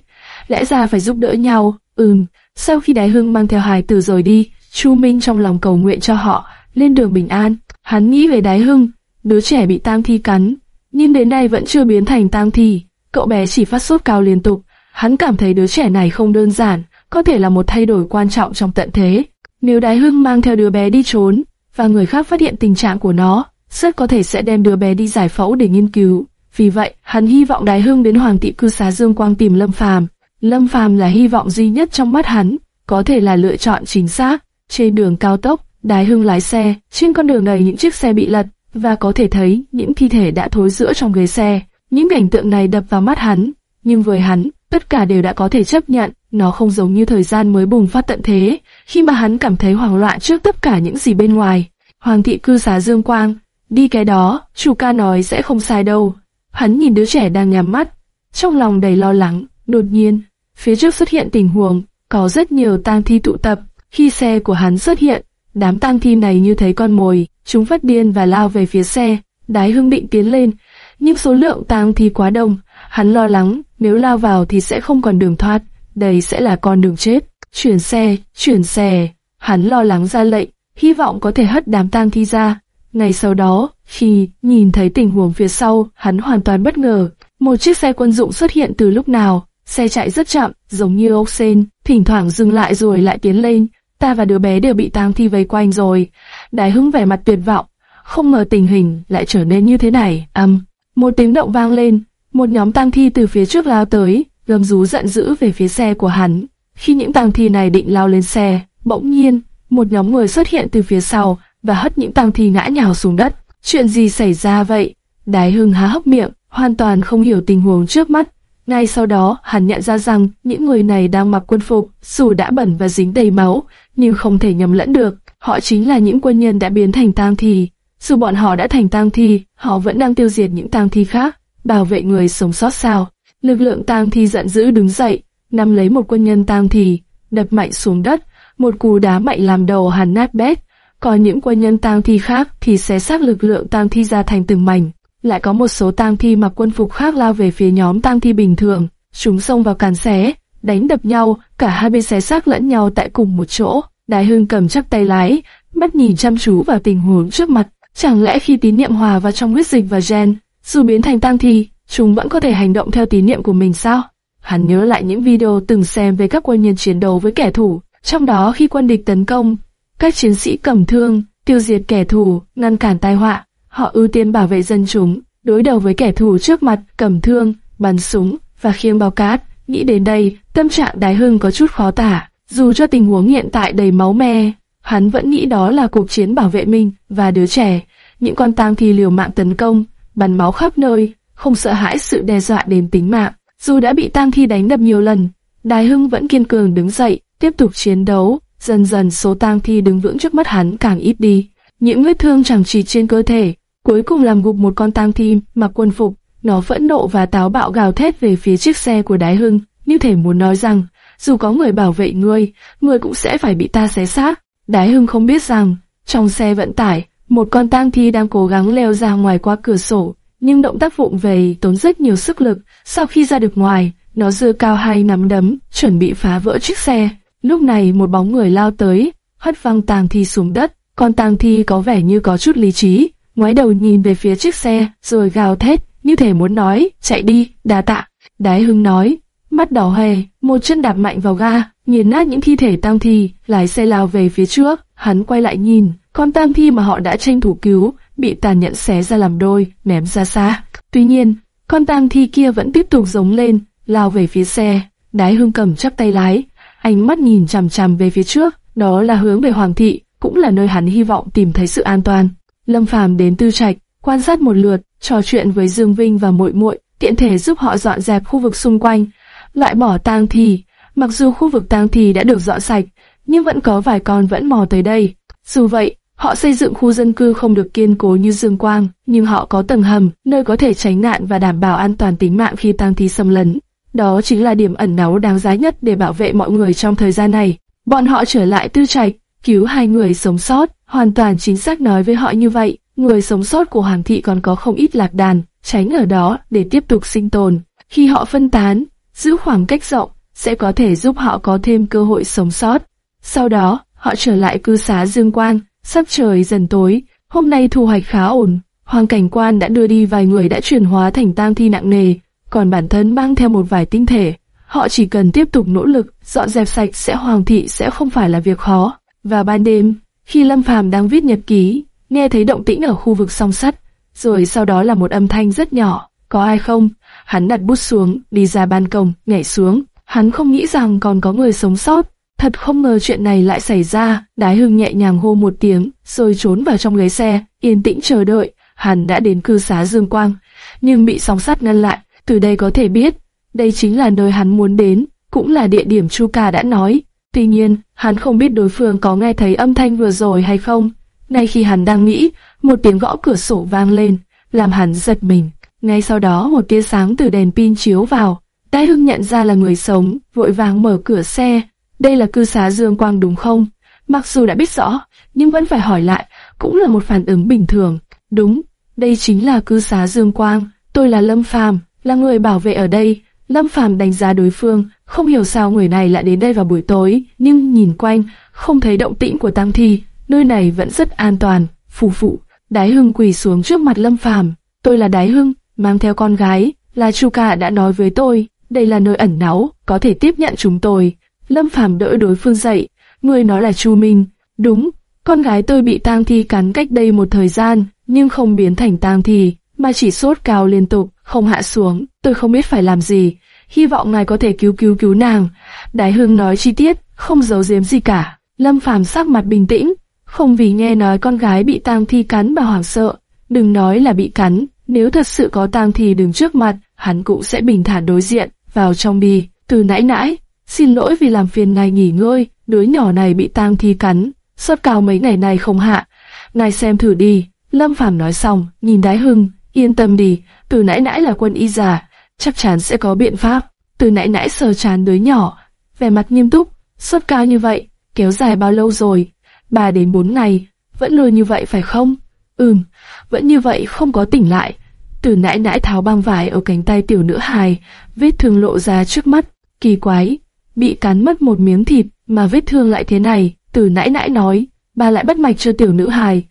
lẽ ra phải giúp đỡ nhau, ừm, sau khi Đái Hưng mang theo hài tử rồi đi, Chu Minh trong lòng cầu nguyện cho họ, lên đường bình an, hắn nghĩ về Đái Hưng, đứa trẻ bị tang thi cắn, nhưng đến nay vẫn chưa biến thành tang thi, cậu bé chỉ phát sốt cao liên tục, hắn cảm thấy đứa trẻ này không đơn giản, có thể là một thay đổi quan trọng trong tận thế. Nếu Đái Hưng mang theo đứa bé đi trốn, và người khác phát hiện tình trạng của nó, rất có thể sẽ đem đứa bé đi giải phẫu để nghiên cứu. Vì vậy, hắn hy vọng Đái Hưng đến Hoàng Tị cư xá Dương Quang tìm Lâm Phàm. Lâm Phàm là hy vọng duy nhất trong mắt hắn, có thể là lựa chọn chính xác. Trên đường cao tốc, Đái Hưng lái xe, trên con đường này những chiếc xe bị lật, và có thể thấy những thi thể đã thối rữa trong ghế xe. Những cảnh tượng này đập vào mắt hắn, nhưng với hắn, tất cả đều đã có thể chấp nhận, nó không giống như thời gian mới bùng phát tận thế, khi mà hắn cảm thấy hoảng loạn trước tất cả những gì bên ngoài. Hoàng thị cư xá Dương Quang, đi cái đó, chủ ca nói sẽ không sai đâu. Hắn nhìn đứa trẻ đang nhắm mắt, trong lòng đầy lo lắng, đột nhiên, phía trước xuất hiện tình huống, có rất nhiều tang thi tụ tập. Khi xe của hắn xuất hiện, đám tang thi này như thấy con mồi, chúng phát điên và lao về phía xe. Đái hưng định tiến lên, nhưng số lượng tang thi quá đông, hắn lo lắng nếu lao vào thì sẽ không còn đường thoát, đây sẽ là con đường chết. Chuyển xe, chuyển xe, hắn lo lắng ra lệnh, hy vọng có thể hất đám tang thi ra. Ngày sau đó, khi nhìn thấy tình huống phía sau, hắn hoàn toàn bất ngờ. Một chiếc xe quân dụng xuất hiện từ lúc nào, xe chạy rất chậm, giống như ốc sen, thỉnh thoảng dừng lại rồi lại tiến lên. Ta và đứa bé đều bị tang thi vây quanh rồi. Đái hưng vẻ mặt tuyệt vọng, không ngờ tình hình lại trở nên như thế này. Âm, một tiếng động vang lên, một nhóm tang thi từ phía trước lao tới, gầm rú giận dữ về phía xe của hắn. Khi những tang thi này định lao lên xe, bỗng nhiên, một nhóm người xuất hiện từ phía sau và hất những tang thi ngã nhào xuống đất. Chuyện gì xảy ra vậy? Đái Hưng há hốc miệng, hoàn toàn không hiểu tình huống trước mắt. Ngay sau đó, hắn nhận ra rằng những người này đang mặc quân phục, dù đã bẩn và dính đầy máu, nhưng không thể nhầm lẫn được. Họ chính là những quân nhân đã biến thành tang thi. Dù bọn họ đã thành tang thi, họ vẫn đang tiêu diệt những tang thi khác, bảo vệ người sống sót sao. Lực lượng tang thi giận dữ đứng dậy, nắm lấy một quân nhân tang thi, đập mạnh xuống đất, một cú đá mạnh làm đầu hắn nát bét, còn những quân nhân tang thi khác thì xé xác lực lượng tang thi ra thành từng mảnh. Lại có một số tang thi mặc quân phục khác lao về phía nhóm tang thi bình thường, chúng xông vào càn xé, đánh đập nhau, cả hai bên xé xác lẫn nhau tại cùng một chỗ. Đại Hưng cầm chắc tay lái, mắt nhìn chăm chú vào tình huống trước mặt. Chẳng lẽ khi tín niệm hòa vào trong huyết dịch và gen, dù biến thành tang thi, chúng vẫn có thể hành động theo tín niệm của mình sao? Hắn nhớ lại những video từng xem về các quân nhân chiến đấu với kẻ thù, trong đó khi quân địch tấn công, các chiến sĩ cầm thương, tiêu diệt kẻ thù, ngăn cản tai họa, họ ưu tiên bảo vệ dân chúng, đối đầu với kẻ thù trước mặt, cầm thương, bắn súng và khiêng bao cát. Nghĩ đến đây, tâm trạng Đái Hưng có chút khó tả. Dù cho tình huống hiện tại đầy máu me, hắn vẫn nghĩ đó là cuộc chiến bảo vệ mình và đứa trẻ. Những con tang thi liều mạng tấn công, bắn máu khắp nơi, không sợ hãi sự đe dọa đến tính mạng. Dù đã bị tang thi đánh đập nhiều lần, Đái Hưng vẫn kiên cường đứng dậy, tiếp tục chiến đấu. Dần dần số tang thi đứng vững trước mắt hắn càng ít đi. Những vết thương chẳng chỉ trên cơ thể, cuối cùng làm gục một con tang thi mặc quân phục. Nó phẫn nộ và táo bạo gào thét về phía chiếc xe của Đái Hưng, như thể muốn nói rằng, dù có người bảo vệ ngươi, ngươi cũng sẽ phải bị ta xé xác. Đái Hưng không biết rằng, trong xe vận tải, một con tang thi đang cố gắng leo ra ngoài qua cửa sổ, nhưng động tác vụng về tốn rất nhiều sức lực. Sau khi ra được ngoài, nó giơ cao hai nắm đấm, chuẩn bị phá vỡ chiếc xe. Lúc này một bóng người lao tới, hất văng tang thi xuống đất. Con tang thi có vẻ như có chút lý trí, ngoái đầu nhìn về phía chiếc xe, rồi gào thét, như thể muốn nói, chạy đi, đà tạ. Đái Hưng nói, mắt đỏ hoe, một chân đạp mạnh vào ga, nghiền nát những thi thể tang thi, lái xe lao về phía trước. Hắn quay lại nhìn, con tang thi mà họ đã tranh thủ cứu, bị tàn nhẫn xé ra làm đôi, ném ra xa. Tuy nhiên, con tang thi kia vẫn tiếp tục giống lên, lao về phía xe. Đái Hưng cầm chắc tay lái, ánh mắt nhìn chằm chằm về phía trước, đó là hướng về Hoàng thị, cũng là nơi hắn hy vọng tìm thấy sự an toàn. Lâm Phàm đến Tư Trạch, quan sát một lượt, trò chuyện với Dương Vinh và Muội Muội, tiện thể giúp họ dọn dẹp khu vực xung quanh, loại bỏ tang thi. Mặc dù khu vực tang thi đã được dọn sạch, nhưng vẫn có vài con vẫn mò tới đây. Dù vậy, họ xây dựng khu dân cư không được kiên cố như Dương Quang, nhưng họ có tầng hầm, nơi có thể tránh nạn và đảm bảo an toàn tính mạng khi tang thi xâm lấn. Đó chính là điểm ẩn náu đáng giá nhất để bảo vệ mọi người trong thời gian này. Bọn họ trở lại tư trạch, cứu hai người sống sót, hoàn toàn chính xác nói với họ như vậy. Người sống sót của Hoàng thị còn có không ít lạc đàn, tránh ở đó để tiếp tục sinh tồn. Khi họ phân tán, giữ khoảng cách rộng, sẽ có thể giúp họ có thêm cơ hội sống sót. Sau đó, họ trở lại cư xá Dương Quang, sắp trời dần tối, hôm nay thu hoạch khá ổn. Hoàng cảnh quan đã đưa đi vài người đã chuyển hóa thành tang thi nặng nề, còn bản thân mang theo một vài tinh thể. Họ chỉ cần tiếp tục nỗ lực, dọn dẹp sạch sẽ hoàng thị sẽ không phải là việc khó. Và ban đêm, khi Lâm Phàm đang viết nhật ký, nghe thấy động tĩnh ở khu vực song sắt, rồi sau đó là một âm thanh rất nhỏ, có ai không? Hắn đặt bút xuống, đi ra ban công, nhảy xuống. Hắn không nghĩ rằng còn có người sống sót. Thật không ngờ chuyện này lại xảy ra. Đái Hưng nhẹ nhàng hô một tiếng, rồi trốn vào trong ghế xe, yên tĩnh chờ đợi. Hắn đã đến cư xá Dương Quang, nhưng bị song sắt ngăn lại. Từ đây có thể biết, đây chính là nơi hắn muốn đến, cũng là địa điểm Chu Ca đã nói. Tuy nhiên, hắn không biết đối phương có nghe thấy âm thanh vừa rồi hay không. Ngay khi hắn đang nghĩ, một tiếng gõ cửa sổ vang lên, làm hắn giật mình. Ngay sau đó một tia sáng từ đèn pin chiếu vào. Đái Hưng nhận ra là người sống, vội vàng mở cửa xe. Đây là cư xá Dương Quang đúng không? Mặc dù đã biết rõ, nhưng vẫn phải hỏi lại, cũng là một phản ứng bình thường. Đúng, đây chính là cư xá Dương Quang, tôi là Lâm Phàm, là người bảo vệ ở đây. Lâm Phàm đánh giá đối phương, không hiểu sao người này lại đến đây vào buổi tối, nhưng nhìn quanh, không thấy động tĩnh của tang thi, nơi này vẫn rất an toàn. Phù phụ, Đái Hưng quỳ xuống trước mặt Lâm Phàm, tôi là Đái Hưng, mang theo con gái, là Chu Cả đã nói với tôi, đây là nơi ẩn náu, có thể tiếp nhận chúng tôi. Lâm Phàm đỡ đối phương dậy, người nói là Chu Minh, đúng, con gái tôi bị tang thi cắn cách đây một thời gian, nhưng không biến thành tang thi, mà chỉ sốt cao liên tục, không hạ xuống, tôi không biết phải làm gì, hy vọng ngài có thể cứu cứu cứu nàng. Đái Hưng nói chi tiết, không giấu giếm gì cả. Lâm Phàm sắc mặt bình tĩnh, không vì nghe nói con gái bị tang thi cắn mà hoảng sợ. Đừng nói là bị cắn, nếu thật sự có tang thi đứng trước mặt, hắn cũng sẽ bình thản đối diện, vào trong đi. Từ nãy nãy, xin lỗi vì làm phiền ngài nghỉ ngơi, đứa nhỏ này bị tang thi cắn, sốt cao mấy ngày này không hạ. Ngài xem thử đi. Lâm Phàm nói xong, nhìn Đái Hưng, yên tâm đi, từ nãy nãy là quân y già, chắc chắn sẽ có biện pháp. Từ nãy nãy sờ chán đứa nhỏ, vẻ mặt nghiêm túc, sốt cao như vậy, kéo dài bao lâu rồi? Ba đến bốn ngày. vẫn luôn như vậy phải không? Ừm, vẫn như vậy không có tỉnh lại. Từ nãy nãy tháo băng vải ở cánh tay tiểu nữ hài, vết thương lộ ra trước mắt. Kỳ quái, bị cắn mất một miếng thịt mà vết thương lại thế này. Từ nãy nãy nói, bà lại bắt mạch cho tiểu nữ hài.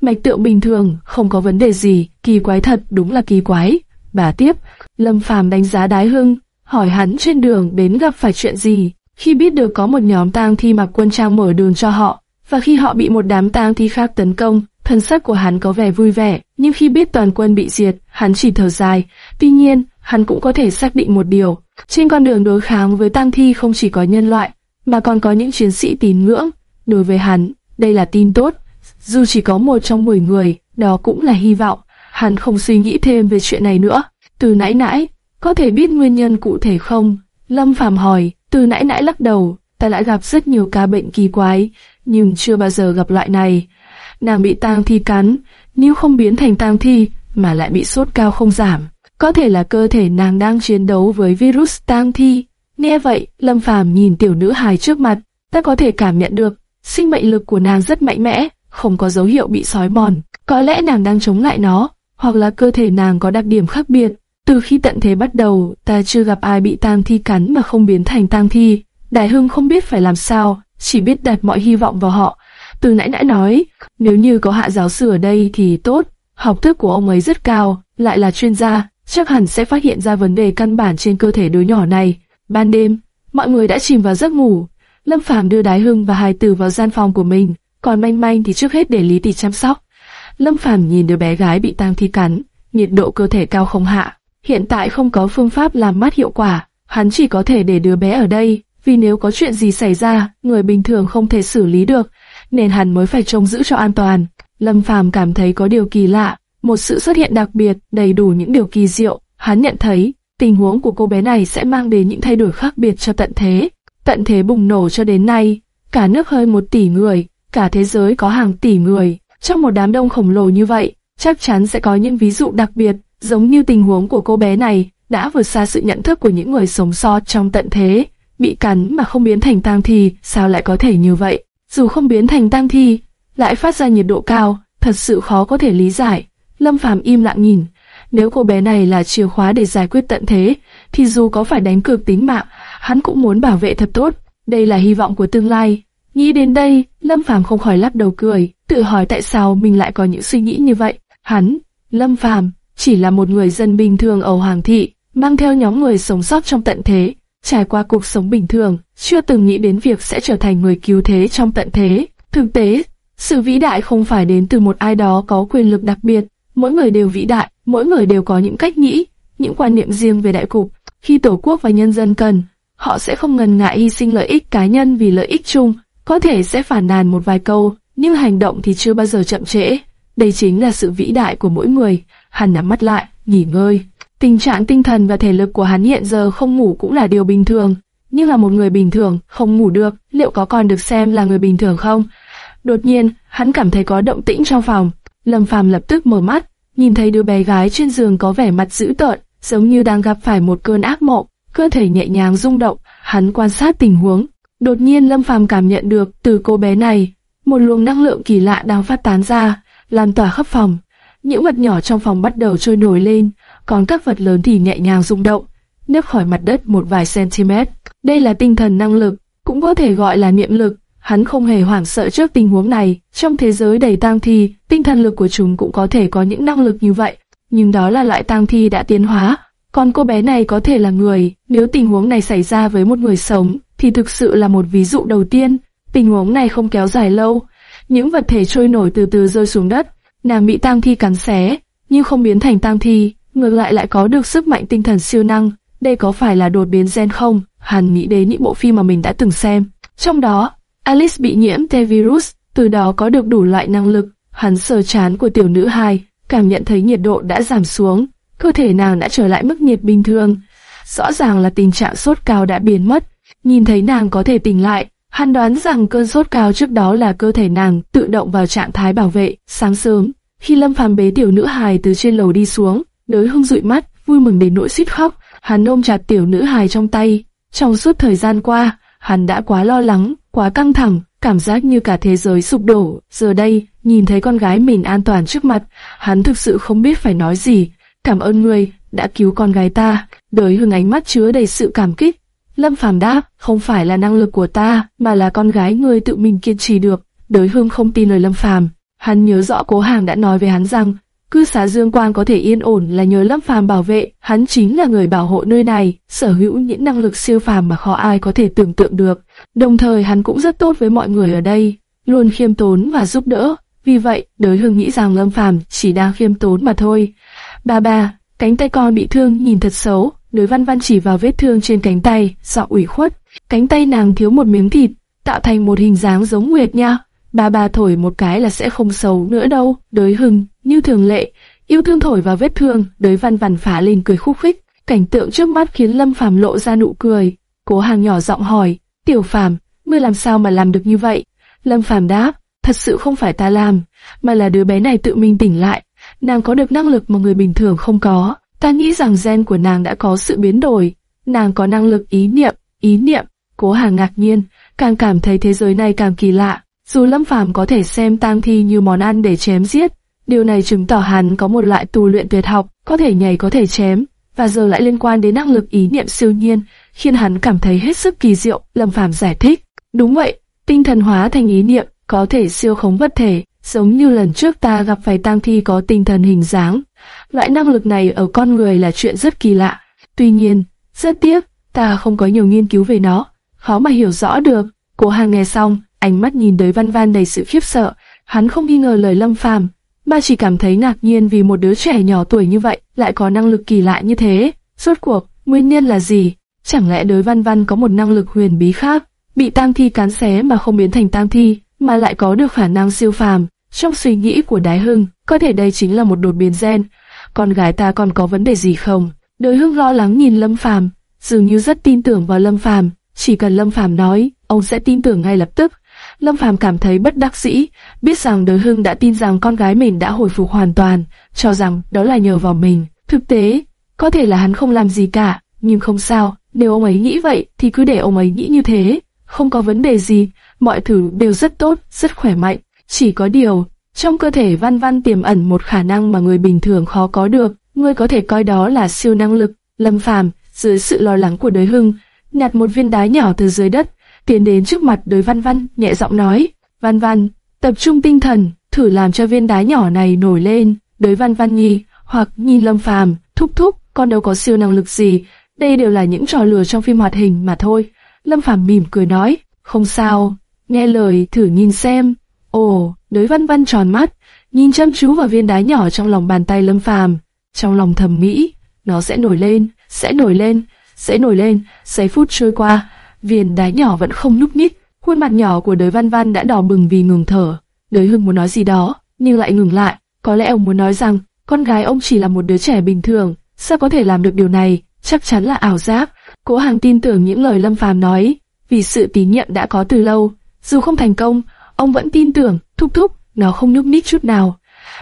Mạch tượng bình thường, không có vấn đề gì, kỳ quái thật, đúng là kỳ quái. Bà tiếp, Lâm Phàm đánh giá Đái Hưng, hỏi hắn trên đường đến gặp phải chuyện gì. Khi biết được có một nhóm tang thi mặc quân trang mở đường cho họ, và khi họ bị một đám tang thi khác tấn công, thân sắc của hắn có vẻ vui vẻ, nhưng khi biết toàn quân bị diệt, hắn chỉ thở dài. Tuy nhiên, hắn cũng có thể xác định một điều, trên con đường đối kháng với tang thi không chỉ có nhân loại, mà còn có những chiến sĩ tín ngưỡng. Đối với hắn, đây là tin tốt, dù chỉ có một trong 10 người, đó cũng là hy vọng. Hắn không suy nghĩ thêm về chuyện này nữa. Từ nãy nãy, có thể biết nguyên nhân cụ thể không? Lâm Phàm hỏi, từ nãy nãy lắc đầu, ta đã gặp rất nhiều ca bệnh kỳ quái, nhưng chưa bao giờ gặp loại này. Nàng bị tang thi cắn, nếu không biến thành tang thi, mà lại bị sốt cao không giảm. Có thể là cơ thể nàng đang chiến đấu với virus tang thi. Nghe vậy, Lâm Phàm nhìn tiểu nữ hài trước mặt, ta có thể cảm nhận được, sinh mệnh lực của nàng rất mạnh mẽ, không có dấu hiệu bị sói mòn. Có lẽ nàng đang chống lại nó, hoặc là cơ thể nàng có đặc điểm khác biệt. Từ khi tận thế bắt đầu, ta chưa gặp ai bị tang thi cắn mà không biến thành tang thi. Đại Hưng không biết phải làm sao, chỉ biết đặt mọi hy vọng vào họ. Từ nãy nãy nói, nếu như có hạ giáo sư ở đây thì tốt, học thức của ông ấy rất cao, lại là chuyên gia, chắc hẳn sẽ phát hiện ra vấn đề căn bản trên cơ thể đứa nhỏ này. Ban đêm, mọi người đã chìm vào giấc ngủ. Lâm Phàm đưa Đái Hưng và Hải Tử vào gian phòng của mình, còn Manh Manh thì trước hết để Lý Tỷ chăm sóc. Lâm Phàm nhìn đứa bé gái bị tang thi cắn, nhiệt độ cơ thể cao không hạ. Hiện tại không có phương pháp làm mát hiệu quả, hắn chỉ có thể để đứa bé ở đây, vì nếu có chuyện gì xảy ra, người bình thường không thể xử lý được, nên hắn mới phải trông giữ cho an toàn. Lâm Phàm cảm thấy có điều kỳ lạ, một sự xuất hiện đặc biệt, đầy đủ những điều kỳ diệu. Hắn nhận thấy, tình huống của cô bé này sẽ mang đến những thay đổi khác biệt cho tận thế. Tận thế bùng nổ cho đến nay, cả nước hơi một tỷ người, cả thế giới có hàng tỷ người. Trong một đám đông khổng lồ như vậy, chắc chắn sẽ có những ví dụ đặc biệt, giống như tình huống của cô bé này, đã vượt xa sự nhận thức của những người sống sót trong tận thế. Bị cắn mà không biến thành tang thi, sao lại có thể như vậy? Dù không biến thành tang thi, lại phát ra nhiệt độ cao, thật sự khó có thể lý giải. Lâm Phàm im lặng nhìn, nếu cô bé này là chìa khóa để giải quyết tận thế, thì dù có phải đánh cược tính mạng, hắn cũng muốn bảo vệ thật tốt. Đây là hy vọng của tương lai. Nghĩ đến đây, Lâm Phàm không khỏi lắc đầu cười, tự hỏi tại sao mình lại có những suy nghĩ như vậy. Hắn, Lâm Phàm, chỉ là một người dân bình thường ở Hoàng thị, mang theo nhóm người sống sót trong tận thế, trải qua cuộc sống bình thường, chưa từng nghĩ đến việc sẽ trở thành người cứu thế trong tận thế. Thực tế, sự vĩ đại không phải đến từ một ai đó có quyền lực đặc biệt, mỗi người đều vĩ đại, mỗi người đều có những cách nghĩ, những quan niệm riêng về đại cục. Khi tổ quốc và nhân dân cần, họ sẽ không ngần ngại hy sinh lợi ích cá nhân vì lợi ích chung, có thể sẽ phản nàn một vài câu, nhưng hành động thì chưa bao giờ chậm trễ. Đây chính là sự vĩ đại của mỗi người. Hắn nắm mắt lại, nghỉ ngơi. Tình trạng tinh thần và thể lực của hắn hiện giờ không ngủ cũng là điều bình thường. Nhưng là một người bình thường, không ngủ được, liệu có còn được xem là người bình thường không? Đột nhiên, hắn cảm thấy có động tĩnh trong phòng. Lâm Phàm lập tức mở mắt, nhìn thấy đứa bé gái trên giường có vẻ mặt dữ tợn, giống như đang gặp phải một cơn ác mộng, cơ thể nhẹ nhàng rung động. Hắn quan sát tình huống, đột nhiên Lâm Phàm cảm nhận được từ cô bé này một luồng năng lượng kỳ lạ đang phát tán ra, lan tỏa khắp phòng. Những vật nhỏ trong phòng bắt đầu trôi nổi lên, còn các vật lớn thì nhẹ nhàng rung động, nếp khỏi mặt đất một vài cm. Đây là tinh thần năng lực, cũng có thể gọi là niệm lực. Hắn không hề hoảng sợ trước tình huống này. Trong thế giới đầy tang thi, tinh thần lực của chúng cũng có thể có những năng lực như vậy. Nhưng đó là loại tang thi đã tiến hóa. Còn cô bé này có thể là người. Nếu tình huống này xảy ra với một người sống, thì thực sự là một ví dụ đầu tiên. Tình huống này không kéo dài lâu. Những vật thể trôi nổi từ từ rơi xuống đất. Nàng bị tang thi cắn xé, nhưng không biến thành tang thi, ngược lại lại có được sức mạnh tinh thần siêu năng. Đây có phải là đột biến gen không? Hắn nghĩ đến những bộ phim mà mình đã từng xem. Trong đó, Alice bị nhiễm T-virus, từ đó có được đủ loại năng lực. Hắn sờ chán của tiểu nữ hài, cảm nhận thấy nhiệt độ đã giảm xuống, cơ thể nàng đã trở lại mức nhiệt bình thường. Rõ ràng là tình trạng sốt cao đã biến mất. Nhìn thấy nàng có thể tỉnh lại, hắn đoán rằng cơn sốt cao trước đó là cơ thể nàng tự động vào trạng thái bảo vệ. Sáng sớm, khi Lâm Phàm bế tiểu nữ hài từ trên lầu đi xuống, Đới hưng dụi mắt, vui mừng đến nỗi suýt khóc. Hắn ôm chặt tiểu nữ hài trong tay. Trong suốt thời gian qua, hắn đã quá lo lắng, quá căng thẳng, cảm giác như cả thế giới sụp đổ. Giờ đây, nhìn thấy con gái mình an toàn trước mặt, hắn thực sự không biết phải nói gì. Cảm ơn ngươi, đã cứu con gái ta. Đới hưng ánh mắt chứa đầy sự cảm kích. Lâm Phàm đáp, không phải là năng lực của ta, mà là con gái ngươi tự mình kiên trì được. Đới Hương không tin lời Lâm Phàm. Hắn nhớ rõ cố hàng đã nói với hắn rằng, cư xá Dương Quang có thể yên ổn là nhờ Lâm Phàm bảo vệ, hắn chính là người bảo hộ nơi này, sở hữu những năng lực siêu phàm mà khó ai có thể tưởng tượng được. Đồng thời hắn cũng rất tốt với mọi người ở đây, luôn khiêm tốn và giúp đỡ. Vì vậy, Đới Hương nghĩ rằng Lâm Phàm chỉ đang khiêm tốn mà thôi. Ba ba, cánh tay con bị thương nhìn thật xấu. Đới Văn Văn chỉ vào vết thương trên cánh tay, giọng ủy khuất. Cánh tay nàng thiếu một miếng thịt, tạo thành một hình dáng giống nguyệt nha. Ba ba thổi một cái là sẽ không xấu nữa đâu. Đới Hừng như thường lệ, yêu thương thổi vào vết thương. Đới Văn Văn phá lên cười khúc khích. Cảnh tượng trước mắt khiến Lâm Phàm lộ ra nụ cười. Cố Hàng nhỏ giọng hỏi, Tiểu Phàm, ngươi làm sao mà làm được như vậy? Lâm Phàm đáp, thật sự không phải ta làm, mà là đứa bé này tự mình tỉnh lại. Nàng có được năng lực mà người bình thường không có. Ta nghĩ rằng gen của nàng đã có sự biến đổi. Nàng có năng lực ý niệm, ý niệm. Cố Hàng ngạc nhiên, càng cảm thấy thế giới này càng kỳ lạ. Dù Lâm Phàm có thể xem tang thi như món ăn để chém giết, điều này chứng tỏ hắn có một loại tu luyện tuyệt học, có thể nhảy có thể chém, và giờ lại liên quan đến năng lực ý niệm siêu nhiên, khiến hắn cảm thấy hết sức kỳ diệu. Lâm Phàm giải thích, đúng vậy, tinh thần hóa thành ý niệm, có thể siêu khống vật thể, giống như lần trước ta gặp phải tang thi có tinh thần hình dáng. Loại năng lực này ở con người là chuyện rất kỳ lạ. Tuy nhiên, rất tiếc, ta không có nhiều nghiên cứu về nó, khó mà hiểu rõ được. Cố Hàng nghe xong, ánh mắt nhìn tới Văn Văn đầy sự khiếp sợ, hắn không nghi ngờ lời Lâm Phàm, mà chỉ cảm thấy ngạc nhiên vì một đứa trẻ nhỏ tuổi như vậy lại có năng lực kỳ lạ như thế. Rốt cuộc, nguyên nhân là gì? Chẳng lẽ đối Văn Văn có một năng lực huyền bí khác, bị tang thi cán xé mà không biến thành tang thi, mà lại có được khả năng siêu phàm? Trong suy nghĩ của Đái Hưng, có thể đây chính là một đột biến gen. Con gái ta còn có vấn đề gì không? Đới Hưng lo lắng nhìn Lâm Phàm, dường như rất tin tưởng vào Lâm Phàm, chỉ cần Lâm Phàm nói, ông sẽ tin tưởng ngay lập tức. Lâm Phàm cảm thấy bất đắc dĩ, biết rằng Đới Hưng đã tin rằng con gái mình đã hồi phục hoàn toàn, cho rằng đó là nhờ vào mình. Thực tế, có thể là hắn không làm gì cả, nhưng không sao, nếu ông ấy nghĩ vậy thì cứ để ông ấy nghĩ như thế, không có vấn đề gì, mọi thứ đều rất tốt, rất khỏe mạnh. Chỉ có điều, trong cơ thể Văn Văn tiềm ẩn một khả năng mà người bình thường khó có được, ngươi có thể coi đó là siêu năng lực. Lâm Phàm, dưới sự lo lắng của Đới Hưng, nhặt một viên đá nhỏ từ dưới đất, tiến đến trước mặt Đới Văn Văn, nhẹ giọng nói: "Văn Văn, tập trung tinh thần, thử làm cho viên đá nhỏ này nổi lên." Đới Văn Văn nghi hoặc nhìn Lâm Phàm, thúc thúc, con đâu có siêu năng lực gì, đây đều là những trò lừa trong phim hoạt hình mà thôi. Lâm Phàm mỉm cười nói: "Không sao, nghe lời thử nhìn xem." Ồ, đới văn văn tròn mắt, nhìn chăm chú vào viên đá nhỏ trong lòng bàn tay lâm phàm. Trong lòng thầm nghĩ, nó sẽ nổi lên, sẽ nổi lên, sẽ nổi lên. Giây phút trôi qua, viên đá nhỏ vẫn không nhúc nhích. Khuôn mặt nhỏ của đới văn văn đã đỏ bừng vì ngừng thở. Đới hưng muốn nói gì đó, nhưng lại ngừng lại. Có lẽ ông muốn nói rằng, con gái ông chỉ là một đứa trẻ bình thường, sao có thể làm được điều này? Chắc chắn là ảo giác. Cố Hàng tin tưởng những lời Lâm Phàm nói, vì sự tín nhiệm đã có từ lâu. Dù không thành công, ông vẫn tin tưởng, thúc thúc, nó không nhúc nhích chút nào.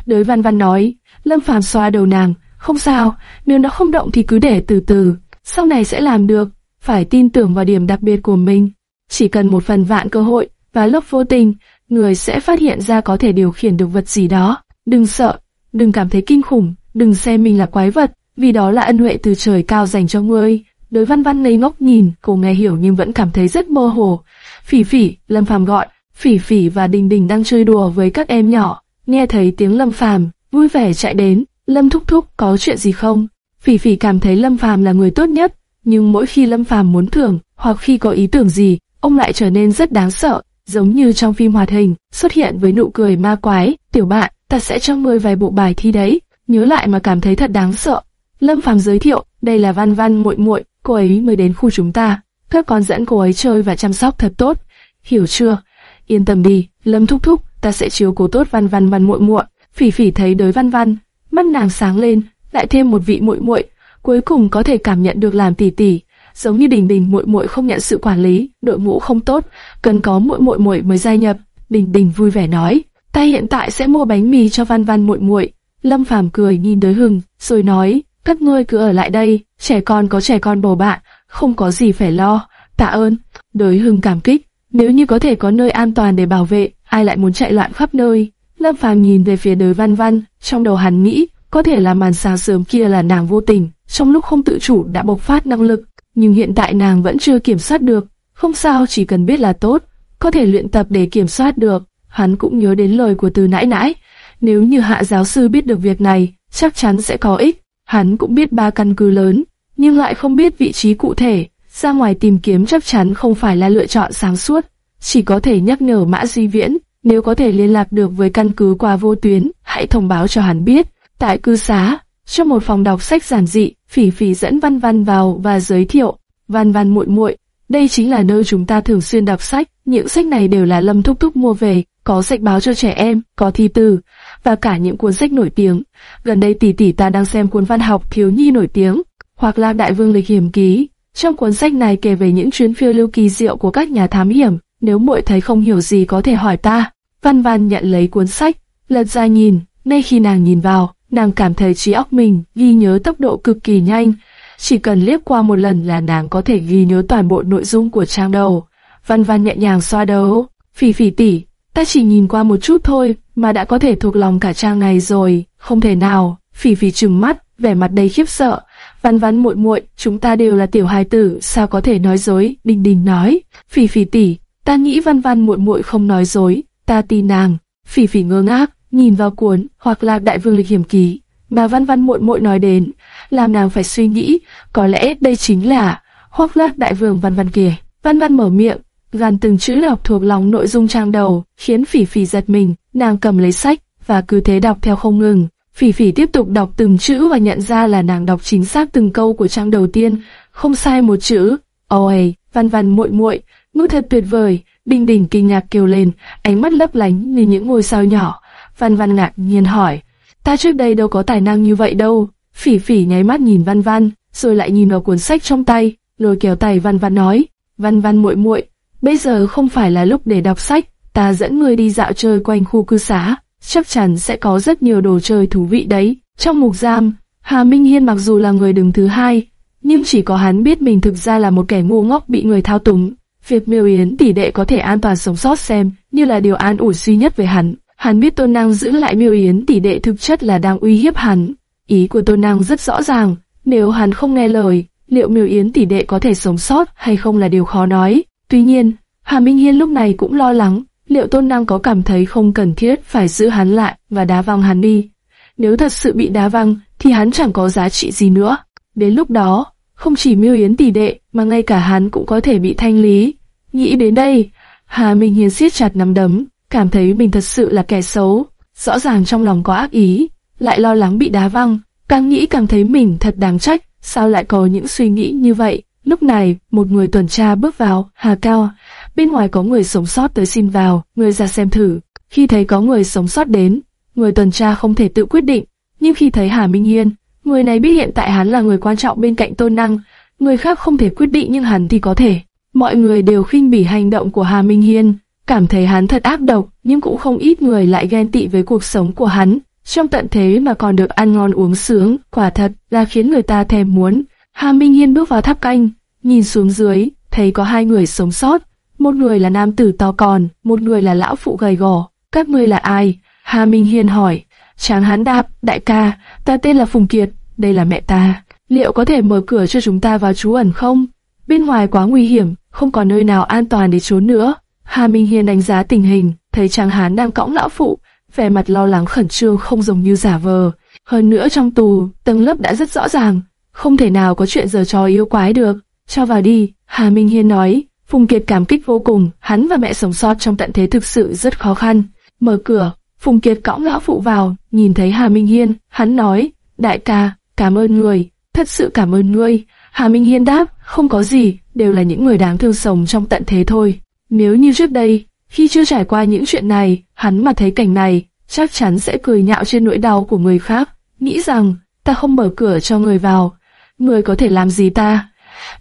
Đới văn văn nói, Lâm Phàm xoa đầu nàng, không sao, nếu nó không động thì cứ để từ từ, sau này sẽ làm được, phải tin tưởng vào điểm đặc biệt của mình. Chỉ cần một phần vạn cơ hội, và lúc vô tình, người sẽ phát hiện ra có thể điều khiển được vật gì đó. Đừng sợ, đừng cảm thấy kinh khủng, đừng xem mình là quái vật, vì đó là ân huệ từ trời cao dành cho ngươi. Đới văn văn ngây ngốc nhìn, cô nghe hiểu nhưng vẫn cảm thấy rất mơ hồ. Phỉ phỉ, Lâm Phàm gọi, Phỉ Phỉ và Đình Đình đang chơi đùa với các em nhỏ, nghe thấy tiếng Lâm Phàm, vui vẻ chạy đến, "Lâm thúc thúc, có chuyện gì không?" Phỉ Phỉ cảm thấy Lâm Phàm là người tốt nhất, nhưng mỗi khi Lâm Phàm muốn thưởng hoặc khi có ý tưởng gì, ông lại trở nên rất đáng sợ, giống như trong phim hoạt hình, xuất hiện với nụ cười ma quái, "Tiểu bạn, ta sẽ cho ngươi vài bộ bài thi đấy." Nhớ lại mà cảm thấy thật đáng sợ. Lâm Phàm giới thiệu, "Đây là Văn Văn muội muội, cô ấy mới đến khu chúng ta, các con dẫn cô ấy chơi và chăm sóc thật tốt." Hiểu chưa? Yên tâm đi, Lâm thúc thúc, ta sẽ chiếu cố tốt Văn Văn Văn muội muội. Phỉ Phỉ thấy đới Văn Văn, mắt nàng sáng lên, lại thêm một vị muội muội, cuối cùng có thể cảm nhận được làm tỷ tỷ, giống như Đình Đình muội muội không nhận sự quản lý, đội ngũ không tốt, cần có muội muội muội mới gia nhập. Đình Đình vui vẻ nói, ta hiện tại sẽ mua bánh mì cho Văn Văn muội muội. Lâm Phàm cười nhìn đới Hưng, rồi nói, các ngươi cứ ở lại đây, trẻ con có trẻ con bầu bạn, không có gì phải lo. Tạ ơn. Đới Hưng cảm kích, nếu như có thể có nơi an toàn để bảo vệ, ai lại muốn chạy loạn khắp nơi? Lâm Phàm nhìn về phía đời Văn Văn, trong đầu hắn nghĩ, có thể là màn sáng sớm kia là nàng vô tình, trong lúc không tự chủ đã bộc phát năng lực, nhưng hiện tại nàng vẫn chưa kiểm soát được. Không sao, chỉ cần biết là tốt, có thể luyện tập để kiểm soát được. Hắn cũng nhớ đến lời của từ nãi nãi, nếu như hạ giáo sư biết được việc này, chắc chắn sẽ có ích. Hắn cũng biết ba căn cứ lớn, nhưng lại không biết vị trí cụ thể. Ra ngoài tìm kiếm chắc chắn không phải là lựa chọn sáng suốt, chỉ có thể nhắc nhở Mã Di Viễn, nếu có thể liên lạc được với căn cứ qua vô tuyến, hãy thông báo cho hắn biết. Tại cư xá, trong một phòng đọc sách giản dị, Phỉ Phỉ dẫn Văn Văn vào và giới thiệu, Văn Văn muội muội, đây chính là nơi chúng ta thường xuyên đọc sách, những sách này đều là Lâm Thúc Thúc mua về, có sách báo cho trẻ em, có thi từ, và cả những cuốn sách nổi tiếng. Gần đây tỷ tỷ ta đang xem cuốn văn học thiếu nhi nổi tiếng, hoặc là Đại Vương Lịch Hiểm Ký. Trong cuốn sách này kể về những chuyến phiêu lưu kỳ diệu của các nhà thám hiểm, nếu muội thấy không hiểu gì có thể hỏi ta. Văn Văn nhận lấy cuốn sách, lật ra nhìn, ngay khi nàng nhìn vào, nàng cảm thấy trí óc mình ghi nhớ tốc độ cực kỳ nhanh. Chỉ cần liếc qua một lần là nàng có thể ghi nhớ toàn bộ nội dung của trang đầu. Văn Văn nhẹ nhàng xoa đầu, phỉ phỉ tỉ, ta chỉ nhìn qua một chút thôi mà đã có thể thuộc lòng cả trang này rồi, không thể nào. Phỉ phỉ trừng mắt, vẻ mặt đầy khiếp sợ. Văn Văn muội muội, chúng ta đều là tiểu hài tử, sao có thể nói dối? Đình Đình nói, phỉ phỉ tỉ, ta nghĩ Văn Văn muội muội không nói dối, ta tin nàng. Phỉ phỉ ngơ ngác, nhìn vào cuốn hoặc là đại vương lịch hiểm ký mà văn văn muội muội nói đến, làm nàng phải suy nghĩ, có lẽ đây chính là hoặc là đại vương văn văn kia. Văn văn mở miệng, gàn từng chữ đọc thuộc lòng nội dung trang đầu, khiến phỉ phỉ giật mình, nàng cầm lấy sách và cứ thế đọc theo không ngừng. Phỉ phỉ tiếp tục đọc từng chữ và nhận ra là nàng đọc chính xác từng câu của trang đầu tiên, không sai một chữ. Ôi, văn văn muội muội, ngữ thật tuyệt vời. Bình Đình kinh ngạc kêu lên, ánh mắt lấp lánh như những ngôi sao nhỏ. Văn Văn ngạc nhiên hỏi, ta trước đây đâu có tài năng như vậy đâu. Phỉ phỉ nháy mắt nhìn Văn Văn, rồi lại nhìn vào cuốn sách trong tay, lôi kéo tay Văn Văn nói, Văn Văn muội muội, bây giờ không phải là lúc để đọc sách, ta dẫn ngươi đi dạo chơi quanh khu cư xá, chắc chắn sẽ có rất nhiều đồ chơi thú vị đấy. Trong mục giam, Hà Minh Hiên mặc dù là người đứng thứ hai, nhưng chỉ có hắn biết mình thực ra là một kẻ ngu ngốc bị người thao túng. Việc miêu yến tỷ đệ có thể an toàn sống sót xem như là điều an ủi duy nhất về hắn. Hắn biết Tôn Năng giữ lại miêu yến tỷ đệ thực chất là đang uy hiếp hắn. Ý của Tôn Năng rất rõ ràng, nếu hắn không nghe lời, liệu miêu yến tỷ đệ có thể sống sót hay không là điều khó nói. Tuy nhiên, Hà Minh Hiên lúc này cũng lo lắng, liệu Tôn nam có cảm thấy không cần thiết phải giữ hắn lại và đá văng hắn đi. Nếu thật sự bị đá văng, thì hắn chẳng có giá trị gì nữa. Đến lúc đó, không chỉ miêu yến tỷ đệ, mà ngay cả hắn cũng có thể bị thanh lý. Nghĩ đến đây, Hà Minh hiền siết chặt nắm đấm, cảm thấy mình thật sự là kẻ xấu, rõ ràng trong lòng có ác ý, lại lo lắng bị đá văng, càng nghĩ càng thấy mình thật đáng trách, sao lại có những suy nghĩ như vậy. Lúc này, một người tuần tra bước vào, Hà Cao, bên ngoài có người sống sót tới xin vào, người ra xem thử. Khi thấy có người sống sót đến, người tuần tra không thể tự quyết định, nhưng khi thấy Hà Minh Hiên, người này biết hiện tại hắn là người quan trọng bên cạnh Tôn Năng, người khác không thể quyết định nhưng hắn thì có thể. Mọi người đều khinh bỉ hành động của Hà Minh Hiên, cảm thấy hắn thật ác độc, nhưng cũng không ít người lại ghen tị với cuộc sống của hắn. Trong tận thế mà còn được ăn ngon uống sướng, quả thật là khiến người ta thèm muốn. Hà Minh Hiên bước vào tháp canh, nhìn xuống dưới, thấy có hai người sống sót. Một người là nam tử to còn, một người là lão phụ gầy gò. Các ngươi là ai? Hà Minh Hiên hỏi. Tráng hán đáp, đại ca, ta tên là Phùng Kiệt, đây là mẹ ta. Liệu có thể mở cửa cho chúng ta vào trú ẩn không? Bên ngoài quá nguy hiểm, không còn nơi nào an toàn để trốn nữa. Hà Minh Hiên đánh giá tình hình, thấy Tráng Hán đang cõng lão phụ, vẻ mặt lo lắng khẩn trương không giống như giả vờ. Hơn nữa trong tù, tầng lớp đã rất rõ ràng, không thể nào có chuyện giờ trò yêu quái được. Cho vào đi, Hà Minh Hiên nói. Phùng Kiệt cảm kích vô cùng, hắn và mẹ sống sót trong tận thế thực sự rất khó khăn. Mở cửa, Phùng Kiệt cõng lão phụ vào, nhìn thấy Hà Minh Hiên, hắn nói, đại ca, cảm ơn người, thật sự cảm ơn ngươi. Hà Minh Hiên đáp, không có gì, đều là những người đáng thương sống trong tận thế thôi. Nếu như trước đây, khi chưa trải qua những chuyện này, hắn mà thấy cảnh này, chắc chắn sẽ cười nhạo trên nỗi đau của người khác, nghĩ rằng, ta không mở cửa cho người vào, người có thể làm gì ta?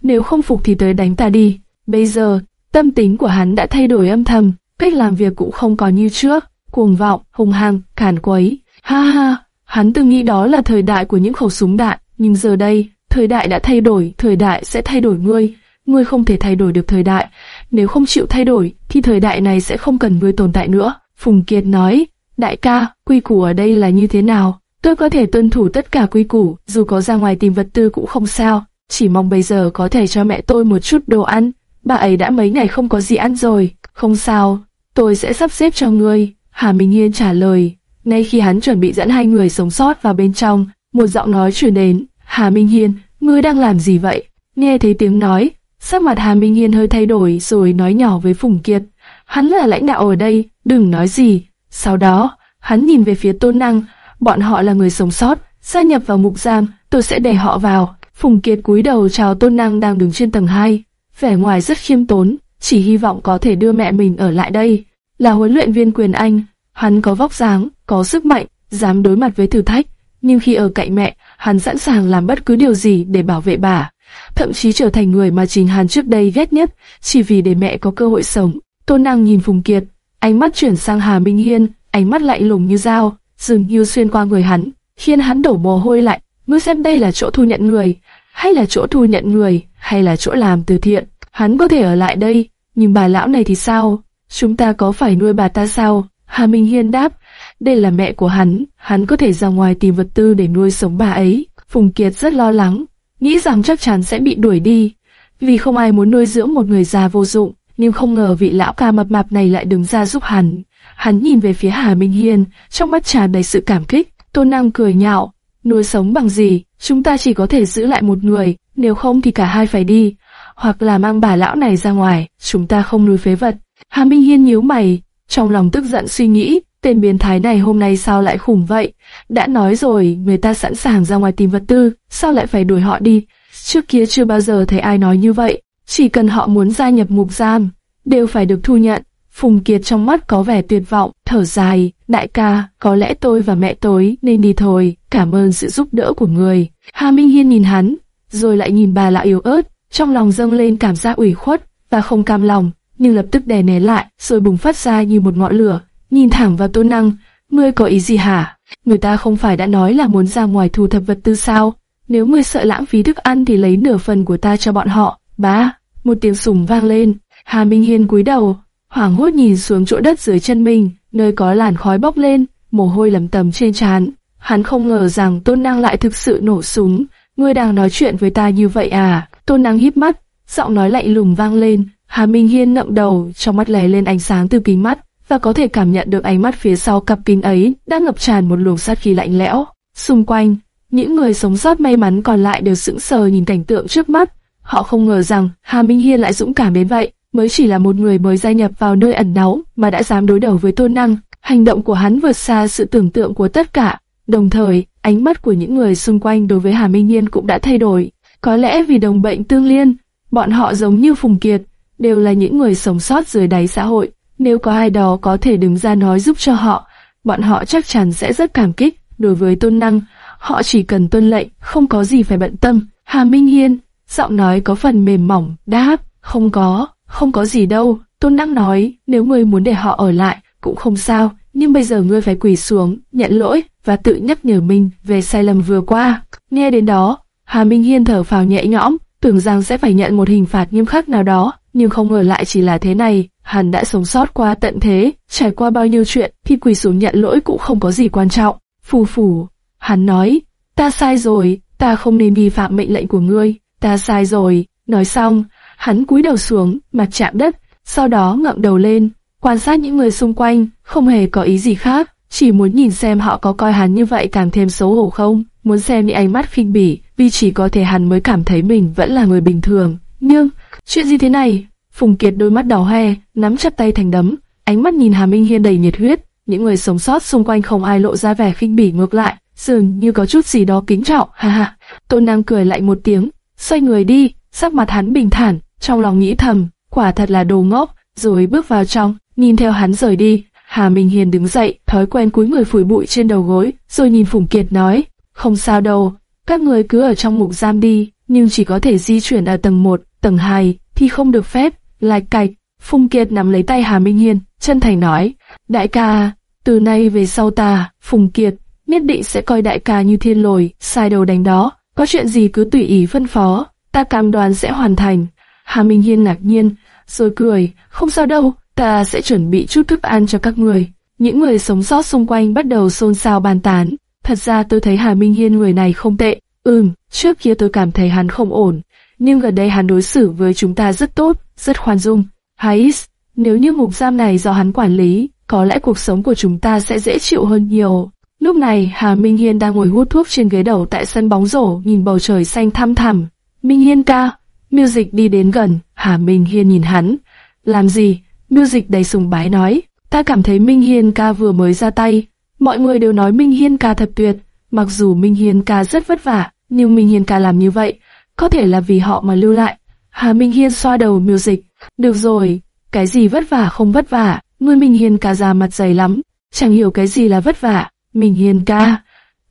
Nếu không phục thì tới đánh ta đi. Bây giờ, tâm tính của hắn đã thay đổi âm thầm, cách làm việc cũng không còn như trước, cuồng vọng, hùng hăng, cản quấy. Ha ha, hắn từng nghĩ đó là thời đại của những khẩu súng đạn, nhưng giờ đây, thời đại đã thay đổi, thời đại sẽ thay đổi ngươi. ngươi không thể thay đổi được thời đại. Nếu không chịu thay đổi, thì thời đại này sẽ không cần ngươi tồn tại nữa. Phùng Kiệt nói, đại ca, quy củ ở đây là như thế nào? Tôi có thể tuân thủ tất cả quy củ, dù có ra ngoài tìm vật tư cũng không sao. Chỉ mong bây giờ có thể cho mẹ tôi một chút đồ ăn. Bà ấy đã mấy ngày không có gì ăn rồi. Không sao, tôi sẽ sắp xếp cho ngươi. Hà Minh Hiên trả lời. Ngay khi hắn chuẩn bị dẫn hai người sống sót vào bên trong, một giọng nói truyền đến. Hà Minh Hiên, ngươi đang làm gì vậy? Nghe thấy tiếng nói, sắc mặt Hà Minh Hiên hơi thay đổi rồi nói nhỏ với Phùng Kiệt. Hắn là lãnh đạo ở đây, đừng nói gì. Sau đó, hắn nhìn về phía Tôn Năng, bọn họ là người sống sót, gia nhập vào mục giam, tôi sẽ để họ vào. Phùng Kiệt cúi đầu chào Tôn Năng đang đứng trên tầng 2, vẻ ngoài rất khiêm tốn, chỉ hy vọng có thể đưa mẹ mình ở lại đây. Là huấn luyện viên quyền Anh, hắn có vóc dáng, có sức mạnh, dám đối mặt với thử thách, nhưng khi ở cạnh mẹ, hắn sẵn sàng làm bất cứ điều gì để bảo vệ bà. Thậm chí trở thành người mà Trình hắn trước đây ghét nhất, chỉ vì để mẹ có cơ hội sống. Tôn Năng nhìn Phùng Kiệt, ánh mắt chuyển sang Hà Minh Hiên, ánh mắt lạnh lùng như dao, dường như xuyên qua người hắn, khiến hắn đổ mồ hôi lạnh. Ngươi xem đây là chỗ thu nhận người, hay là chỗ thu nhận người, hay là chỗ làm từ thiện. Hắn có thể ở lại đây, nhưng bà lão này thì sao? Chúng ta có phải nuôi bà ta sao? Hà Minh Hiên đáp, đây là mẹ của hắn, hắn có thể ra ngoài tìm vật tư để nuôi sống bà ấy. Phùng Kiệt rất lo lắng, nghĩ rằng chắc chắn sẽ bị đuổi đi, vì không ai muốn nuôi dưỡng một người già vô dụng, nhưng không ngờ vị lão ca mập mạp này lại đứng ra giúp hắn. Hắn nhìn về phía Hà Minh Hiên, trong mắt tràn đầy sự cảm kích. Tôn Năng cười nhạo, nuôi sống bằng gì? Chúng ta chỉ có thể giữ lại một người, nếu không thì cả hai phải đi, hoặc là mang bà lão này ra ngoài. Chúng ta không nuôi phế vật. Hà Minh Hiên nhíu mày, trong lòng tức giận suy nghĩ, tên biến thái này hôm nay sao lại khủng vậy? Đã nói rồi, người ta sẵn sàng ra ngoài tìm vật tư, sao lại phải đuổi họ đi? Trước kia chưa bao giờ thấy ai nói như vậy. Chỉ cần họ muốn gia nhập mục giam, đều phải được thu nhận. Phùng Kiệt trong mắt có vẻ tuyệt vọng, thở dài, đại ca, có lẽ tôi và mẹ tôi nên đi thôi, cảm ơn sự giúp đỡ của người. Hà Minh Hiên nhìn hắn, rồi lại nhìn bà lão yếu ớt, trong lòng dâng lên cảm giác ủy khuất và không cam lòng, nhưng lập tức đè nén lại, rồi bùng phát ra như một ngọn lửa, nhìn thẳng vào Tôn Năng, ngươi có ý gì hả? Người ta không phải đã nói là muốn ra ngoài thu thập vật tư sao? Nếu ngươi sợ lãng phí thức ăn thì lấy nửa phần của ta cho bọn họ. Bá, một tiếng sùng vang lên, Hà Minh Hiên cúi đầu, hoảng hốt nhìn xuống chỗ đất dưới chân mình, nơi có làn khói bốc lên, mồ hôi lấm tấm trên trán. Hắn không ngờ rằng Tôn Năng lại thực sự nổ súng. Ngươi đang nói chuyện với ta như vậy à? Tôn Năng híp mắt, giọng nói lạnh lùng vang lên. Hà Minh Hiên ngậm đầu, trong mắt lóe lên ánh sáng từ kính mắt, và có thể cảm nhận được ánh mắt phía sau cặp kính ấy đang ngập tràn một luồng sát khí lạnh lẽo. Xung quanh, những người sống sót may mắn còn lại đều sững sờ nhìn cảnh tượng trước mắt. Họ không ngờ rằng Hà Minh Hiên lại dũng cảm đến vậy mới chỉ là một người mới gia nhập vào nơi ẩn náu mà đã dám đối đầu với tôn năng. Hành động của hắn vượt xa sự tưởng tượng của tất cả. Đồng thời, ánh mắt của những người xung quanh đối với Hà Minh Nhiên cũng đã thay đổi. Có lẽ vì đồng bệnh tương liên, bọn họ giống như Phùng Kiệt, đều là những người sống sót dưới đáy xã hội. Nếu có ai đó có thể đứng ra nói giúp cho họ, bọn họ chắc chắn sẽ rất cảm kích. Đối với tôn năng, họ chỉ cần tuân lệnh, không có gì phải bận tâm. Hà Minh Hiên, giọng nói có phần mềm mỏng, đáp, không có. Không có gì đâu, Tôn Năng nói, nếu ngươi muốn để họ ở lại, cũng không sao, nhưng bây giờ ngươi phải quỳ xuống, nhận lỗi và tự nhắc nhở mình về sai lầm vừa qua. Nghe đến đó, Hà Minh Hiên thở phào nhẹ nhõm, tưởng rằng sẽ phải nhận một hình phạt nghiêm khắc nào đó, nhưng không ngờ lại chỉ là thế này. Hắn đã sống sót qua tận thế, trải qua bao nhiêu chuyện, thì quỳ xuống nhận lỗi cũng không có gì quan trọng. Phù phù, hắn nói, ta sai rồi, ta không nên vi phạm mệnh lệnh của ngươi, ta sai rồi. Nói xong, Hắn cúi đầu xuống, mặt chạm đất, sau đó ngậm đầu lên, quan sát những người xung quanh, không hề có ý gì khác, chỉ muốn nhìn xem họ có coi hắn như vậy càng thêm xấu hổ không, muốn xem những ánh mắt khinh bỉ, vì chỉ có thể hắn mới cảm thấy mình vẫn là người bình thường. Nhưng, chuyện gì thế này? Phùng Kiệt đôi mắt đỏ hoe, nắm chặt tay thành đấm, ánh mắt nhìn Hà Minh Hiên đầy nhiệt huyết, những người sống sót xung quanh không ai lộ ra vẻ khinh bỉ ngược lại, dường như có chút gì đó kính trọng, ha ha. Tôn Năng cười lại một tiếng, xoay người đi, sắc mặt hắn bình thản, trong lòng nghĩ thầm, quả thật là đồ ngốc, rồi bước vào trong, nhìn theo hắn rời đi. Hà Minh Hiền đứng dậy, thói quen cúi người phủi bụi trên đầu gối, rồi nhìn Phùng Kiệt nói, không sao đâu, các người cứ ở trong mục giam đi, nhưng chỉ có thể di chuyển ở tầng 1, tầng 2, thì không được phép, lạch cạch. Phùng Kiệt nắm lấy tay Hà Minh Hiên, chân thành nói, đại ca, từ nay về sau ta, Phùng Kiệt, nhất định sẽ coi đại ca như thiên lồi, sai đầu đánh đó, có chuyện gì cứ tùy ý phân phó, ta cam đoan sẽ hoàn thành. Hà Minh Hiên ngạc nhiên, rồi cười, không sao đâu, ta sẽ chuẩn bị chút thức ăn cho các người. Những người sống sót xung quanh bắt đầu xôn xao bàn tán. Thật ra tôi thấy Hà Minh Hiên người này không tệ. Ừm, trước kia tôi cảm thấy hắn không ổn, nhưng gần đây hắn đối xử với chúng ta rất tốt, rất khoan dung. Hais, nếu như ngục giam này do hắn quản lý, có lẽ cuộc sống của chúng ta sẽ dễ chịu hơn nhiều. Lúc này, Hà Minh Hiên đang ngồi hút thuốc trên ghế đầu tại sân bóng rổ, nhìn bầu trời xanh thăm thẳm. Minh Hiên ca, Music đi đến gần, Hà Minh Hiên nhìn hắn. Làm gì? Music đầy sùng bái nói. Ta cảm thấy Minh Hiên ca vừa mới ra tay. Mọi người đều nói Minh Hiên ca thật tuyệt. Mặc dù Minh Hiên ca rất vất vả, nhưng Minh Hiên ca làm như vậy, có thể là vì họ mà lưu lại. Hà Minh Hiên xoa đầu Music. Được rồi, cái gì vất vả không vất vả, ngươi Minh Hiên ca ra mặt dày lắm, chẳng hiểu cái gì là vất vả. Minh Hiên ca,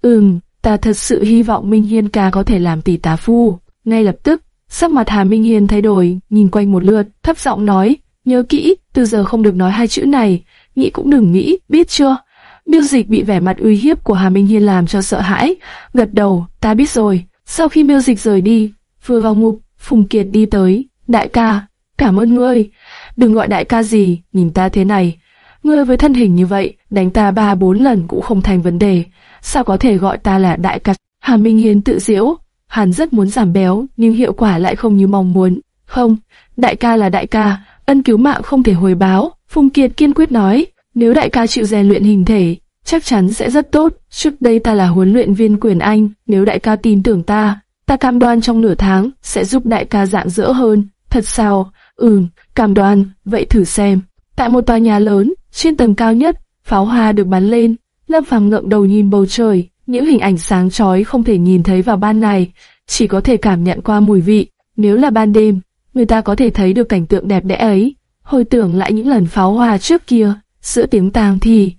ừm, ta thật sự hy vọng Minh Hiên ca có thể làm tỷ tá phu. Ngay lập tức, sắc mặt Hà Minh Hiên thay đổi, nhìn quanh một lượt, thấp giọng nói, nhớ kỹ, từ giờ không được nói hai chữ này, nghĩ cũng đừng nghĩ, biết chưa? Miêu dịch bị vẻ mặt uy hiếp của Hà Minh Hiên làm cho sợ hãi, gật đầu, ta biết rồi. Sau khi miêu dịch rời đi, vừa vào ngục, Phùng Kiệt đi tới, đại ca, cảm ơn ngươi, đừng gọi đại ca gì, nhìn ta thế này. Ngươi với thân hình như vậy, đánh ta ba bốn lần cũng không thành vấn đề, sao có thể gọi ta là đại ca? Hà Minh Hiên tự diễu, hắn rất muốn giảm béo, nhưng hiệu quả lại không như mong muốn. Không, đại ca là đại ca, ân cứu mạng không thể hồi báo. Phùng Kiệt kiên quyết nói, nếu đại ca chịu rèn luyện hình thể, chắc chắn sẽ rất tốt. Trước đây ta là huấn luyện viên quyền Anh, nếu đại ca tin tưởng ta, ta cam đoan trong nửa tháng sẽ giúp đại ca dạng dỡ hơn. Thật sao? Ừm, cam đoan, vậy thử xem. Tại một tòa nhà lớn, trên tầng cao nhất, pháo hoa được bắn lên. Lâm Phàm ngượng đầu nhìn bầu trời, những hình ảnh sáng chói không thể nhìn thấy vào ban ngày, chỉ có thể cảm nhận qua mùi vị. Nếu là ban đêm, người ta có thể thấy được cảnh tượng đẹp đẽ ấy. Hồi tưởng lại những lần pháo hoa trước kia, giữa tiếng tang thì,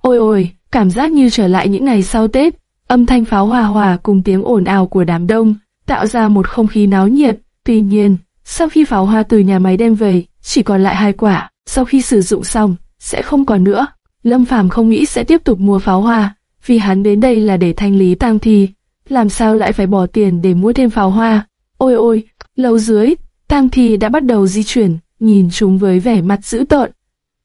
ôi ôi, cảm giác như trở lại những ngày sau Tết. Âm thanh pháo hoa hòa cùng tiếng ồn ào của đám đông, tạo ra một không khí náo nhiệt. Tuy nhiên, sau khi pháo hoa từ nhà máy đem về, chỉ còn lại hai quả, sau khi sử dụng xong, sẽ không còn nữa. Lâm Phàm không nghĩ sẽ tiếp tục mua pháo hoa, vì hắn đến đây là để thanh lý tang thi, làm sao lại phải bỏ tiền để mua thêm pháo hoa? Ôi ôi, lâu dưới, tang thi đã bắt đầu di chuyển, nhìn chúng với vẻ mặt dữ tợn.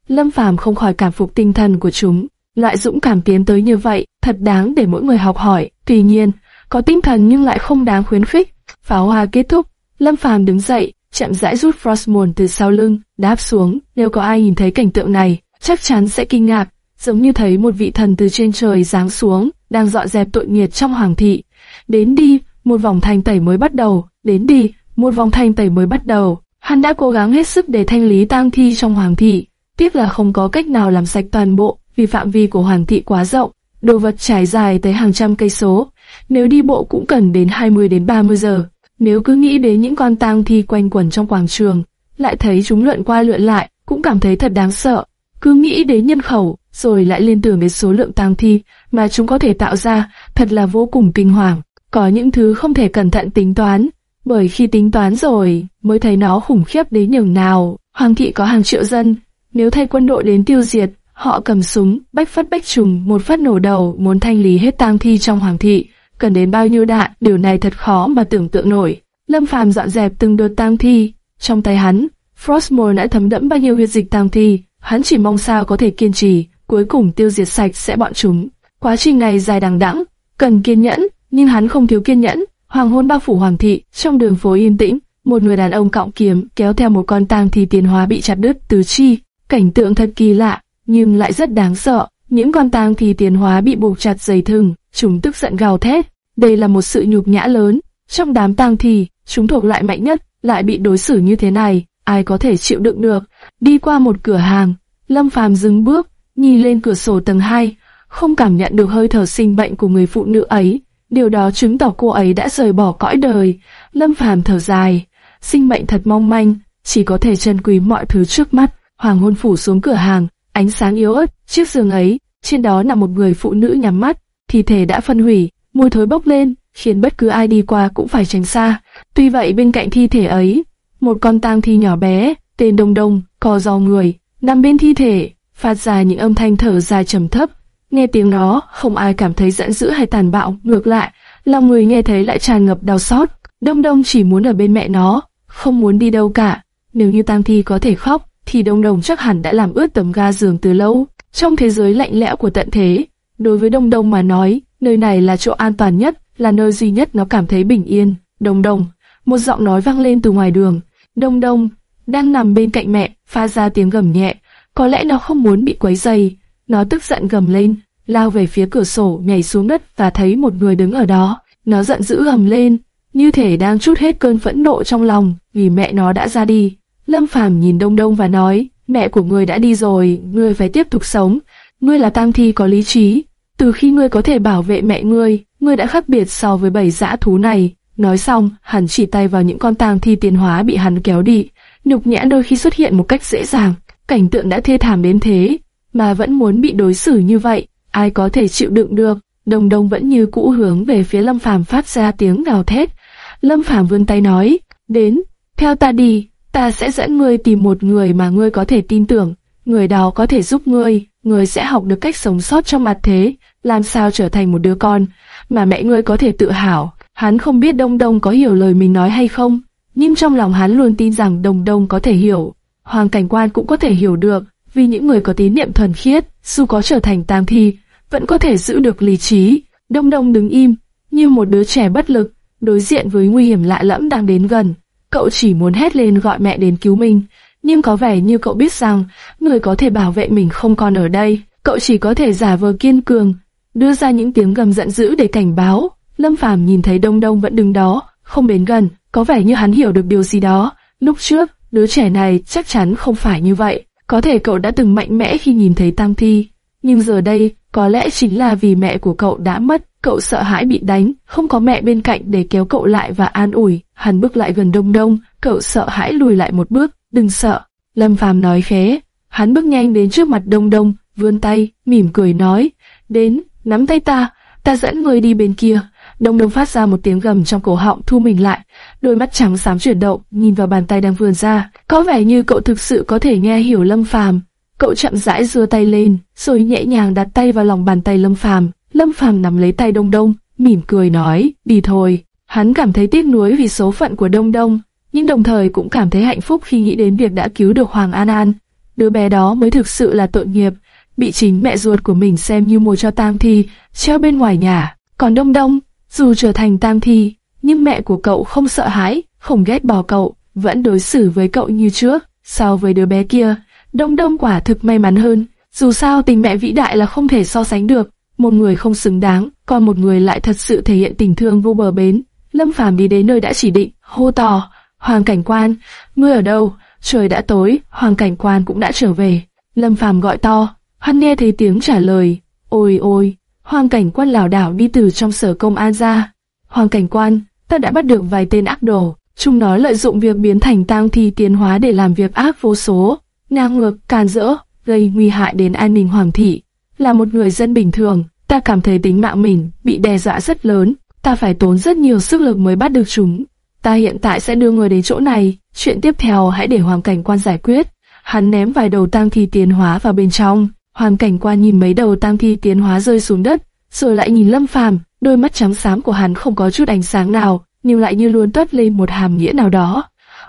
Lâm Phàm không khỏi cảm phục tinh thần của chúng, loại dũng cảm tiến tới như vậy, thật đáng để mỗi người học hỏi. Tuy nhiên, có tinh thần nhưng lại không đáng khuyến khích. Pháo hoa kết thúc, Lâm Phàm đứng dậy, chậm rãi rút Frostmourne từ sau lưng, đáp xuống. Nếu có ai nhìn thấy cảnh tượng này, chắc chắn sẽ kinh ngạc, giống như thấy một vị thần từ trên trời giáng xuống, đang dọn dẹp tội nghiệt trong hoàng thị. Đến đi, một vòng thanh tẩy mới bắt đầu, đến đi, một vòng thanh tẩy mới bắt đầu. Hắn đã cố gắng hết sức để thanh lý tang thi trong hoàng thị, tiếc là không có cách nào làm sạch toàn bộ, vì phạm vi của hoàng thị quá rộng, đồ vật trải dài tới hàng trăm cây số, nếu đi bộ cũng cần đến 20 đến 30 giờ. Nếu cứ nghĩ đến những con tang thi quanh quẩn trong quảng trường, lại thấy chúng lượn qua lượn lại, cũng cảm thấy thật đáng sợ. Cứ nghĩ đến nhân khẩu, rồi lại liên tưởng đến số lượng tang thi mà chúng có thể tạo ra, thật là vô cùng kinh hoàng. Có những thứ không thể cẩn thận tính toán, bởi khi tính toán rồi mới thấy nó khủng khiếp đến nhường nào. Hoàng thị có hàng triệu dân, nếu thay quân đội đến tiêu diệt, họ cầm súng, bách phát bách trùng, một phát nổ đầu, muốn thanh lý hết tang thi trong hoàng thị, cần đến bao nhiêu đạn, điều này thật khó mà tưởng tượng nổi. Lâm Phàm dọn dẹp từng đợt tang thi, trong tay hắn, Frostmore đã thấm đẫm bao nhiêu huyết dịch tang thi, hắn chỉ mong sao có thể kiên trì, cuối cùng tiêu diệt sạch sẽ bọn chúng. Quá trình này dài đằng đẵng, cần kiên nhẫn, nhưng hắn không thiếu kiên nhẫn. Hoàng hôn bao phủ hoàng thị, trong đường phố yên tĩnh, một người đàn ông cọng kiếm kéo theo một con tang thi tiến hóa bị chặt đứt từ chi. Cảnh tượng thật kỳ lạ, nhưng lại rất đáng sợ. Những con tang thi tiến hóa bị buộc chặt dày thừng, chúng tức giận gào thét. Đây là một sự nhục nhã lớn. Trong đám tang thi, chúng thuộc loại mạnh nhất, lại bị đối xử như thế này, ai có thể chịu đựng được? Đi qua một cửa hàng, Lâm Phàm dừng bước, nhìn lên cửa sổ tầng 2, không cảm nhận được hơi thở sinh bệnh của người phụ nữ ấy. Điều đó chứng tỏ cô ấy đã rời bỏ cõi đời. Lâm Phàm thở dài, sinh mệnh thật mong manh, chỉ có thể trân quý mọi thứ trước mắt. Hoàng hôn phủ xuống cửa hàng, ánh sáng yếu ớt, chiếc giường ấy, trên đó nằm một người phụ nữ nhắm mắt, thi thể đã phân hủy, mùi thối bốc lên, khiến bất cứ ai đi qua cũng phải tránh xa. Tuy vậy bên cạnh thi thể ấy, một con tang thi nhỏ bé, tên Đông Đông, co do người, nằm bên thi thể, phát ra những âm thanh thở dài trầm thấp. Nghe tiếng đó, không ai cảm thấy giận dữ hay tàn bạo, ngược lại, lòng người nghe thấy lại tràn ngập đau xót. Đông Đông chỉ muốn ở bên mẹ nó, không muốn đi đâu cả. Nếu như tang thi có thể khóc, thì Đông Đông chắc hẳn đã làm ướt tấm ga giường từ lâu. Trong thế giới lạnh lẽo của tận thế, đối với Đông Đông mà nói, nơi này là chỗ an toàn nhất, là nơi duy nhất nó cảm thấy bình yên. Đông Đông, một giọng nói vang lên từ ngoài đường. Đông Đông, đang nằm bên cạnh mẹ, pha ra tiếng gầm nhẹ. Có lẽ nó không muốn bị quấy dày. Nó tức giận gầm lên, lao về phía cửa sổ, nhảy xuống đất và thấy một người đứng ở đó. Nó giận dữ gầm lên, như thể đang chút hết cơn phẫn nộ trong lòng vì mẹ nó đã ra đi. Lâm Phàm nhìn Đông Đông và nói, mẹ của ngươi đã đi rồi, ngươi phải tiếp tục sống. Ngươi là tam thi có lý trí. Từ khi ngươi có thể bảo vệ mẹ ngươi, ngươi đã khác biệt so với bảy dã thú này. Nói xong, hắn chỉ tay vào những con tang thi tiến hóa bị hắn kéo đi. Nhục nhã đôi khi xuất hiện một cách dễ dàng, cảnh tượng đã thê thảm đến thế, mà vẫn muốn bị đối xử như vậy, ai có thể chịu đựng được. Đồng Đồng vẫn như cũ hướng về phía Lâm Phàm phát ra tiếng gào thét. Lâm Phàm vươn tay nói, đến, theo ta đi, ta sẽ dẫn ngươi tìm một người mà ngươi có thể tin tưởng, người đó có thể giúp ngươi, ngươi sẽ học được cách sống sót trong mặt thế, làm sao trở thành một đứa con, mà mẹ ngươi có thể tự hào. Hắn không biết Đông Đông có hiểu lời mình nói hay không, nhưng trong lòng hắn luôn tin rằng Đông Đông có thể hiểu. Hoàng cảnh quan cũng có thể hiểu được, vì những người có tín niệm thuần khiết, dù có trở thành tam thi, vẫn có thể giữ được lý trí. Đông Đông đứng im, như một đứa trẻ bất lực, đối diện với nguy hiểm lạ lẫm đang đến gần. Cậu chỉ muốn hét lên gọi mẹ đến cứu mình, nhưng có vẻ như cậu biết rằng người có thể bảo vệ mình không còn ở đây. Cậu chỉ có thể giả vờ kiên cường, đưa ra những tiếng gầm giận dữ để cảnh báo. Lâm Phàm nhìn thấy Đông Đông vẫn đứng đó, không đến gần, có vẻ như hắn hiểu được điều gì đó. Lúc trước, đứa trẻ này chắc chắn không phải như vậy. Có thể cậu đã từng mạnh mẽ khi nhìn thấy tang Thi, nhưng giờ đây, có lẽ chính là vì mẹ của cậu đã mất, cậu sợ hãi bị đánh, không có mẹ bên cạnh để kéo cậu lại và an ủi. Hắn bước lại gần Đông Đông, cậu sợ hãi lùi lại một bước, đừng sợ. Lâm Phàm nói khẽ, hắn bước nhanh đến trước mặt Đông Đông, vươn tay, mỉm cười nói, đến, nắm tay ta, ta dẫn người đi bên kia. Đông Đông phát ra một tiếng gầm trong cổ họng thu mình lại, đôi mắt trắng xám chuyển động, nhìn vào bàn tay đang vươn ra, có vẻ như cậu thực sự có thể nghe hiểu Lâm Phàm. Cậu chậm rãi giơ tay lên, rồi nhẹ nhàng đặt tay vào lòng bàn tay Lâm Phàm. Lâm Phàm nắm lấy tay Đông Đông, mỉm cười nói, đi thôi. Hắn cảm thấy tiếc nuối vì số phận của Đông Đông, nhưng đồng thời cũng cảm thấy hạnh phúc khi nghĩ đến việc đã cứu được Hoàng An An. Đứa bé đó mới thực sự là tội nghiệp, bị chính mẹ ruột của mình xem như mồi cho tang thi, treo bên ngoài nhà. Còn Đông Đông, dù trở thành tang thi, nhưng mẹ của cậu không sợ hãi, không ghét bỏ cậu, vẫn đối xử với cậu như trước. So với đứa bé kia, Đông Đông quả thực may mắn hơn. Dù sao tình mẹ vĩ đại là không thể so sánh được. Một người không xứng đáng, còn một người lại thật sự thể hiện tình thương vô bờ bến. Lâm Phàm đi đến nơi đã chỉ định, hô to, Hoàng cảnh quan, ngươi ở đâu? Trời đã tối, Hoàng cảnh quan cũng đã trở về. Lâm Phàm gọi to, hắn nghe thấy tiếng trả lời, ôi ôi, Hoàng cảnh quan lảo đảo đi từ trong sở công an ra. Hoàng cảnh quan, ta đã bắt được vài tên ác đồ, chúng nó lợi dụng việc biến thành tang thi tiến hóa để làm việc ác vô số, ngang ngược, càn rỡ, gây nguy hại đến an ninh hoàng thị. Là một người dân bình thường, ta cảm thấy tính mạng mình bị đe dọa rất lớn, ta phải tốn rất nhiều sức lực mới bắt được chúng. Ta hiện tại sẽ đưa người đến chỗ này, chuyện tiếp theo hãy để hoàng cảnh quan giải quyết. Hắn ném vài đầu tang thi tiến hóa vào bên trong, Hoàn cảnh quan nhìn mấy đầu tang thi tiến hóa rơi xuống đất, rồi lại nhìn lâm phàm, đôi mắt trắng xám của hắn không có chút ánh sáng nào, nhưng lại như luôn toát lên một hàm nghĩa nào đó.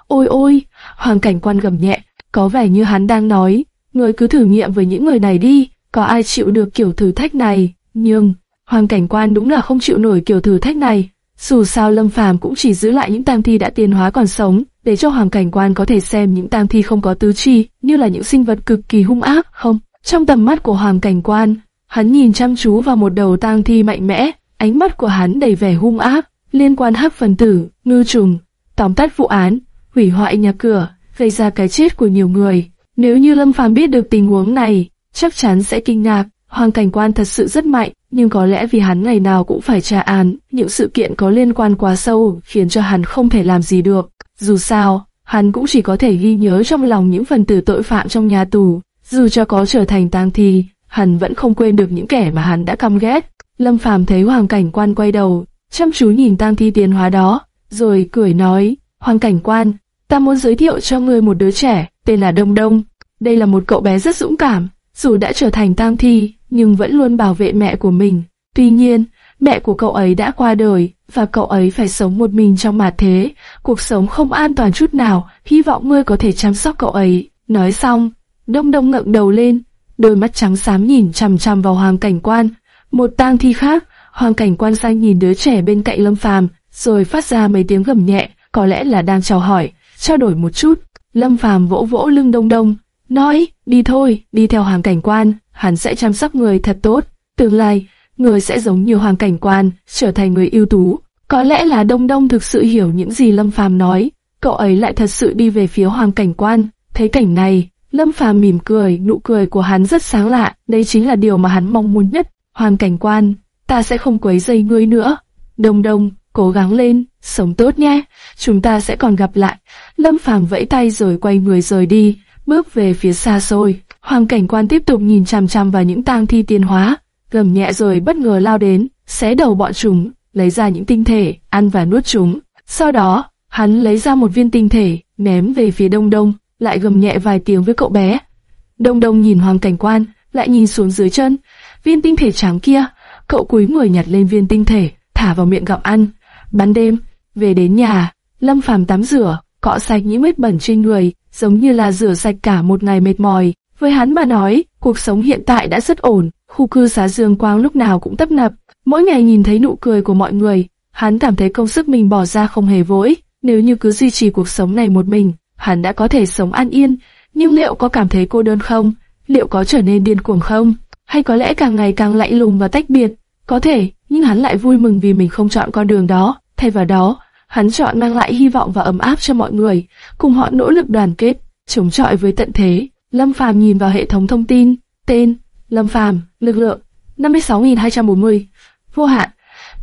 Ôi ôi, hoàng cảnh quan gầm nhẹ, có vẻ như hắn đang nói, người cứ thử nghiệm với những người này đi, có ai chịu được kiểu thử thách này, nhưng, hoàng cảnh quan đúng là không chịu nổi kiểu thử thách này. Dù sao Lâm Phàm cũng chỉ giữ lại những tang thi đã tiến hóa còn sống, để cho hoàng cảnh quan có thể xem những tang thi không có tứ chi, như là những sinh vật cực kỳ hung ác, không? Trong tầm mắt của hoàng cảnh quan, hắn nhìn chăm chú vào một đầu tang thi mạnh mẽ, ánh mắt của hắn đầy vẻ hung ác, liên quan hắc phần tử, ngư trùng, tóm tắt vụ án, hủy hoại nhà cửa, gây ra cái chết của nhiều người. Nếu như Lâm Phàm biết được tình huống này, chắc chắn sẽ kinh ngạc. Hoàng cảnh quan thật sự rất mạnh, nhưng có lẽ vì hắn ngày nào cũng phải tra án, những sự kiện có liên quan quá sâu khiến cho hắn không thể làm gì được. Dù sao, hắn cũng chỉ có thể ghi nhớ trong lòng những phần tử tội phạm trong nhà tù. Dù cho có trở thành tang thi, hắn vẫn không quên được những kẻ mà hắn đã căm ghét. Lâm Phàm thấy Hoàng cảnh quan quay đầu, chăm chú nhìn tang thi tiến hóa đó, rồi cười nói, Hoàng cảnh quan, ta muốn giới thiệu cho ngươi một đứa trẻ, tên là Đông Đông. Đây là một cậu bé rất dũng cảm, dù đã trở thành tang thi, nhưng vẫn luôn bảo vệ mẹ của mình. Tuy nhiên, mẹ của cậu ấy đã qua đời, và cậu ấy phải sống một mình trong mạt thế, cuộc sống không an toàn chút nào, hy vọng ngươi có thể chăm sóc cậu ấy. Nói xong, Đông Đông ngẩng đầu lên, đôi mắt trắng xám nhìn chằm chằm vào Hoàng Cảnh Quan. Một tang thi khác, Hoàng Cảnh Quan sang nhìn đứa trẻ bên cạnh Lâm Phàm, rồi phát ra mấy tiếng gầm nhẹ, có lẽ là đang chào hỏi, trao đổi một chút. Lâm Phàm vỗ vỗ lưng Đông Đông, nói, đi thôi, đi theo Hoàng Cảnh Quan, hắn sẽ chăm sóc người thật tốt. Tương lai, người sẽ giống như Hoàng Cảnh Quan, trở thành người ưu tú. Có lẽ là Đông Đông thực sự hiểu những gì Lâm Phàm nói, cậu ấy lại thật sự đi về phía Hoàng Cảnh Quan. Thấy cảnh này, Lâm Phàm mỉm cười, nụ cười của hắn rất sáng lạ, đây chính là điều mà hắn mong muốn nhất. Hoàng Cảnh Quan, ta sẽ không quấy rầy ngươi nữa. Đông Đông, cố gắng lên, sống tốt nhé, chúng ta sẽ còn gặp lại. Lâm Phàm vẫy tay rồi quay người rời đi, bước về phía xa xôi. Hoàng Cảnh Quan tiếp tục nhìn chằm chằm vào những tang thi tiến hóa, gầm nhẹ rồi bất ngờ lao đến, xé đầu bọn chúng, lấy ra những tinh thể, ăn và nuốt chúng. Sau đó, hắn lấy ra một viên tinh thể, ném về phía Đông Đông, lại gầm nhẹ vài tiếng với cậu bé. Đông Đông nhìn Hoàng Cảnh Quan, lại nhìn xuống dưới chân, viên tinh thể trắng kia, cậu cúi người nhặt lên viên tinh thể, thả vào miệng gặm ăn. Ban đêm, về đến nhà, Lâm Phàm tắm rửa, cọ sạch những vết bẩn trên người, giống như là rửa sạch cả một ngày mệt mỏi. Với hắn mà nói, cuộc sống hiện tại đã rất ổn, khu cư xá Dương Quang lúc nào cũng tấp nập. Mỗi ngày nhìn thấy nụ cười của mọi người, hắn cảm thấy công sức mình bỏ ra không hề vỗi. Nếu như cứ duy trì cuộc sống này một mình, hắn đã có thể sống an yên. Nhưng liệu có cảm thấy cô đơn không? Liệu có trở nên điên cuồng không? Hay có lẽ càng ngày càng lạnh lùng và tách biệt? Có thể, nhưng hắn lại vui mừng vì mình không chọn con đường đó. Thay vào đó, hắn chọn mang lại hy vọng và ấm áp cho mọi người, cùng họ nỗ lực đoàn kết, chống chọi với tận thế. Lâm Phàm nhìn vào hệ thống thông tin, tên, Lâm Phàm, lực lượng 56.240, vô hạn,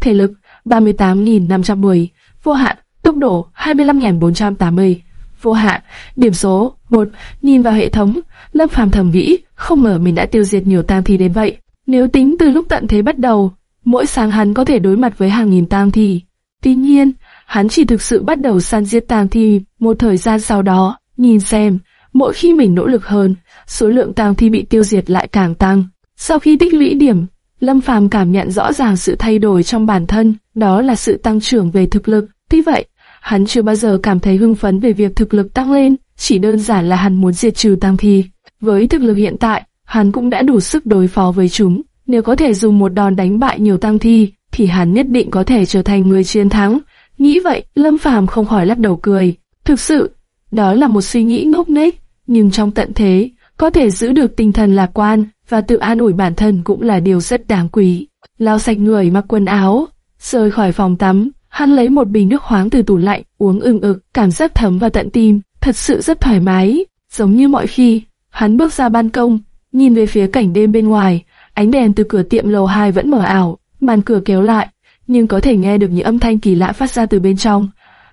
thể lực 38.510, vô hạn, tốc độ 25.480, vô hạn, điểm số một Nhìn vào hệ thống, Lâm Phàm thầm nghĩ, không ngờ mình đã tiêu diệt nhiều tang thi đến vậy. Nếu tính từ lúc tận thế bắt đầu, mỗi sáng hắn có thể đối mặt với hàng nghìn tang thi. Tuy nhiên, hắn chỉ thực sự bắt đầu săn giết tang thi một thời gian sau đó, nhìn xem, mỗi khi mình nỗ lực hơn, số lượng tang thi bị tiêu diệt lại càng tăng. Sau khi tích lũy điểm, Lâm Phàm cảm nhận rõ ràng sự thay đổi trong bản thân, đó là sự tăng trưởng về thực lực. Tuy vậy, hắn chưa bao giờ cảm thấy hưng phấn về việc thực lực tăng lên, chỉ đơn giản là hắn muốn diệt trừ tang thi. Với thực lực hiện tại, hắn cũng đã đủ sức đối phó với chúng. Nếu có thể dùng một đòn đánh bại nhiều tang thi, thì hắn nhất định có thể trở thành người chiến thắng. Nghĩ vậy, Lâm Phàm không khỏi lắc đầu cười. Thực sự, đó là một suy nghĩ ngốc nghếch, nhưng trong tận thế, có thể giữ được tinh thần lạc quan và tự an ủi bản thân cũng là điều rất đáng quý. Lau sạch người mặc quần áo, rời khỏi phòng tắm, hắn lấy một bình nước khoáng từ tủ lạnh, uống ưng ực, cảm giác thấm vào tận tim, thật sự rất thoải mái, giống như mọi khi. Hắn bước ra ban công, nhìn về phía cảnh đêm bên ngoài, ánh đèn từ cửa tiệm lầu 2 vẫn mở ảo, màn cửa kéo lại, nhưng có thể nghe được những âm thanh kỳ lạ phát ra từ bên trong.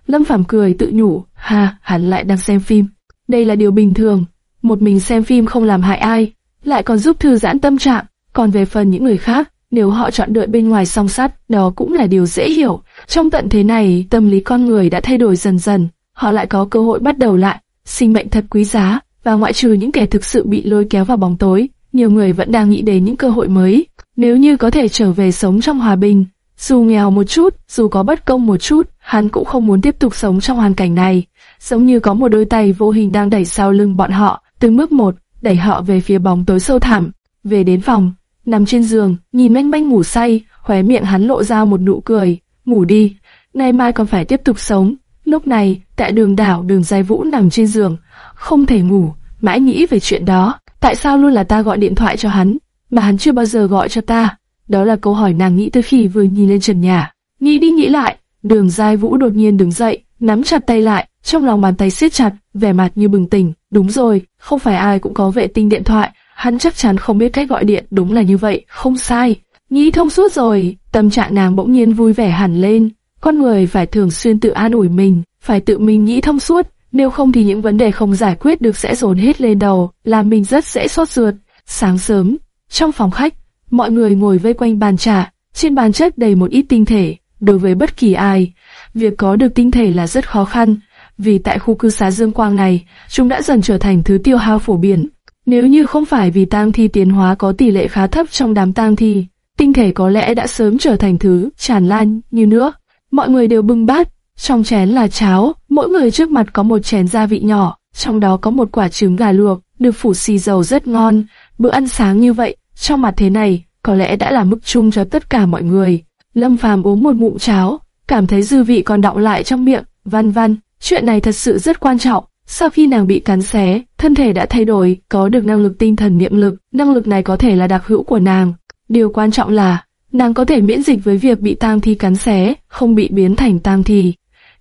Lâm Phàm cười tự nhủ, ha, hắn lại đang xem phim. Đây là điều bình thường, một mình xem phim không làm hại ai, lại còn giúp thư giãn tâm trạng. Còn về phần những người khác, nếu họ chọn đợi bên ngoài song sắt, đó cũng là điều dễ hiểu. Trong tận thế này, tâm lý con người đã thay đổi dần dần, họ lại có cơ hội bắt đầu lại. Sinh mệnh thật quý giá, và ngoại trừ những kẻ thực sự bị lôi kéo vào bóng tối, nhiều người vẫn đang nghĩ đến những cơ hội mới. Nếu như có thể trở về sống trong hòa bình, dù nghèo một chút, dù có bất công một chút, hắn cũng không muốn tiếp tục sống trong hoàn cảnh này. Giống như có một đôi tay vô hình đang đẩy sau lưng bọn họ, từng bước một, đẩy họ về phía bóng tối sâu thẳm. Về đến phòng, nằm trên giường, nhìn manh manh ngủ say, khóe miệng hắn lộ ra một nụ cười. Ngủ đi, nay mai còn phải tiếp tục sống. Lúc này, tại đường đảo đường dài vũ nằm trên giường, không thể ngủ, mãi nghĩ về chuyện đó. Tại sao luôn là ta gọi điện thoại cho hắn, mà hắn chưa bao giờ gọi cho ta? Đó là câu hỏi nàng nghĩ tới khi vừa nhìn lên trần nhà. Nghĩ đi nghĩ lại, đường dài vũ đột nhiên đứng dậy, nắm chặt tay lại, trong lòng bàn tay siết chặt, vẻ mặt như bừng tỉnh. Đúng rồi, không phải ai cũng có vệ tinh điện thoại, hắn chắc chắn không biết cách gọi điện, đúng là như vậy, không sai. Nghĩ thông suốt rồi, tâm trạng nàng bỗng nhiên vui vẻ hẳn lên. Con người phải thường xuyên tự an ủi mình, phải tự mình nghĩ thông suốt, nếu không thì những vấn đề không giải quyết được sẽ dồn hết lên đầu, làm mình rất dễ sốt ruột. Sáng sớm, trong phòng khách, mọi người ngồi vây quanh bàn trà, trên bàn chất đầy một ít tinh thể. Đối với bất kỳ ai, việc có được tinh thể là rất khó khăn, vì tại khu cư xá Dương Quang này, chúng đã dần trở thành thứ tiêu hao phổ biến. Nếu như không phải vì tang thi tiến hóa có tỷ lệ khá thấp trong đám tang thi, tinh thể có lẽ đã sớm trở thành thứ tràn lan như nữa. Mọi người đều bưng bát, trong chén là cháo, mỗi người trước mặt có một chén gia vị nhỏ, trong đó có một quả trứng gà luộc, được phủ xì dầu rất ngon. Bữa ăn sáng như vậy, trong mặt thế này, có lẽ đã là mức chung cho tất cả mọi người. Lâm Phàm uống một ngụm cháo, cảm thấy dư vị còn đọng lại trong miệng, văn văn, chuyện này thật sự rất quan trọng. Sau khi nàng bị cắn xé, thân thể đã thay đổi, có được năng lực tinh thần niệm lực, năng lực này có thể là đặc hữu của nàng. Điều quan trọng là, nàng có thể miễn dịch với việc bị tang thi cắn xé, không bị biến thành tang thi.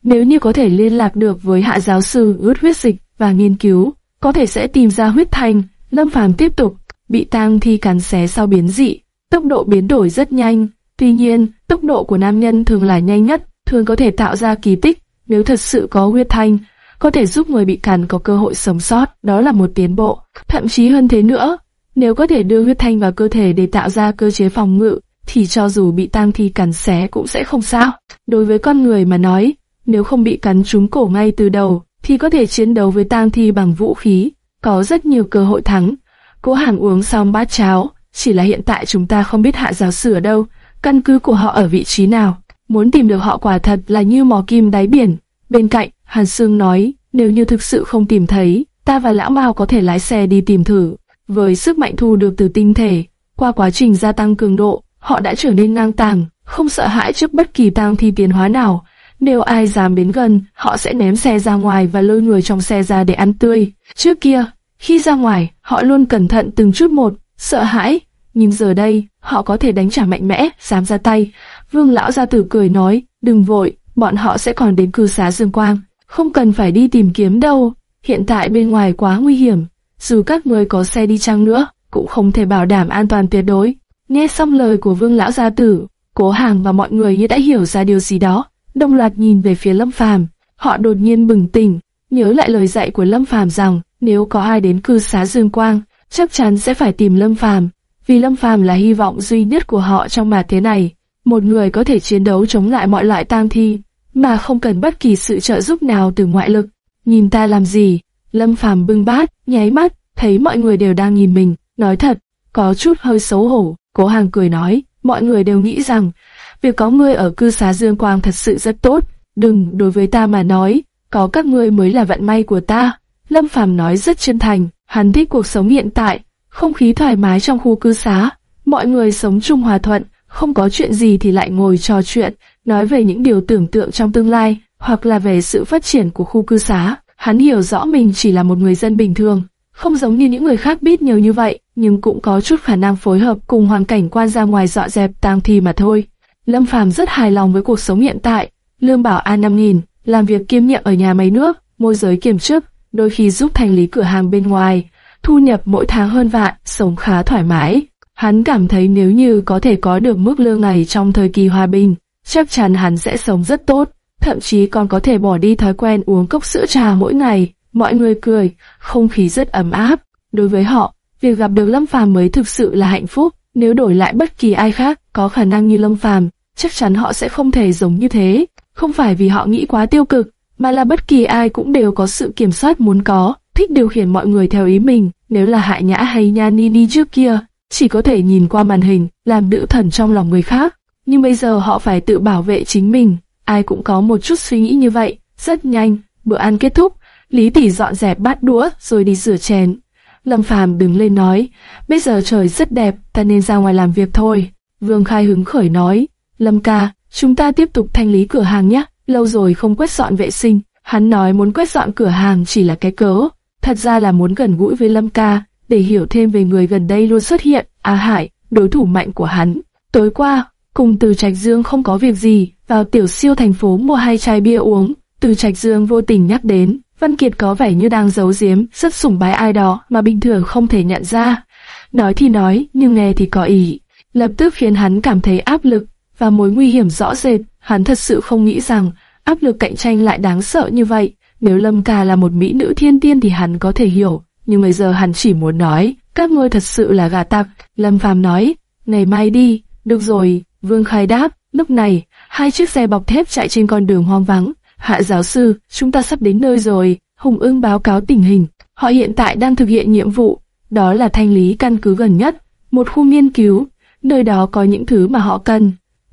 Nếu như có thể liên lạc được với hạ giáo sư ướt huyết dịch và nghiên cứu, có thể sẽ tìm ra huyết thanh, Lâm Phàm tiếp tục bị tang thi cắn xé sau biến dị, tốc độ biến đổi rất nhanh. Tuy nhiên, tốc độ của nam nhân thường là nhanh nhất, thường có thể tạo ra kỳ tích. Nếu thật sự có huyết thanh, có thể giúp người bị cắn có cơ hội sống sót, đó là một tiến bộ. Thậm chí hơn thế nữa, nếu có thể đưa huyết thanh vào cơ thể để tạo ra cơ chế phòng ngự, thì cho dù bị tang thi cắn xé cũng sẽ không sao. Đối với con người mà nói, nếu không bị cắn trúng cổ ngay từ đầu, thì có thể chiến đấu với tang thi bằng vũ khí, có rất nhiều cơ hội thắng. Cố Hàn uống xong bát cháo, chỉ là hiện tại chúng ta không biết hạ giáo sư ở đâu, căn cứ của họ ở vị trí nào. Muốn tìm được họ quả thật là như mò kim đáy biển. Bên cạnh, Hàn Sương nói, nếu như thực sự không tìm thấy, ta và Lão Mao có thể lái xe đi tìm thử. Với sức mạnh thu được từ tinh thể, qua quá trình gia tăng cường độ, họ đã trở nên ngang tàng, không sợ hãi trước bất kỳ tang thi tiến hóa nào. Nếu ai dám đến gần, họ sẽ ném xe ra ngoài và lôi người trong xe ra để ăn tươi. Trước kia, khi ra ngoài, họ luôn cẩn thận từng chút một, sợ hãi. Nhưng giờ đây, họ có thể đánh trả mạnh mẽ, dám ra tay. Vương lão gia tử cười nói, đừng vội, bọn họ sẽ còn đến cư xá Dương Quang. Không cần phải đi tìm kiếm đâu. Hiện tại bên ngoài quá nguy hiểm. Dù các người có xe đi chăng nữa, cũng không thể bảo đảm an toàn tuyệt đối. Nghe xong lời của vương lão gia tử, cố hàng và mọi người như đã hiểu ra điều gì đó đồng loạt nhìn về phía Lâm Phàm. Họ đột nhiên bừng tỉnh, nhớ lại lời dạy của Lâm Phàm rằng nếu có ai đến cư xá Dương Quang, chắc chắn sẽ phải tìm Lâm Phàm, vì Lâm Phàm là hy vọng duy nhất của họ trong mà thế này. Một người có thể chiến đấu chống lại mọi loại tang thi, mà không cần bất kỳ sự trợ giúp nào từ ngoại lực. Nhìn ta làm gì? Lâm Phàm bưng bát, nháy mắt, thấy mọi người đều đang nhìn mình, nói thật, có chút hơi xấu hổ. Cố Hàng cười nói, mọi người đều nghĩ rằng việc có ngươi ở cư xá Dương Quang thật sự rất tốt. Đừng, đối với ta mà nói, có các ngươi mới là vận may của ta. Lâm Phàm nói rất chân thành, hắn thích cuộc sống hiện tại, không khí thoải mái trong khu cư xá, mọi người sống chung hòa thuận, không có chuyện gì thì lại ngồi trò chuyện, nói về những điều tưởng tượng trong tương lai, hoặc là về sự phát triển của khu cư xá. Hắn hiểu rõ mình chỉ là một người dân bình thường, không giống như những người khác biết nhiều như vậy, nhưng cũng có chút khả năng phối hợp cùng hoàn cảnh quan ra ngoài dọn dẹp tang thi mà thôi. Lâm Phàm rất hài lòng với cuộc sống hiện tại, lương bảo an 5.000, làm việc kiêm nhiệm ở nhà máy nước, môi giới kiềm chức, đôi khi giúp thành lý cửa hàng bên ngoài, thu nhập mỗi tháng hơn vạn, sống khá thoải mái. Hắn cảm thấy nếu như có thể có được mức lương này trong thời kỳ hòa bình, chắc chắn hắn sẽ sống rất tốt, thậm chí còn có thể bỏ đi thói quen uống cốc sữa trà mỗi ngày. Mọi người cười, không khí rất ấm áp. Đối với họ, việc gặp được Lâm Phàm mới thực sự là hạnh phúc. Nếu đổi lại bất kỳ ai khác, có khả năng như Lâm Phàm, chắc chắn họ sẽ không thể giống như thế. Không phải vì họ nghĩ quá tiêu cực, mà là bất kỳ ai cũng đều có sự kiểm soát muốn có, thích điều khiển mọi người theo ý mình. Nếu là Hại Nhã hay Nha Nini trước kia, chỉ có thể nhìn qua màn hình, làm nữ thần trong lòng người khác. Nhưng bây giờ họ phải tự bảo vệ chính mình. Ai cũng có một chút suy nghĩ như vậy. Rất nhanh, bữa ăn kết thúc, Lý Tỷ dọn dẹp bát đũa rồi đi rửa chén. Lâm Phàm đứng lên nói, bây giờ trời rất đẹp, ta nên ra ngoài làm việc thôi. Vương Khai hứng khởi nói, Lâm ca, chúng ta tiếp tục thanh lý cửa hàng nhé, lâu rồi không quét dọn vệ sinh. Hắn nói muốn quét dọn cửa hàng chỉ là cái cớ, thật ra là muốn gần gũi với Lâm ca, để hiểu thêm về người gần đây luôn xuất hiện, a Hải, đối thủ mạnh của hắn. Tối qua, cùng từ Trạch Dương không có việc gì, vào tiểu siêu thành phố mua hai chai bia uống, từ Trạch Dương vô tình nhắc đến, Văn Kiệt có vẻ như đang giấu giếm, rất sủng bái ai đó mà bình thường không thể nhận ra. Nói thì nói, nhưng nghe thì có ý. Lập tức khiến hắn cảm thấy áp lực và mối nguy hiểm rõ rệt. Hắn thật sự không nghĩ rằng áp lực cạnh tranh lại đáng sợ như vậy. Nếu Lâm Ca là một mỹ nữ thiên tiên thì hắn có thể hiểu, nhưng bây giờ hắn chỉ muốn nói, các ngươi thật sự là gà tặc. Lâm Phàm nói, ngày mai đi, được rồi. Vương Khai đáp, lúc này, hai chiếc xe bọc thép chạy trên con đường hoang vắng. Hạ giáo sư, chúng ta sắp đến nơi rồi. Hùng ưng báo cáo tình hình. Họ hiện tại đang thực hiện nhiệm vụ, đó là thanh lý căn cứ gần nhất, một khu nghiên cứu. nơi đó có những thứ mà họ cần.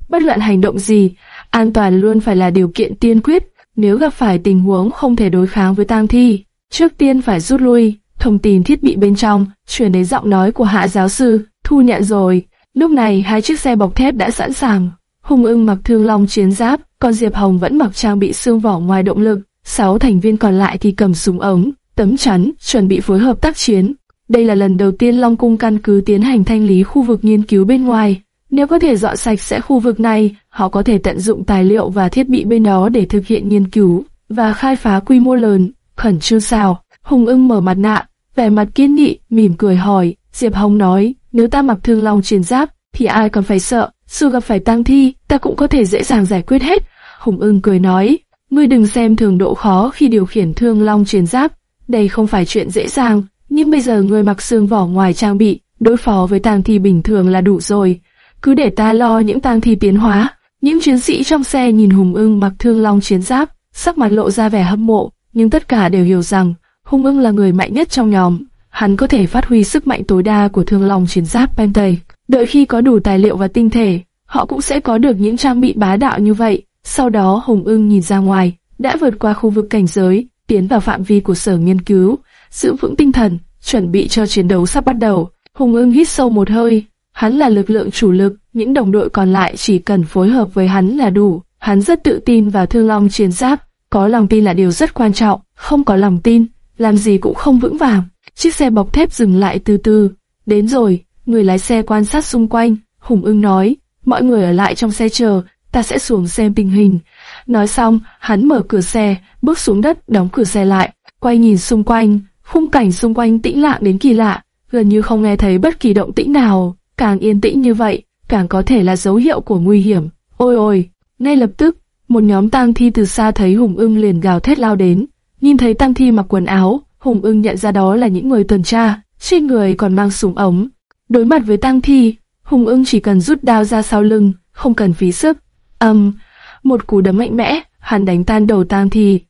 Bất luận hành động gì, an toàn luôn phải là điều kiện tiên quyết. Nếu gặp phải tình huống không thể đối kháng với tang thi, trước tiên phải rút lui. Thông tin thiết bị bên trong chuyển đến giọng nói của hạ giáo sư, thu nhận rồi. Lúc này hai chiếc xe bọc thép đã sẵn sàng. Hùng ưng mặc thương long chiến giáp, còn Diệp Hồng vẫn mặc trang bị xương vỏ ngoài động lực. Sáu thành viên còn lại thì cầm súng ống, tấm chắn, chuẩn bị phối hợp tác chiến. Đây là lần đầu tiên Long Cung căn cứ tiến hành thanh lý khu vực nghiên cứu bên ngoài. Nếu có thể dọn sạch sẽ khu vực này, họ có thể tận dụng tài liệu và thiết bị bên đó để thực hiện nghiên cứu và khai phá quy mô lớn. Khẩn trương sao? Hùng ưng mở mặt nạ, vẻ mặt kiên nghị, mỉm cười hỏi. Diệp Hồng nói, nếu ta mặc thương long truyền giáp, thì ai còn phải sợ? Dù gặp phải tang thi, ta cũng có thể dễ dàng giải quyết hết. Hùng ưng cười nói, ngươi đừng xem thường độ khó khi điều khiển thương long truyền giáp. Đây không phải chuyện dễ dàng, nhưng bây giờ ngươi mặc xương vỏ ngoài trang bị, đối phó với tang thi bình thường là đủ rồi. Cứ để ta lo những tang thi tiến hóa. Những chiến sĩ trong xe nhìn Hùng ưng mặc thương long chiến giáp, sắc mặt lộ ra vẻ hâm mộ, nhưng tất cả đều hiểu rằng Hùng ưng là người mạnh nhất trong nhóm. Hắn có thể phát huy sức mạnh tối đa của thương long chiến giáp Pentay. Đợi khi có đủ tài liệu và tinh thể, họ cũng sẽ có được những trang bị bá đạo như vậy. Sau đó Hồng ưng nhìn ra ngoài, đã vượt qua khu vực cảnh giới, tiến vào phạm vi của sở nghiên cứu, giữ vững tinh thần, chuẩn bị cho chiến đấu sắp bắt đầu. Hùng ưng hít sâu một hơi, hắn là lực lượng chủ lực, những đồng đội còn lại chỉ cần phối hợp với hắn là đủ. Hắn rất tự tin vào thương long chiến giáp, có lòng tin là điều rất quan trọng, không có lòng tin, làm gì cũng không vững vàng. Chiếc xe bọc thép dừng lại từ từ, đến rồi, người lái xe quan sát xung quanh, Hùng ưng nói, mọi người ở lại trong xe chờ, ta sẽ xuống xem tình hình. Nói xong, hắn mở cửa xe, bước xuống đất, đóng cửa xe lại, quay nhìn xung quanh, khung cảnh xung quanh tĩnh lặng đến kỳ lạ, gần như không nghe thấy bất kỳ động tĩnh nào, càng yên tĩnh như vậy, càng có thể là dấu hiệu của nguy hiểm. Ôi ôi, ngay lập tức, một nhóm tang thi từ xa thấy Hùng ưng liền gào thét lao đến, nhìn thấy tang thi mặc quần áo, Hùng ưng nhận ra đó là những người tuần tra, trên người còn mang súng ống. Đối mặt với tang thi, Hùng ưng chỉ cần rút đao ra sau lưng, không cần phí sức. Âm, um, một cú đấm mạnh mẽ, hắn đánh tan đầu tang thi.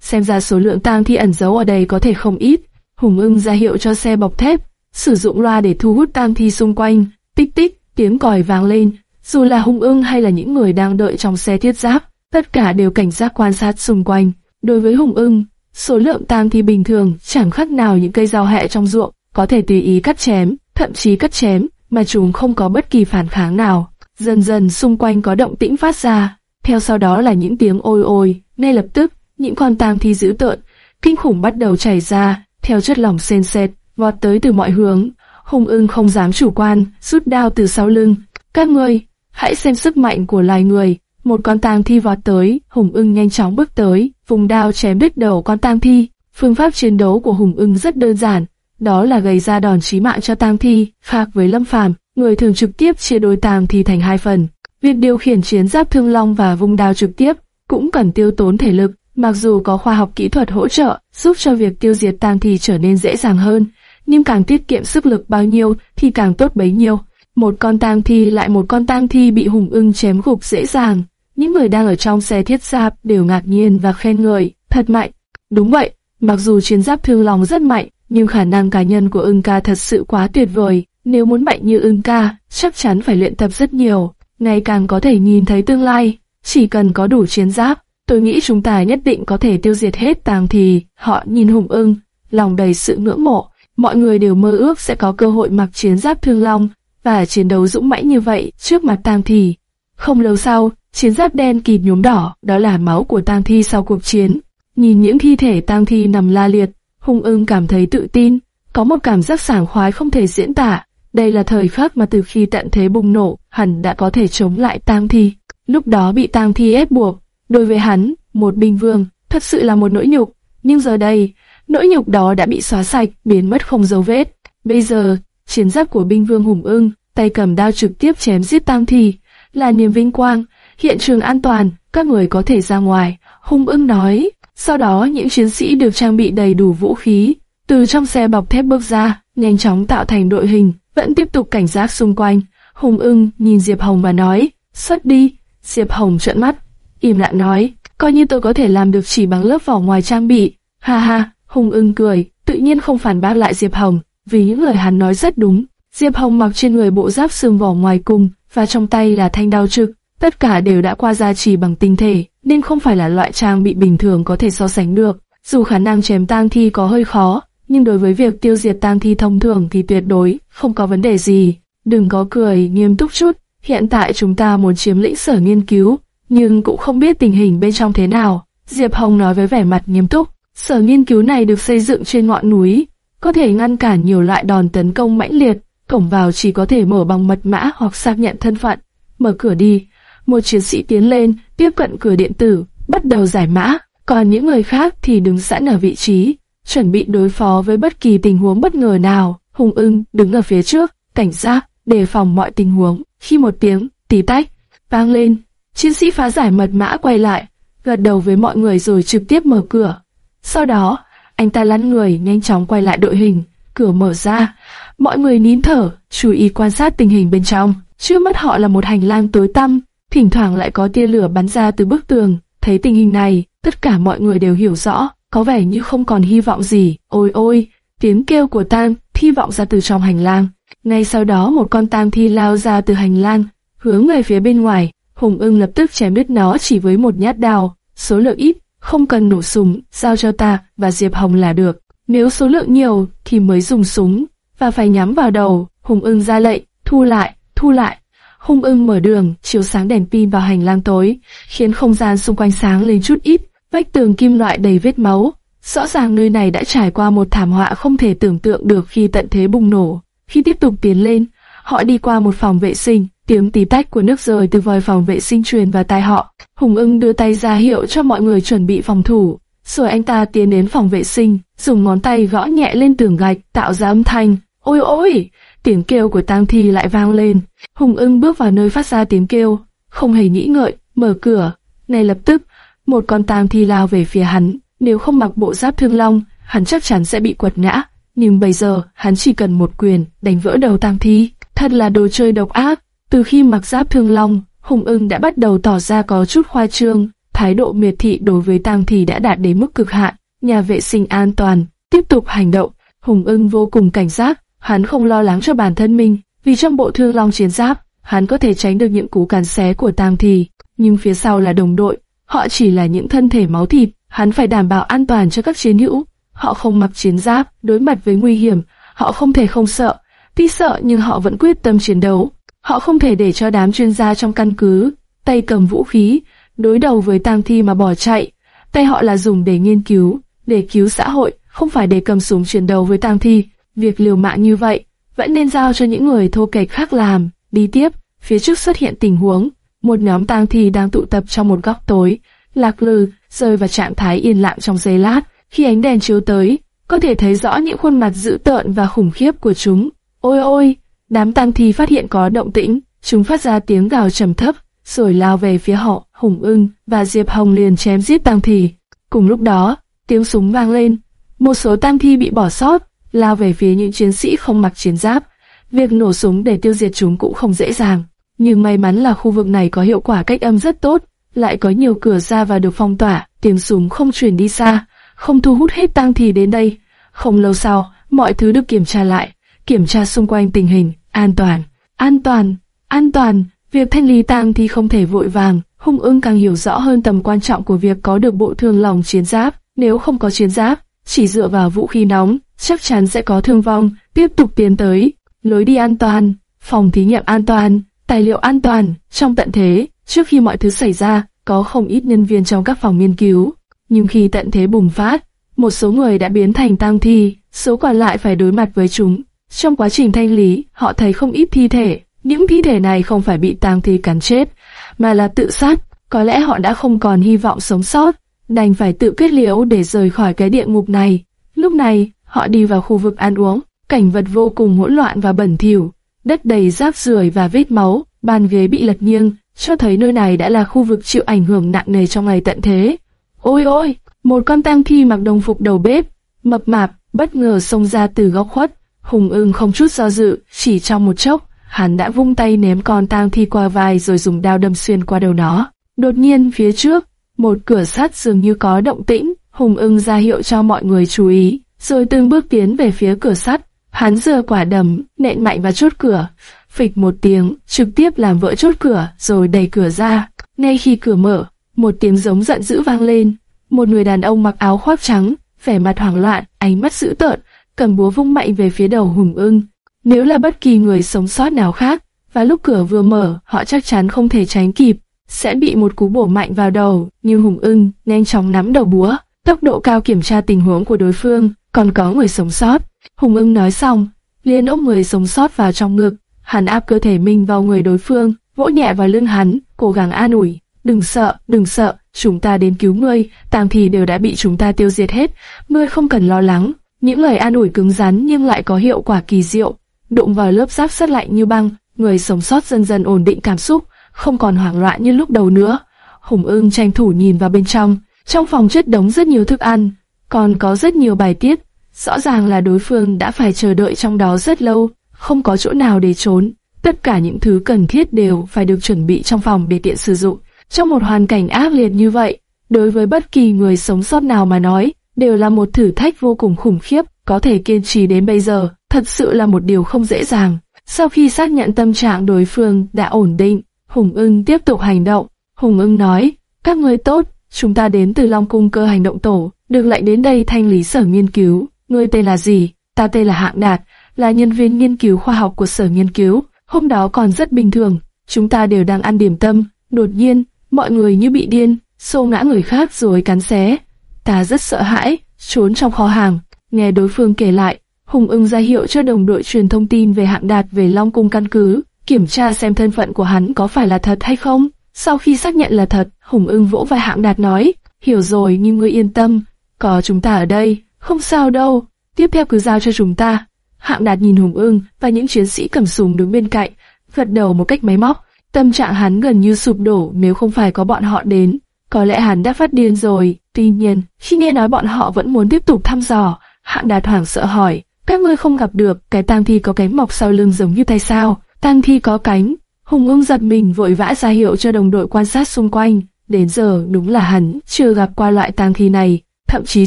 Xem ra số lượng tang thi ẩn giấu ở đây có thể không ít. Hùng ưng ra hiệu cho xe bọc thép, sử dụng loa để thu hút tang thi xung quanh. Tích tích, tiếng còi vang lên. Dù là hùng ưng hay là những người đang đợi trong xe thiết giáp, tất cả đều cảnh giác quan sát xung quanh. Đối với hùng ưng, số lượng tang thi bình thường chẳng khác nào những cây rau hẹ trong ruộng, có thể tùy ý cắt chém, thậm chí cắt chém, mà chúng không có bất kỳ phản kháng nào. Dần dần xung quanh có động tĩnh phát ra, theo sau đó là những tiếng ôi ôi, ngay lập tức, những con tang thi dữ tợn, kinh khủng bắt đầu chảy ra, theo chất lỏng sền sệt, vọt tới từ mọi hướng. Hùng ưng không dám chủ quan, rút đao từ sau lưng. Các ngươi, hãy xem sức mạnh của loài người. Một con tang thi vọt tới, Hùng ưng nhanh chóng bước tới, vùng đao chém đứt đầu con tang thi. Phương pháp chiến đấu của Hùng ưng rất đơn giản, đó là gây ra đòn chí mạng cho tang thi. Khác với Lâm Phàm, người thường trực tiếp chia đôi tang thi thành hai phần. Việc điều khiển chiến giáp thương long và vùng đao trực tiếp cũng cần tiêu tốn thể lực, mặc dù có khoa học kỹ thuật hỗ trợ giúp cho việc tiêu diệt tang thi trở nên dễ dàng hơn, nhưng càng tiết kiệm sức lực bao nhiêu thì càng tốt bấy nhiêu. Một con tang thi lại một con tang thi bị hùng ưng chém gục dễ dàng. Những người đang ở trong xe thiết giáp đều ngạc nhiên và khen người thật mạnh. Đúng vậy, mặc dù chiến giáp thương long rất mạnh, nhưng khả năng cá nhân của ưng ca thật sự quá tuyệt vời. Nếu muốn mạnh như ưng ca, chắc chắn phải luyện tập rất nhiều ngày càng có thể nhìn thấy tương lai. Chỉ cần có đủ chiến giáp, tôi nghĩ chúng ta nhất định có thể tiêu diệt hết tàng thì. Họ nhìn hùng ưng, lòng đầy sự ngưỡng mộ. Mọi người đều mơ ước sẽ có cơ hội mặc chiến giáp thương long và chiến đấu dũng mãnh như vậy trước mặt tang thì. Không lâu sau, chiến giáp đen kịt nhuốm đỏ, đó là máu của tang thi sau cuộc chiến. Nhìn những thi thể tang thi nằm la liệt, hùng ưng cảm thấy tự tin, có một cảm giác sảng khoái không thể diễn tả. Đây là thời khắc mà từ khi tận thế bùng nổ, hắn đã có thể chống lại tang thi. Lúc đó bị tang thi ép buộc, đối với hắn, một binh vương, thật sự là một nỗi nhục. Nhưng giờ đây, nỗi nhục đó đã bị xóa sạch, biến mất không dấu vết. Bây giờ, chiến giáp của binh vương hùng ưng, tay cầm đao trực tiếp chém giết tang thi, là niềm vinh quang. Hiện trường an toàn, các người có thể ra ngoài. hung ưng nói. Sau đó những chiến sĩ được trang bị đầy đủ vũ khí, từ trong xe bọc thép bước ra, nhanh chóng tạo thành đội hình, vẫn tiếp tục cảnh giác xung quanh. Hùng ưng nhìn Diệp Hồng và nói, xuất đi. Diệp Hồng trợn mắt, im lặng nói, coi như tôi có thể làm được chỉ bằng lớp vỏ ngoài trang bị. Ha ha, Hùng ưng cười, tự nhiên không phản bác lại Diệp Hồng, vì những lời hắn nói rất đúng. Diệp Hồng mặc trên người bộ giáp xương vỏ ngoài cùng, và trong tay là thanh đao trực. Tất cả đều đã qua gia trì bằng tinh thể, nên không phải là loại trang bị bình thường có thể so sánh được. Dù khả năng chém tang thi có hơi khó, nhưng đối với việc tiêu diệt tang thi thông thường thì tuyệt đối không có vấn đề gì. Đừng có cười nghiêm túc chút, hiện tại chúng ta muốn chiếm lĩnh sở nghiên cứu, nhưng cũng không biết tình hình bên trong thế nào. Diệp Hồng nói với vẻ mặt nghiêm túc, sở nghiên cứu này được xây dựng trên ngọn núi, có thể ngăn cản nhiều loại đòn tấn công mãnh liệt, cổng vào chỉ có thể mở bằng mật mã hoặc xác nhận thân phận. Mở cửa đi, một chiến sĩ tiến lên, tiếp cận cửa điện tử, bắt đầu giải mã, còn những người khác thì đứng sẵn ở vị trí, chuẩn bị đối phó với bất kỳ tình huống bất ngờ nào. Hùng ưng đứng ở phía trước, cảnh giác, đề phòng mọi tình huống. Khi một tiếng tí tách vang lên, chiến sĩ phá giải mật mã quay lại, gật đầu với mọi người rồi trực tiếp mở cửa. Sau đó, anh ta lăn người nhanh chóng quay lại đội hình, cửa mở ra, mọi người nín thở, chú ý quan sát tình hình bên trong. Trước mắt họ là một hành lang tối tăm, thỉnh thoảng lại có tia lửa bắn ra từ bức tường. Thấy tình hình này, tất cả mọi người đều hiểu rõ, có vẻ như không còn hy vọng gì. Ôi ôi, tiếng kêu của Tam thi vọng ra từ trong hành lang. Ngay sau đó một con tam thi lao ra từ hành lang, hướng về phía bên ngoài. Hùng ưng lập tức chém đứt nó chỉ với một nhát đào, Số lượng ít, không cần nổ súng, giao cho ta và Diệp Hồng là được. Nếu số lượng nhiều thì mới dùng súng và phải nhắm vào đầu. Hùng ưng ra lệnh, thu lại, thu lại. Hùng ưng mở đường, chiếu sáng đèn pin vào hành lang tối, khiến không gian xung quanh sáng lên chút ít. Vách tường kim loại đầy vết máu. Rõ ràng nơi này đã trải qua một thảm họa không thể tưởng tượng được khi tận thế bùng nổ. Khi tiếp tục tiến lên, họ đi qua một phòng vệ sinh, tiếng tí tách của nước rơi từ vòi phòng vệ sinh truyền vào tai họ. Hùng ưng đưa tay ra hiệu cho mọi người chuẩn bị phòng thủ. Rồi anh ta tiến đến phòng vệ sinh, dùng ngón tay gõ nhẹ lên tường gạch, tạo ra âm thanh. Ôi ôi! Tiếng kêu của tang thi lại vang lên. Hùng ưng bước vào nơi phát ra tiếng kêu, không hề nghĩ ngợi, mở cửa. Ngay lập tức, một con tang thi lao về phía hắn. Nếu không mặc bộ giáp thương long, hắn chắc chắn sẽ bị quật ngã. Nhưng bây giờ, hắn chỉ cần một quyền, đánh vỡ đầu tang thi. Thật là đồ chơi độc ác. Từ khi mặc giáp thương long, Hùng ưng đã bắt đầu tỏ ra có chút khoa trương. Thái độ miệt thị đối với tang thi đã đạt đến mức cực hạn. Nhà vệ sinh an toàn, tiếp tục hành động. Hùng ưng vô cùng cảnh giác, hắn không lo lắng cho bản thân mình, vì trong bộ thương long chiến giáp, hắn có thể tránh được những cú cắn xé của tang thi. Nhưng phía sau là đồng đội, họ chỉ là những thân thể máu thịt, hắn phải đảm bảo an toàn cho các chiến hữu. Họ không mặc chiến giáp, đối mặt với nguy hiểm, họ không thể không sợ. Tuy sợ nhưng họ vẫn quyết tâm chiến đấu. Họ không thể để cho đám chuyên gia trong căn cứ, tay cầm vũ khí, đối đầu với tang thi mà bỏ chạy. Tay họ là dùng để nghiên cứu, để cứu xã hội, không phải để cầm súng chiến đấu với tang thi. Việc liều mạng như vậy, vẫn nên giao cho những người thô kệch khác làm. Đi tiếp, phía trước xuất hiện tình huống, một nhóm tang thi đang tụ tập trong một góc tối. Lạc lư, rơi vào trạng thái yên lặng trong giây lát, khi ánh đèn chiếu tới, có thể thấy rõ những khuôn mặt dữ tợn và khủng khiếp của chúng. Ôi ôi, đám tang thi phát hiện có động tĩnh, chúng phát ra tiếng gào trầm thấp, rồi lao về phía họ, Hùng Ưng và Diệp Hồng liền chém giết tang thi. Cùng lúc đó, tiếng súng vang lên, một số tang thi bị bỏ sót, lao về phía những chiến sĩ không mặc chiến giáp. Việc nổ súng để tiêu diệt chúng cũng không dễ dàng, nhưng may mắn là khu vực này có hiệu quả cách âm rất tốt, lại có nhiều cửa ra và được phong tỏa, tiếng súng không truyền đi xa, không thu hút hết tang thì đến đây. Không lâu sau, mọi thứ được kiểm tra lại, kiểm tra xung quanh tình hình, an toàn, an toàn, an toàn. Việc thanh lý tang thì không thể vội vàng, hung ưng càng hiểu rõ hơn tầm quan trọng của việc có được bộ thương lòng chiến giáp. Nếu không có chiến giáp, chỉ dựa vào vũ khí nóng, chắc chắn sẽ có thương vong. Tiếp tục tiến tới, lối đi an toàn, phòng thí nghiệm an toàn, tài liệu an toàn. Trong tận thế, trước khi mọi thứ xảy ra, có không ít nhân viên trong các phòng nghiên cứu. Nhưng khi tận thế bùng phát, một số người đã biến thành tang thi, số còn lại phải đối mặt với chúng. Trong quá trình thanh lý, họ thấy không ít thi thể. Những thi thể này không phải bị tang thi cắn chết, mà là tự sát. Có lẽ họ đã không còn hy vọng sống sót, đành phải tự kết liễu để rời khỏi cái địa ngục này. Lúc này, họ đi vào khu vực ăn uống, cảnh vật vô cùng hỗn loạn và bẩn thỉu, đất đầy rác rưởi và vết máu, bàn ghế bị lật nghiêng, cho thấy nơi này đã là khu vực chịu ảnh hưởng nặng nề trong ngày tận thế. Ôi ôi, một con tang thi mặc đồng phục đầu bếp, mập mạp, bất ngờ xông ra từ góc khuất. Hùng ưng không chút do dự, chỉ trong một chốc, hắn đã vung tay ném con tang thi qua vai rồi dùng đao đâm xuyên qua đầu nó. Đột nhiên phía trước, một cửa sắt dường như có động tĩnh, Hùng ưng ra hiệu cho mọi người chú ý, rồi từng bước tiến về phía cửa sắt. Hắn giơ quả đầm nện mạnh vào chốt cửa, phịch một tiếng, trực tiếp làm vỡ chốt cửa, rồi đẩy cửa ra. Ngay khi cửa mở, một tiếng giống giận dữ vang lên. Một người đàn ông mặc áo khoác trắng, vẻ mặt hoảng loạn, ánh mắt dữ tợn, cầm búa vung mạnh về phía đầu Hùng Ưng. Nếu là bất kỳ người sống sót nào khác, và lúc cửa vừa mở, họ chắc chắn không thể tránh kịp, sẽ bị một cú bổ mạnh vào đầu. Như Hùng Ưng nhanh chóng nắm đầu búa, tốc độ cao kiểm tra tình huống của đối phương, còn có người sống sót. Hùng Ưng nói xong, liền ôm người sống sót vào trong ngực, hắn áp cơ thể mình vào người đối phương, vỗ nhẹ vào lưng hắn, cố gắng an ủi. Đừng sợ, đừng sợ, chúng ta đến cứu ngươi, tang thì đều đã bị chúng ta tiêu diệt hết, ngươi không cần lo lắng. Những lời an ủi cứng rắn nhưng lại có hiệu quả kỳ diệu, đụng vào lớp giáp sắt lạnh như băng, người sống sót dần dần ổn định cảm xúc, không còn hoảng loạn như lúc đầu nữa. Hùng ưng tranh thủ nhìn vào bên trong, trong phòng chất đống rất nhiều thức ăn, còn có rất nhiều bài tiết. Rõ ràng là đối phương đã phải chờ đợi trong đó rất lâu, không có chỗ nào để trốn. Tất cả những thứ cần thiết đều phải được chuẩn bị trong phòng để tiện sử dụng. Trong một hoàn cảnh ác liệt như vậy, đối với bất kỳ người sống sót nào mà nói, đều là một thử thách vô cùng khủng khiếp, có thể kiên trì đến bây giờ, thật sự là một điều không dễ dàng. Sau khi xác nhận tâm trạng đối phương đã ổn định, Hùng ưng tiếp tục hành động. Hùng ưng nói, các ngươi tốt, chúng ta đến từ Long Cung cơ hành động tổ, được lệnh đến đây thanh lý sở nghiên cứu. Ngươi tên là gì? Ta tên là Hạng Đạt, là nhân viên nghiên cứu khoa học của sở nghiên cứu. Hôm đó còn rất bình thường, chúng ta đều đang ăn điểm tâm. Đột nhiên, mọi người như bị điên, xô ngã người khác rồi cắn xé. Ta rất sợ hãi, trốn trong kho hàng. Nghe đối phương kể lại, Hùng ưng ra hiệu cho đồng đội truyền thông tin về hạng đạt về Long Cung căn cứ, kiểm tra xem thân phận của hắn có phải là thật hay không. Sau khi xác nhận là thật, Hùng ưng vỗ vai hạng đạt nói, hiểu rồi nhưng ngươi yên tâm, có chúng ta ở đây, không sao đâu, tiếp theo cứ giao cho chúng ta. Hạng đạt nhìn Hùng ưng và những chiến sĩ cầm súng đứng bên cạnh, gật đầu một cách máy móc, tâm trạng hắn gần như sụp đổ nếu không phải có bọn họ đến. Có lẽ hắn đã phát điên rồi, tuy nhiên, khi nghe nói bọn họ vẫn muốn tiếp tục thăm dò, hạng đạt hoảng sợ hỏi, các ngươi không gặp được cái tang thi có cánh mọc sau lưng giống như tay sao? Tang thi có cánh. Hùng ưng giật mình vội vã ra hiệu cho đồng đội quan sát xung quanh. Đến giờ đúng là hắn chưa gặp qua loại tang thi này, thậm chí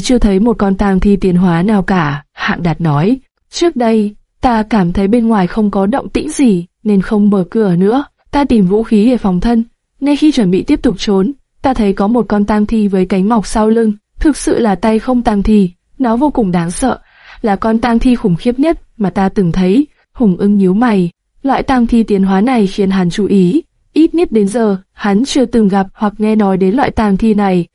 chưa thấy một con tang thi tiến hóa nào cả. Hạng Đạt nói, trước đây ta cảm thấy bên ngoài không có động tĩnh gì nên không mở cửa nữa. Ta tìm vũ khí để phòng thân. Nên khi chuẩn bị tiếp tục trốn, ta thấy có một con tang thi với cánh mọc sau lưng. Thực sự là tay không tang thi, nó vô cùng đáng sợ là con tang thi khủng khiếp nhất mà ta từng thấy. Hùng ưng nhíu mày, loại tang thi tiến hóa này khiến hắn chú ý. Ít nhất đến giờ, hắn chưa từng gặp hoặc nghe nói đến loại tang thi này.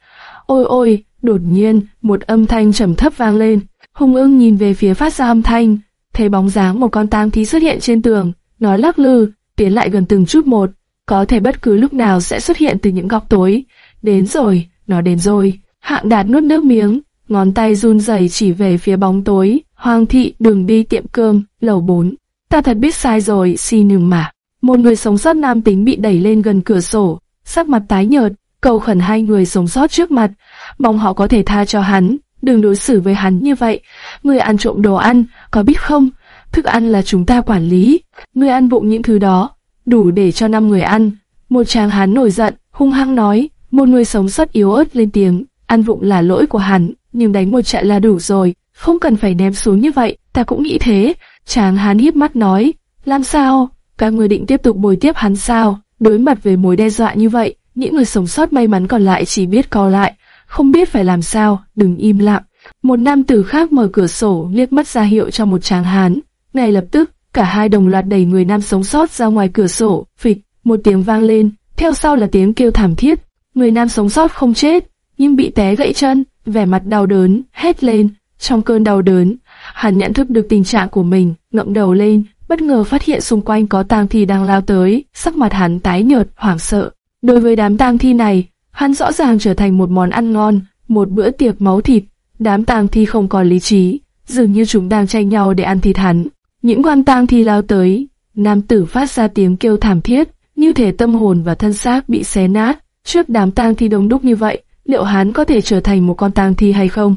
Ôi ôi, đột nhiên, một âm thanh trầm thấp vang lên. Hùng ưng nhìn về phía phát ra âm thanh, thấy bóng dáng một con tang thi xuất hiện trên tường, nó lắc lư, tiến lại gần từng chút một, có thể bất cứ lúc nào sẽ xuất hiện từ những góc tối. Đến rồi, nó đến rồi. Hạng đạt nuốt nước miếng, ngón tay run rẩy chỉ về phía bóng tối. Hoàng thị đường đi tiệm cơm, lầu 4. Ta thật biết sai rồi, xin nhường mà. Một người sống sót nam tính bị đẩy lên gần cửa sổ, sắc mặt tái nhợt, cầu khẩn hai người sống sót trước mặt, mong họ có thể tha cho hắn, đừng đối xử với hắn như vậy. Người ăn trộm đồ ăn, có biết không? Thức ăn là chúng ta quản lý, người ăn vụng những thứ đó, đủ để cho năm người ăn. Một chàng hắn nổi giận, hung hăng nói, một người sống sót yếu ớt lên tiếng, ăn vụng là lỗi của hắn, nhưng đánh một trận là đủ rồi, không cần phải ném xuống như vậy, ta cũng nghĩ thế. Chàng hắn hiếp mắt nói, làm sao, các người định tiếp tục bồi tiếp hắn sao? Đối mặt với mối đe dọa như vậy, những người sống sót may mắn còn lại chỉ biết co lại, không biết phải làm sao, đừng im lặng. Một nam tử khác mở cửa sổ liếc mắt ra hiệu cho một chàng hán. Ngay lập tức, cả hai đồng loạt đẩy người nam sống sót ra ngoài cửa sổ, phịch, một tiếng vang lên, theo sau là tiếng kêu thảm thiết. Người nam sống sót không chết, nhưng bị té gãy chân, vẻ mặt đau đớn, hét lên. Trong cơn đau đớn, hắn nhận thức được tình trạng của mình, ngậm đầu lên, bất ngờ phát hiện xung quanh có tang thi đang lao tới, sắc mặt hắn tái nhợt, hoảng sợ. Đối với đám tang thi này, hắn rõ ràng trở thành một món ăn ngon, một bữa tiệc máu thịt. Đám tang thi không còn lý trí, dường như chúng đang tranh nhau để ăn thịt hắn. Những quan tang thi lao tới, nam tử phát ra tiếng kêu thảm thiết, như thể tâm hồn và thân xác bị xé nát. Trước đám tang thi đông đúc như vậy, liệu hắn có thể trở thành một con tang thi hay không?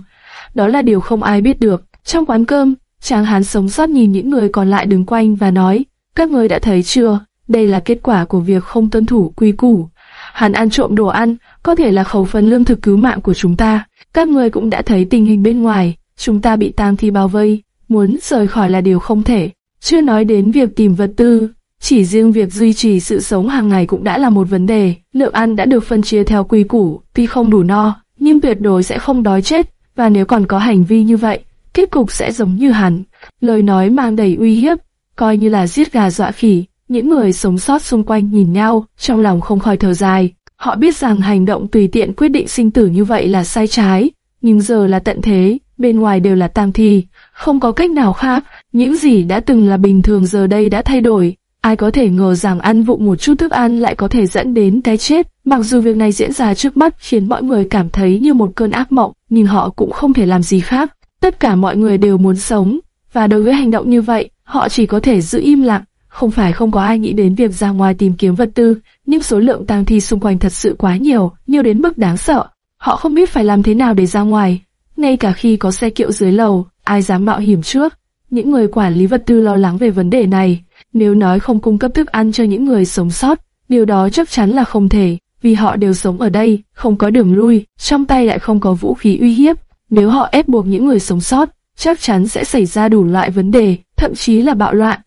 Đó là điều không ai biết được. Trong quán cơm, chàng hán sống sót nhìn những người còn lại đứng quanh và nói, các người đã thấy chưa, đây là kết quả của việc không tuân thủ quy củ. Hắn ăn trộm đồ ăn, có thể là khẩu phần lương thực cứu mạng của chúng ta. Các người cũng đã thấy tình hình bên ngoài, chúng ta bị tang thi bao vây, muốn rời khỏi là điều không thể. Chưa nói đến việc tìm vật tư, chỉ riêng việc duy trì sự sống hàng ngày cũng đã là một vấn đề. Lượng ăn đã được phân chia theo quy củ, tuy không đủ no, nhưng tuyệt đối sẽ không đói chết, và nếu còn có hành vi như vậy, kết cục sẽ giống như hắn. Lời nói mang đầy uy hiếp, coi như là giết gà dọa khỉ. Những người sống sót xung quanh nhìn nhau, trong lòng không khỏi thở dài. Họ biết rằng hành động tùy tiện quyết định sinh tử như vậy là sai trái, nhưng giờ là tận thế, bên ngoài đều là tam thi, không có cách nào khác, những gì đã từng là bình thường giờ đây đã thay đổi. Ai có thể ngờ rằng ăn vụng một chút thức ăn lại có thể dẫn đến cái chết, mặc dù việc này diễn ra trước mắt khiến mọi người cảm thấy như một cơn ác mộng, nhưng họ cũng không thể làm gì khác. Tất cả mọi người đều muốn sống, và đối với hành động như vậy, họ chỉ có thể giữ im lặng. Không phải không có ai nghĩ đến việc ra ngoài tìm kiếm vật tư, nhưng số lượng tang thi xung quanh thật sự quá nhiều, nhiều đến mức đáng sợ. Họ không biết phải làm thế nào để ra ngoài. Ngay cả khi có xe kiệu dưới lầu, ai dám mạo hiểm trước? Những người quản lý vật tư lo lắng về vấn đề này. Nếu nói không cung cấp thức ăn cho những người sống sót, điều đó chắc chắn là không thể, vì họ đều sống ở đây, không có đường lui, trong tay lại không có vũ khí uy hiếp. Nếu họ ép buộc những người sống sót, chắc chắn sẽ xảy ra đủ loại vấn đề, thậm chí là bạo loạn.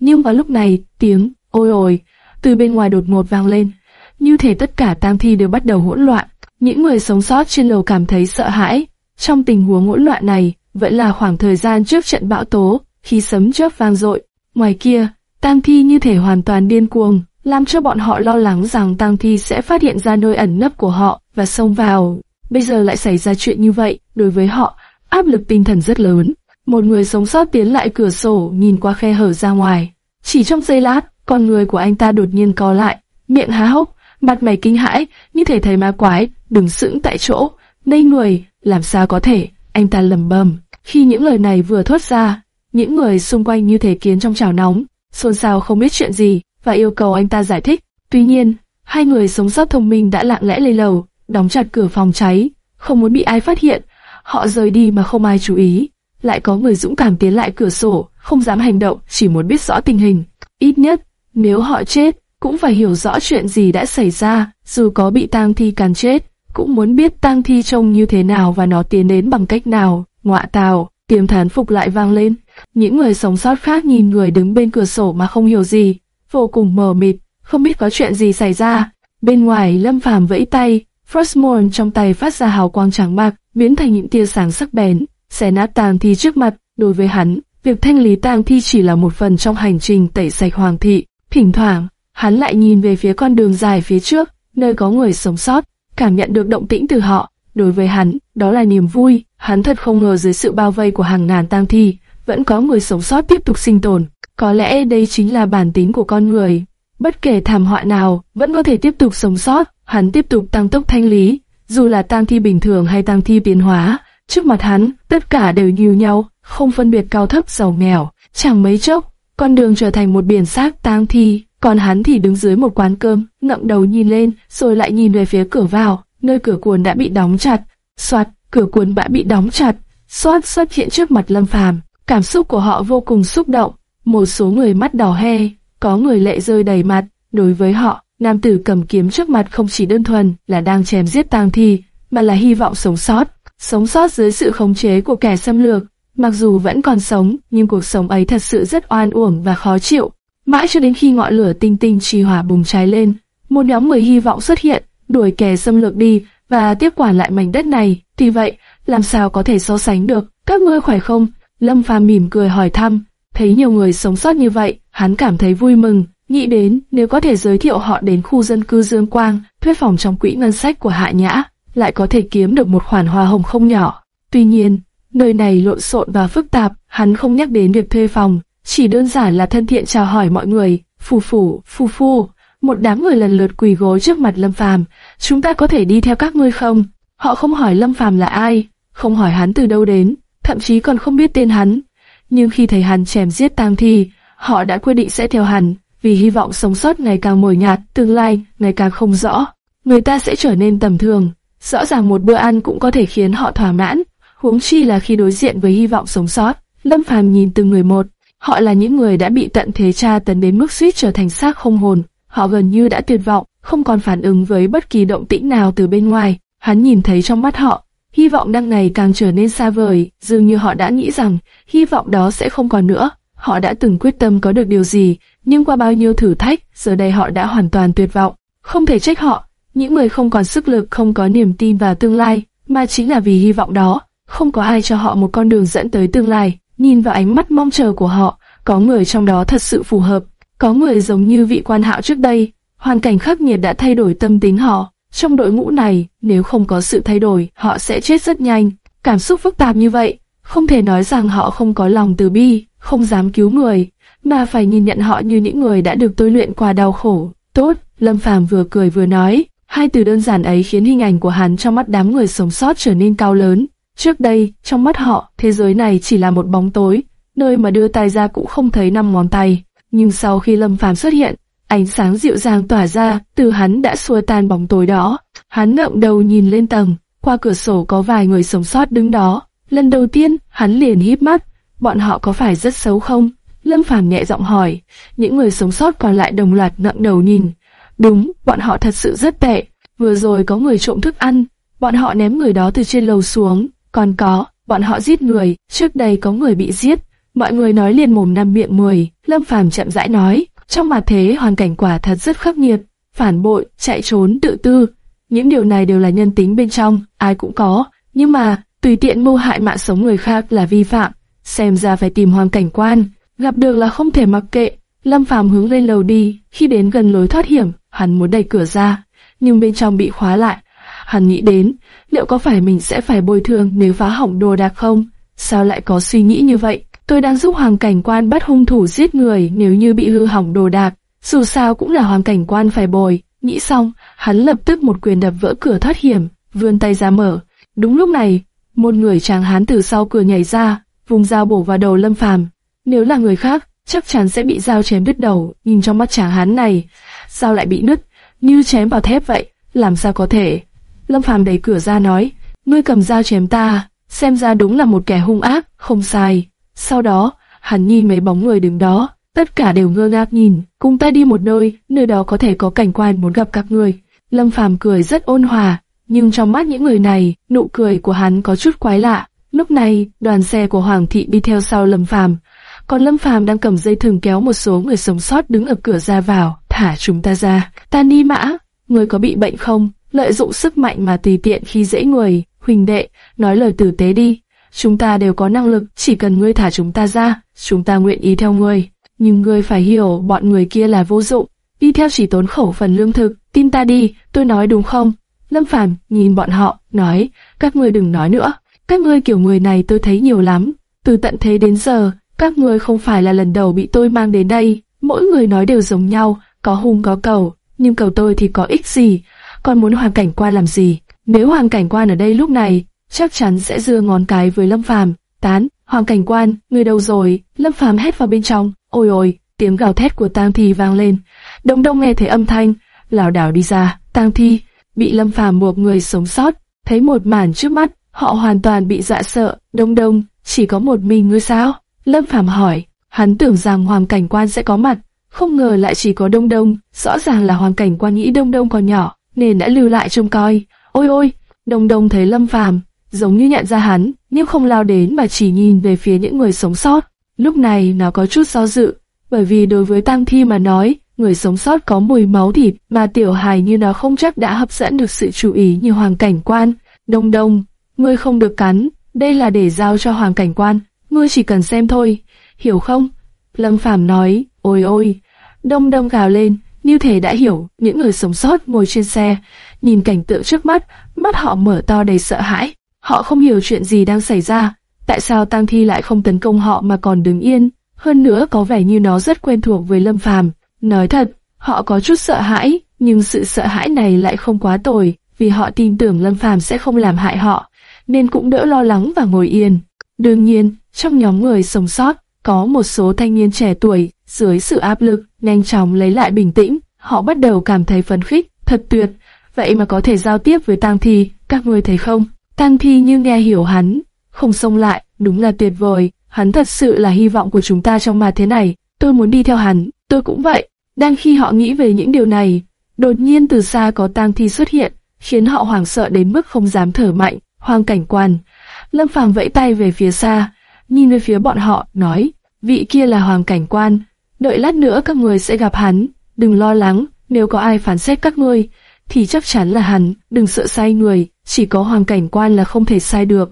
Nhưng vào lúc này, tiếng ôi ôi từ bên ngoài đột ngột vang lên, như thể tất cả tang thi đều bắt đầu hỗn loạn. Những người sống sót trên lầu cảm thấy sợ hãi. Trong tình huống hỗn loạn này, vẫn là khoảng thời gian trước trận bão tố, khi sấm chớp vang dội. Ngoài kia, tang thi như thể hoàn toàn điên cuồng, làm cho bọn họ lo lắng rằng tang thi sẽ phát hiện ra nơi ẩn nấp của họ và xông vào. Bây giờ lại xảy ra chuyện như vậy, đối với họ, áp lực tinh thần rất lớn. Một người sống sót tiến lại cửa sổ nhìn qua khe hở ra ngoài. Chỉ trong giây lát, con người của anh ta đột nhiên co lại, miệng há hốc, mặt mày kinh hãi, như thể thấy ma quái, đứng sững tại chỗ. Đây người, làm sao có thể, anh ta lầm bầm. Khi những lời này vừa thốt ra, những người xung quanh như thể kiến trong chảo nóng, xôn xao không biết chuyện gì, và yêu cầu anh ta giải thích. Tuy nhiên, hai người sống sót thông minh đã lặng lẽ lên lầu, đóng chặt cửa phòng cháy, không muốn bị ai phát hiện. Họ rời đi mà không ai chú ý. Lại có người dũng cảm tiến lại cửa sổ, không dám hành động, chỉ muốn biết rõ tình hình. Ít nhất, nếu họ chết, cũng phải hiểu rõ chuyện gì đã xảy ra, dù có bị tang thi càn chết, cũng muốn biết tang thi trông như thế nào và nó tiến đến bằng cách nào. Ngọa tào, tiếng thán phục lại vang lên. Những người sống sót khác nhìn người đứng bên cửa sổ mà không hiểu gì, vô cùng mờ mịt, không biết có chuyện gì xảy ra. Bên ngoài Lâm Phàm vẫy tay, Frostmourne trong tay phát ra hào quang trắng bạc, biến thành những tia sáng sắc bén, xé nát tang thi trước mặt. Đối với hắn, việc thanh lý tang thi chỉ là một phần trong hành trình tẩy sạch hoàng thị. Thỉnh thoảng, hắn lại nhìn về phía con đường dài phía trước, nơi có người sống sót, cảm nhận được động tĩnh từ họ. Đối với hắn, đó là niềm vui. Hắn thật không ngờ dưới sự bao vây của hàng ngàn tang thi, vẫn có người sống sót tiếp tục sinh tồn. Có lẽ đây chính là bản tính của con người. Bất kể thảm họa nào, vẫn có thể tiếp tục sống sót. Hắn tiếp tục tăng tốc thanh lý, dù là tang thi bình thường hay tang thi biến hóa. Trước mặt hắn, tất cả đều nhìu nhau, không phân biệt cao thấp giàu nghèo. Chẳng mấy chốc, con đường trở thành một biển xác tang thi, còn hắn thì đứng dưới một quán cơm, ngậm đầu nhìn lên, rồi lại nhìn về phía cửa vào, nơi cửa cuốn đã bị đóng chặt. Soạt, cửa cuốn đã bị đóng chặt, xoát xuất hiện trước mặt Lâm Phàm. Cảm xúc của họ vô cùng xúc động, một số người mắt đỏ he, có người lệ rơi đầy mặt. Đối với họ, nam tử cầm kiếm trước mặt không chỉ đơn thuần là đang chém giết tang thi, mà là hy vọng sống sót, sống sót dưới sự khống chế của kẻ xâm lược. Mặc dù vẫn còn sống, nhưng cuộc sống ấy thật sự rất oan uổng và khó chịu. Mãi cho đến khi ngọn lửa tinh tinh trì hỏa bùng cháy lên, một nhóm người hy vọng xuất hiện, đuổi kẻ xâm lược đi và tiếp quản lại mảnh đất này. Tuy vậy, làm sao có thể so sánh được? Các ngươi khỏe không? Lâm Phàm mỉm cười hỏi thăm. Thấy nhiều người sống sót như vậy, hắn cảm thấy vui mừng, nghĩ đến nếu có thể giới thiệu họ đến khu dân cư Dương Quang, thuê phòng trong quỹ ngân sách của Hạ Nhã, lại có thể kiếm được một khoản hoa hồng không nhỏ. Tuy nhiên, nơi này lộn xộn và phức tạp, hắn không nhắc đến việc thuê phòng, chỉ đơn giản là thân thiện chào hỏi mọi người, phù phù, phù phù. Một đám người lần lượt quỳ gối trước mặt Lâm Phàm, chúng ta có thể đi theo các ngươi không? Họ không hỏi Lâm Phàm là ai, không hỏi hắn từ đâu đến, thậm chí còn không biết tên hắn. Nhưng khi thấy hắn chém giết tang thi, họ đã quyết định sẽ theo hắn, vì hy vọng sống sót ngày càng mồi nhạt, tương lai ngày càng không rõ. Người ta sẽ trở nên tầm thường, rõ ràng một bữa ăn cũng có thể khiến họ thỏa mãn, huống chi là khi đối diện với hy vọng sống sót. Lâm Phàm nhìn từng người một, họ là những người đã bị tận thế tra tấn đến mức suýt trở thành xác không hồn, họ gần như đã tuyệt vọng, không còn phản ứng với bất kỳ động tĩnh nào từ bên ngoài. Hắn nhìn thấy trong mắt họ, hy vọng đang ngày càng trở nên xa vời, dường như họ đã nghĩ rằng hy vọng đó sẽ không còn nữa. Họ đã từng quyết tâm có được điều gì, nhưng qua bao nhiêu thử thách, giờ đây họ đã hoàn toàn tuyệt vọng. Không thể trách họ, những người không còn sức lực, không có niềm tin vào tương lai, mà chính là vì hy vọng đó, không có ai cho họ một con đường dẫn tới tương lai. Nhìn vào ánh mắt mong chờ của họ, có người trong đó thật sự phù hợp, có người giống như vị quan hạo trước đây, hoàn cảnh khắc nghiệt đã thay đổi tâm tính họ. Trong đội ngũ này, nếu không có sự thay đổi, họ sẽ chết rất nhanh. Cảm xúc phức tạp như vậy, không thể nói rằng họ không có lòng từ bi, không dám cứu người, mà phải nhìn nhận họ như những người đã được tôi luyện qua đau khổ. Tốt, Lâm Phàm vừa cười vừa nói, hai từ đơn giản ấy khiến hình ảnh của hắn trong mắt đám người sống sót trở nên cao lớn. Trước đây, trong mắt họ, thế giới này chỉ là một bóng tối, nơi mà đưa tay ra cũng không thấy năm ngón tay. Nhưng sau khi Lâm Phàm xuất hiện, ánh sáng dịu dàng tỏa ra, từ hắn đã xua tan bóng tối đó. Hắn ngậm đầu nhìn lên tầng, qua cửa sổ có vài người sống sót đứng đó. Lần đầu tiên, hắn liền híp mắt, bọn họ có phải rất xấu không? Lâm Phàm nhẹ giọng hỏi, những người sống sót còn lại đồng loạt ngậm đầu nhìn. Đúng, bọn họ thật sự rất tệ. Vừa rồi có người trộm thức ăn, bọn họ ném người đó từ trên lầu xuống. Còn có, bọn họ giết người, trước đây có người bị giết. Mọi người nói liền mồm năm miệng mười, Lâm Phàm chậm rãi nói, trong mặt thế hoàn cảnh quả thật rất khắc nghiệt, phản bội, chạy trốn, tự tư. Những điều này đều là nhân tính bên trong, ai cũng có, nhưng mà, tùy tiện mưu hại mạng sống người khác là vi phạm, xem ra phải tìm hoàn cảnh quan, gặp được là không thể mặc kệ. Lâm Phàm hướng lên lầu đi, khi đến gần lối thoát hiểm, hắn muốn đẩy cửa ra, nhưng bên trong bị khóa lại. Hắn nghĩ đến, liệu có phải mình sẽ phải bồi thường nếu phá hỏng đồ đạc không? Sao lại có suy nghĩ như vậy? Tôi đang giúp hoàng cảnh quan bắt hung thủ giết người nếu như bị hư hỏng đồ đạc. Dù sao cũng là hoàng cảnh quan phải bồi. Nghĩ xong, hắn lập tức một quyền đập vỡ cửa thoát hiểm, vươn tay ra mở. Đúng lúc này, một người chàng hán từ sau cửa nhảy ra, vùng dao bổ vào đầu Lâm Phàm. Nếu là người khác, chắc chắn sẽ bị dao chém đứt đầu. Nhìn trong mắt chàng hán này, sao lại bị nứt, như chém vào thép vậy? Làm sao có thể? Lâm Phàm đẩy cửa ra nói, ngươi cầm dao chém ta, xem ra đúng là một kẻ hung ác, không sai. Sau đó, hắn nhìn mấy bóng người đứng đó, tất cả đều ngơ ngác nhìn, cùng ta đi một nơi, nơi đó có thể có cảnh quan muốn gặp các người. Lâm Phàm cười rất ôn hòa, nhưng trong mắt những người này, nụ cười của hắn có chút quái lạ. Lúc này, đoàn xe của Hoàng thị đi theo sau Lâm Phàm, còn Lâm Phàm đang cầm dây thừng kéo một số người sống sót đứng ở cửa ra vào, thả chúng ta ra. Ta ni mã, người có bị bệnh không? Lợi dụng sức mạnh mà tùy tiện khi dễ người, huỳnh đệ, nói lời tử tế đi. Chúng ta đều có năng lực, chỉ cần ngươi thả chúng ta ra, chúng ta nguyện ý theo ngươi. Nhưng ngươi phải hiểu bọn người kia là vô dụng, đi theo chỉ tốn khẩu phần lương thực, tin ta đi, tôi nói đúng không? Lâm Phàm nhìn bọn họ, nói, các ngươi đừng nói nữa, các ngươi kiểu người này tôi thấy nhiều lắm, từ tận thế đến giờ, các người không phải là lần đầu bị tôi mang đến đây, mỗi người nói đều giống nhau, có hung có cầu, nhưng cầu tôi thì có ích gì, còn muốn hoàn cảnh quan làm gì? Nếu hoàn cảnh quan ở đây lúc này, chắc chắn sẽ dưa ngón cái với Lâm Phàm. Tán, Hoàng cảnh quan, người đâu rồi? Lâm Phàm hét vào bên trong. Ôi ôi, tiếng gào thét của Tang Thi vang lên. Đông Đông nghe thấy âm thanh, lảo đảo đi ra. Tang Thi bị Lâm Phàm buộc người sống sót, thấy một màn trước mắt, họ hoàn toàn bị dọa sợ. Đông Đông, chỉ có một mình ngươi sao? Lâm Phàm hỏi. Hắn tưởng rằng Hoàng cảnh quan sẽ có mặt, không ngờ lại chỉ có Đông Đông. Rõ ràng là Hoàng cảnh quan nghĩ Đông Đông còn nhỏ, nên đã lưu lại trông coi. Ôi ôi, Đông Đông thấy Lâm Phàm giống như nhận ra hắn, nhưng không lao đến mà chỉ nhìn về phía những người sống sót. Lúc này nó có chút do dự, bởi vì đối với Tăng Thi mà nói, người sống sót có mùi máu thịt mà tiểu hài như nó không chắc đã hấp dẫn được sự chú ý như hoàng cảnh quan. Đông đông, ngươi không được cắn, đây là để giao cho hoàng cảnh quan, ngươi chỉ cần xem thôi, hiểu không? Lâm Phàm nói, ôi ôi, đông đông gào lên, như thể đã hiểu, những người sống sót ngồi trên xe, nhìn cảnh tượng trước mắt, mắt họ mở to đầy sợ hãi. Họ không hiểu chuyện gì đang xảy ra, tại sao Tăng Thi lại không tấn công họ mà còn đứng yên, hơn nữa có vẻ như nó rất quen thuộc với Lâm Phàm. Nói thật, họ có chút sợ hãi, nhưng sự sợ hãi này lại không quá tồi, vì họ tin tưởng Lâm Phàm sẽ không làm hại họ, nên cũng đỡ lo lắng và ngồi yên. Đương nhiên, trong nhóm người sống sót, có một số thanh niên trẻ tuổi, dưới sự áp lực, nhanh chóng lấy lại bình tĩnh, họ bắt đầu cảm thấy phấn khích, thật tuyệt, vậy mà có thể giao tiếp với Tang Thi, các người thấy không? Tang Thi như nghe hiểu hắn, không xông lại, đúng là tuyệt vời, hắn thật sự là hy vọng của chúng ta trong mà thế này, tôi muốn đi theo hắn, tôi cũng vậy. Đang khi họ nghĩ về những điều này, đột nhiên từ xa có Tang Thi xuất hiện, khiến họ hoảng sợ đến mức không dám thở mạnh. Hoàng cảnh quan. Lâm Phàm vẫy tay về phía xa, nhìn về phía bọn họ, nói, vị kia là Hoàng cảnh quan, đợi lát nữa các người sẽ gặp hắn, đừng lo lắng, nếu có ai phản xét các ngươi, thì chắc chắn là hắn, đừng sợ sai người, chỉ có Hoàng cảnh quan là không thể sai được.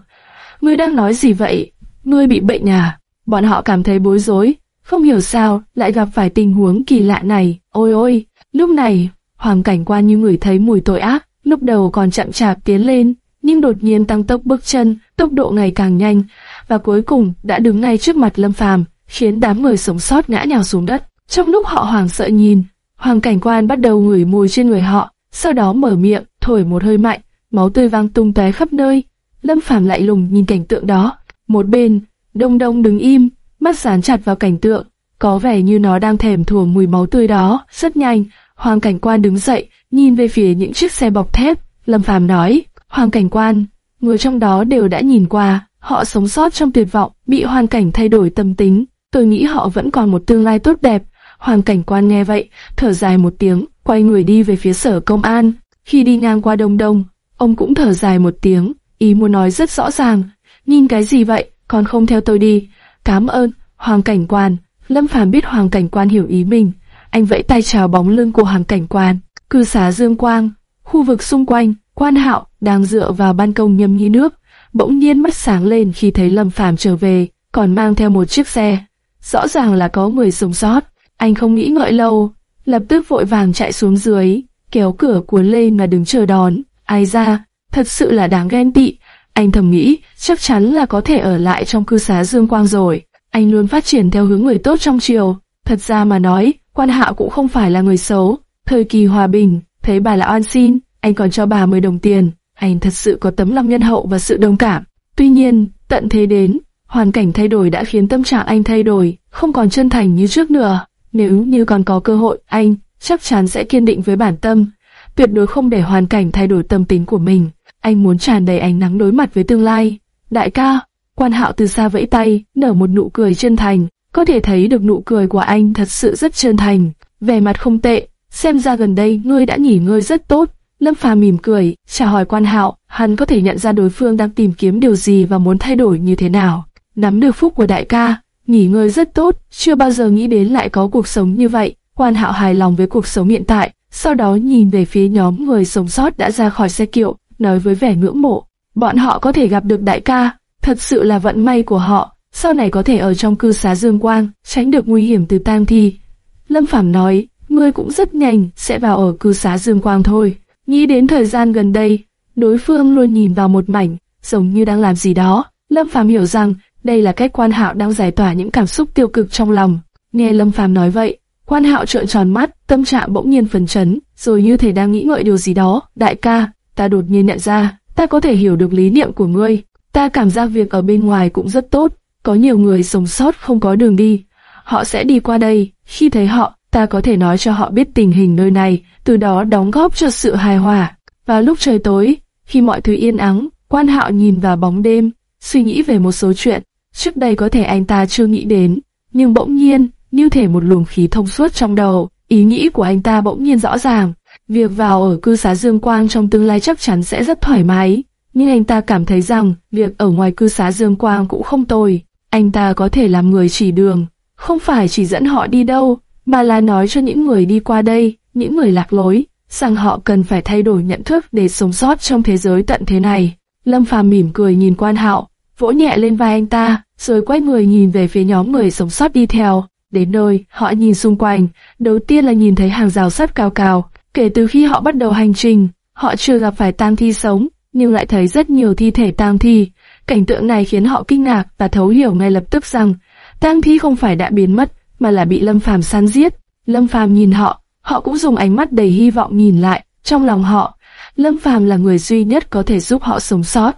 Ngươi đang nói gì vậy? Ngươi bị bệnh à? Bọn họ cảm thấy bối rối, không hiểu sao lại gặp phải tình huống kỳ lạ này. Ôi ôi, lúc này, Hoàng cảnh quan như người thấy mùi tội ác, lúc đầu còn chậm chạp tiến lên, nhưng đột nhiên tăng tốc bước chân, tốc độ ngày càng nhanh, và cuối cùng đã đứng ngay trước mặt Lâm Phàm, khiến đám người sống sót ngã nhào xuống đất. Trong lúc họ hoảng sợ nhìn, Hoàng cảnh quan bắt đầu ngửi mùi trên người họ, sau đó mở miệng, thổi một hơi mạnh, máu tươi văng tung tóe khắp nơi. Lâm Phàm lại lùng nhìn cảnh tượng đó. Một bên, Đông Đông đứng im, mắt dán chặt vào cảnh tượng, có vẻ như nó đang thèm thuồng mùi máu tươi đó. Rất nhanh, Hoàng cảnh quan đứng dậy, nhìn về phía những chiếc xe bọc thép. Lâm Phàm nói, Hoàng cảnh quan, người trong đó đều đã nhìn qua, họ sống sót trong tuyệt vọng, bị hoàn cảnh thay đổi tâm tính. Tôi nghĩ họ vẫn còn một tương lai tốt đẹp. Hoàng cảnh quan nghe vậy, thở dài một tiếng, quay người đi về phía sở công an. Khi đi ngang qua Đông Đông, ông cũng thở dài một tiếng, ý muốn nói rất rõ ràng. Nhìn cái gì vậy, còn không theo tôi đi. Cảm ơn, Hoàng cảnh quan. Lâm Phàm biết Hoàng cảnh quan hiểu ý mình. Anh vẫy tay chào bóng lưng của Hoàng cảnh quan. Cư xá Dương Quang, khu vực xung quanh, quan hạo đang dựa vào ban công nhâm nhi nước. Bỗng nhiên mắt sáng lên khi thấy Lâm Phàm trở về, còn mang theo một chiếc xe. Rõ ràng là có người sống sót. Anh không nghĩ ngợi lâu, lập tức vội vàng chạy xuống dưới, kéo cửa cuốn lên mà đứng chờ đón. Ai ra, thật sự là đáng ghen tị. Anh thầm nghĩ, chắc chắn là có thể ở lại trong cư xá Dương Quang rồi. Anh luôn phát triển theo hướng người tốt trong triều. Thật ra mà nói, quan hạo cũng không phải là người xấu. Thời kỳ hòa bình, thấy bà là oan xin, anh còn cho bà 10 đồng tiền. Anh thật sự có tấm lòng nhân hậu và sự đồng cảm. Tuy nhiên, tận thế đến, hoàn cảnh thay đổi đã khiến tâm trạng anh thay đổi, không còn chân thành như trước nữa. Nếu như còn có cơ hội, anh chắc chắn sẽ kiên định với bản tâm, tuyệt đối không để hoàn cảnh thay đổi tâm tính của mình. Anh muốn tràn đầy ánh nắng đối mặt với tương lai. Đại ca, quan hạo từ xa vẫy tay, nở một nụ cười chân thành. Có thể thấy được nụ cười của anh thật sự rất chân thành, vẻ mặt không tệ. Xem ra gần đây ngươi đã nghỉ ngơi rất tốt. Lâm Phàm mỉm cười, chào hỏi quan hạo, hắn có thể nhận ra đối phương đang tìm kiếm điều gì và muốn thay đổi như thế nào. Nắm được phúc của đại ca, nghỉ ngơi rất tốt, chưa bao giờ nghĩ đến lại có cuộc sống như vậy. Quan hạo hài lòng với cuộc sống hiện tại, sau đó nhìn về phía nhóm người sống sót đã ra khỏi xe kiệu, nói với vẻ ngưỡng mộ. Bọn họ có thể gặp được đại ca, thật sự là vận may của họ, sau này có thể ở trong cư xá Dương Quang, tránh được nguy hiểm từ tang thi. Lâm Phàm nói, ngươi cũng rất nhanh sẽ vào ở cư xá Dương Quang thôi. Nghĩ đến thời gian gần đây, đối phương luôn nhìn vào một mảnh, giống như đang làm gì đó. Lâm Phàm hiểu rằng đây là cách quan hạo đang giải tỏa những cảm xúc tiêu cực trong lòng. Nghe Lâm Phàm nói vậy, quan hạo trợn tròn mắt, tâm trạng bỗng nhiên phấn chấn, rồi như thể đang nghĩ ngợi điều gì đó. Đại ca, ta đột nhiên nhận ra, ta có thể hiểu được lý niệm của ngươi. Ta cảm giác việc ở bên ngoài cũng rất tốt, có nhiều người sống sót không có đường đi. Họ sẽ đi qua đây, khi thấy họ, ta có thể nói cho họ biết tình hình nơi này, từ đó đóng góp cho sự hài hòa. Vào lúc trời tối, khi mọi thứ yên ắng, quan hạo nhìn vào bóng đêm, suy nghĩ về một số chuyện, trước đây có thể anh ta chưa nghĩ đến, nhưng bỗng nhiên, như thể một luồng khí thông suốt trong đầu, ý nghĩ của anh ta bỗng nhiên rõ ràng. Việc vào ở cư xá Dương Quang trong tương lai chắc chắn sẽ rất thoải mái, nhưng anh ta cảm thấy rằng việc ở ngoài cư xá Dương Quang cũng không tồi. Anh ta có thể làm người chỉ đường, không phải chỉ dẫn họ đi đâu, mà là nói cho những người đi qua đây, những người lạc lối, rằng họ cần phải thay đổi nhận thức để sống sót trong thế giới tận thế này. Lâm Phàm mỉm cười nhìn quan hạo, vỗ nhẹ lên vai anh ta, rồi quay người nhìn về phía nhóm người sống sót đi theo. Đến nơi, họ nhìn xung quanh, đầu tiên là nhìn thấy hàng rào sắt cao cao. Kể từ khi họ bắt đầu hành trình, họ chưa gặp phải tang thi sống, nhưng lại thấy rất nhiều thi thể tang thi. Cảnh tượng này khiến họ kinh ngạc và thấu hiểu ngay lập tức rằng tang thi không phải đã biến mất, mà là bị Lâm Phàm săn giết. Lâm Phàm nhìn họ, họ cũng dùng ánh mắt đầy hy vọng nhìn lại. Trong lòng họ, Lâm Phàm là người duy nhất có thể giúp họ sống sót.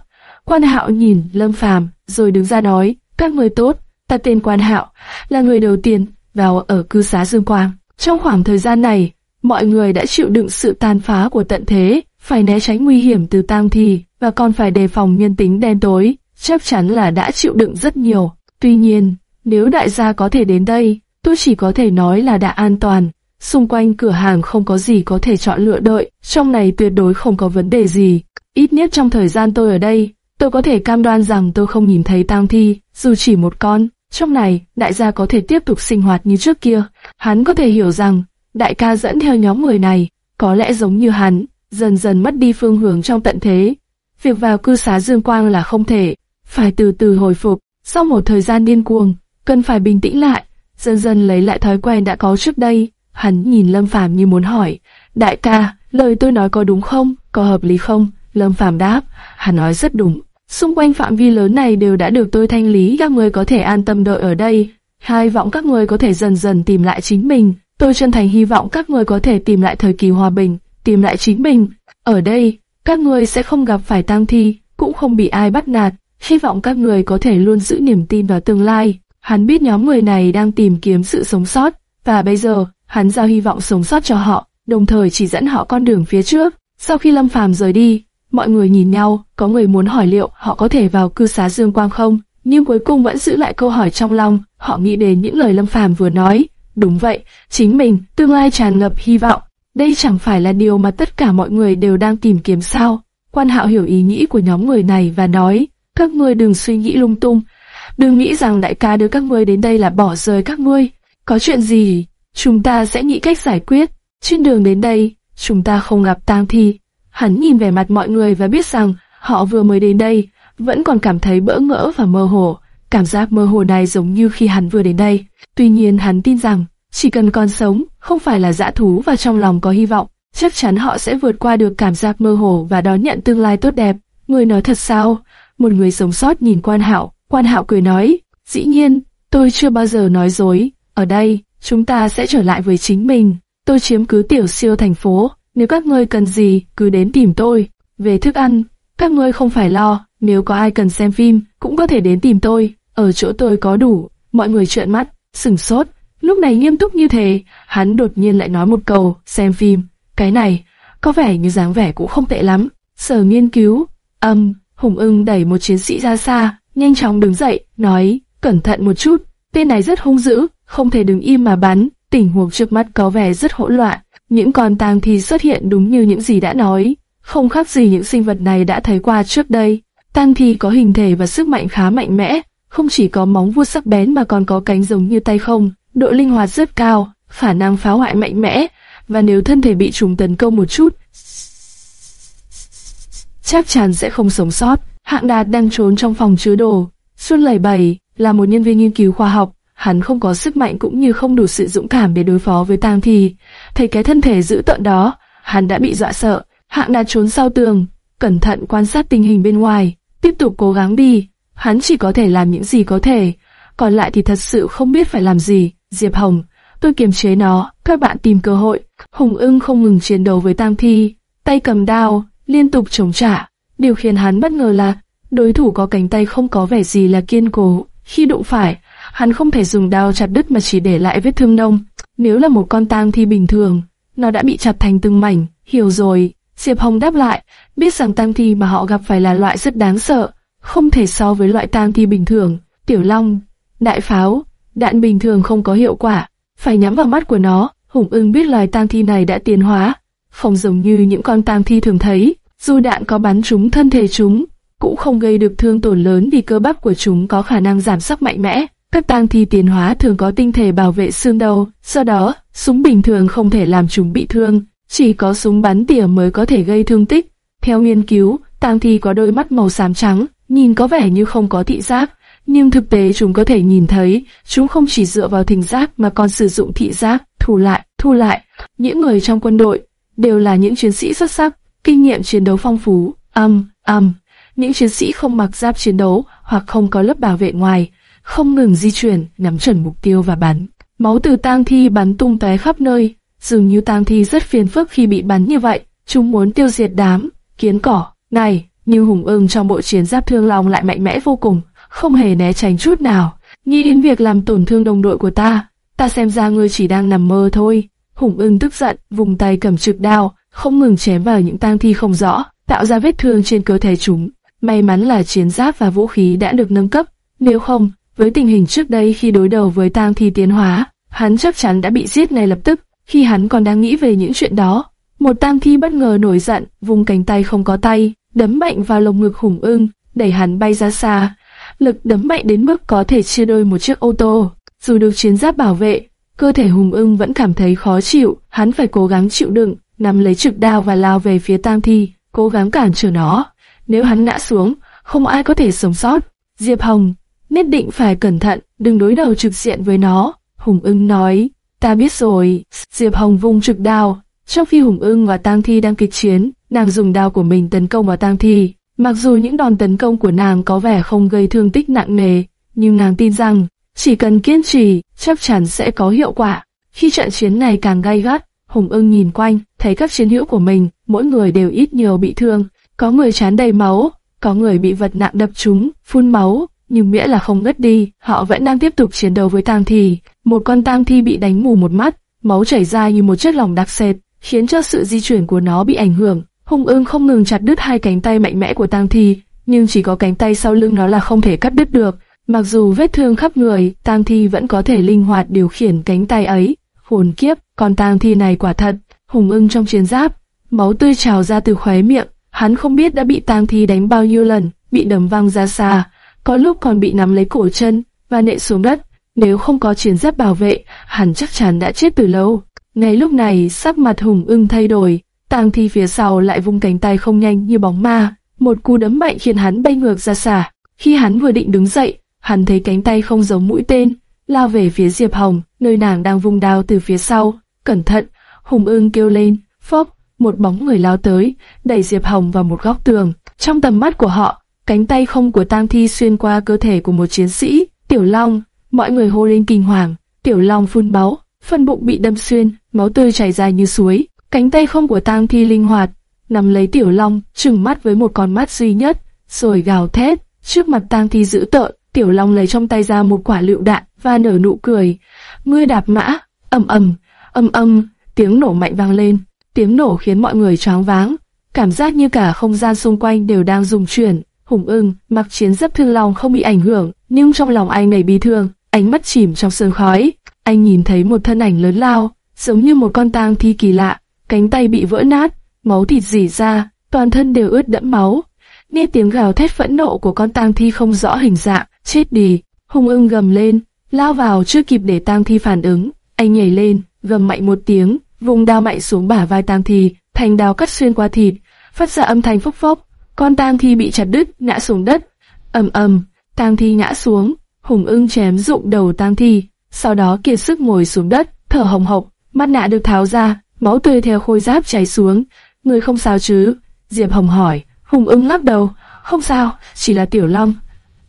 Quan Hạo nhìn Lâm Phàm, rồi đứng ra nói: "Các người tốt, ta tên Quan Hạo, là người đầu tiên vào ở cư xá Dương Quang. Trong khoảng thời gian này, mọi người đã chịu đựng sự tàn phá của tận thế, phải né tránh nguy hiểm từ tang thi và còn phải đề phòng nhân tính đen tối, chắc chắn là đã chịu đựng rất nhiều. Tuy nhiên, nếu đại gia có thể đến đây, tôi chỉ có thể nói là đã an toàn. Xung quanh cửa hàng không có gì có thể chọn lựa đợi, trong này tuyệt đối không có vấn đề gì. Ít nhất trong thời gian tôi ở đây, tôi có thể cam đoan rằng tôi không nhìn thấy tang thi, dù chỉ một con. Trong này, đại gia có thể tiếp tục sinh hoạt như trước kia. Hắn có thể hiểu rằng, đại ca dẫn theo nhóm người này, có lẽ giống như hắn, dần dần mất đi phương hướng trong tận thế. Việc vào cư xá Dương Quang là không thể, phải từ từ hồi phục. Sau một thời gian điên cuồng, cần phải bình tĩnh lại, dần dần lấy lại thói quen đã có trước đây. Hắn nhìn Lâm Phàm như muốn hỏi, đại ca, lời tôi nói có đúng không, có hợp lý không? Lâm Phàm đáp, hắn nói rất đúng. Xung quanh phạm vi lớn này đều đã được tôi thanh lý, các người có thể an tâm đợi ở đây. Hy vọng các người có thể dần dần tìm lại chính mình. Tôi chân thành hy vọng các người có thể tìm lại thời kỳ hòa bình, tìm lại chính mình. Ở đây, các người sẽ không gặp phải tang thi, cũng không bị ai bắt nạt. Hy vọng các người có thể luôn giữ niềm tin vào tương lai. Hắn biết nhóm người này đang tìm kiếm sự sống sót, và bây giờ, hắn giao hy vọng sống sót cho họ, đồng thời chỉ dẫn họ con đường phía trước. Sau khi Lâm Phàm rời đi, mọi người nhìn nhau, có người muốn hỏi liệu họ có thể vào cư xá Dương Quang không, nhưng cuối cùng vẫn giữ lại câu hỏi trong lòng, họ nghĩ đến những lời Lâm Phàm vừa nói. Đúng vậy, chính mình, tương lai tràn ngập hy vọng. Đây chẳng phải là điều mà tất cả mọi người đều đang tìm kiếm sao. Quan Hạo hiểu ý nghĩ của nhóm người này và nói, các ngươi đừng suy nghĩ lung tung, đừng nghĩ rằng đại ca đưa các ngươi đến đây là bỏ rơi các ngươi. Có chuyện gì, chúng ta sẽ nghĩ cách giải quyết. Trên đường đến đây, chúng ta không gặp tang thi. Hắn nhìn về mặt mọi người và biết rằng họ vừa mới đến đây, vẫn còn cảm thấy bỡ ngỡ và mơ hồ. Cảm giác mơ hồ này giống như khi hắn vừa đến đây. Tuy nhiên hắn tin rằng, chỉ cần còn sống, không phải là dã thú và trong lòng có hy vọng, chắc chắn họ sẽ vượt qua được cảm giác mơ hồ và đón nhận tương lai tốt đẹp. Người nói thật sao? Một người sống sót nhìn quan hảo quan hạo cười nói, dĩ nhiên, tôi chưa bao giờ nói dối. Ở đây, chúng ta sẽ trở lại với chính mình. Tôi chiếm cứ tiểu siêu thành phố, nếu các ngươi cần gì, cứ đến tìm tôi. Về thức ăn, các ngươi không phải lo, nếu có ai cần xem phim, cũng có thể đến tìm tôi. Ở chỗ tôi có đủ, mọi người trợn mắt, sừng sốt. Lúc này nghiêm túc như thế, hắn đột nhiên lại nói một câu, xem phim. Cái này, có vẻ như dáng vẻ cũng không tệ lắm. Sở nghiên cứu, âm, Hùng ưng đẩy một chiến sĩ ra xa, nhanh chóng đứng dậy, nói, cẩn thận một chút, tên này rất hung dữ, không thể đứng im mà bắn, tình huống trước mắt có vẻ rất hỗn loạn. Những con tang thi xuất hiện đúng như những gì đã nói, không khác gì những sinh vật này đã thấy qua trước đây. Tang thi có hình thể và sức mạnh khá mạnh mẽ, không chỉ có móng vuốt sắc bén mà còn có cánh giống như tay không, độ linh hoạt rất cao, khả năng phá hoại mạnh mẽ, và nếu thân thể bị chúng tấn công một chút, chắc chắn sẽ không sống sót. Hạng Đạt đang trốn trong phòng chứa đồ. Xuân Lẩy Bảy là một nhân viên nghiên cứu khoa học, hắn không có sức mạnh cũng như không đủ sự dũng cảm để đối phó với tang thi. Thấy cái thân thể dữ tợn đó, hắn đã bị dọa sợ. Hạng Đạt trốn sau tường, cẩn thận quan sát tình hình bên ngoài, tiếp tục cố gắng đi. Hắn chỉ có thể làm những gì có thể, còn lại thì thật sự không biết phải làm gì. Diệp Hồng, tôi kiềm chế nó, các bạn tìm cơ hội. Hùng ưng không ngừng chiến đấu với tang thi, tay cầm đao, liên tục chống trả. Điều khiến hắn bất ngờ là đối thủ có cánh tay không có vẻ gì là kiên cố. Khi đụng phải, hắn không thể dùng đao chặt đứt mà chỉ để lại vết thương nông. Nếu là một con tang thi bình thường, nó đã bị chặt thành từng mảnh. Hiểu rồi, Diệp Hồng đáp lại, biết rằng tang thi mà họ gặp phải là loại rất đáng sợ, không thể so với loại tang thi bình thường. Tiểu Long, đại pháo, đạn bình thường không có hiệu quả, phải nhắm vào mắt của nó. Hùng ưng biết loài tang thi này đã tiến hóa, không giống như những con tang thi thường thấy. Dù đạn có bắn trúng thân thể chúng, cũng không gây được thương tổn lớn vì cơ bắp của chúng có khả năng giảm sắc mạnh mẽ. Các tang thi tiến hóa thường có tinh thể bảo vệ xương đầu, do đó, súng bình thường không thể làm chúng bị thương, chỉ có súng bắn tỉa mới có thể gây thương tích. Theo nghiên cứu, tang thi có đôi mắt màu xám trắng, nhìn có vẻ như không có thị giác, nhưng thực tế chúng có thể nhìn thấy, chúng không chỉ dựa vào thính giác mà còn sử dụng thị giác, thu lại, thu lại. Những người trong quân đội đều là những chiến sĩ xuất sắc, kinh nghiệm chiến đấu phong phú, âm, âm. Những chiến sĩ không mặc giáp chiến đấu hoặc không có lớp bảo vệ ngoài, không ngừng di chuyển, nắm chuẩn mục tiêu và bắn. Máu từ tang thi bắn tung tóe khắp nơi, dường như tang thi rất phiền phức khi bị bắn như vậy. Chúng muốn tiêu diệt đám, kiến cỏ, này, như hùng ưng trong bộ chiến giáp thương long lại mạnh mẽ vô cùng, không hề né tránh chút nào. Nghĩ đến việc làm tổn thương đồng đội của ta, ta xem ra ngươi chỉ đang nằm mơ thôi. Hùng ưng tức giận, vùng tay cầm trực đao, không ngừng chém vào những tang thi không rõ, tạo ra vết thương trên cơ thể chúng. May mắn là chiến giáp và vũ khí đã được nâng cấp, nếu không, với tình hình trước đây khi đối đầu với tang thi tiến hóa, hắn chắc chắn đã bị giết ngay lập tức. Khi hắn còn đang nghĩ về những chuyện đó, một tang thi bất ngờ nổi giận, vùng cánh tay không có tay, đấm mạnh vào lồng ngực hùng ưng. đẩy hắn bay ra xa. Lực đấm mạnh đến mức có thể chia đôi một chiếc ô tô. Dù được chiến giáp bảo vệ, cơ thể hùng ưng vẫn cảm thấy khó chịu, hắn phải cố gắng chịu đựng, nắm lấy trực đao và lao về phía tang thi, cố gắng cản trở nó. Nếu hắn ngã xuống, không ai có thể sống sót. Diệp Hồng, nhất định phải cẩn thận, đừng đối đầu trực diện với nó. Hùng ưng nói, ta biết rồi. Diệp Hồng vung trực đao, trong khi Hùng ưng và tang thi đang kịch chiến, nàng dùng đao của mình tấn công vào tang thi. Mặc dù những đòn tấn công của nàng có vẻ không gây thương tích nặng nề, nhưng nàng tin rằng chỉ cần kiên trì, chắc chắn sẽ có hiệu quả. Khi trận chiến này càng gay gắt, Hùng ưng nhìn quanh, thấy các chiến hữu của mình, mỗi người đều ít nhiều bị thương. Có người chán đầy máu, có người bị vật nặng đập trúng, phun máu, nhưng miễn là không ngất đi, họ vẫn đang tiếp tục chiến đấu với tang thi. Một con tang thi bị đánh mù một mắt, máu chảy ra như một chiếc lồng đặc sệt, khiến cho sự di chuyển của nó bị ảnh hưởng. Hùng ưng không ngừng chặt đứt hai cánh tay mạnh mẽ của tang thi, nhưng chỉ có cánh tay sau lưng nó là không thể cắt đứt được. Mặc dù vết thương khắp người, tang thi vẫn có thể linh hoạt điều khiển cánh tay ấy. Hồn kiếp, con tang thi này quả thật, hùng ưng trong chiến giáp, máu tươi trào ra từ khóe miệng, hắn không biết đã bị tang thi đánh bao nhiêu lần, bị đấm văng ra xa, có lúc còn bị nắm lấy cổ chân và nện xuống đất. Nếu không có chiến giáp bảo vệ, hắn chắc chắn đã chết từ lâu. Ngay lúc này, sắc mặt hùng ưng thay đổi, tang thi phía sau lại vung cánh tay không nhanh như bóng ma, một cú đấm mạnh khiến hắn bay ngược ra xa. Khi hắn vừa định đứng dậy, hắn thấy cánh tay không giống mũi tên, lao về phía Diệp Hồng, nơi nàng đang vung đao từ phía sau. Cẩn thận, Hùng ưng kêu lên, phốc, một bóng người lao tới, đẩy Diệp Hồng vào một góc tường. Trong tầm mắt của họ, cánh tay không của tang thi xuyên qua cơ thể của một chiến sĩ, Tiểu Long, mọi người hô lên kinh hoàng, Tiểu Long phun máu, phân bụng bị đâm xuyên, máu tươi chảy ra như suối, cánh tay không của tang thi linh hoạt, nắm lấy Tiểu Long, trừng mắt với một con mắt duy nhất, rồi gào thét, trước mặt tang thi dữ tợn, Tiểu Long lấy trong tay ra một quả lựu đạn và nở nụ cười. Ngươi đạp mã, ầm ầm, ầm ầm, tiếng nổ mạnh vang lên, tiếng nổ khiến mọi người choáng váng, cảm giác như cả không gian xung quanh đều đang rung chuyển. Hùng ưng, mặc chiến giáp thương lòng không bị ảnh hưởng, nhưng trong lòng anh này bi thương, ánh mắt chìm trong sương khói. Anh nhìn thấy một thân ảnh lớn lao, giống như một con tang thi kỳ lạ, cánh tay bị vỡ nát, máu thịt rỉ ra, toàn thân đều ướt đẫm máu. Nghe tiếng gào thét phẫn nộ của con tang thi không rõ hình dạng, chết đi. Hùng ưng gầm lên, lao vào chưa kịp để tang thi phản ứng, anh nhảy lên, gầm mạnh một tiếng, vùng đao mạnh xuống bả vai tang thi, thành đao cắt xuyên qua thịt, phát ra âm thanh phốc phốc, con tang thi bị chặt đứt, ngã xuống đất. ầm ầm, tang thi ngã xuống, hùng ưng chém rụng đầu tang thi, sau đó kiệt sức ngồi xuống đất, thở hồng hộc, mắt nạ được tháo ra, máu tươi theo khôi giáp chảy xuống. Người không sao chứ? Diệp Hồng hỏi. Hùng ưng lắc đầu, không sao, chỉ là tiểu long.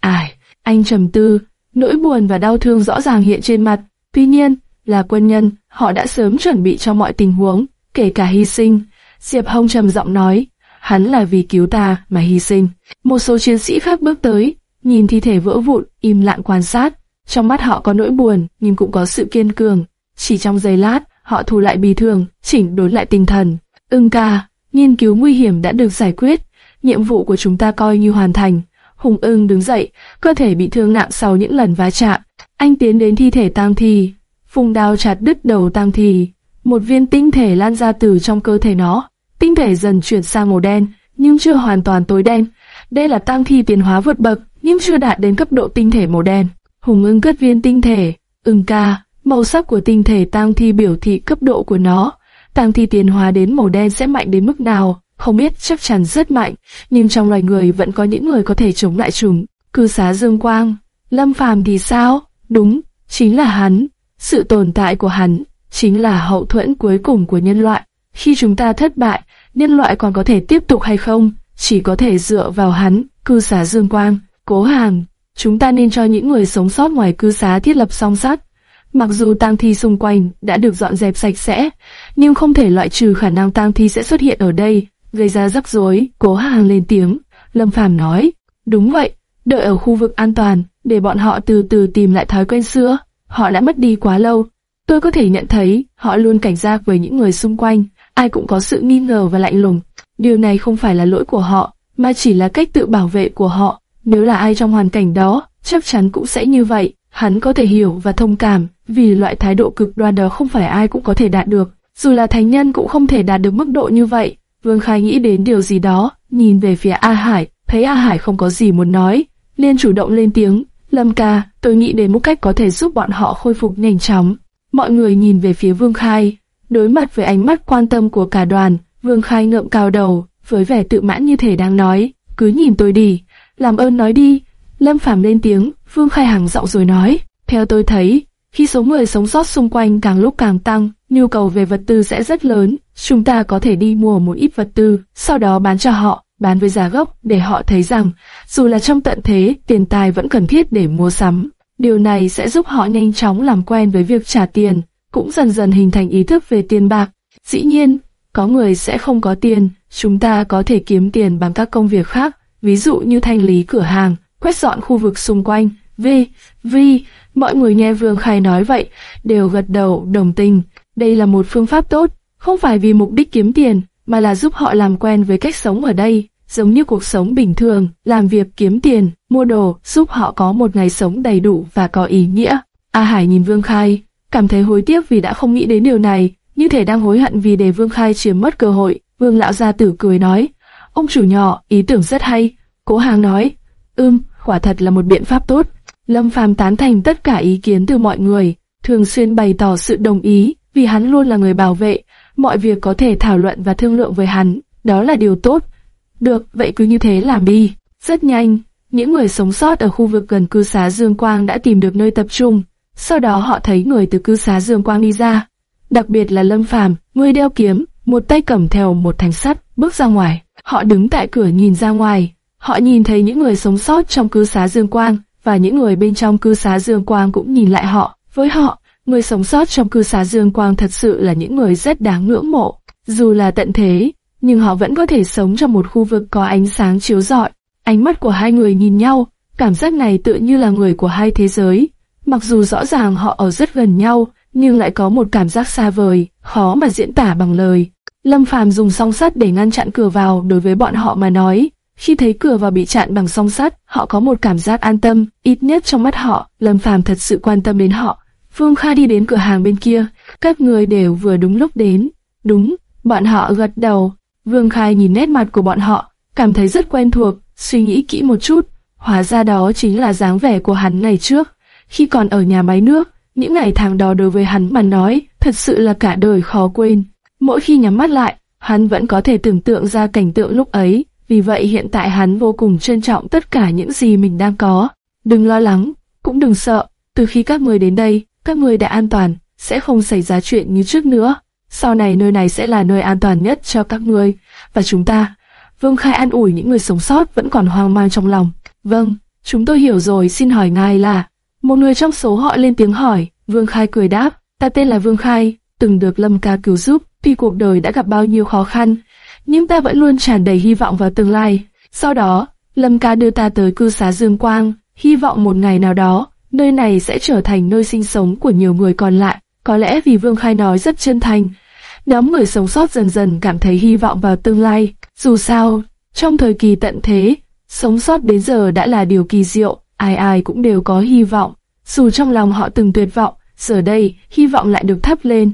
Ai? Anh trầm tư, nỗi buồn và đau thương rõ ràng hiện trên mặt. Tuy nhiên, là quân nhân, họ đã sớm chuẩn bị cho mọi tình huống, kể cả hy sinh. Diệp Hồng trầm giọng nói, hắn là vì cứu ta mà hy sinh. Một số chiến sĩ khác bước tới, nhìn thi thể vỡ vụn, im lặng quan sát. Trong mắt họ có nỗi buồn, nhưng cũng có sự kiên cường. Chỉ trong giây lát, họ thu lại bì thường, chỉnh đốn lại tinh thần. Ưng ca, nghiên cứu nguy hiểm đã được giải quyết, nhiệm vụ của chúng ta coi như hoàn thành. Hùng ưng đứng dậy, cơ thể bị thương nặng sau những lần va chạm. Anh tiến đến thi thể tang thi, phùng đao chặt đứt đầu tang thi. Một viên tinh thể lan ra từ trong cơ thể nó. Tinh thể dần chuyển sang màu đen, nhưng chưa hoàn toàn tối đen. Đây là tang thi tiến hóa vượt bậc, nhưng chưa đạt đến cấp độ tinh thể màu đen. Hùng ưng cất viên tinh thể. Ưng ca, màu sắc của tinh thể tang thi biểu thị cấp độ của nó. Tang thi tiến hóa đến màu đen sẽ mạnh đến mức nào? Không biết chắc chắn rất mạnh, nhưng trong loài người vẫn có những người có thể chống lại chúng. Cư xá Dương Quang, Lâm Phàm thì sao? Đúng, chính là hắn. Sự tồn tại của hắn chính là hậu thuẫn cuối cùng của nhân loại. Khi chúng ta thất bại, nhân loại còn có thể tiếp tục hay không? Chỉ có thể dựa vào hắn, cư xá Dương Quang, cố hàng. Chúng ta nên cho những người sống sót ngoài cư xá thiết lập song sắt. Mặc dù tang thi xung quanh đã được dọn dẹp sạch sẽ, nhưng không thể loại trừ khả năng tang thi sẽ xuất hiện ở đây gây ra rắc rối, cố hàng lên tiếng. Lâm Phàm nói, đúng vậy, đợi ở khu vực an toàn, để bọn họ từ từ tìm lại thói quen xưa. Họ đã mất đi quá lâu. Tôi có thể nhận thấy, họ luôn cảnh giác với những người xung quanh, ai cũng có sự nghi ngờ và lạnh lùng. Điều này không phải là lỗi của họ, mà chỉ là cách tự bảo vệ của họ. Nếu là ai trong hoàn cảnh đó, chắc chắn cũng sẽ như vậy. Hắn có thể hiểu và thông cảm, vì loại thái độ cực đoan đó không phải ai cũng có thể đạt được. Dù là thánh nhân cũng không thể đạt được mức độ như vậy. Vương Khai nghĩ đến điều gì đó, nhìn về phía A Hải, thấy A Hải không có gì muốn nói, liền chủ động lên tiếng, Lâm ca, tôi nghĩ đến một cách có thể giúp bọn họ khôi phục nhanh chóng. Mọi người nhìn về phía Vương Khai, đối mặt với ánh mắt quan tâm của cả đoàn, Vương Khai ngượng cao đầu, với vẻ tự mãn như thể đang nói, cứ nhìn tôi đi, làm ơn nói đi. Lâm Phàm lên tiếng, Vương Khai hàng giọng rồi nói, theo tôi thấy, khi số người sống sót xung quanh càng lúc càng tăng, nhu cầu về vật tư sẽ rất lớn, chúng ta có thể đi mua một ít vật tư, sau đó bán cho họ, bán với giá gốc để họ thấy rằng, dù là trong tận thế, tiền tài vẫn cần thiết để mua sắm. Điều này sẽ giúp họ nhanh chóng làm quen với việc trả tiền, cũng dần dần hình thành ý thức về tiền bạc. Dĩ nhiên, có người sẽ không có tiền, chúng ta có thể kiếm tiền bằng các công việc khác, ví dụ như thanh lý cửa hàng, quét dọn khu vực xung quanh. Vi, Vi, mọi người nghe Vương Khai nói vậy, đều gật đầu, đồng tình. Đây là một phương pháp tốt, không phải vì mục đích kiếm tiền, mà là giúp họ làm quen với cách sống ở đây, giống như cuộc sống bình thường, làm việc kiếm tiền, mua đồ, giúp họ có một ngày sống đầy đủ và có ý nghĩa. A Hải nhìn Vương Khai, cảm thấy hối tiếc vì đã không nghĩ đến điều này, như thể đang hối hận vì để Vương Khai chiếm mất cơ hội. Vương lão gia tử cười nói, ông chủ nhỏ, ý tưởng rất hay. Cố Hàng nói, ưm, quả thật là một biện pháp tốt. Lâm Phàm tán thành tất cả ý kiến từ mọi người, thường xuyên bày tỏ sự đồng ý, vì hắn luôn là người bảo vệ, mọi việc có thể thảo luận và thương lượng với hắn, đó là điều tốt. Được, vậy cứ như thế làm đi. Rất nhanh, những người sống sót ở khu vực gần cư xá Dương Quang đã tìm được nơi tập trung. Sau đó họ thấy người từ cư xá Dương Quang đi ra. Đặc biệt là Lâm Phàm, người đeo kiếm, một tay cầm theo một thanh sắt, bước ra ngoài. Họ đứng tại cửa nhìn ra ngoài. Họ nhìn thấy những người sống sót trong cư xá Dương Quang, và những người bên trong cư xá Dương Quang cũng nhìn lại họ. Với họ, người sống sót trong cư xá Dương Quang thật sự là những người rất đáng ngưỡng mộ. Dù là tận thế, nhưng họ vẫn có thể sống trong một khu vực có ánh sáng chiếu rọi. Ánh mắt của hai người nhìn nhau, cảm giác này tựa như là người của hai thế giới. Mặc dù rõ ràng họ ở rất gần nhau, nhưng lại có một cảm giác xa vời, khó mà diễn tả bằng lời. Lâm Phàm dùng song sắt để ngăn chặn cửa vào đối với bọn họ mà nói. Khi thấy cửa vào bị chặn bằng song sắt, họ có một cảm giác an tâm, ít nhất trong mắt họ, Lâm Phàm thật sự quan tâm đến họ. Phương Kha đi đến cửa hàng bên kia, các người đều vừa đúng lúc đến. Đúng, bọn họ gật đầu. Vương Khai nhìn nét mặt của bọn họ, cảm thấy rất quen thuộc, suy nghĩ kỹ một chút, hóa ra đó chính là dáng vẻ của hắn ngày trước, khi còn ở nhà máy nước. Những ngày tháng đó đối với hắn mà nói, thật sự là cả đời khó quên. Mỗi khi nhắm mắt lại, hắn vẫn có thể tưởng tượng ra cảnh tượng lúc ấy, vì vậy hiện tại hắn vô cùng trân trọng tất cả những gì mình đang có. Đừng lo lắng, cũng đừng sợ, từ khi các người đến đây, các người đã an toàn, sẽ không xảy ra chuyện như trước nữa. Sau này nơi này sẽ là nơi an toàn nhất cho các người, và chúng ta. Vương Khai an ủi những người sống sót vẫn còn hoang mang trong lòng. Vâng, chúng tôi hiểu rồi, xin hỏi ngài là... Một người trong số họ lên tiếng hỏi, Vương Khai cười đáp, ta tên là Vương Khai, từng được Lâm ca cứu giúp, tuy cuộc đời đã gặp bao nhiêu khó khăn, nhưng ta vẫn luôn tràn đầy hy vọng vào tương lai. Sau đó, Lâm ca đưa ta tới cư xá Dương Quang, hy vọng một ngày nào đó, nơi này sẽ trở thành nơi sinh sống của nhiều người còn lại. Có lẽ vì Vương Khai nói rất chân thành, nhóm người sống sót dần dần cảm thấy hy vọng vào tương lai. Dù sao, trong thời kỳ tận thế, sống sót đến giờ đã là điều kỳ diệu, ai ai cũng đều có hy vọng. Dù trong lòng họ từng tuyệt vọng, giờ đây, hy vọng lại được thắp lên.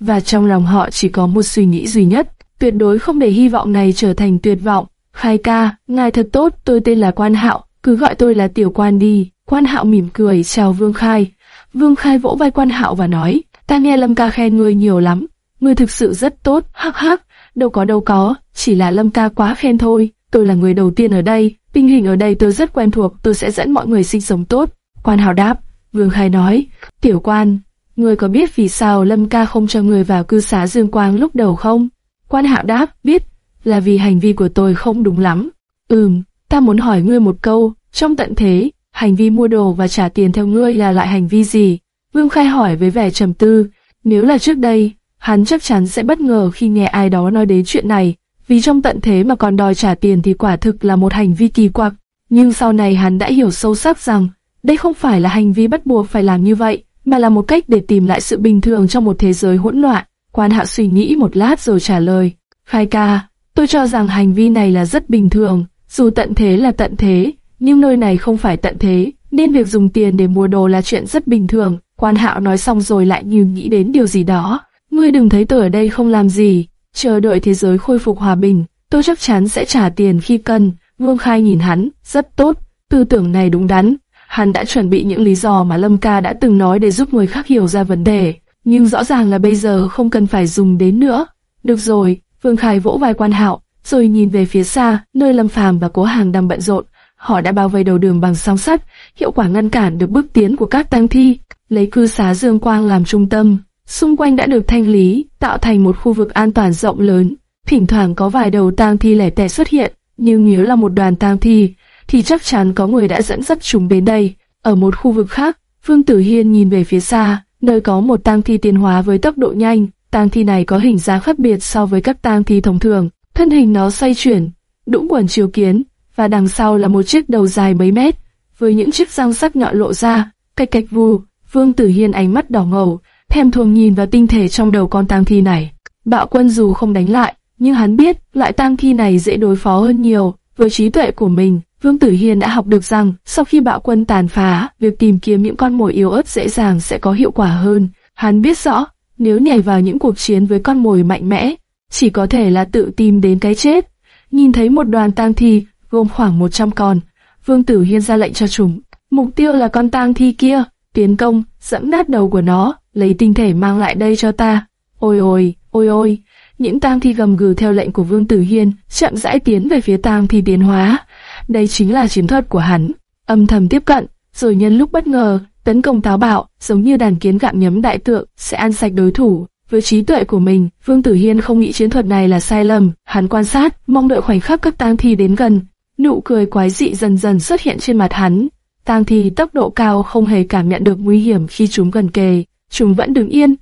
Và trong lòng họ chỉ có một suy nghĩ duy nhất, tuyệt đối không để hy vọng này trở thành tuyệt vọng. Khai ca, ngài thật tốt, tôi tên là Quan Hạo, cứ gọi tôi là Tiểu Quan đi. Quan Hạo mỉm cười chào Vương Khai. Vương Khai vỗ vai Quan Hạo và nói, ta nghe Lâm ca khen ngươi nhiều lắm, ngươi thực sự rất tốt, hắc hắc, đâu có đâu có, chỉ là Lâm ca quá khen thôi, tôi là người đầu tiên ở đây, tình hình ở đây tôi rất quen thuộc, tôi sẽ dẫn mọi người sinh sống tốt. Quan Hạo đáp, Vương Khai nói, tiểu quan, ngươi có biết vì sao Lâm ca không cho người vào cư xá Dương Quang lúc đầu không? Quan Hạo đáp, biết, là vì hành vi của tôi không đúng lắm. Ừm, ta muốn hỏi ngươi một câu, trong tận thế, hành vi mua đồ và trả tiền theo ngươi là loại hành vi gì? Vương Khai hỏi với vẻ trầm tư, nếu là trước đây, hắn chắc chắn sẽ bất ngờ khi nghe ai đó nói đến chuyện này, vì trong tận thế mà còn đòi trả tiền thì quả thực là một hành vi kỳ quặc. Nhưng sau này hắn đã hiểu sâu sắc rằng, đây không phải là hành vi bắt buộc phải làm như vậy, mà là một cách để tìm lại sự bình thường trong một thế giới hỗn loạn. Quan Hạ suy nghĩ một lát rồi trả lời, Khai ca, tôi cho rằng hành vi này là rất bình thường, dù tận thế là tận thế, nhưng nơi này không phải tận thế, nên việc dùng tiền để mua đồ là chuyện rất bình thường. Quan Hạo nói xong rồi lại như nghĩ đến điều gì đó. Ngươi đừng thấy tôi ở đây không làm gì, chờ đợi thế giới khôi phục hòa bình, tôi chắc chắn sẽ trả tiền khi cần, Vương Khai nhìn hắn, rất tốt, tư tưởng này đúng đắn. Hắn đã chuẩn bị những lý do mà Lâm Ca đã từng nói để giúp người khác hiểu ra vấn đề, nhưng rõ ràng là bây giờ không cần phải dùng đến nữa. Được rồi, Vương Khai vỗ vai quan hạo, rồi nhìn về phía xa, nơi Lâm Phàm và Cố Hàng đang bận rộn. Họ đã bao vây đầu đường bằng song sắt, hiệu quả ngăn cản được bước tiến của các tang thi, lấy cư xá Dương Quang làm trung tâm. Xung quanh đã được thanh lý, tạo thành một khu vực an toàn rộng lớn. Thỉnh thoảng có vài đầu tang thi lẻ tẻ xuất hiện, nhưng nếu là một đoàn tang thi, thì chắc chắn có người đã dẫn dắt chúng đến đây. Ở một khu vực khác, Vương Tử Hiên nhìn về phía xa, nơi có một tang thi tiến hóa với tốc độ nhanh. Tang thi này có hình dáng khác biệt so với các tang thi thông thường, thân hình nó xoay chuyển, đũng quần chiếu kiến, và đằng sau là một chiếc đầu dài mấy mét, với những chiếc răng sắc nhọn lộ ra, cách cách vù. Vương Tử Hiên ánh mắt đỏ ngầu, thèm thuồng nhìn vào tinh thể trong đầu con tang thi này. Bạo quân dù không đánh lại, nhưng hắn biết loại tang thi này dễ đối phó hơn nhiều. Với trí tuệ của mình, Vương Tử Hiên đã học được rằng sau khi bạo quân tàn phá, việc tìm kiếm những con mồi yếu ớt dễ dàng sẽ có hiệu quả hơn. Hắn biết rõ, nếu nhảy vào những cuộc chiến với con mồi mạnh mẽ, chỉ có thể là tự tìm đến cái chết. Nhìn thấy một đoàn tang thi gồm khoảng 100 con, Vương Tử Hiên ra lệnh cho chúng. Mục tiêu là con tang thi kia, tiến công, dẫm nát đầu của nó, lấy tinh thể mang lại đây cho ta. Ôi ôi, ôi ôi, những tang thi gầm gừ theo lệnh của Vương Tử Hiên, chậm rãi tiến về phía tang thi tiến hóa. Đây chính là chiến thuật của hắn. Âm thầm tiếp cận, rồi nhân lúc bất ngờ, tấn công táo bạo, giống như đàn kiến gặm nhấm đại tượng, sẽ ăn sạch đối thủ. Với trí tuệ của mình, Vương Tử Hiên không nghĩ chiến thuật này là sai lầm. Hắn quan sát, mong đợi khoảnh khắc các tang thi đến gần. Nụ cười quái dị dần dần xuất hiện trên mặt hắn. Tang thi tốc độ cao không hề cảm nhận được nguy hiểm khi chúng gần kề, chúng vẫn đứng yên,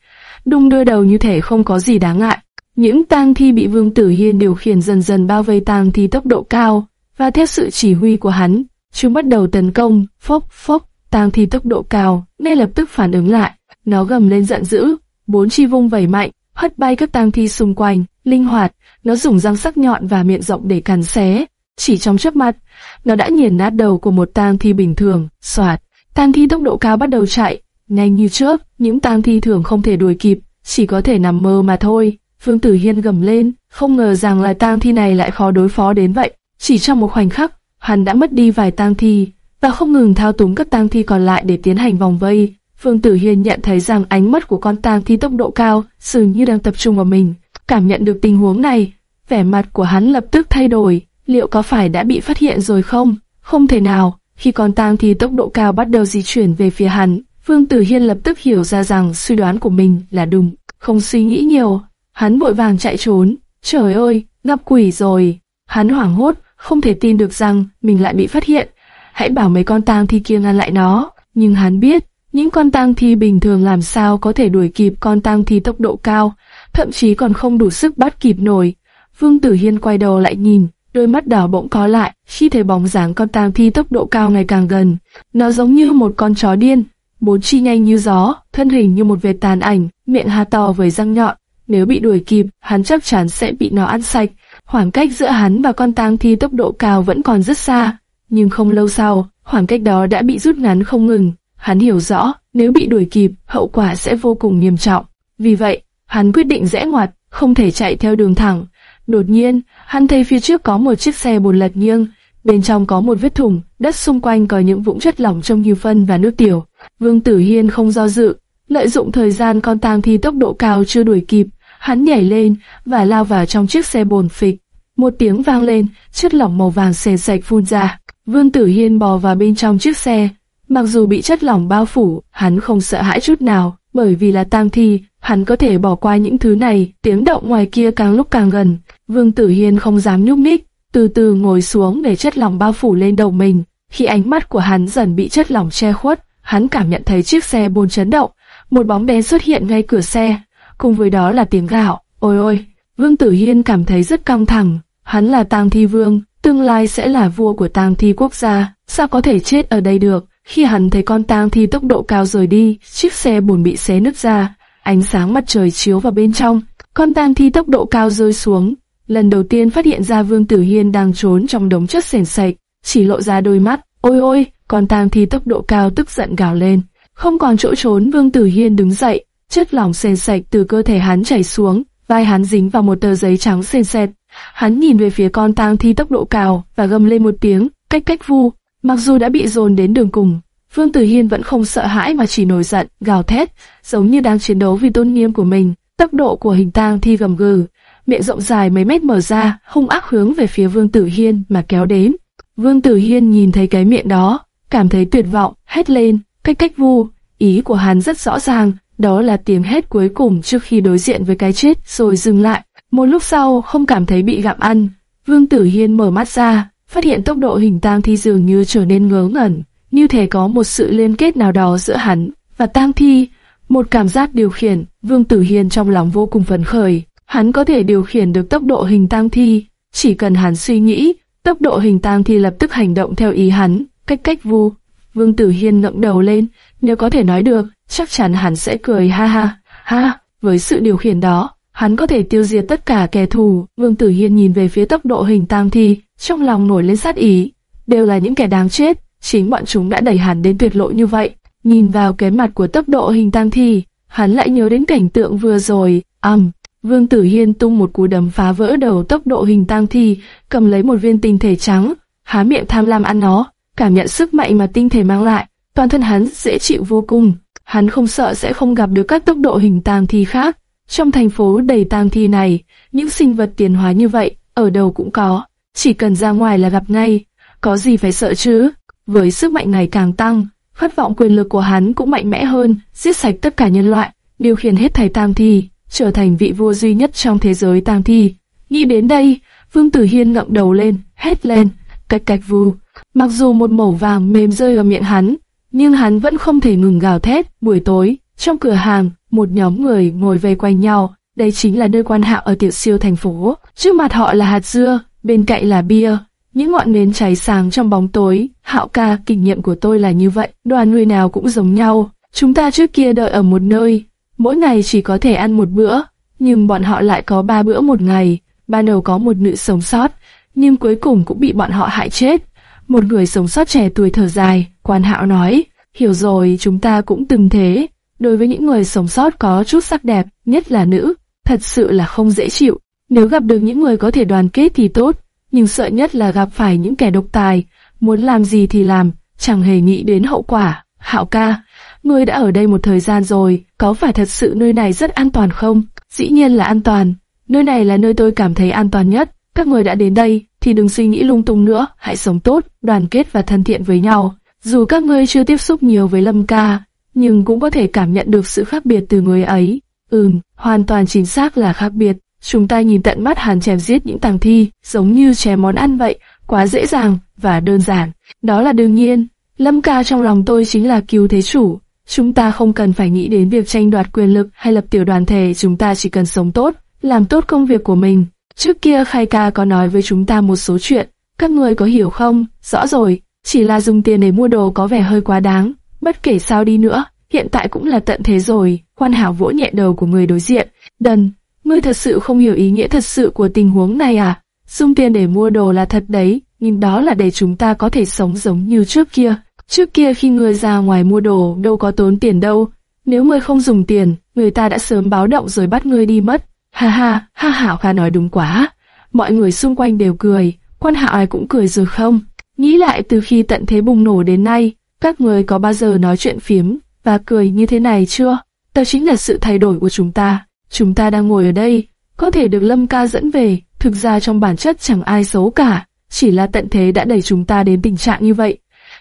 đung đưa đầu như thể không có gì đáng ngại. Những tang thi bị Vương Tử Hiên điều khiển dần dần bao vây tang thi tốc độ cao, và theo sự chỉ huy của hắn, chúng bắt đầu tấn công, phốc phốc, tang thi tốc độ cao, ngay lập tức phản ứng lại, nó gầm lên giận dữ, bốn chi vung vẩy mạnh, hất bay các tang thi xung quanh, linh hoạt, nó dùng răng sắc nhọn và miệng rộng để cắn xé, chỉ trong chớp mắt, nó đã nghiền nát đầu của một tang thi bình thường, xoạt, tang thi tốc độ cao bắt đầu chạy, nhanh như chớp, những tang thi thường không thể đuổi kịp, chỉ có thể nằm mơ mà thôi. Phương Tử Hiên gầm lên, không ngờ rằng là tang thi này lại khó đối phó đến vậy. Chỉ trong một khoảnh khắc, hắn đã mất đi vài tang thi và không ngừng thao túng các tang thi còn lại để tiến hành vòng vây. Phương Tử Hiên nhận thấy rằng ánh mắt của con tang thi tốc độ cao dường như đang tập trung vào mình. Cảm nhận được tình huống này, vẻ mặt của hắn lập tức thay đổi. Liệu có phải đã bị phát hiện rồi không? Không thể nào. Khi con tang thi tốc độ cao bắt đầu di chuyển về phía hắn, Phương Tử Hiên lập tức hiểu ra rằng suy đoán của mình là đúng. Không suy nghĩ nhiều, hắn vội vàng chạy trốn. Trời ơi, gặp quỷ rồi. Hắn hoảng hốt, không thể tin được rằng mình lại bị phát hiện. Hãy bảo mấy con tang thi kia ngăn lại nó. Nhưng hắn biết, những con tang thi bình thường làm sao có thể đuổi kịp con tang thi tốc độ cao, thậm chí còn không đủ sức bắt kịp nổi. Vương Tử Hiên quay đầu lại nhìn, đôi mắt đỏ bỗng có lại khi thấy bóng dáng con tang thi tốc độ cao ngày càng gần. Nó giống như một con chó điên, bốn chi nhanh như gió, thân hình như một vệt tàn ảnh, miệng hà to với răng nhọn. Nếu bị đuổi kịp, hắn chắc chắn sẽ bị nó ăn sạch. Khoảng cách giữa hắn và con tang thi tốc độ cao vẫn còn rất xa, nhưng không lâu sau, khoảng cách đó đã bị rút ngắn không ngừng. Hắn hiểu rõ, nếu bị đuổi kịp, hậu quả sẽ vô cùng nghiêm trọng. Vì vậy, hắn quyết định rẽ ngoặt, không thể chạy theo đường thẳng. Đột nhiên, hắn thấy phía trước có một chiếc xe bồn lật nghiêng, bên trong có một vết thủng, đất xung quanh có những vũng chất lỏng trông như phân và nước tiểu. Vương Tử Hiên không do dự, lợi dụng thời gian con tang thi tốc độ cao chưa đuổi kịp, hắn nhảy lên và lao vào trong chiếc xe bồn phịch. Một tiếng vang lên, chất lỏng màu vàng xè sạch phun ra. Vương Tử Hiên bò vào bên trong chiếc xe. Mặc dù bị chất lỏng bao phủ, hắn không sợ hãi chút nào, bởi vì là tang thi, hắn có thể bỏ qua những thứ này. Tiếng động ngoài kia càng lúc càng gần. Vương Tử Hiên không dám nhúc nhích, từ từ ngồi xuống để chất lỏng bao phủ lên đầu mình. Khi ánh mắt của hắn dần bị chất lỏng che khuất, hắn cảm nhận thấy chiếc xe bồn chấn động. Một bóng đen xuất hiện ngay cửa xe, cùng với đó là tiếng gạo. Ôi ôi, Vương Tử Hiên cảm thấy rất căng thẳng. Hắn là Tang Thi Vương, tương lai sẽ là vua của Tang Thi quốc gia, sao có thể chết ở đây được? Khi hắn thấy con Tang Thi tốc độ cao rời đi, chiếc xe buồn bị xé nứt ra, ánh sáng mặt trời chiếu vào bên trong, con Tang Thi tốc độ cao rơi xuống. Lần đầu tiên phát hiện ra Vương Tử Hiên đang trốn trong đống chất sền sạch, chỉ lộ ra đôi mắt. Ôi ôi, con Tang Thi tốc độ cao tức giận gào lên, không còn chỗ trốn. Vương Tử Hiên đứng dậy, chất lỏng sền sạch từ cơ thể hắn chảy xuống, vai hắn dính vào một tờ giấy trắng sền sệt Hắn nhìn về phía con tang thi tốc độ cao và gầm lên một tiếng, cách cách vu. Mặc dù đã bị dồn đến đường cùng, Vương Tử Hiên vẫn không sợ hãi mà chỉ nổi giận, gào thét, giống như đang chiến đấu vì tôn nghiêm của mình. Tốc độ của hình tang thi gầm gừ, miệng rộng dài mấy mét mở ra, hung ác hướng về phía Vương Tử Hiên mà kéo đến. Vương Tử Hiên nhìn thấy cái miệng đó, cảm thấy tuyệt vọng, hét lên, cách cách vu. Ý của hắn rất rõ ràng, đó là tiếng hét cuối cùng trước khi đối diện với cái chết rồi dừng lại. Một lúc sau không cảm thấy bị gặm ăn, Vương Tử Hiên mở mắt ra, phát hiện tốc độ hình tang thi dường như trở nên ngớ ngẩn, như thể có một sự liên kết nào đó giữa hắn và tang thi. Một cảm giác điều khiển, Vương Tử Hiên trong lòng vô cùng phấn khởi. Hắn có thể điều khiển được tốc độ hình tang thi, chỉ cần hắn suy nghĩ, tốc độ hình tang thi lập tức hành động theo ý hắn, cách cách vu. Vương Tử Hiên ngẩng đầu lên, nếu có thể nói được, chắc chắn hắn sẽ cười ha ha, ha, với sự điều khiển đó, hắn có thể tiêu diệt tất cả kẻ thù. Vương Tử Hiên nhìn về phía tốc độ hình tam thi, trong lòng nổi lên sát ý, đều là những kẻ đáng chết, chính bọn chúng đã đẩy hắn đến tuyệt lộ như vậy. Nhìn vào cái mặt của tốc độ hình tam thi, hắn lại nhớ đến cảnh tượng vừa rồi, ầm. Um, Vương Tử Hiên tung một cú đấm phá vỡ đầu tốc độ hình tang thi, cầm lấy một viên tinh thể trắng, há miệng tham lam ăn nó, cảm nhận sức mạnh mà tinh thể mang lại, toàn thân hắn dễ chịu vô cùng. Hắn không sợ sẽ không gặp được các tốc độ hình tang thi khác. Trong thành phố đầy tang thi này, những sinh vật tiền hóa như vậy, ở đâu cũng có, chỉ cần ra ngoài là gặp ngay, có gì phải sợ chứ? Với sức mạnh ngày càng tăng, khát vọng quyền lực của hắn cũng mạnh mẽ hơn, giết sạch tất cả nhân loại, điều khiển hết thảy tang thi, trở thành vị vua duy nhất trong thế giới tang thi. Nghĩ đến đây, Vương Tử Hiên ngậm đầu lên, hét lên, cách cách vù Mặc dù một mẩu vàng mềm rơi vào miệng hắn, nhưng hắn vẫn không thể ngừng gào thét. Buổi tối, trong cửa hàng, một nhóm người ngồi vây quanh nhau. Đây chính là nơi quan hạo ở tiểu siêu thành phố. Trước mặt họ là hạt dưa, bên cạnh là bia. Những ngọn nến cháy sáng trong bóng tối. Hạo ca, kinh nghiệm của tôi là như vậy. Đoàn người nào cũng giống nhau. Chúng ta trước kia đợi ở một nơi, mỗi ngày chỉ có thể ăn một bữa, nhưng bọn họ lại có ba bữa một ngày. Ban đầu có một nữ sống sót, nhưng cuối cùng cũng bị bọn họ hại chết. Một người sống sót trẻ tuổi thở dài, quan hạo nói, hiểu rồi chúng ta cũng từng thế. Đối với những người sống sót có chút sắc đẹp, nhất là nữ, thật sự là không dễ chịu. Nếu gặp được những người có thể đoàn kết thì tốt, nhưng sợ nhất là gặp phải những kẻ độc tài, muốn làm gì thì làm, chẳng hề nghĩ đến hậu quả. Hạo ca, ngươi đã ở đây một thời gian rồi, có phải thật sự nơi này rất an toàn không? Dĩ nhiên là an toàn, nơi này là nơi tôi cảm thấy an toàn nhất. Các người đã đến đây, thì đừng suy nghĩ lung tung nữa, hãy sống tốt, đoàn kết và thân thiện với nhau. Dù các ngươi chưa tiếp xúc nhiều với Lâm ca, nhưng cũng có thể cảm nhận được sự khác biệt từ người ấy. Ừm, hoàn toàn chính xác là khác biệt. Chúng ta nhìn tận mắt Hàn chém giết những tàng thi, giống như chém món ăn vậy, quá dễ dàng và đơn giản. Đó là đương nhiên. Lâm ca trong lòng tôi chính là cứu thế chủ. Chúng ta không cần phải nghĩ đến việc tranh đoạt quyền lực hay lập tiểu đoàn thể, chúng ta chỉ cần sống tốt, làm tốt công việc của mình. Trước kia Khai ca có nói với chúng ta một số chuyện, các người có hiểu không? Rõ rồi, chỉ là dùng tiền để mua đồ có vẻ hơi quá đáng. Bất kể sao đi nữa, hiện tại cũng là tận thế rồi. Quan hảo vỗ nhẹ đầu của người đối diện. Đần, ngươi thật sự không hiểu ý nghĩa thật sự của tình huống này à? Dùng tiền để mua đồ là thật đấy, nhưng đó là để chúng ta có thể sống giống như trước kia. Trước kia khi ngươi ra ngoài mua đồ đâu có tốn tiền đâu. Nếu ngươi không dùng tiền, người ta đã sớm báo động rồi bắt ngươi đi mất. Ha ha, ha hảo kha nói đúng quá. Mọi người xung quanh đều cười, quan hạo ai cũng cười rồi không? Nghĩ lại từ khi tận thế bùng nổ đến nay, các người có bao giờ nói chuyện phiếm và cười như thế này chưa? Đó chính là sự thay đổi của chúng ta. Chúng ta đang ngồi ở đây, có thể được Lâm ca dẫn về, thực ra trong bản chất chẳng ai xấu cả, chỉ là tận thế đã đẩy chúng ta đến tình trạng như vậy.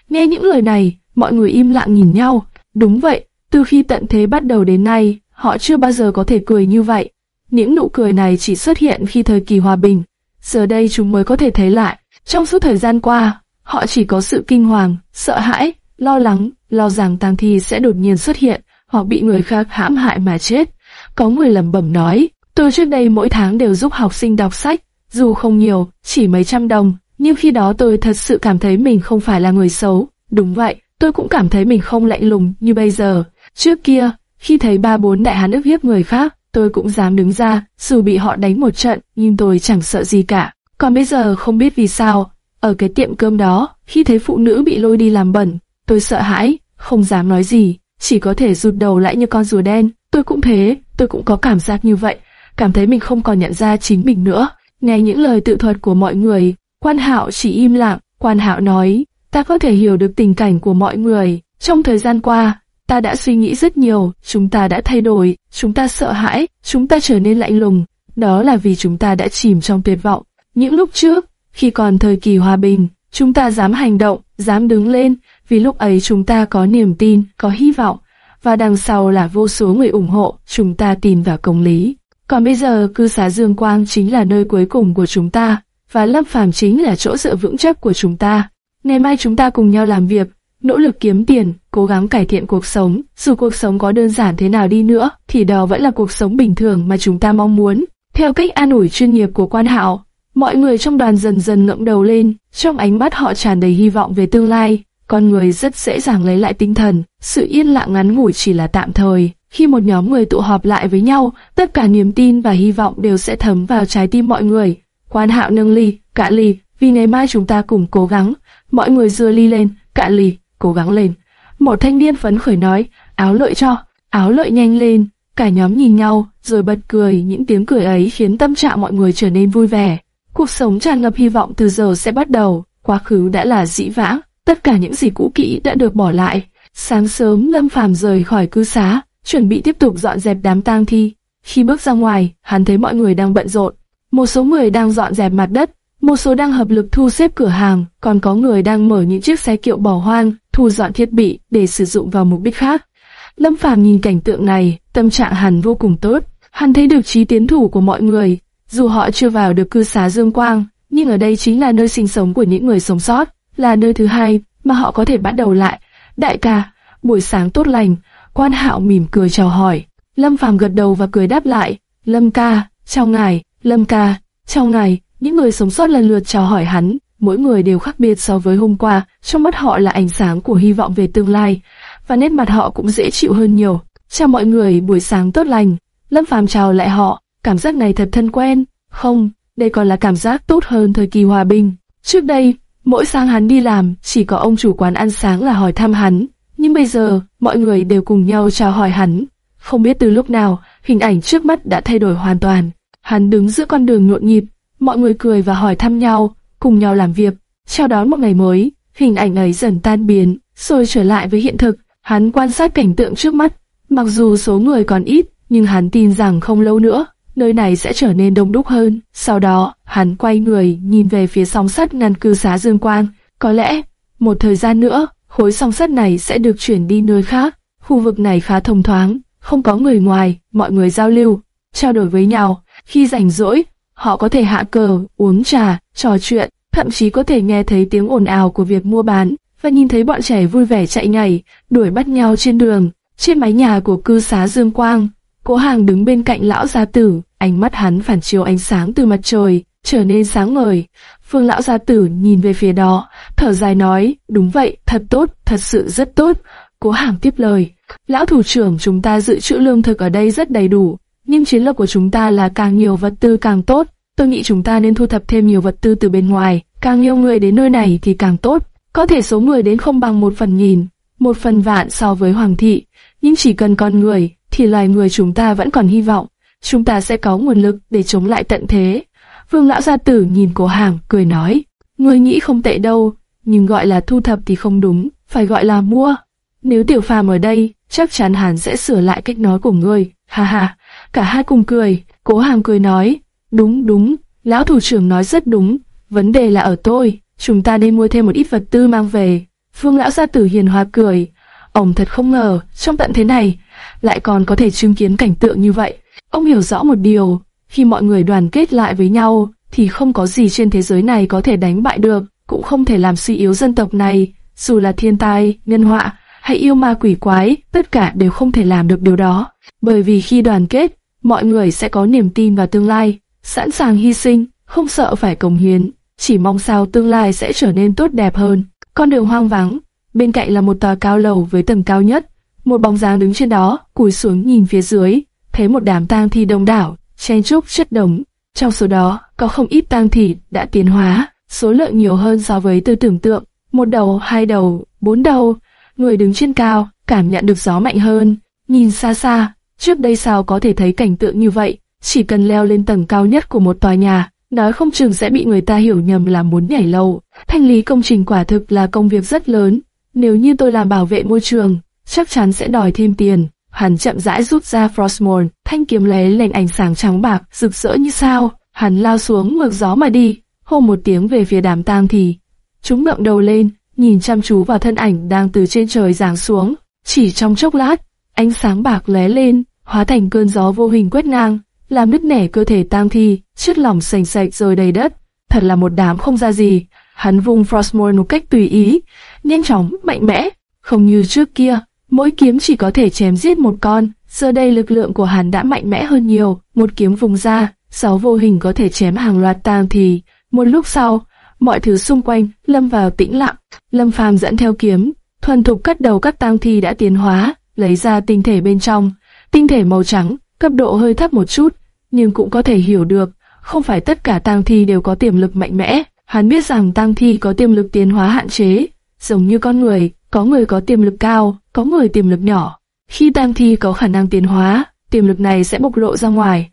Nghe những lời này, mọi người im lặng nhìn nhau. Đúng vậy, từ khi tận thế bắt đầu đến nay, họ chưa bao giờ có thể cười như vậy. Những nụ cười này chỉ xuất hiện khi thời kỳ hòa bình. Giờ đây chúng mới có thể thấy lại. Trong suốt thời gian qua, họ chỉ có sự kinh hoàng, sợ hãi, lo lắng, lo rằng tang thi sẽ đột nhiên xuất hiện, hoặc bị người khác hãm hại mà chết. Có người lẩm bẩm nói, tôi trước đây mỗi tháng đều giúp học sinh đọc sách, dù không nhiều, chỉ mấy trăm đồng, nhưng khi đó tôi thật sự cảm thấy mình không phải là người xấu. Đúng vậy, tôi cũng cảm thấy mình không lạnh lùng như bây giờ. Trước kia, khi thấy ba bốn đại hán ức hiếp người khác, tôi cũng dám đứng ra, dù bị họ đánh một trận, nhưng tôi chẳng sợ gì cả. Còn bây giờ không biết vì sao, ở cái tiệm cơm đó, khi thấy phụ nữ bị lôi đi làm bẩn, tôi sợ hãi, không dám nói gì, chỉ có thể rụt đầu lại như con rùa đen. Tôi cũng thế, tôi cũng có cảm giác như vậy, cảm thấy mình không còn nhận ra chính mình nữa. nghe những lời tự thuật của mọi người, quan hạo chỉ im lặng, quan hạo nói, ta có thể hiểu được tình cảnh của mọi người. Trong thời gian qua, ta đã suy nghĩ rất nhiều, chúng ta đã thay đổi, chúng ta sợ hãi, chúng ta trở nên lạnh lùng, đó là vì chúng ta đã chìm trong tuyệt vọng. Những lúc trước, khi còn thời kỳ hòa bình, chúng ta dám hành động, dám đứng lên, vì lúc ấy chúng ta có niềm tin, có hy vọng, và đằng sau là vô số người ủng hộ, chúng ta tin vào công lý. Còn bây giờ cư xá Dương Quang chính là nơi cuối cùng của chúng ta, và Lâm Phàm chính là chỗ dựa vững chắc của chúng ta. Ngày mai chúng ta cùng nhau làm việc, nỗ lực kiếm tiền, cố gắng cải thiện cuộc sống. Dù cuộc sống có đơn giản thế nào đi nữa, thì đó vẫn là cuộc sống bình thường mà chúng ta mong muốn. Theo cách an ủi chuyên nghiệp của quan hạo, mọi người trong đoàn dần dần ngẩng đầu lên, trong ánh mắt họ tràn đầy hy vọng về tương lai. Con người rất dễ dàng lấy lại tinh thần, sự yên lặng ngắn ngủi chỉ là tạm thời. Khi một nhóm người tụ họp lại với nhau, tất cả niềm tin và hy vọng đều sẽ thấm vào trái tim mọi người. Quan hạo nâng ly, cạn ly, vì ngày mai chúng ta cùng cố gắng. Mọi người dưa ly lên, cạn ly, cố gắng lên. Một thanh niên phấn khởi nói, áo lợi cho, áo lợi nhanh lên. Cả nhóm nhìn nhau, rồi bật cười, những tiếng cười ấy khiến tâm trạng mọi người trở nên vui vẻ. Cuộc sống tràn ngập hy vọng từ giờ sẽ bắt đầu, quá khứ đã là dĩ vãng, tất cả những gì cũ kỹ đã được bỏ lại. Sáng sớm Lâm Phàm rời khỏi cư xá, chuẩn bị tiếp tục dọn dẹp đám tang thi. Khi bước ra ngoài, hắn thấy mọi người đang bận rộn. Một số người đang dọn dẹp mặt đất, một số đang hợp lực thu xếp cửa hàng, còn có người đang mở những chiếc xe kiệu bỏ hoang, thu dọn thiết bị để sử dụng vào mục đích khác. Lâm Phàm nhìn cảnh tượng này, tâm trạng hắn vô cùng tốt. Hắn thấy được trí tiến thủ của mọi người, dù họ chưa vào được cư xá Dương Quang, nhưng ở đây chính là nơi sinh sống của những người sống sót, là nơi thứ hai mà họ có thể bắt đầu lại. Đại ca, buổi sáng tốt lành, quan hạo mỉm cười chào hỏi. Lâm Phàm gật đầu và cười đáp lại, Lâm ca, chào ngài, Lâm ca, chào ngài. Những người sống sót lần lượt chào hỏi hắn, mỗi người đều khác biệt so với hôm qua, trong mắt họ là ánh sáng của hy vọng về tương lai, và nét mặt họ cũng dễ chịu hơn nhiều. Chào mọi người, buổi sáng tốt lành. Lâm Phàm chào lại họ, cảm giác này thật thân quen. Không, đây còn là cảm giác tốt hơn thời kỳ hòa bình. Trước đây, mỗi sáng hắn đi làm, chỉ có ông chủ quán ăn sáng là hỏi thăm hắn. Nhưng bây giờ, mọi người đều cùng nhau chào hỏi hắn. Không biết từ lúc nào, hình ảnh trước mắt đã thay đổi hoàn toàn. Hắn đứng giữa con đường nhộn nhịp, mọi người cười và hỏi thăm nhau, cùng nhau làm việc, chào đón một ngày mới. Hình ảnh ấy dần tan biến, rồi trở lại với hiện thực. Hắn quan sát cảnh tượng trước mắt, mặc dù số người còn ít, nhưng hắn tin rằng không lâu nữa, nơi này sẽ trở nên đông đúc hơn. Sau đó, hắn quay người nhìn về phía song sắt ngăn cư xá Dương Quang. Có lẽ, một thời gian nữa, khối song sắt này sẽ được chuyển đi nơi khác. Khu vực này khá thông thoáng, không có người ngoài, mọi người giao lưu, trao đổi với nhau. Khi rảnh rỗi, họ có thể hạ cờ, uống trà, trò chuyện, thậm chí có thể nghe thấy tiếng ồn ào của việc mua bán và nhìn thấy bọn trẻ vui vẻ chạy nhảy, đuổi bắt nhau trên đường. Trên mái nhà của cư xá Dương Quang, Cố Hàng đứng bên cạnh lão gia tử, ánh mắt hắn phản chiếu ánh sáng từ mặt trời, trở nên sáng ngời. Phương lão gia tử nhìn về phía đó, thở dài nói, đúng vậy, thật tốt, thật sự rất tốt. Cố Hàng tiếp lời, lão thủ trưởng chúng ta dự trữ lương thực ở đây rất đầy đủ, nhưng chiến lược của chúng ta là càng nhiều vật tư càng tốt. Tôi nghĩ chúng ta nên thu thập thêm nhiều vật tư từ bên ngoài, càng nhiều người đến nơi này thì càng tốt. Có thể số người đến không bằng một phần nghìn, một phần vạn so với hoàng thị, nhưng chỉ cần con người, thì loài người chúng ta vẫn còn hy vọng. Chúng ta sẽ có nguồn lực để chống lại tận thế. Vương lão gia tử nhìn cố hàng, cười nói, người nghĩ không tệ đâu, nhưng gọi là thu thập thì không đúng, phải gọi là mua. Nếu tiểu phàm ở đây, chắc chắn hàn sẽ sửa lại cách nói của ngươi, ha ha. Cả hai cùng cười, cố hàng cười nói, đúng đúng, lão thủ trưởng nói rất đúng, vấn đề là ở tôi, chúng ta nên mua thêm một ít vật tư mang về. Phương lão gia tử hiền hòa cười, ông thật không ngờ, trong tận thế này, lại còn có thể chứng kiến cảnh tượng như vậy. Ông hiểu rõ một điều, khi mọi người đoàn kết lại với nhau, thì không có gì trên thế giới này có thể đánh bại được, cũng không thể làm suy yếu dân tộc này, dù là thiên tai, nhân họa, hay yêu ma quỷ quái, tất cả đều không thể làm được điều đó. Bởi vì khi đoàn kết, mọi người sẽ có niềm tin vào tương lai, sẵn sàng hy sinh, không sợ phải cống hiến, chỉ mong sao tương lai sẽ trở nên tốt đẹp hơn. Con đường hoang vắng, bên cạnh là một tòa cao lầu với tầng cao nhất, một bóng dáng đứng trên đó, cúi xuống nhìn phía dưới, thấy một đám tang thi đông đảo, chen chúc chất đống. Trong số đó, có không ít tang thi đã tiến hóa, số lượng nhiều hơn so với tôi tưởng tượng. Một đầu, hai đầu, bốn đầu, người đứng trên cao, cảm nhận được gió mạnh hơn. Nhìn xa xa, trước đây sao có thể thấy cảnh tượng như vậy, chỉ cần leo lên tầng cao nhất của một tòa nhà, nói không chừng sẽ bị người ta hiểu nhầm là muốn nhảy lầu. Thanh lý công trình quả thực là công việc rất lớn. Nếu như tôi làm bảo vệ môi trường, chắc chắn sẽ đòi thêm tiền. Hắn chậm rãi rút ra Frostmourne, thanh kiếm lấy lên ánh sáng trắng bạc, rực rỡ như sao. Hắn lao xuống ngược gió mà đi, hô một tiếng về phía đám tang thì. Chúng ngậm đầu lên, nhìn chăm chú vào thân ảnh đang từ trên trời giáng xuống. Chỉ trong chốc lát, ánh sáng bạc lóe lên, hóa thành cơn gió vô hình quét ngang, làm nứt nẻ cơ thể tang thi, chất lỏng sành sạch rồi đầy đất. Thật là một đám không ra gì. Hắn vung Frostmourne một cách tùy ý, nhanh chóng, mạnh mẽ, không như trước kia. Mỗi kiếm chỉ có thể chém giết một con, giờ đây lực lượng của hắn đã mạnh mẽ hơn nhiều. Một kiếm vùng ra, sáu vô hình có thể chém hàng loạt tang thì. Một lúc sau, mọi thứ xung quanh lâm vào tĩnh lặng. Lâm Phàm dẫn theo kiếm, thuần thục cắt đầu các tang thi đã tiến hóa, lấy ra tinh thể bên trong. Tinh thể màu trắng, cấp độ hơi thấp một chút, nhưng cũng có thể hiểu được, không phải tất cả tang thi đều có tiềm lực mạnh mẽ. Hắn biết rằng tang thi có tiềm lực tiến hóa hạn chế, giống như con người, có người có tiềm lực cao, có người tiềm lực nhỏ. Khi tang thi có khả năng tiến hóa, tiềm lực này sẽ bộc lộ ra ngoài.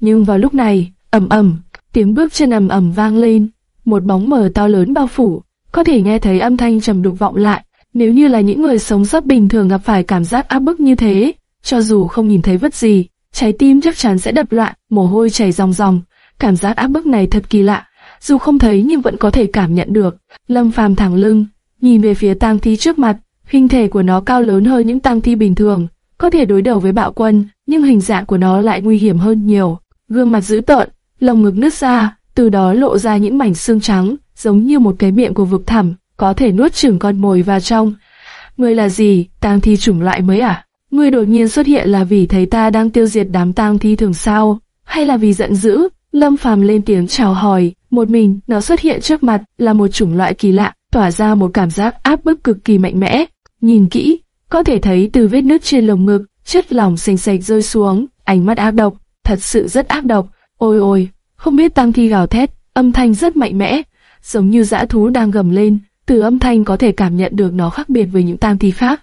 Nhưng vào lúc này, ầm ầm, tiếng bước chân ầm ầm vang lên, một bóng mờ to lớn bao phủ, có thể nghe thấy âm thanh trầm đục vọng lại. Nếu như là những người sống sót bình thường gặp phải cảm giác áp bức như thế, cho dù không nhìn thấy vật gì, trái tim chắc chắn sẽ đập loạn, mồ hôi chảy ròng ròng. Cảm giác áp bức này thật kỳ lạ, dù không thấy nhưng vẫn có thể cảm nhận được. Lâm Phàm thẳng lưng, nhìn về phía tang thi trước mặt, hình thể của nó cao lớn hơn những tang thi bình thường, có thể đối đầu với bạo quân, nhưng hình dạng của nó lại nguy hiểm hơn nhiều. Gương mặt dữ tợn, lồng ngực nứt ra, từ đó lộ ra những mảnh xương trắng, giống như một cái miệng của vực thẳm, có thể nuốt chửng con mồi vào trong. Ngươi là gì, tang thi chủng loại mới à? Ngươi đột nhiên xuất hiện là vì thấy ta đang tiêu diệt đám tang thi thường sao? Hay là vì giận dữ? Lâm Phàm lên tiếng chào hỏi, một mình nó xuất hiện trước mặt là một chủng loại kỳ lạ, tỏa ra một cảm giác áp bức cực kỳ mạnh mẽ. Nhìn kỹ, có thể thấy từ vết nứt trên lồng ngực, chất lỏng xanh sạch rơi xuống, ánh mắt ác độc, thật sự rất ác độc. Ôi ôi, không biết tăng thi gào thét, âm thanh rất mạnh mẽ, giống như dã thú đang gầm lên, từ âm thanh có thể cảm nhận được nó khác biệt với những tang thi khác.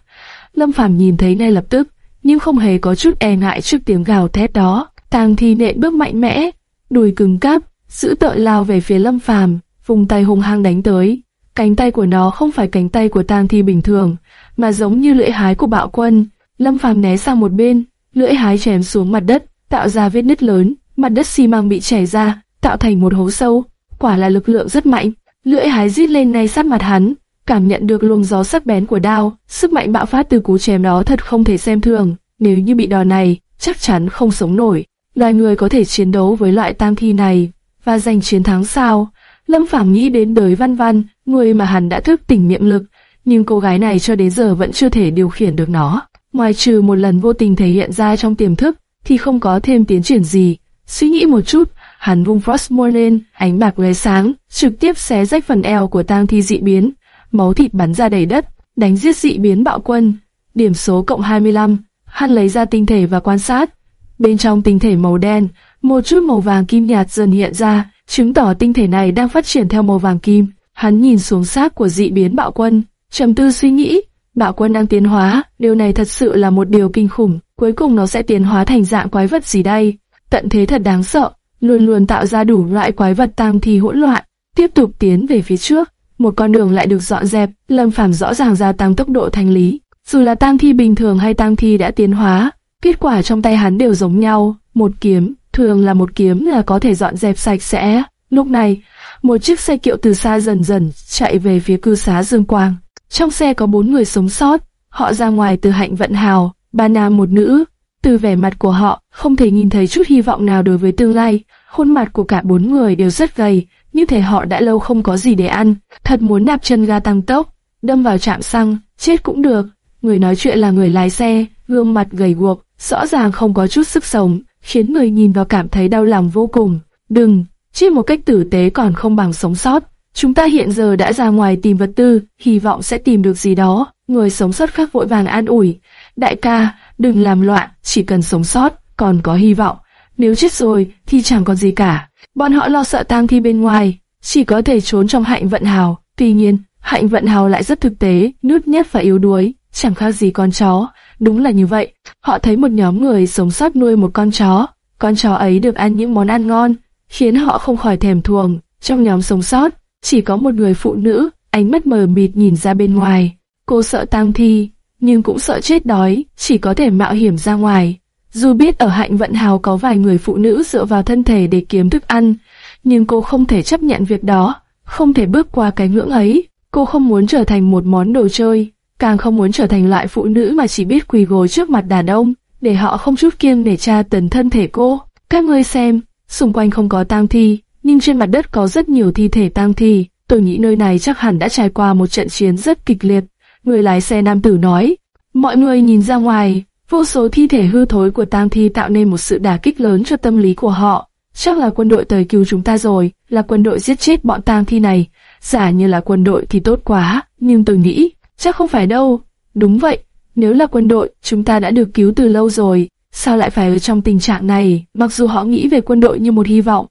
Lâm Phàm nhìn thấy ngay lập tức, nhưng không hề có chút e ngại trước tiếng gào thét đó. Tang thi nện bước mạnh mẽ, đùi cứng cáp, giữ tợn lao về phía Lâm Phàm, vùng tay hung hăng đánh tới. Cánh tay của nó không phải cánh tay của tang thi bình thường, mà giống như lưỡi hái của bạo quân. Lâm Phàm né sang một bên, lưỡi hái chém xuống mặt đất, tạo ra vết nứt lớn, mặt đất xi măng bị chảy ra, tạo thành một hố sâu. Quả là lực lượng rất mạnh. Lưỡi hái rít lên ngay sát mặt hắn, cảm nhận được luồng gió sắc bén của đao, sức mạnh bạo phát từ cú chém đó thật không thể xem thường. Nếu như bị đòn này, chắc chắn không sống nổi. Loài người có thể chiến đấu với loại tam thi này và giành chiến thắng sao? Lâm Phàm nghĩ đến đời Văn Văn, người mà hắn đã thức tỉnh niệm lực, nhưng cô gái này cho đến giờ vẫn chưa thể điều khiển được nó. Ngoài trừ một lần vô tình thể hiện ra trong tiềm thức, thì không có thêm tiến triển gì. Suy nghĩ một chút, hắn vung Frostmourne lên, ánh bạc lóe sáng, trực tiếp xé rách phần eo của tang thi dị biến, máu thịt bắn ra đầy đất, đánh giết dị biến bạo quân. Điểm số cộng 25, hắn lấy ra tinh thể và quan sát. Bên trong tinh thể màu đen, một chút màu vàng kim nhạt dần hiện ra, chứng tỏ tinh thể này đang phát triển theo màu vàng kim. Hắn nhìn xuống xác của dị biến bạo quân, trầm tư suy nghĩ, bạo quân đang tiến hóa, điều này thật sự là một điều kinh khủng, cuối cùng nó sẽ tiến hóa thành dạng quái vật gì đây? Tận thế thật đáng sợ, luôn luôn tạo ra đủ loại quái vật tam thi hỗn loạn, tiếp tục tiến về phía trước. Một con đường lại được dọn dẹp, Lâm Phàm rõ ràng gia tăng tốc độ thanh lý. Dù là tang thi bình thường hay tang thi đã tiến hóa, kết quả trong tay hắn đều giống nhau. Một kiếm, thường là một kiếm là có thể dọn dẹp sạch sẽ. Lúc này, một chiếc xe kiệu từ xa dần dần chạy về phía cư xá Dương Quang. Trong xe có bốn người sống sót, họ ra ngoài từ hạnh vận hào, ba nam một nữ. Từ vẻ mặt của họ, không thể nhìn thấy chút hy vọng nào đối với tương lai. Khuôn mặt của cả bốn người đều rất gầy, như thể họ đã lâu không có gì để ăn. Thật muốn đạp chân ga tăng tốc, đâm vào trạm xăng, chết cũng được. Người nói chuyện là người lái xe, gương mặt gầy guộc, rõ ràng không có chút sức sống, khiến người nhìn vào cảm thấy đau lòng vô cùng. Đừng, chết một cách tử tế còn không bằng sống sót. Chúng ta hiện giờ đã ra ngoài tìm vật tư, hy vọng sẽ tìm được gì đó. Người sống sót khác vội vàng an ủi. Đại ca, đừng làm loạn, chỉ cần sống sót, còn có hy vọng. Nếu chết rồi, thì chẳng còn gì cả. Bọn họ lo sợ tang thi bên ngoài, chỉ có thể trốn trong hạnh vận hào. Tuy nhiên, hạnh vận hào lại rất thực tế, nút nhát và yếu đuối, chẳng khác gì con chó. Đúng là như vậy, họ thấy một nhóm người sống sót nuôi một con chó. Con chó ấy được ăn những món ăn ngon, khiến họ không khỏi thèm thuồng. Trong nhóm sống sót, chỉ có một người phụ nữ, ánh mắt mờ mịt nhìn ra bên ngoài. Cô sợ tang thi, nhưng cũng sợ chết đói, chỉ có thể mạo hiểm ra ngoài. Dù biết ở hạnh vận hào có vài người phụ nữ dựa vào thân thể để kiếm thức ăn, nhưng cô không thể chấp nhận việc đó, không thể bước qua cái ngưỡng ấy. Cô không muốn trở thành một món đồ chơi, càng không muốn trở thành loại phụ nữ mà chỉ biết quỳ gối trước mặt đàn ông, để họ không chút kiêng để tra tấn thân thể cô. Các ngươi xem, xung quanh không có tang thi, nhưng trên mặt đất có rất nhiều thi thể tang thi. Tôi nghĩ nơi này chắc hẳn đã trải qua một trận chiến rất kịch liệt. Người lái xe nam tử nói. Mọi người nhìn ra ngoài, vô số thi thể hư thối của tang thi tạo nên một sự đả kích lớn cho tâm lý của họ. Chắc là quân đội tới cứu chúng ta rồi, là quân đội giết chết bọn tang thi này. Giả như là quân đội thì tốt quá, nhưng tôi nghĩ, chắc không phải đâu. Đúng vậy, nếu là quân đội, chúng ta đã được cứu từ lâu rồi. Sao lại phải ở trong tình trạng này? Mặc dù họ nghĩ về quân đội như một hy vọng,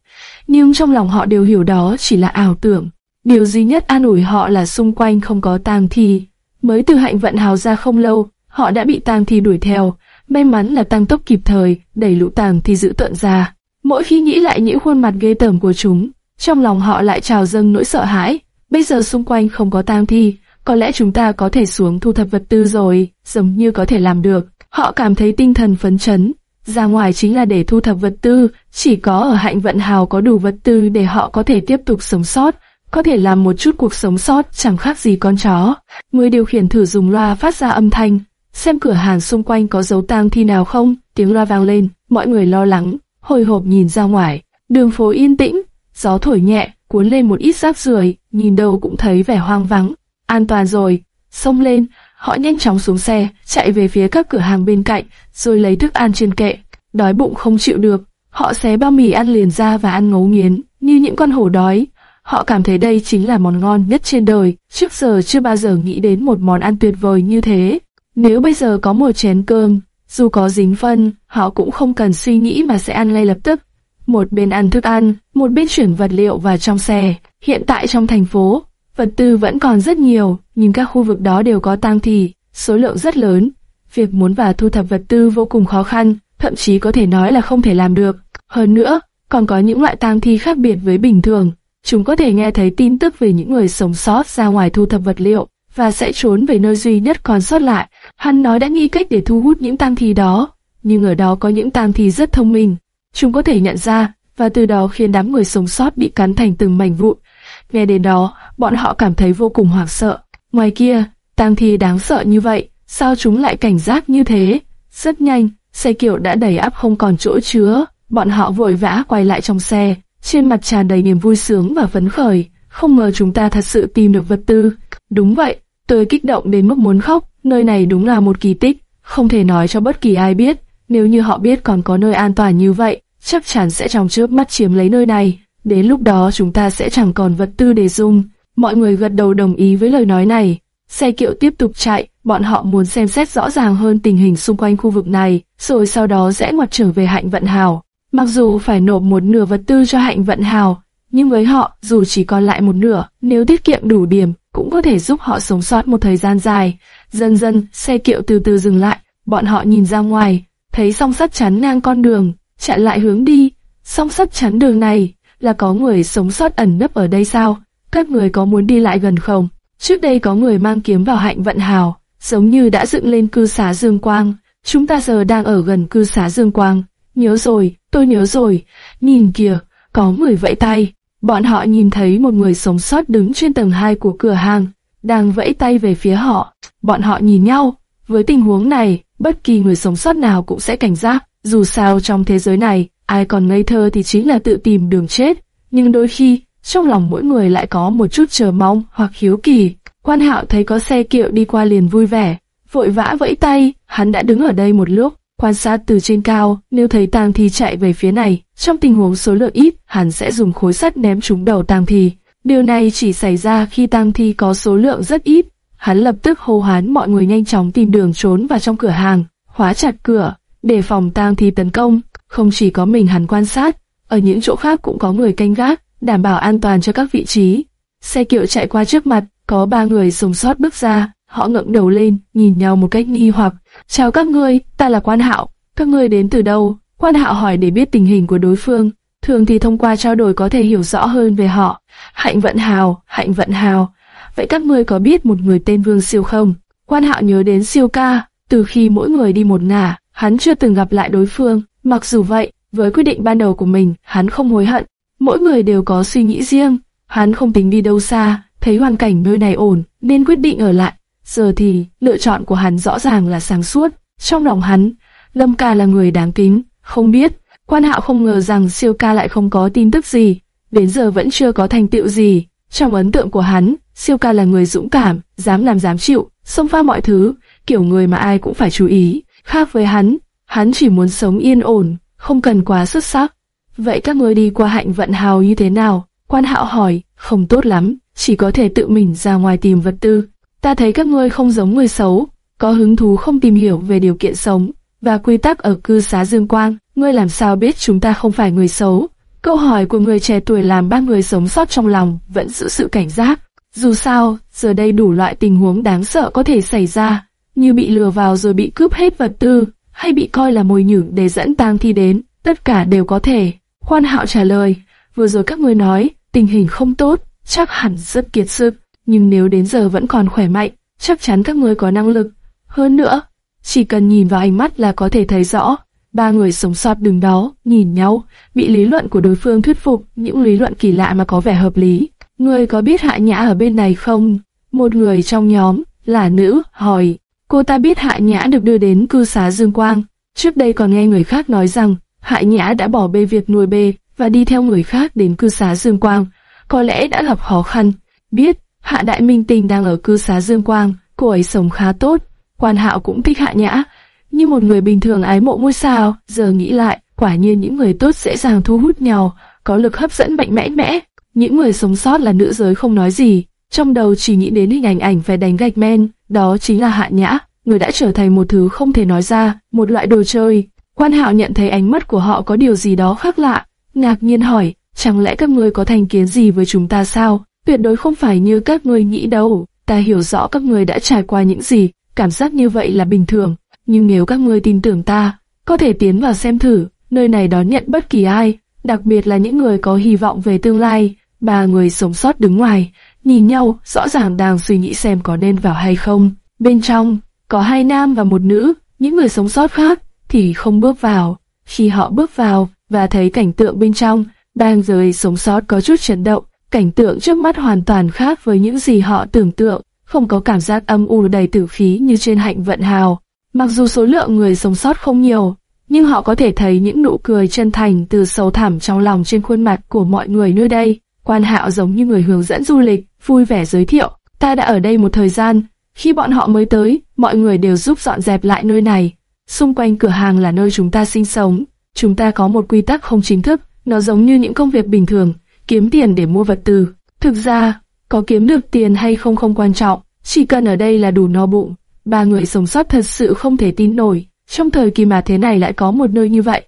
nhưng trong lòng họ đều hiểu đó chỉ là ảo tưởng. Điều duy nhất an ủi họ là xung quanh không có tang thi. Mới từ hạnh vận hào ra không lâu, họ đã bị tang thi đuổi theo. May mắn là tăng tốc kịp thời, đẩy lũ tang thi giữ tận ra. Mỗi khi nghĩ lại những khuôn mặt ghê tởm của chúng, trong lòng họ lại trào dâng nỗi sợ hãi. Bây giờ xung quanh không có tang thi, có lẽ chúng ta có thể xuống thu thập vật tư rồi, giống như có thể làm được. Họ cảm thấy tinh thần phấn chấn. Ra ngoài chính là để thu thập vật tư, chỉ có ở hạnh vận hào có đủ vật tư để họ có thể tiếp tục sống sót, có thể làm một chút cuộc sống sót chẳng khác gì con chó. Người điều khiển thử dùng loa phát ra âm thanh, xem cửa hàng xung quanh có dấu tang thi nào không, tiếng loa vang lên, mọi người lo lắng, hồi hộp nhìn ra ngoài, đường phố yên tĩnh, gió thổi nhẹ, cuốn lên một ít rác rưởi, nhìn đâu cũng thấy vẻ hoang vắng. An toàn rồi, xông lên, họ nhanh chóng xuống xe, chạy về phía các cửa hàng bên cạnh, rồi lấy thức ăn trên kệ. Đói bụng không chịu được, họ xé bao mì ăn liền ra và ăn ngấu nghiến, như những con hổ đói. Họ cảm thấy đây chính là món ngon nhất trên đời, trước giờ chưa bao giờ nghĩ đến một món ăn tuyệt vời như thế. Nếu bây giờ có một chén cơm, dù có dính phân, họ cũng không cần suy nghĩ mà sẽ ăn ngay lập tức. Một bên ăn thức ăn, một bên chuyển vật liệu vào trong xe. Hiện tại trong thành phố, vật tư vẫn còn rất nhiều, nhưng các khu vực đó đều có tang thi, số lượng rất lớn. Việc muốn vào thu thập vật tư vô cùng khó khăn, thậm chí có thể nói là không thể làm được. Hơn nữa, còn có những loại tang thi khác biệt với bình thường. Chúng có thể nghe thấy tin tức về những người sống sót ra ngoài thu thập vật liệu và sẽ trốn về nơi duy nhất còn sót lại. Hắn nói đã nghĩ cách để thu hút những tang thi đó, nhưng ở đó có những tang thi rất thông minh. Chúng có thể nhận ra và từ đó khiến đám người sống sót bị cắn thành từng mảnh vụn. Nghe đến đó, bọn họ cảm thấy vô cùng hoảng sợ. Ngoài kia, tang thi đáng sợ như vậy, sao chúng lại cảnh giác như thế? Rất nhanh, xe kiểu đã đầy áp không còn chỗ chứa, bọn họ vội vã quay lại trong xe, trên mặt tràn đầy niềm vui sướng và phấn khởi. Không ngờ chúng ta thật sự tìm được vật tư. Đúng vậy, tôi kích động đến mức muốn khóc, nơi này đúng là một kỳ tích, không thể nói cho bất kỳ ai biết. Nếu như họ biết còn có nơi an toàn như vậy, chắc chắn sẽ trong chớp mắt chiếm lấy nơi này. Đến lúc đó chúng ta sẽ chẳng còn vật tư để dùng. Mọi người gật đầu đồng ý với lời nói này. Xe kiệu tiếp tục chạy, bọn họ muốn xem xét rõ ràng hơn tình hình xung quanh khu vực này, rồi sau đó rẽ ngoặt trở về hạnh vận hào. Mặc dù phải nộp một nửa vật tư cho hạnh vận hào, nhưng với họ, dù chỉ còn lại một nửa, nếu tiết kiệm đủ điểm, cũng có thể giúp họ sống sót một thời gian dài. Dần dần, xe kiệu từ từ dừng lại, bọn họ nhìn ra ngoài, thấy song sắt chắn ngang con đường, chặn lại hướng đi. Song sắt chắn đường này, là có người sống sót ẩn nấp ở đây sao? Các người có muốn đi lại gần không? Trước đây có người mang kiếm vào hạnh vận hào, giống như đã dựng lên cư xá Dương Quang. Chúng ta giờ đang ở gần cư xá Dương Quang. Nhớ rồi, tôi nhớ rồi. Nhìn kìa, có người vẫy tay. Bọn họ nhìn thấy một người sống sót đứng trên tầng 2 của cửa hàng, đang vẫy tay về phía họ. Bọn họ nhìn nhau. Với tình huống này, bất kỳ người sống sót nào cũng sẽ cảnh giác. Dù sao trong thế giới này, ai còn ngây thơ thì chính là tự tìm đường chết. Nhưng đôi khi, trong lòng mỗi người lại có một chút chờ mong hoặc hiếu kỳ. Quan hạo thấy có xe kiệu đi qua liền vui vẻ, vội vã vẫy tay, hắn đã đứng ở đây một lúc, quan sát từ trên cao, nếu thấy tang thi chạy về phía này, trong tình huống số lượng ít, hắn sẽ dùng khối sắt ném trúng đầu tang thi. Điều này chỉ xảy ra khi tang thi có số lượng rất ít. Hắn lập tức hô hoán mọi người nhanh chóng tìm đường trốn vào trong cửa hàng, khóa chặt cửa, để phòng tang thi tấn công. Không chỉ có mình hắn quan sát, ở những chỗ khác cũng có người canh gác, đảm bảo an toàn cho các vị trí. Xe kiệu chạy qua trước mặt, có ba người sống sót bước ra, họ ngẩng đầu lên, nhìn nhau một cách nghi hoặc. Chào các ngươi, ta là Quan Hạo, các ngươi đến từ đâu? Quan Hạo hỏi để biết tình hình của đối phương. thường thì thông qua trao đổi có thể hiểu rõ hơn về họ. Hạnh vận hào, hạnh vận hào. Vậy các ngươi có biết một người tên Vương Siêu không? Quan hạo nhớ đến Siêu ca, từ khi mỗi người đi một ngả, hắn chưa từng gặp lại đối phương. Mặc dù vậy, với quyết định ban đầu của mình, hắn không hối hận. Mỗi người đều có suy nghĩ riêng, hắn không tính đi đâu xa, thấy hoàn cảnh nơi này ổn, nên quyết định ở lại. Giờ thì, lựa chọn của hắn rõ ràng là sáng suốt. Trong lòng hắn, Lâm Ca là người đáng kính, không biết, quan hạo không ngờ rằng siêu ca lại không có tin tức gì, đến giờ vẫn chưa có thành tựu gì. Trong ấn tượng của hắn, siêu ca là người dũng cảm, dám làm dám chịu, xông pha mọi thứ, kiểu người mà ai cũng phải chú ý. Khác với hắn, hắn chỉ muốn sống yên ổn, không cần quá xuất sắc. Vậy các ngươi đi qua hạnh vận hào như thế nào? Quan hạo hỏi, không tốt lắm, chỉ có thể tự mình ra ngoài tìm vật tư. Ta thấy các ngươi không giống người xấu, có hứng thú không tìm hiểu về điều kiện sống và quy tắc ở cư xá Dương Quang. Ngươi làm sao biết chúng ta không phải người xấu? Câu hỏi của người trẻ tuổi làm ba người sống sót trong lòng vẫn giữ sự cảnh giác. Dù sao, giờ đây đủ loại tình huống đáng sợ có thể xảy ra, như bị lừa vào rồi bị cướp hết vật tư, hay bị coi là mồi nhử để dẫn tang thi đến, tất cả đều có thể. Quan hạo trả lời, vừa rồi các ngươi nói, tình hình không tốt, chắc hẳn rất kiệt sức, nhưng nếu đến giờ vẫn còn khỏe mạnh, chắc chắn các ngươi có năng lực. Hơn nữa, chỉ cần nhìn vào ánh mắt là có thể thấy rõ. Ba người sống sót đứng đó, nhìn nhau, bị lý luận của đối phương thuyết phục, những lý luận kỳ lạ mà có vẻ hợp lý. Ngươi có biết Hạ Nhã ở bên này không? Một người trong nhóm, là nữ, hỏi. Cô ta biết Hạ Nhã được đưa đến cư xá Dương Quang. Trước đây còn nghe người khác nói rằng, Hạ Nhã đã bỏ bê việc nuôi bê và đi theo người khác đến cư xá Dương Quang. Có lẽ đã gặp khó khăn. Biết, Hạ Đại Minh Tình đang ở cư xá Dương Quang, cô ấy sống khá tốt. Quan Hạo cũng thích Hạ Nhã, như một người bình thường ái mộ ngôi sao. Giờ nghĩ lại, quả nhiên những người tốt dễ dàng thu hút nhau, có lực hấp dẫn mạnh mẽ mẽ. Những người sống sót là nữ giới không nói gì, trong đầu chỉ nghĩ đến hình ảnh ảnh phải đánh gạch men, đó chính là Hạ Nhã, người đã trở thành một thứ không thể nói ra, một loại đồ chơi. Quan Hạo nhận thấy ánh mắt của họ có điều gì đó khác lạ, ngạc nhiên hỏi, chẳng lẽ các ngươi có thành kiến gì với chúng ta sao? Tuyệt đối không phải như các ngươi nghĩ đâu, ta hiểu rõ các ngươi đã trải qua những gì, cảm giác như vậy là bình thường, nhưng nếu các ngươi tin tưởng ta, có thể tiến vào xem thử, nơi này đón nhận bất kỳ ai, đặc biệt là những người có hy vọng về tương lai. Ba người sống sót đứng ngoài, nhìn nhau, rõ ràng đang suy nghĩ xem có nên vào hay không. Bên trong, có hai nam và một nữ, những người sống sót khác thì không bước vào. Khi họ bước vào và thấy cảnh tượng bên trong, bang giới sống sót có chút chấn động. Cảnh tượng trước mắt hoàn toàn khác với những gì họ tưởng tượng, không có cảm giác âm u đầy tử khí như trên hạnh vận hào. Mặc dù số lượng người sống sót không nhiều, nhưng họ có thể thấy những nụ cười chân thành từ sâu thẳm trong lòng trên khuôn mặt của mọi người nơi đây. Quan Hạo giống như người hướng dẫn du lịch, vui vẻ giới thiệu, ta đã ở đây một thời gian, khi bọn họ mới tới, mọi người đều giúp dọn dẹp lại nơi này. Xung quanh cửa hàng là nơi chúng ta sinh sống, chúng ta có một quy tắc không chính thức, nó giống như những công việc bình thường, kiếm tiền để mua vật tư. Thực ra, có kiếm được tiền hay không không quan trọng, chỉ cần ở đây là đủ no bụng. Ba người sống sót thật sự không thể tin nổi, trong thời kỳ mà thế này lại có một nơi như vậy.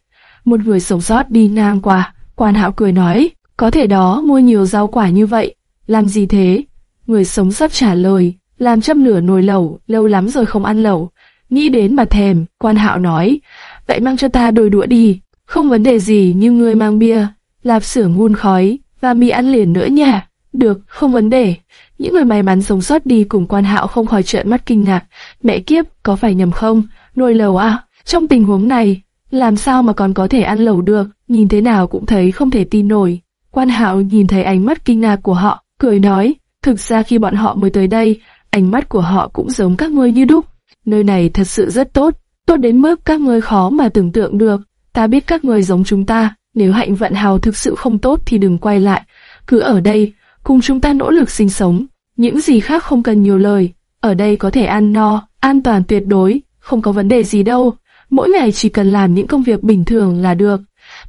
Một người sống sót đi ngang qua, quan hạo cười nói, có thể đó mua nhiều rau quả như vậy, làm gì thế? Người sống sót trả lời, làm châm lửa nồi lẩu, lâu lắm rồi không ăn lẩu. Nghĩ đến mà thèm, quan hạo nói, vậy mang cho ta đôi đũa đi, không vấn đề gì như ngươi mang bia, lạp xưởng hun khói, và mì ăn liền nữa nha. Được, không vấn đề. Những người may mắn sống sót đi cùng quan hạo không khỏi trợn mắt kinh ngạc. Mẹ kiếp, có phải nhầm không? Nồi lẩu à? Trong tình huống này, làm sao mà còn có thể ăn lẩu được? Nhìn thế nào cũng thấy không thể tin nổi. Quan hạo nhìn thấy ánh mắt kinh ngạc của họ, cười nói, thực ra khi bọn họ mới tới đây, ánh mắt của họ cũng giống các ngươi như đúc. Nơi này thật sự rất tốt, tốt đến mức các ngươi khó mà tưởng tượng được. Ta biết các ngươi giống chúng ta, nếu hạnh vận hào thực sự không tốt thì đừng quay lại, cứ ở đây, cùng chúng ta nỗ lực sinh sống. Những gì khác không cần nhiều lời, ở đây có thể ăn no, an toàn tuyệt đối, không có vấn đề gì đâu. Mỗi ngày chỉ cần làm những công việc bình thường là được.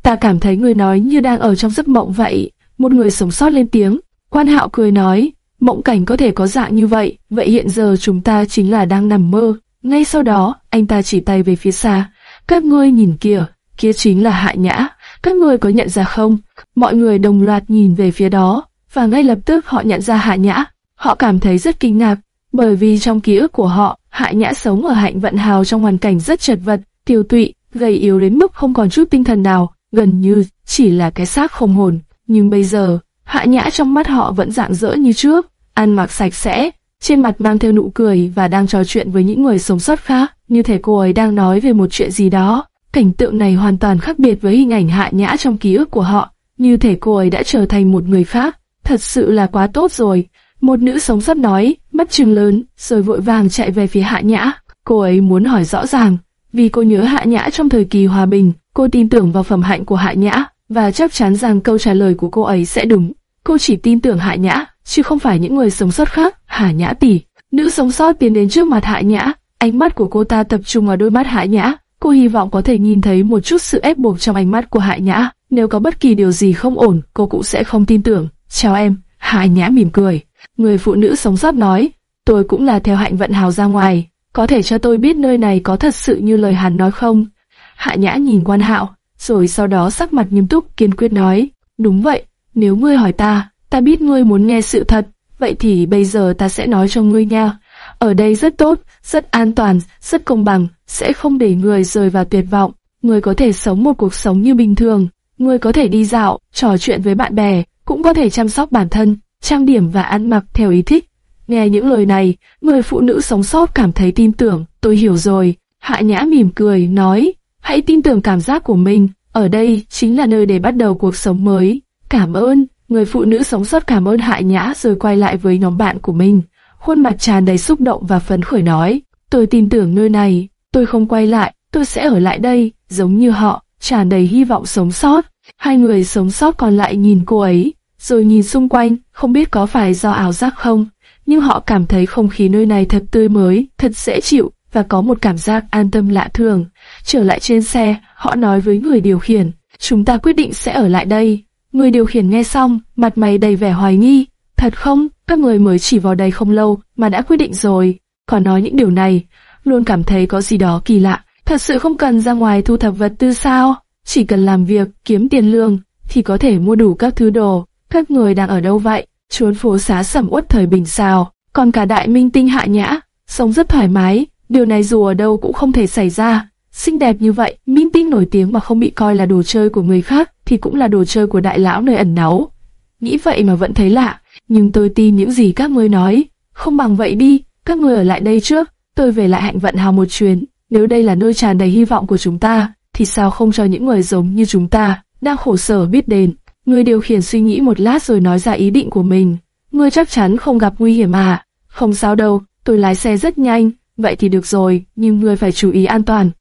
Ta cảm thấy người nói như đang ở trong giấc mộng vậy. Một người sống sót lên tiếng. Quan hạo cười nói, mộng cảnh có thể có dạng như vậy, vậy hiện giờ chúng ta chính là đang nằm mơ. Ngay sau đó, anh ta chỉ tay về phía xa. Các ngươi nhìn kìa, kia chính là Hạ Nhã. Các ngươi có nhận ra không? Mọi người đồng loạt nhìn về phía đó, và ngay lập tức họ nhận ra Hạ Nhã. Họ cảm thấy rất kinh ngạc, bởi vì trong ký ức của họ, Hạ Nhã sống ở hạnh vận hào trong hoàn cảnh rất chật vật, tiêu tụy, gầy yếu đến mức không còn chút tinh thần nào. gần như chỉ là cái xác không hồn. Nhưng bây giờ, Hạ Nhã trong mắt họ vẫn rạng rỡ như trước, ăn mặc sạch sẽ, trên mặt mang theo nụ cười và đang trò chuyện với những người sống sót khác, như thể cô ấy đang nói về một chuyện gì đó. Cảnh tượng này hoàn toàn khác biệt với hình ảnh Hạ Nhã trong ký ức của họ, như thể cô ấy đã trở thành một người khác. Thật sự là quá tốt rồi. Một nữ sống sót nói, mắt trừng lớn, rồi vội vàng chạy về phía Hạ Nhã. Cô ấy muốn hỏi rõ ràng, vì cô nhớ Hạ Nhã trong thời kỳ hòa bình, cô tin tưởng vào phẩm hạnh của Hạ Nhã, và chắc chắn rằng câu trả lời của cô ấy sẽ đúng. Cô chỉ tin tưởng Hạ Nhã, chứ không phải những người sống sót khác. Hạ Nhã tỷ, nữ sống sót tiến đến trước mặt Hạ Nhã, ánh mắt của cô ta tập trung vào đôi mắt Hạ Nhã. Cô hy vọng có thể nhìn thấy một chút sự ép buộc trong ánh mắt của Hạ Nhã. Nếu có bất kỳ điều gì không ổn, cô cũng sẽ không tin tưởng. Chào em, Hạ Nhã mỉm cười. Người phụ nữ sống sót nói, tôi cũng là theo hạnh vận hào ra ngoài. Có thể cho tôi biết nơi này có thật sự như lời hắn nói không? Hạ Nhã nhìn quan hạo, rồi sau đó sắc mặt nghiêm túc kiên quyết nói, đúng vậy, nếu ngươi hỏi ta, ta biết ngươi muốn nghe sự thật, vậy thì bây giờ ta sẽ nói cho ngươi nha. Ở đây rất tốt, rất an toàn, rất công bằng, sẽ không để người rời vào tuyệt vọng. Ngươi có thể sống một cuộc sống như bình thường, ngươi có thể đi dạo, trò chuyện với bạn bè, cũng có thể chăm sóc bản thân, trang điểm và ăn mặc theo ý thích. Nghe những lời này, người phụ nữ sống sót cảm thấy tin tưởng, tôi hiểu rồi. Hạ Nhã mỉm cười, nói, hãy tin tưởng cảm giác của mình, ở đây chính là nơi để bắt đầu cuộc sống mới. Cảm ơn, người phụ nữ sống sót cảm ơn Hạ Nhã rồi quay lại với nhóm bạn của mình. Khuôn mặt tràn đầy xúc động và phấn khởi nói, tôi tin tưởng nơi này, tôi không quay lại, tôi sẽ ở lại đây, giống như họ, tràn đầy hy vọng sống sót. Hai người sống sót còn lại nhìn cô ấy, rồi nhìn xung quanh, không biết có phải do ảo giác không, nhưng họ cảm thấy không khí nơi này thật tươi mới, thật dễ chịu và có một cảm giác an tâm lạ thường. Trở lại trên xe, họ nói với người điều khiển, chúng ta quyết định sẽ ở lại đây. Người điều khiển nghe xong, mặt mày đầy vẻ hoài nghi. Thật không, các người mới chỉ vào đây không lâu mà đã quyết định rồi. Còn nói những điều này, luôn cảm thấy có gì đó kỳ lạ. Thật sự không cần ra ngoài thu thập vật tư sao? Chỉ cần làm việc, kiếm tiền lương, thì có thể mua đủ các thứ đồ. Các người đang ở đâu vậy? Chốn phố xá sầm uất thời bình sao? Còn cả đại minh tinh hạ nhã, sống rất thoải mái. Điều này dù ở đâu cũng không thể xảy ra. Xinh đẹp như vậy, minh tinh nổi tiếng mà không bị coi là đồ chơi của người khác, thì cũng là đồ chơi của đại lão nơi ẩn náu. Nghĩ vậy mà vẫn thấy lạ, nhưng tôi tin những gì các ngươi nói. Không bằng vậy đi, các ngươi ở lại đây trước, tôi về lại hạnh vận hào một chuyến. Nếu đây là nơi tràn đầy hy vọng của chúng ta, thì sao không cho những người giống như chúng ta, đang khổ sở biết đền. Ngươi điều khiển suy nghĩ một lát rồi nói ra ý định của mình. Ngươi chắc chắn không gặp nguy hiểm à? Không sao đâu, tôi lái xe rất nhanh, vậy thì được rồi, nhưng ngươi phải chú ý an toàn.